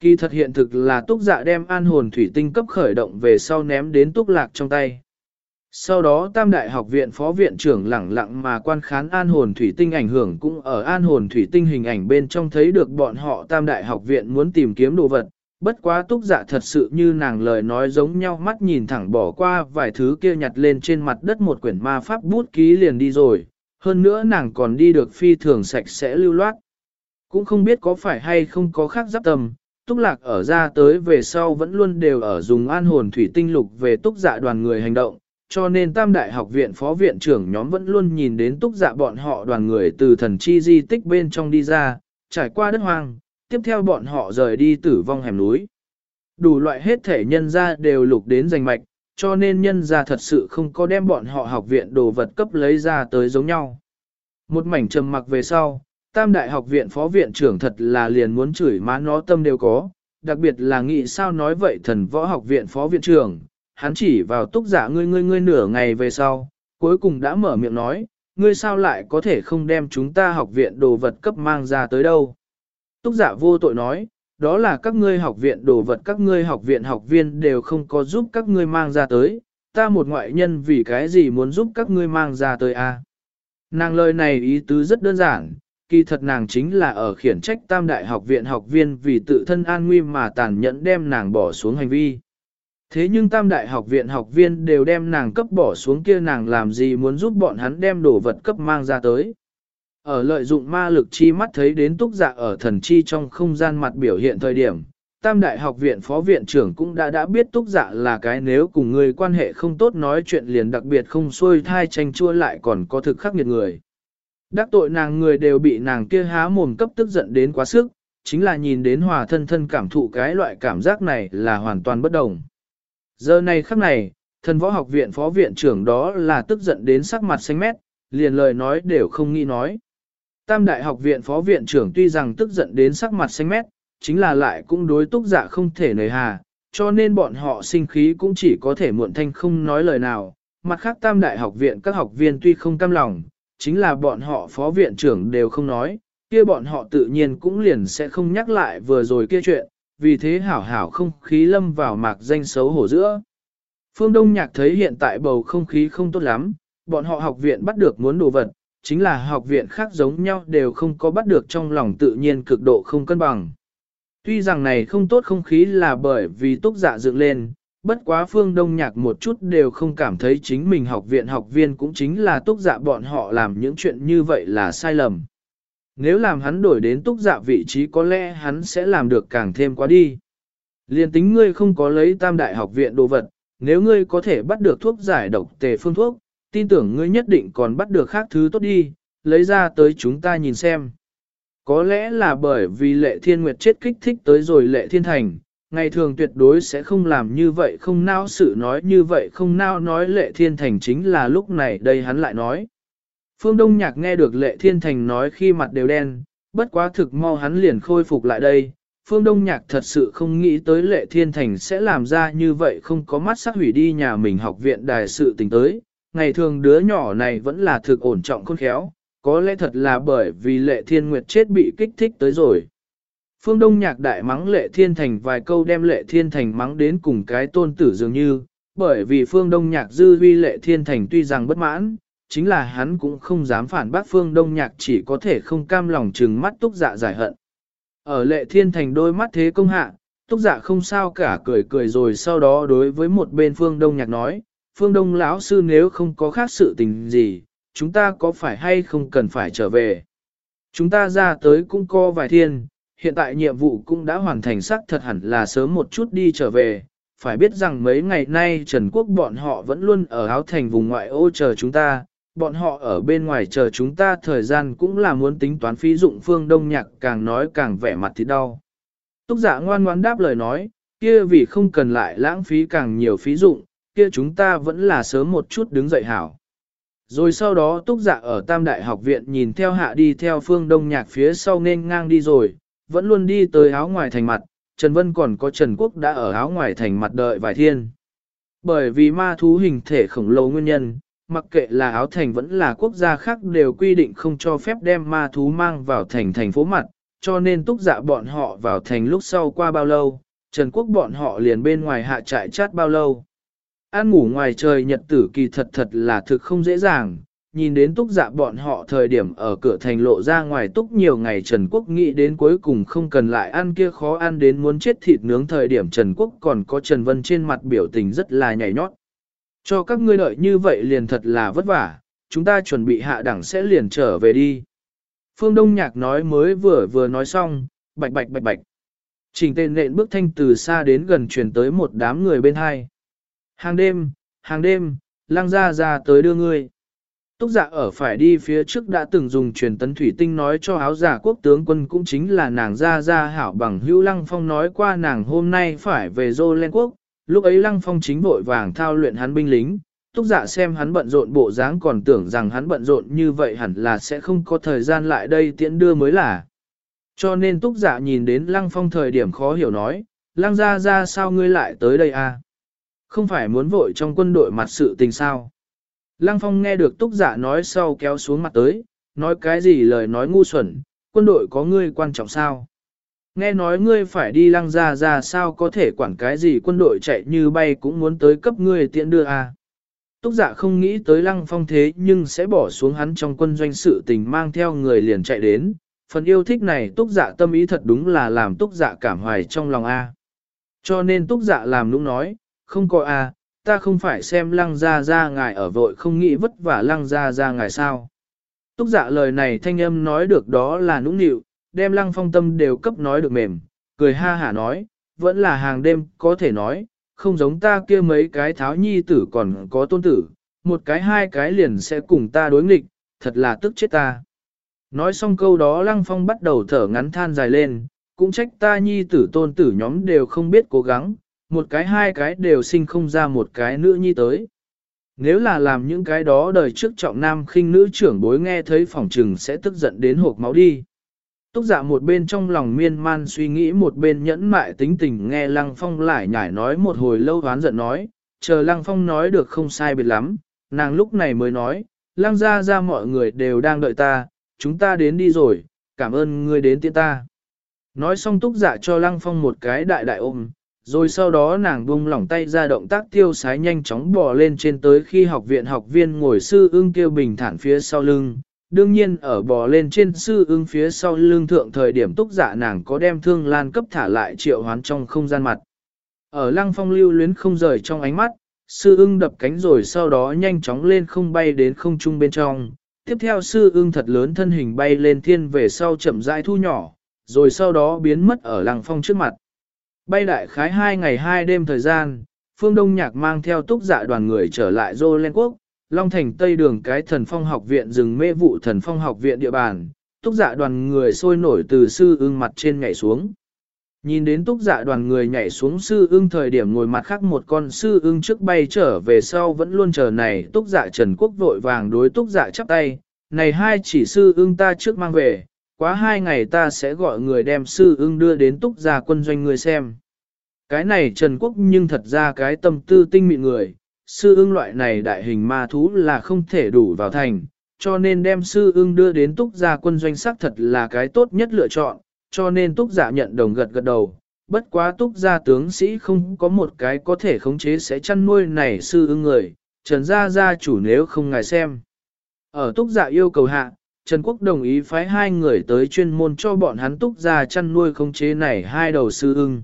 Kỳ thật hiện thực là túc dạ đem an hồn thủy tinh cấp khởi động về sau ném đến túc lạc trong tay. Sau đó Tam Đại học viện phó viện trưởng lẳng lặng mà quan khán an hồn thủy tinh ảnh hưởng cũng ở an hồn thủy tinh hình ảnh bên trong thấy được bọn họ Tam Đại học viện muốn tìm kiếm đồ vật, bất quá túc dạ thật sự như nàng lời nói giống nhau mắt nhìn thẳng bỏ qua vài thứ kia nhặt lên trên mặt đất một quyển ma pháp bút ký liền đi rồi, hơn nữa nàng còn đi được phi thường sạch sẽ lưu loát. Cũng không biết có phải hay không có khác giáp tầm, túc lạc ở ra tới về sau vẫn luôn đều ở dùng an hồn thủy tinh lục về túc dạ đoàn người hành động, cho nên tam đại học viện phó viện trưởng nhóm vẫn luôn nhìn đến túc dạ bọn họ đoàn người từ thần chi di tích bên trong đi ra, trải qua đất hoang, tiếp theo bọn họ rời đi tử vong hẻm núi. Đủ loại hết thể nhân ra đều lục đến giành mạch, cho nên nhân ra thật sự không có đem bọn họ học viện đồ vật cấp lấy ra tới giống nhau. Một mảnh trầm mặc về sau, tam đại học viện phó viện trưởng thật là liền muốn chửi má nó tâm đều có, đặc biệt là nghĩ sao nói vậy thần võ học viện phó viện trưởng, hắn chỉ vào túc giả ngươi ngươi ngươi nửa ngày về sau, cuối cùng đã mở miệng nói, ngươi sao lại có thể không đem chúng ta học viện đồ vật cấp mang ra tới đâu. Túc giả vô tội nói, đó là các ngươi học viện đồ vật các ngươi học viện học viên đều không có giúp các ngươi mang ra tới, ta một ngoại nhân vì cái gì muốn giúp các ngươi mang ra tới a? À? Nàng lời này ý tứ rất đơn giản, kỳ thật nàng chính là ở khiển trách tam đại học viện học viên vì tự thân an nguy mà tàn nhẫn đem nàng bỏ xuống hành vi. Thế nhưng tam đại học viện học viên đều đem nàng cấp bỏ xuống kia nàng làm gì muốn giúp bọn hắn đem đồ vật cấp mang ra tới. Ở lợi dụng ma lực chi mắt thấy đến túc dạ ở thần chi trong không gian mặt biểu hiện thời điểm, Tam Đại học viện phó viện trưởng cũng đã đã biết túc dạ là cái nếu cùng người quan hệ không tốt nói chuyện liền đặc biệt không xuôi thai tranh chua lại còn có thực khắc nghiệt người. Đắc tội nàng người đều bị nàng kia há mồm cấp tức giận đến quá sức, chính là nhìn đến hòa thân thân cảm thụ cái loại cảm giác này là hoàn toàn bất đồng. Giờ này khắc này, thần võ học viện phó viện trưởng đó là tức giận đến sắc mặt xanh mét, liền lời nói đều không nghĩ nói. Tam đại học viện phó viện trưởng tuy rằng tức giận đến sắc mặt xanh mét, chính là lại cũng đối túc giả không thể nời hà, cho nên bọn họ sinh khí cũng chỉ có thể muộn thanh không nói lời nào, mặt khác tam đại học viện các học viên tuy không cam lòng, chính là bọn họ phó viện trưởng đều không nói, kia bọn họ tự nhiên cũng liền sẽ không nhắc lại vừa rồi kia chuyện, vì thế hảo hảo không khí lâm vào mạc danh xấu hổ giữa. Phương Đông Nhạc thấy hiện tại bầu không khí không tốt lắm, bọn họ học viện bắt được muốn đồ vật, chính là học viện khác giống nhau đều không có bắt được trong lòng tự nhiên cực độ không cân bằng. Tuy rằng này không tốt không khí là bởi vì túc dạ dựng lên, bất quá phương đông nhạc một chút đều không cảm thấy chính mình học viện học viên cũng chính là túc dạ bọn họ làm những chuyện như vậy là sai lầm. Nếu làm hắn đổi đến túc dạ vị trí có lẽ hắn sẽ làm được càng thêm quá đi. Liên tính ngươi không có lấy tam đại học viện đồ vật, nếu ngươi có thể bắt được thuốc giải độc tề phương thuốc, tin tưởng ngươi nhất định còn bắt được khác thứ tốt đi, lấy ra tới chúng ta nhìn xem. Có lẽ là bởi vì lệ thiên nguyệt chết kích thích tới rồi lệ thiên thành, ngày thường tuyệt đối sẽ không làm như vậy không nao sự nói như vậy không nao nói lệ thiên thành chính là lúc này đây hắn lại nói. Phương Đông Nhạc nghe được lệ thiên thành nói khi mặt đều đen, bất quá thực mau hắn liền khôi phục lại đây. Phương Đông Nhạc thật sự không nghĩ tới lệ thiên thành sẽ làm ra như vậy không có mắt sắc hủy đi nhà mình học viện đài sự tình tới. Ngày thường đứa nhỏ này vẫn là thực ổn trọng khôn khéo, có lẽ thật là bởi vì lệ thiên nguyệt chết bị kích thích tới rồi. Phương Đông nhạc đại mắng lệ thiên thành vài câu đem lệ thiên thành mắng đến cùng cái tôn tử dường như, bởi vì phương Đông nhạc dư huy lệ thiên thành tuy rằng bất mãn, chính là hắn cũng không dám phản bác phương Đông nhạc chỉ có thể không cam lòng trừng mắt túc dạ giải hận. Ở lệ thiên thành đôi mắt thế công hạ, túc dạ không sao cả cười cười rồi sau đó đối với một bên phương Đông nhạc nói, phương Đông lão sư nếu không có khác sự tình gì, chúng ta có phải hay không cần phải trở về. Chúng ta ra tới cũng có vài thiên, hiện tại nhiệm vụ cũng đã hoàn thành sắc thật hẳn là sớm một chút đi trở về. Phải biết rằng mấy ngày nay Trần Quốc bọn họ vẫn luôn ở áo thành vùng ngoại ô chờ chúng ta, bọn họ ở bên ngoài chờ chúng ta thời gian cũng là muốn tính toán phí dụng phương đông nhạc càng nói càng vẻ mặt thì đau. Túc giả ngoan ngoan đáp lời nói, kia vì không cần lại lãng phí càng nhiều phí dụng, kia chúng ta vẫn là sớm một chút đứng dậy hảo. Rồi sau đó túc dạ ở Tam Đại học viện nhìn theo hạ đi theo phương đông nhạc phía sau nên ngang đi rồi, vẫn luôn đi tới áo ngoài thành mặt, Trần Vân còn có Trần Quốc đã ở áo ngoài thành mặt đợi vài thiên. Bởi vì ma thú hình thể khổng lồ nguyên nhân, mặc kệ là áo thành vẫn là quốc gia khác đều quy định không cho phép đem ma thú mang vào thành thành phố mặt, cho nên túc dạ bọn họ vào thành lúc sau qua bao lâu, Trần Quốc bọn họ liền bên ngoài hạ trại chát bao lâu. Ăn ngủ ngoài trời nhật tử kỳ thật thật là thực không dễ dàng, nhìn đến túc dạ bọn họ thời điểm ở cửa thành lộ ra ngoài túc nhiều ngày Trần Quốc nghĩ đến cuối cùng không cần lại ăn kia khó ăn đến muốn chết thịt nướng thời điểm Trần Quốc còn có Trần Vân trên mặt biểu tình rất là nhảy nhót. Cho các ngươi đợi như vậy liền thật là vất vả, chúng ta chuẩn bị hạ đẳng sẽ liền trở về đi. Phương Đông Nhạc nói mới vừa vừa nói xong, bạch bạch bạch bạch. Trình tên nện bước thanh từ xa đến gần truyền tới một đám người bên hai. Hàng đêm, hàng đêm, lăng ra ra tới đưa ngươi. Túc dạ ở phải đi phía trước đã từng dùng truyền tấn thủy tinh nói cho áo giả quốc tướng quân cũng chính là nàng ra ra hảo bằng hữu lăng phong nói qua nàng hôm nay phải về dô lên quốc. Lúc ấy lăng phong chính vội vàng thao luyện hắn binh lính, túc dạ xem hắn bận rộn bộ dáng còn tưởng rằng hắn bận rộn như vậy hẳn là sẽ không có thời gian lại đây tiễn đưa mới là. Cho nên túc dạ nhìn đến lăng phong thời điểm khó hiểu nói, lăng ra ra sao ngươi lại tới đây à? Không phải muốn vội trong quân đội mặt sự tình sao? Lăng Phong nghe được túc giả nói sau kéo xuống mặt tới, nói cái gì lời nói ngu xuẩn, quân đội có ngươi quan trọng sao? Nghe nói ngươi phải đi lăng ra ra sao có thể quản cái gì quân đội chạy như bay cũng muốn tới cấp ngươi tiện đưa à? Túc giả không nghĩ tới lăng phong thế nhưng sẽ bỏ xuống hắn trong quân doanh sự tình mang theo người liền chạy đến. Phần yêu thích này túc giả tâm ý thật đúng là làm túc giả cảm hoài trong lòng A. Cho nên túc giả làm nũng nói, không có à, ta không phải xem lăng ra ra ngài ở vội không nghĩ vất vả lăng ra ra ngài sao. Túc dạ lời này thanh âm nói được đó là nũng nịu, đem lăng phong tâm đều cấp nói được mềm, cười ha hả nói, vẫn là hàng đêm có thể nói, không giống ta kia mấy cái tháo nhi tử còn có tôn tử, một cái hai cái liền sẽ cùng ta đối nghịch, thật là tức chết ta. Nói xong câu đó lăng phong bắt đầu thở ngắn than dài lên, cũng trách ta nhi tử tôn tử nhóm đều không biết cố gắng, một cái hai cái đều sinh không ra một cái nữ nhi tới. Nếu là làm những cái đó đời trước trọng nam khinh nữ trưởng bối nghe thấy phòng trừng sẽ tức giận đến hộp máu đi. Túc dạ một bên trong lòng miên man suy nghĩ một bên nhẫn mại tính tình nghe Lăng Phong lại nhải nói một hồi lâu hoán giận nói, chờ Lăng Phong nói được không sai biệt lắm, nàng lúc này mới nói, lăng ra ra mọi người đều đang đợi ta, chúng ta đến đi rồi, cảm ơn ngươi đến tiễn ta. Nói xong túc dạ cho lăng phong một cái đại đại ôm, rồi sau đó nàng buông lỏng tay ra động tác tiêu sái nhanh chóng bò lên trên tới khi học viện học viên ngồi sư ưng kêu bình thản phía sau lưng. Đương nhiên ở bò lên trên sư ưng phía sau lưng thượng thời điểm túc giả nàng có đem thương lan cấp thả lại triệu hoán trong không gian mặt. Ở lăng phong lưu luyến không rời trong ánh mắt, sư ưng đập cánh rồi sau đó nhanh chóng lên không bay đến không trung bên trong. Tiếp theo sư ưng thật lớn thân hình bay lên thiên về sau chậm rãi thu nhỏ, rồi sau đó biến mất ở lăng phong trước mặt. Bay đại khái hai ngày hai đêm thời gian, phương Đông Nhạc mang theo túc dạ đoàn người trở lại Dô Lên Quốc, Long Thành Tây đường cái thần phong học viện rừng mê vụ thần phong học viện địa bàn, túc dạ đoàn người sôi nổi từ sư ưng mặt trên nhảy xuống. Nhìn đến túc dạ đoàn người nhảy xuống sư ưng thời điểm ngồi mặt khác một con sư ưng trước bay trở về sau vẫn luôn chờ này túc dạ trần quốc vội vàng đối túc dạ chắp tay, này hai chỉ sư ưng ta trước mang về, quá hai ngày ta sẽ gọi người đem sư ưng đưa đến túc gia quân doanh người xem. Cái này Trần Quốc nhưng thật ra cái tâm tư tinh mịn người, sư ưng loại này đại hình ma thú là không thể đủ vào thành, cho nên đem sư ưng đưa đến túc gia quân doanh xác thật là cái tốt nhất lựa chọn, cho nên túc giả nhận đồng gật gật đầu. Bất quá túc gia tướng sĩ không có một cái có thể khống chế sẽ chăn nuôi này sư ưng người, trần gia gia chủ nếu không ngài xem. Ở túc giả yêu cầu hạ, Trần Quốc đồng ý phái hai người tới chuyên môn cho bọn hắn túc ra chăn nuôi khống chế này hai đầu sư ưng.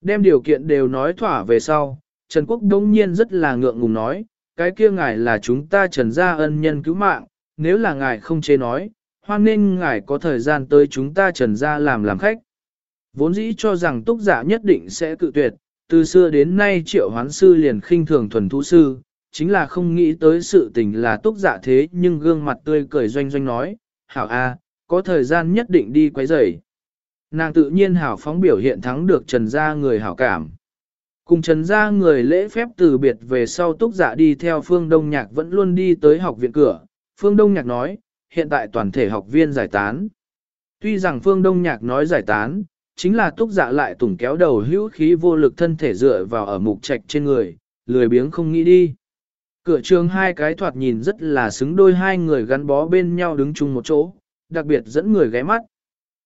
Đem điều kiện đều nói thỏa về sau, Trần Quốc đông nhiên rất là ngượng ngùng nói, cái kia ngài là chúng ta trần gia ân nhân cứu mạng, nếu là ngài không chế nói, hoan nên ngài có thời gian tới chúng ta trần gia làm làm khách. Vốn dĩ cho rằng túc giả nhất định sẽ cự tuyệt, từ xưa đến nay triệu hoán sư liền khinh thường thuần thú sư, chính là không nghĩ tới sự tình là túc dạ thế nhưng gương mặt tươi cười doanh doanh nói, hảo a, có thời gian nhất định đi quấy rầy. Nàng tự nhiên hảo phóng biểu hiện thắng được trần gia người hảo cảm. Cùng trần gia người lễ phép từ biệt về sau túc dạ đi theo phương Đông Nhạc vẫn luôn đi tới học viện cửa. Phương Đông Nhạc nói, hiện tại toàn thể học viên giải tán. Tuy rằng phương Đông Nhạc nói giải tán, chính là túc dạ lại tủng kéo đầu hữu khí vô lực thân thể dựa vào ở mục trạch trên người, lười biếng không nghĩ đi. Cửa trường hai cái thoạt nhìn rất là xứng đôi hai người gắn bó bên nhau đứng chung một chỗ, đặc biệt dẫn người ghé mắt.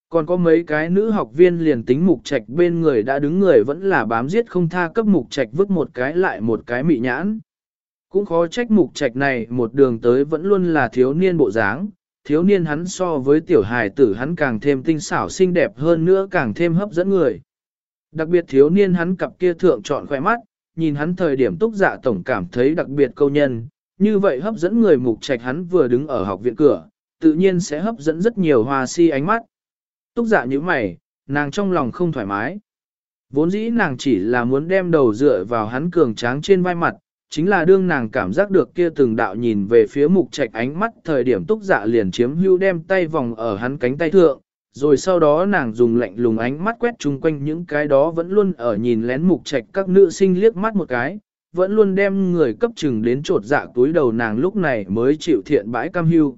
Còn có mấy cái nữ học viên liền tính mục trạch bên người đã đứng người vẫn là bám giết không tha cấp mục trạch vứt một cái lại một cái mị nhãn. Cũng khó trách mục trạch này một đường tới vẫn luôn là thiếu niên bộ dáng, thiếu niên hắn so với tiểu hài tử hắn càng thêm tinh xảo xinh đẹp hơn nữa càng thêm hấp dẫn người. Đặc biệt thiếu niên hắn cặp kia thượng chọn khỏe mắt, nhìn hắn thời điểm túc dạ tổng cảm thấy đặc biệt câu nhân, như vậy hấp dẫn người mục trạch hắn vừa đứng ở học viện cửa, tự nhiên sẽ hấp dẫn rất nhiều hoa si ánh mắt. Túc dạ như mày, nàng trong lòng không thoải mái. Vốn dĩ nàng chỉ là muốn đem đầu dựa vào hắn cường tráng trên vai mặt, chính là đương nàng cảm giác được kia từng đạo nhìn về phía mục trạch ánh mắt thời điểm túc dạ liền chiếm hưu đem tay vòng ở hắn cánh tay thượng, rồi sau đó nàng dùng lạnh lùng ánh mắt quét chung quanh những cái đó vẫn luôn ở nhìn lén mục trạch các nữ sinh liếc mắt một cái, vẫn luôn đem người cấp chừng đến trột dạ túi đầu nàng lúc này mới chịu thiện bãi cam hưu.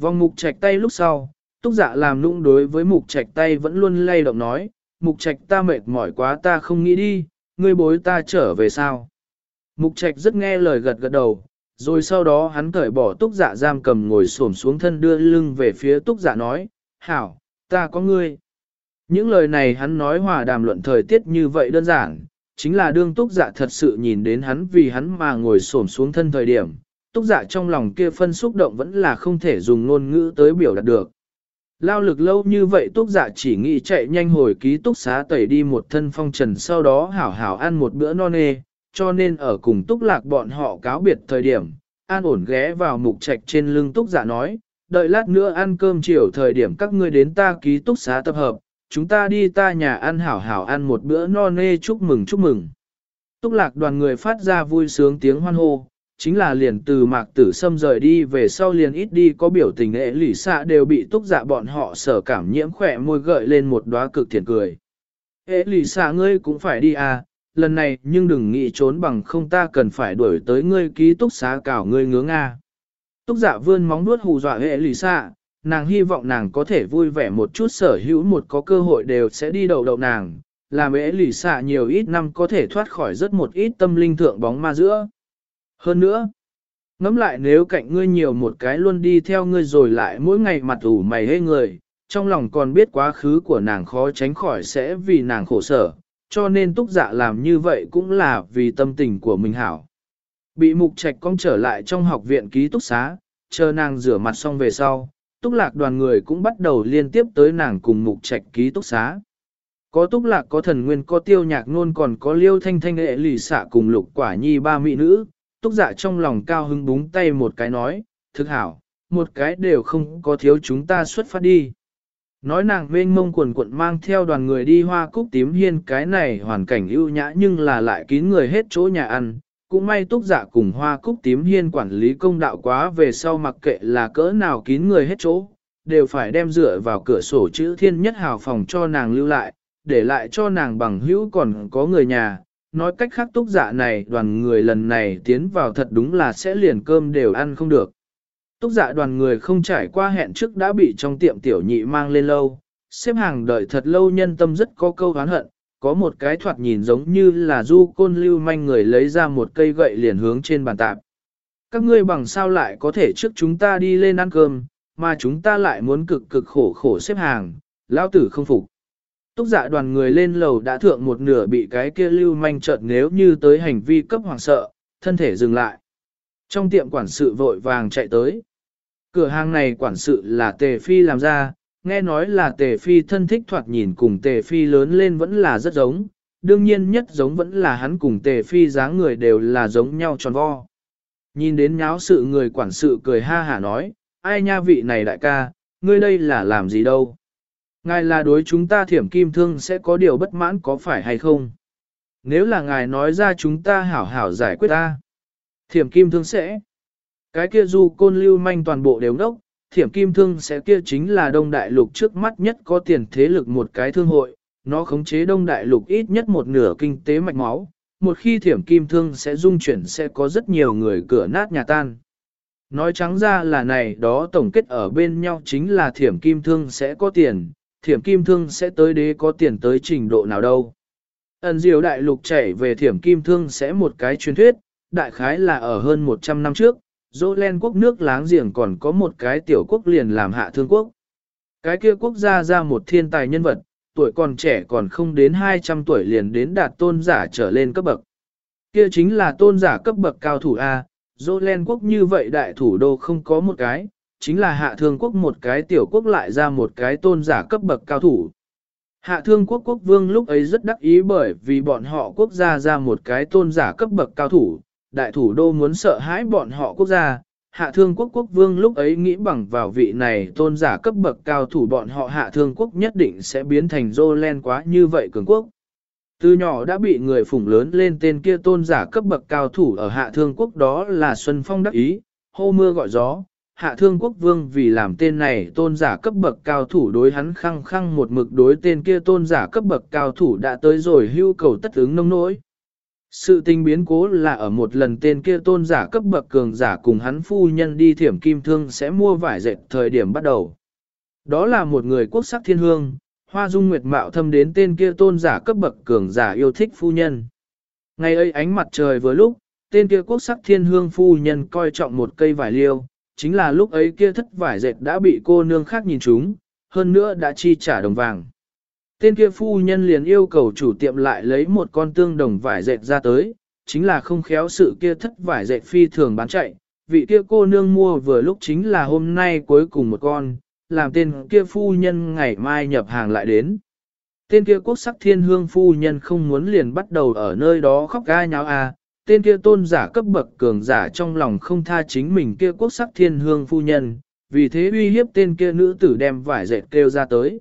Vòng mục trạch tay lúc sau, túc dạ làm nũng đối với mục trạch tay vẫn luôn lay động nói, mục trạch ta mệt mỏi quá ta không nghĩ đi, ngươi bối ta trở về sao. Mục trạch rất nghe lời gật gật đầu, rồi sau đó hắn cởi bỏ túc dạ giam cầm ngồi xổm xuống thân đưa lưng về phía túc dạ nói, hảo, ta có ngươi. Những lời này hắn nói hòa đàm luận thời tiết như vậy đơn giản, chính là đương túc dạ thật sự nhìn đến hắn vì hắn mà ngồi xổm xuống thân thời điểm, túc dạ trong lòng kia phân xúc động vẫn là không thể dùng ngôn ngữ tới biểu đạt được. Lao lực lâu như vậy túc dạ chỉ nghĩ chạy nhanh hồi ký túc xá tẩy đi một thân phong trần sau đó hảo hảo ăn một bữa no nê, cho nên ở cùng túc lạc bọn họ cáo biệt thời điểm, an ổn ghé vào mục trạch trên lưng túc dạ nói, đợi lát nữa ăn cơm chiều thời điểm các ngươi đến ta ký túc xá tập hợp, chúng ta đi ta nhà ăn hảo hảo ăn một bữa no nê chúc mừng chúc mừng. Túc lạc đoàn người phát ra vui sướng tiếng hoan hô, chính là liền từ mạc tử xâm rời đi về sau liền ít đi có biểu tình ế lỉ xạ đều bị túc dạ bọn họ sở cảm nhiễm khỏe môi gợi lên một đóa cực thiện cười. Ế lỉ xạ ngươi cũng phải đi à, lần này nhưng đừng nghĩ trốn bằng không ta cần phải đuổi tới ngươi ký túc xá cảo ngươi ngứa nga. Túc dạ vươn móng nuốt hù dọa hệ lì xạ, nàng hy vọng nàng có thể vui vẻ một chút sở hữu một có cơ hội đều sẽ đi đầu đầu nàng, làm hệ lì xạ nhiều ít năm có thể thoát khỏi rất một ít tâm linh thượng bóng ma giữa. Hơn nữa, ngẫm lại nếu cạnh ngươi nhiều một cái luôn đi theo ngươi rồi lại mỗi ngày mặt ủ mày hê người, trong lòng còn biết quá khứ của nàng khó tránh khỏi sẽ vì nàng khổ sở, cho nên túc dạ làm như vậy cũng là vì tâm tình của mình hảo. Bị mục trạch cong trở lại trong học viện ký túc xá, chờ nàng rửa mặt xong về sau, túc lạc đoàn người cũng bắt đầu liên tiếp tới nàng cùng mục trạch ký túc xá. Có túc lạc có thần nguyên có tiêu nhạc nôn còn có liêu thanh thanh nghệ lì xạ cùng lục quả nhi ba mỹ nữ, túc dạ trong lòng cao hứng búng tay một cái nói, thực hảo, một cái đều không có thiếu chúng ta xuất phát đi. Nói nàng mênh mông quần quận mang theo đoàn người đi hoa cúc tím hiên cái này hoàn cảnh ưu nhã nhưng là lại kín người hết chỗ nhà ăn. Cũng may túc dạ cùng hoa cúc tím hiên quản lý công đạo quá về sau mặc kệ là cỡ nào kín người hết chỗ, đều phải đem dựa vào cửa sổ chữ thiên nhất hào phòng cho nàng lưu lại, để lại cho nàng bằng hữu còn có người nhà. Nói cách khác túc dạ này đoàn người lần này tiến vào thật đúng là sẽ liền cơm đều ăn không được. Túc dạ đoàn người không trải qua hẹn trước đã bị trong tiệm tiểu nhị mang lên lâu, xếp hàng đợi thật lâu nhân tâm rất có câu hán hận, có một cái thoạt nhìn giống như là du côn lưu manh người lấy ra một cây gậy liền hướng trên bàn tạp. Các ngươi bằng sao lại có thể trước chúng ta đi lên ăn cơm, mà chúng ta lại muốn cực cực khổ khổ xếp hàng, lão tử không phục. Túc giả đoàn người lên lầu đã thượng một nửa bị cái kia lưu manh chợt nếu như tới hành vi cấp hoàng sợ, thân thể dừng lại. Trong tiệm quản sự vội vàng chạy tới. Cửa hàng này quản sự là Tề Phi làm ra, nghe nói là Tề Phi thân thích thoạt nhìn cùng Tề Phi lớn lên vẫn là rất giống, đương nhiên nhất giống vẫn là hắn cùng Tề Phi dáng người đều là giống nhau tròn vo. Nhìn đến nháo sự người quản sự cười ha hả nói, ai nha vị này đại ca, ngươi đây là làm gì đâu. Ngài là đối chúng ta thiểm kim thương sẽ có điều bất mãn có phải hay không? Nếu là ngài nói ra chúng ta hảo hảo giải quyết ta. Thiểm kim thương sẽ. Cái kia du côn lưu manh toàn bộ đều đốc, thiểm kim thương sẽ kia chính là đông đại lục trước mắt nhất có tiền thế lực một cái thương hội, nó khống chế đông đại lục ít nhất một nửa kinh tế mạch máu, một khi thiểm kim thương sẽ dung chuyển sẽ có rất nhiều người cửa nát nhà tan. Nói trắng ra là này đó tổng kết ở bên nhau chính là thiểm kim thương sẽ có tiền, thiểm kim thương sẽ tới đế có tiền tới trình độ nào đâu. Ẩn diệu đại lục chảy về thiểm kim thương sẽ một cái truyền thuyết, đại khái là ở hơn 100 năm trước, dỗ len quốc nước láng giềng còn có một cái tiểu quốc liền làm hạ thương quốc. Cái kia quốc gia ra một thiên tài nhân vật, tuổi còn trẻ còn không đến 200 tuổi liền đến đạt tôn giả trở lên cấp bậc. Kia chính là tôn giả cấp bậc cao thủ A, dỗ len quốc như vậy đại thủ đô không có một cái, chính là hạ thương quốc một cái tiểu quốc lại ra một cái tôn giả cấp bậc cao thủ. Hạ thương quốc quốc vương lúc ấy rất đắc ý bởi vì bọn họ quốc gia ra một cái tôn giả cấp bậc cao thủ, đại thủ đô muốn sợ hãi bọn họ quốc gia, hạ thương quốc quốc vương lúc ấy nghĩ bằng vào vị này tôn giả cấp bậc cao thủ bọn họ hạ thương quốc nhất định sẽ biến thành dô len quá như vậy cường quốc. Từ nhỏ đã bị người phủng lớn lên tên kia tôn giả cấp bậc cao thủ ở hạ thương quốc đó là Xuân Phong đắc ý, hô mưa gọi gió. Hạ thương quốc vương vì làm tên này tôn giả cấp bậc cao thủ đối hắn khăng khăng một mực đối tên kia tôn giả cấp bậc cao thủ đã tới rồi hưu cầu tất ứng nông nỗi. Sự tình biến cố là ở một lần tên kia tôn giả cấp bậc cường giả cùng hắn phu nhân đi thiểm kim thương sẽ mua vải dệt thời điểm bắt đầu. Đó là một người quốc sắc thiên hương, hoa dung nguyệt mạo thâm đến tên kia tôn giả cấp bậc cường giả yêu thích phu nhân. Ngày ấy ánh mặt trời vừa lúc, tên kia quốc sắc thiên hương phu nhân coi trọng một cây vải liêu, chính là lúc ấy kia thất vải dệt đã bị cô nương khác nhìn trúng, hơn nữa đã chi trả đồng vàng. Tên kia phu nhân liền yêu cầu chủ tiệm lại lấy một con tương đồng vải dệt ra tới, chính là không khéo sự kia thất vải dệt phi thường bán chạy, vị kia cô nương mua vừa lúc chính là hôm nay cuối cùng một con, làm tên kia phu nhân ngày mai nhập hàng lại đến. Tên kia quốc sắc thiên hương phu nhân không muốn liền bắt đầu ở nơi đó khóc ga nháo à, tên kia tôn giả cấp bậc cường giả trong lòng không tha chính mình kia quốc sắc thiên hương phu nhân, vì thế uy hiếp tên kia nữ tử đem vải dệt kêu ra tới.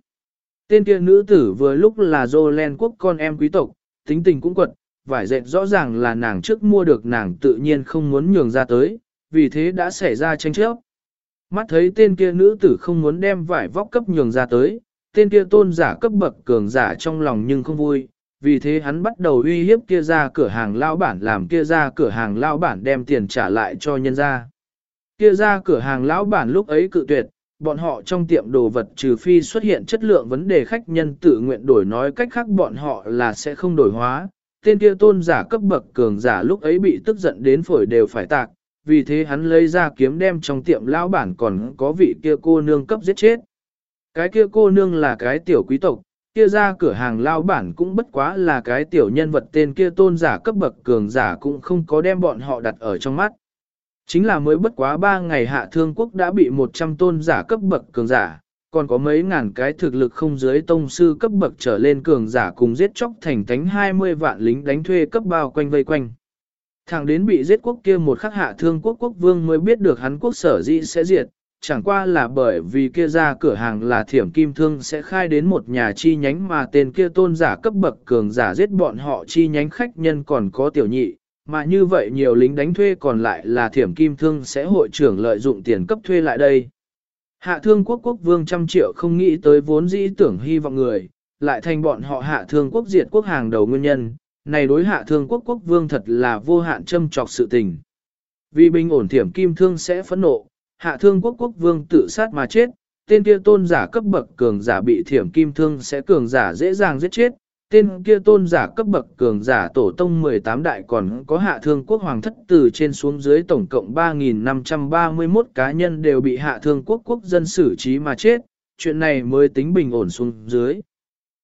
Tên kia nữ tử vừa lúc là Jolen quốc con em quý tộc, tính tình cũng quật, vải dệt rõ ràng là nàng trước mua được nàng tự nhiên không muốn nhường ra tới, vì thế đã xảy ra tranh chấp. Mắt thấy tên kia nữ tử không muốn đem vải vóc cấp nhường ra tới, tên kia tôn giả cấp bậc cường giả trong lòng nhưng không vui, vì thế hắn bắt đầu uy hiếp kia ra cửa hàng lao bản làm kia ra cửa hàng lao bản đem tiền trả lại cho nhân ra. Kia ra cửa hàng lão bản lúc ấy cự tuyệt, bọn họ trong tiệm đồ vật trừ phi xuất hiện chất lượng vấn đề khách nhân tự nguyện đổi nói cách khác bọn họ là sẽ không đổi hóa. Tên kia tôn giả cấp bậc cường giả lúc ấy bị tức giận đến phổi đều phải tạc, vì thế hắn lấy ra kiếm đem trong tiệm lão bản còn có vị kia cô nương cấp giết chết. Cái kia cô nương là cái tiểu quý tộc, kia ra cửa hàng lao bản cũng bất quá là cái tiểu nhân vật tên kia tôn giả cấp bậc cường giả cũng không có đem bọn họ đặt ở trong mắt. Chính là mới bất quá 3 ngày hạ thương quốc đã bị 100 tôn giả cấp bậc cường giả, còn có mấy ngàn cái thực lực không dưới tông sư cấp bậc trở lên cường giả cùng giết chóc thành tánh 20 vạn lính đánh thuê cấp bao quanh vây quanh. Thẳng đến bị giết quốc kia một khắc hạ thương quốc quốc vương mới biết được hắn quốc sở dĩ sẽ diệt, chẳng qua là bởi vì kia ra cửa hàng là thiểm kim thương sẽ khai đến một nhà chi nhánh mà tên kia tôn giả cấp bậc cường giả giết bọn họ chi nhánh khách nhân còn có tiểu nhị, mà như vậy nhiều lính đánh thuê còn lại là thiểm kim thương sẽ hội trưởng lợi dụng tiền cấp thuê lại đây. Hạ thương quốc quốc vương trăm triệu không nghĩ tới vốn dĩ tưởng hy vọng người, lại thành bọn họ hạ thương quốc diệt quốc hàng đầu nguyên nhân, này đối hạ thương quốc quốc vương thật là vô hạn châm trọc sự tình. Vì bình ổn thiểm kim thương sẽ phẫn nộ, hạ thương quốc quốc vương tự sát mà chết, tên kia tôn giả cấp bậc cường giả bị thiểm kim thương sẽ cường giả dễ dàng giết chết, tên kia tôn giả cấp bậc cường giả tổ tông 18 đại còn có hạ thương quốc hoàng thất từ trên xuống dưới tổng cộng 3.531 cá nhân đều bị hạ thương quốc quốc dân xử trí mà chết, chuyện này mới tính bình ổn xuống dưới.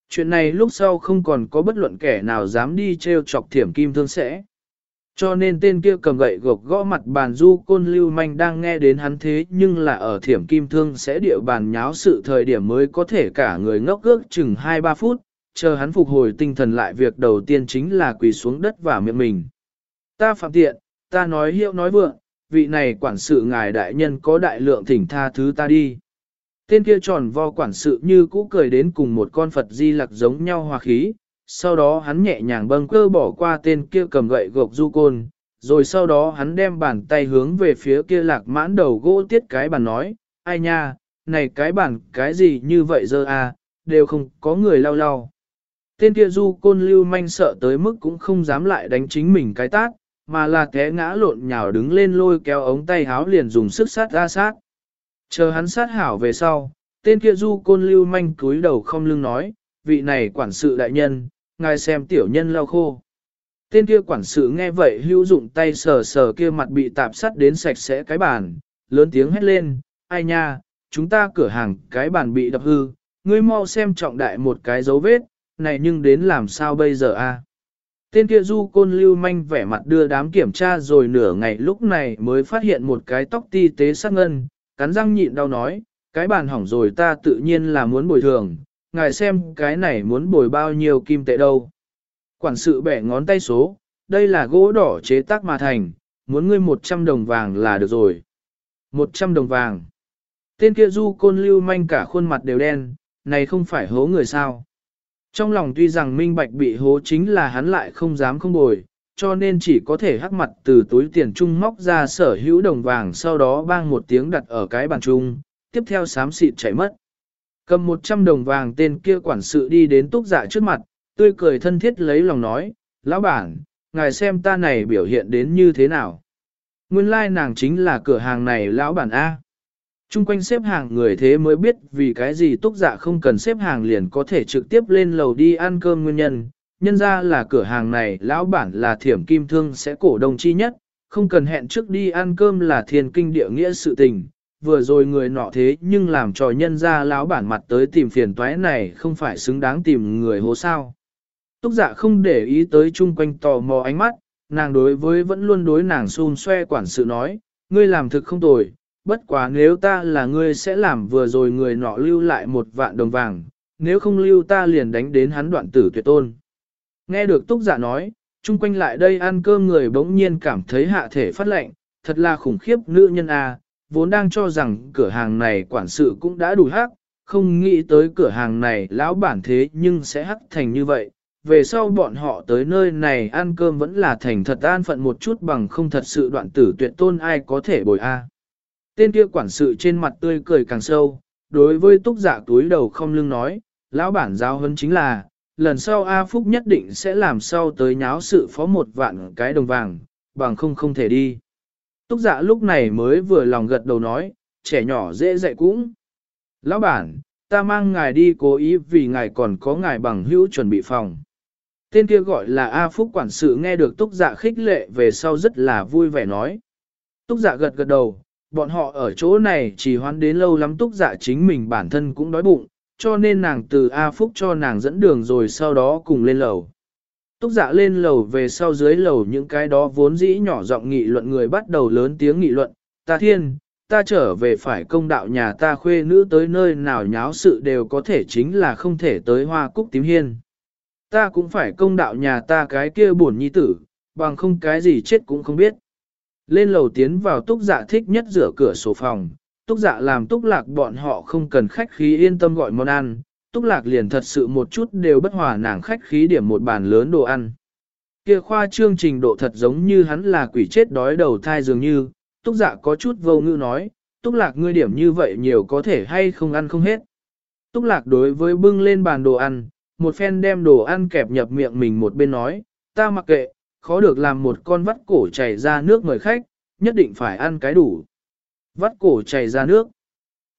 Chuyện này lúc sau không còn có bất luận kẻ nào dám đi treo chọc thiểm kim thương sẽ. Cho nên tên kia cầm gậy gộc gõ mặt bàn du côn lưu manh đang nghe đến hắn thế nhưng là ở thiểm kim thương sẽ địa bàn nháo sự thời điểm mới có thể cả người ngốc ước chừng 2-3 phút, chờ hắn phục hồi tinh thần lại việc đầu tiên chính là quỳ xuống đất và miệng mình. Ta phạm tiện, ta nói hiệu nói vượng, vị này quản sự ngài đại nhân có đại lượng thỉnh tha thứ ta đi. Tên kia tròn vo quản sự như cũ cười đến cùng một con Phật di lặc giống nhau hòa khí, sau đó hắn nhẹ nhàng bâng cơ bỏ qua tên kia cầm gậy gộc du côn, rồi sau đó hắn đem bàn tay hướng về phía kia lạc mãn đầu gỗ tiết cái bàn nói, ai nha, này cái bàn cái gì như vậy dơ à, đều không có người lau lau. Tên kia du côn lưu manh sợ tới mức cũng không dám lại đánh chính mình cái tát, mà là té ngã lộn nhào đứng lên lôi kéo ống tay háo liền dùng sức sát ra sát. Chờ hắn sát hảo về sau, tên kia du côn lưu manh cúi đầu không lưng nói, vị này quản sự đại nhân, ngài xem tiểu nhân lau khô. Tên kia quản sự nghe vậy hữu dụng tay sờ sờ kia mặt bị tạp sắt đến sạch sẽ cái bàn, lớn tiếng hét lên, ai nha, chúng ta cửa hàng cái bàn bị đập hư, ngươi mau xem trọng đại một cái dấu vết, này nhưng đến làm sao bây giờ a? Tên kia du côn lưu manh vẻ mặt đưa đám kiểm tra rồi nửa ngày lúc này mới phát hiện một cái tóc ti tế sắc ngân, cắn răng nhịn đau nói, cái bàn hỏng rồi ta tự nhiên là muốn bồi thường, ngài xem cái này muốn bồi bao nhiêu kim tệ đâu. Quản sự bẻ ngón tay số, đây là gỗ đỏ chế tác mà thành, muốn ngươi 100 đồng vàng là được rồi. 100 đồng vàng. Tên kia du côn lưu manh cả khuôn mặt đều đen, này không phải hố người sao. Trong lòng tuy rằng minh bạch bị hố chính là hắn lại không dám không bồi, cho nên chỉ có thể hắc mặt từ túi tiền trung móc ra sở hữu đồng vàng sau đó bang một tiếng đặt ở cái bàn trung, tiếp theo sám xịt chạy mất. Cầm 100 đồng vàng tên kia quản sự đi đến túc dạ trước mặt, tươi cười thân thiết lấy lòng nói, lão bản, ngài xem ta này biểu hiện đến như thế nào. Nguyên lai like nàng chính là cửa hàng này lão bản A. Trung quanh xếp hàng người thế mới biết vì cái gì túc dạ không cần xếp hàng liền có thể trực tiếp lên lầu đi ăn cơm nguyên nhân. Nhân ra là cửa hàng này lão bản là thiểm kim thương sẽ cổ đồng chi nhất, không cần hẹn trước đi ăn cơm là thiên kinh địa nghĩa sự tình. Vừa rồi người nọ thế nhưng làm trò nhân ra lão bản mặt tới tìm phiền toái này không phải xứng đáng tìm người hố sao. Túc dạ không để ý tới chung quanh tò mò ánh mắt, nàng đối với vẫn luôn đối nàng xun xoe quản sự nói, ngươi làm thực không tồi, bất quá nếu ta là ngươi sẽ làm vừa rồi người nọ lưu lại một vạn đồng vàng, nếu không lưu ta liền đánh đến hắn đoạn tử tuyệt tôn. Nghe được túc giả nói, chung quanh lại đây ăn cơm người bỗng nhiên cảm thấy hạ thể phát lệnh, thật là khủng khiếp nữ nhân a à, vốn đang cho rằng cửa hàng này quản sự cũng đã đủ hắc, không nghĩ tới cửa hàng này lão bản thế nhưng sẽ hắc thành như vậy. Về sau bọn họ tới nơi này ăn cơm vẫn là thành thật an phận một chút bằng không thật sự đoạn tử tuyệt tôn ai có thể bồi a. Tên kia quản sự trên mặt tươi cười càng sâu, đối với túc giả túi đầu không lưng nói, lão bản giao hơn chính là, lần sau A Phúc nhất định sẽ làm sau tới nháo sự phó một vạn cái đồng vàng, bằng không không thể đi. Túc giả lúc này mới vừa lòng gật đầu nói, trẻ nhỏ dễ dạy cũng. Lão bản, ta mang ngài đi cố ý vì ngài còn có ngài bằng hữu chuẩn bị phòng. Tên kia gọi là A Phúc quản sự nghe được túc dạ khích lệ về sau rất là vui vẻ nói. Túc dạ gật gật đầu, bọn họ ở chỗ này chỉ hoán đến lâu lắm túc dạ chính mình bản thân cũng đói bụng, cho nên nàng từ A Phúc cho nàng dẫn đường rồi sau đó cùng lên lầu. Túc dạ lên lầu về sau dưới lầu những cái đó vốn dĩ nhỏ giọng nghị luận người bắt đầu lớn tiếng nghị luận, ta thiên, ta trở về phải công đạo nhà ta khuê nữ tới nơi nào nháo sự đều có thể chính là không thể tới hoa cúc tím hiên. Ta cũng phải công đạo nhà ta cái kia buồn nhi tử, bằng không cái gì chết cũng không biết. Lên lầu tiến vào túc dạ thích nhất rửa cửa sổ phòng, túc dạ làm túc lạc bọn họ không cần khách khí yên tâm gọi món ăn, túc lạc liền thật sự một chút đều bất hòa nàng khách khí điểm một bàn lớn đồ ăn. Kia khoa trương trình độ thật giống như hắn là quỷ chết đói đầu thai dường như, túc dạ có chút vô ngữ nói, túc lạc ngươi điểm như vậy nhiều có thể hay không ăn không hết. Túc lạc đối với bưng lên bàn đồ ăn, một phen đem đồ ăn kẹp nhập miệng mình một bên nói, ta mặc kệ, khó được làm một con vắt cổ chảy ra nước mời khách, nhất định phải ăn cái đủ. Vắt cổ chảy ra nước.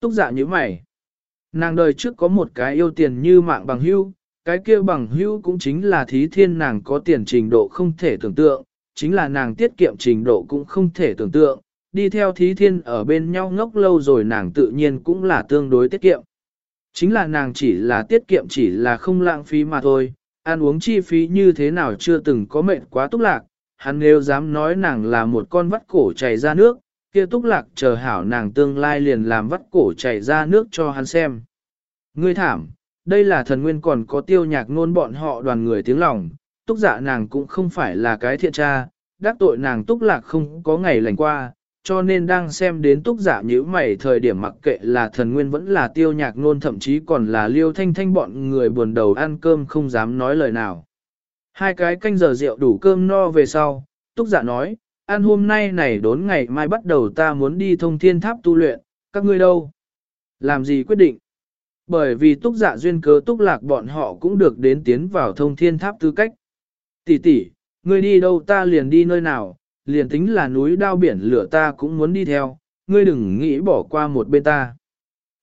Túc dạ như mày. Nàng đời trước có một cái yêu tiền như mạng bằng hưu, cái kia bằng hưu cũng chính là thí thiên nàng có tiền trình độ không thể tưởng tượng, chính là nàng tiết kiệm trình độ cũng không thể tưởng tượng, đi theo thí thiên ở bên nhau ngốc lâu rồi nàng tự nhiên cũng là tương đối tiết kiệm. Chính là nàng chỉ là tiết kiệm chỉ là không lãng phí mà thôi, ăn uống chi phí như thế nào chưa từng có mệnh quá túc lạc, hắn nếu dám nói nàng là một con vắt cổ chảy ra nước, kia túc lạc chờ hảo nàng tương lai liền làm vắt cổ chảy ra nước cho hắn xem. Ngươi thảm, đây là thần nguyên còn có tiêu nhạc ngôn bọn họ đoàn người tiếng lòng, túc dạ nàng cũng không phải là cái thiện tra, đắc tội nàng túc lạc không có ngày lành qua, cho nên đang xem đến túc giả như mày thời điểm mặc kệ là thần nguyên vẫn là tiêu nhạc nôn thậm chí còn là liêu thanh thanh bọn người buồn đầu ăn cơm không dám nói lời nào. Hai cái canh giờ rượu đủ cơm no về sau, túc giả nói, ăn hôm nay này đốn ngày mai bắt đầu ta muốn đi thông thiên tháp tu luyện, các ngươi đâu? Làm gì quyết định? Bởi vì túc giả duyên cớ túc lạc bọn họ cũng được đến tiến vào thông thiên tháp tư cách. Tỷ tỷ, ngươi đi đâu ta liền đi nơi nào, liền tính là núi đao biển lửa ta cũng muốn đi theo, ngươi đừng nghĩ bỏ qua một bên ta.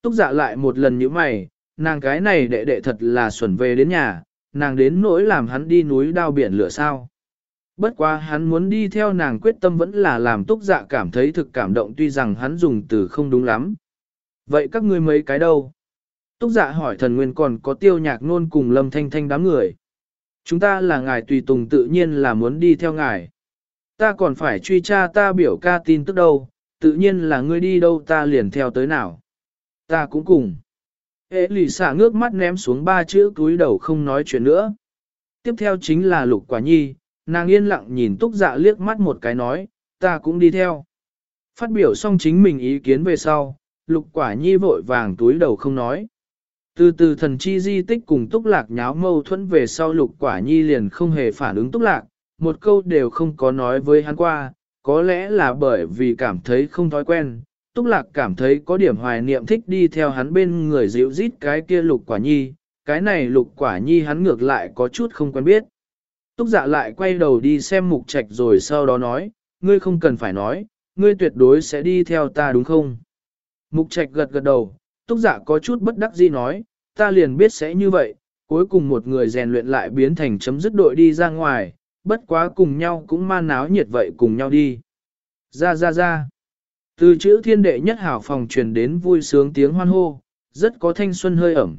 Túc dạ lại một lần như mày, nàng cái này đệ đệ thật là xuẩn về đến nhà, nàng đến nỗi làm hắn đi núi đao biển lửa sao. Bất quá hắn muốn đi theo nàng quyết tâm vẫn là làm túc dạ cảm thấy thực cảm động tuy rằng hắn dùng từ không đúng lắm. Vậy các ngươi mấy cái đâu? Túc dạ hỏi thần nguyên còn có tiêu nhạc nôn cùng lâm thanh thanh đám người. Chúng ta là ngài tùy tùng tự nhiên là muốn đi theo ngài ta còn phải truy tra ta biểu ca tin tức đâu, tự nhiên là ngươi đi đâu ta liền theo tới nào. Ta cũng cùng. Ế lì xả ngước mắt ném xuống ba chữ túi đầu không nói chuyện nữa. Tiếp theo chính là lục quả nhi, nàng yên lặng nhìn túc dạ liếc mắt một cái nói, ta cũng đi theo. Phát biểu xong chính mình ý kiến về sau, lục quả nhi vội vàng túi đầu không nói. Từ từ thần chi di tích cùng túc lạc nháo mâu thuẫn về sau lục quả nhi liền không hề phản ứng túc lạc, một câu đều không có nói với hắn qua, có lẽ là bởi vì cảm thấy không thói quen. Túc Lạc cảm thấy có điểm hoài niệm thích đi theo hắn bên người dịu rít cái kia lục quả nhi, cái này lục quả nhi hắn ngược lại có chút không quen biết. Túc dạ lại quay đầu đi xem mục trạch rồi sau đó nói, ngươi không cần phải nói, ngươi tuyệt đối sẽ đi theo ta đúng không? Mục trạch gật gật đầu, túc dạ có chút bất đắc dĩ nói, ta liền biết sẽ như vậy, cuối cùng một người rèn luyện lại biến thành chấm dứt đội đi ra ngoài, bất quá cùng nhau cũng man náo nhiệt vậy cùng nhau đi. Ra ra ra. Từ chữ thiên đệ nhất hảo phòng truyền đến vui sướng tiếng hoan hô, rất có thanh xuân hơi ẩm.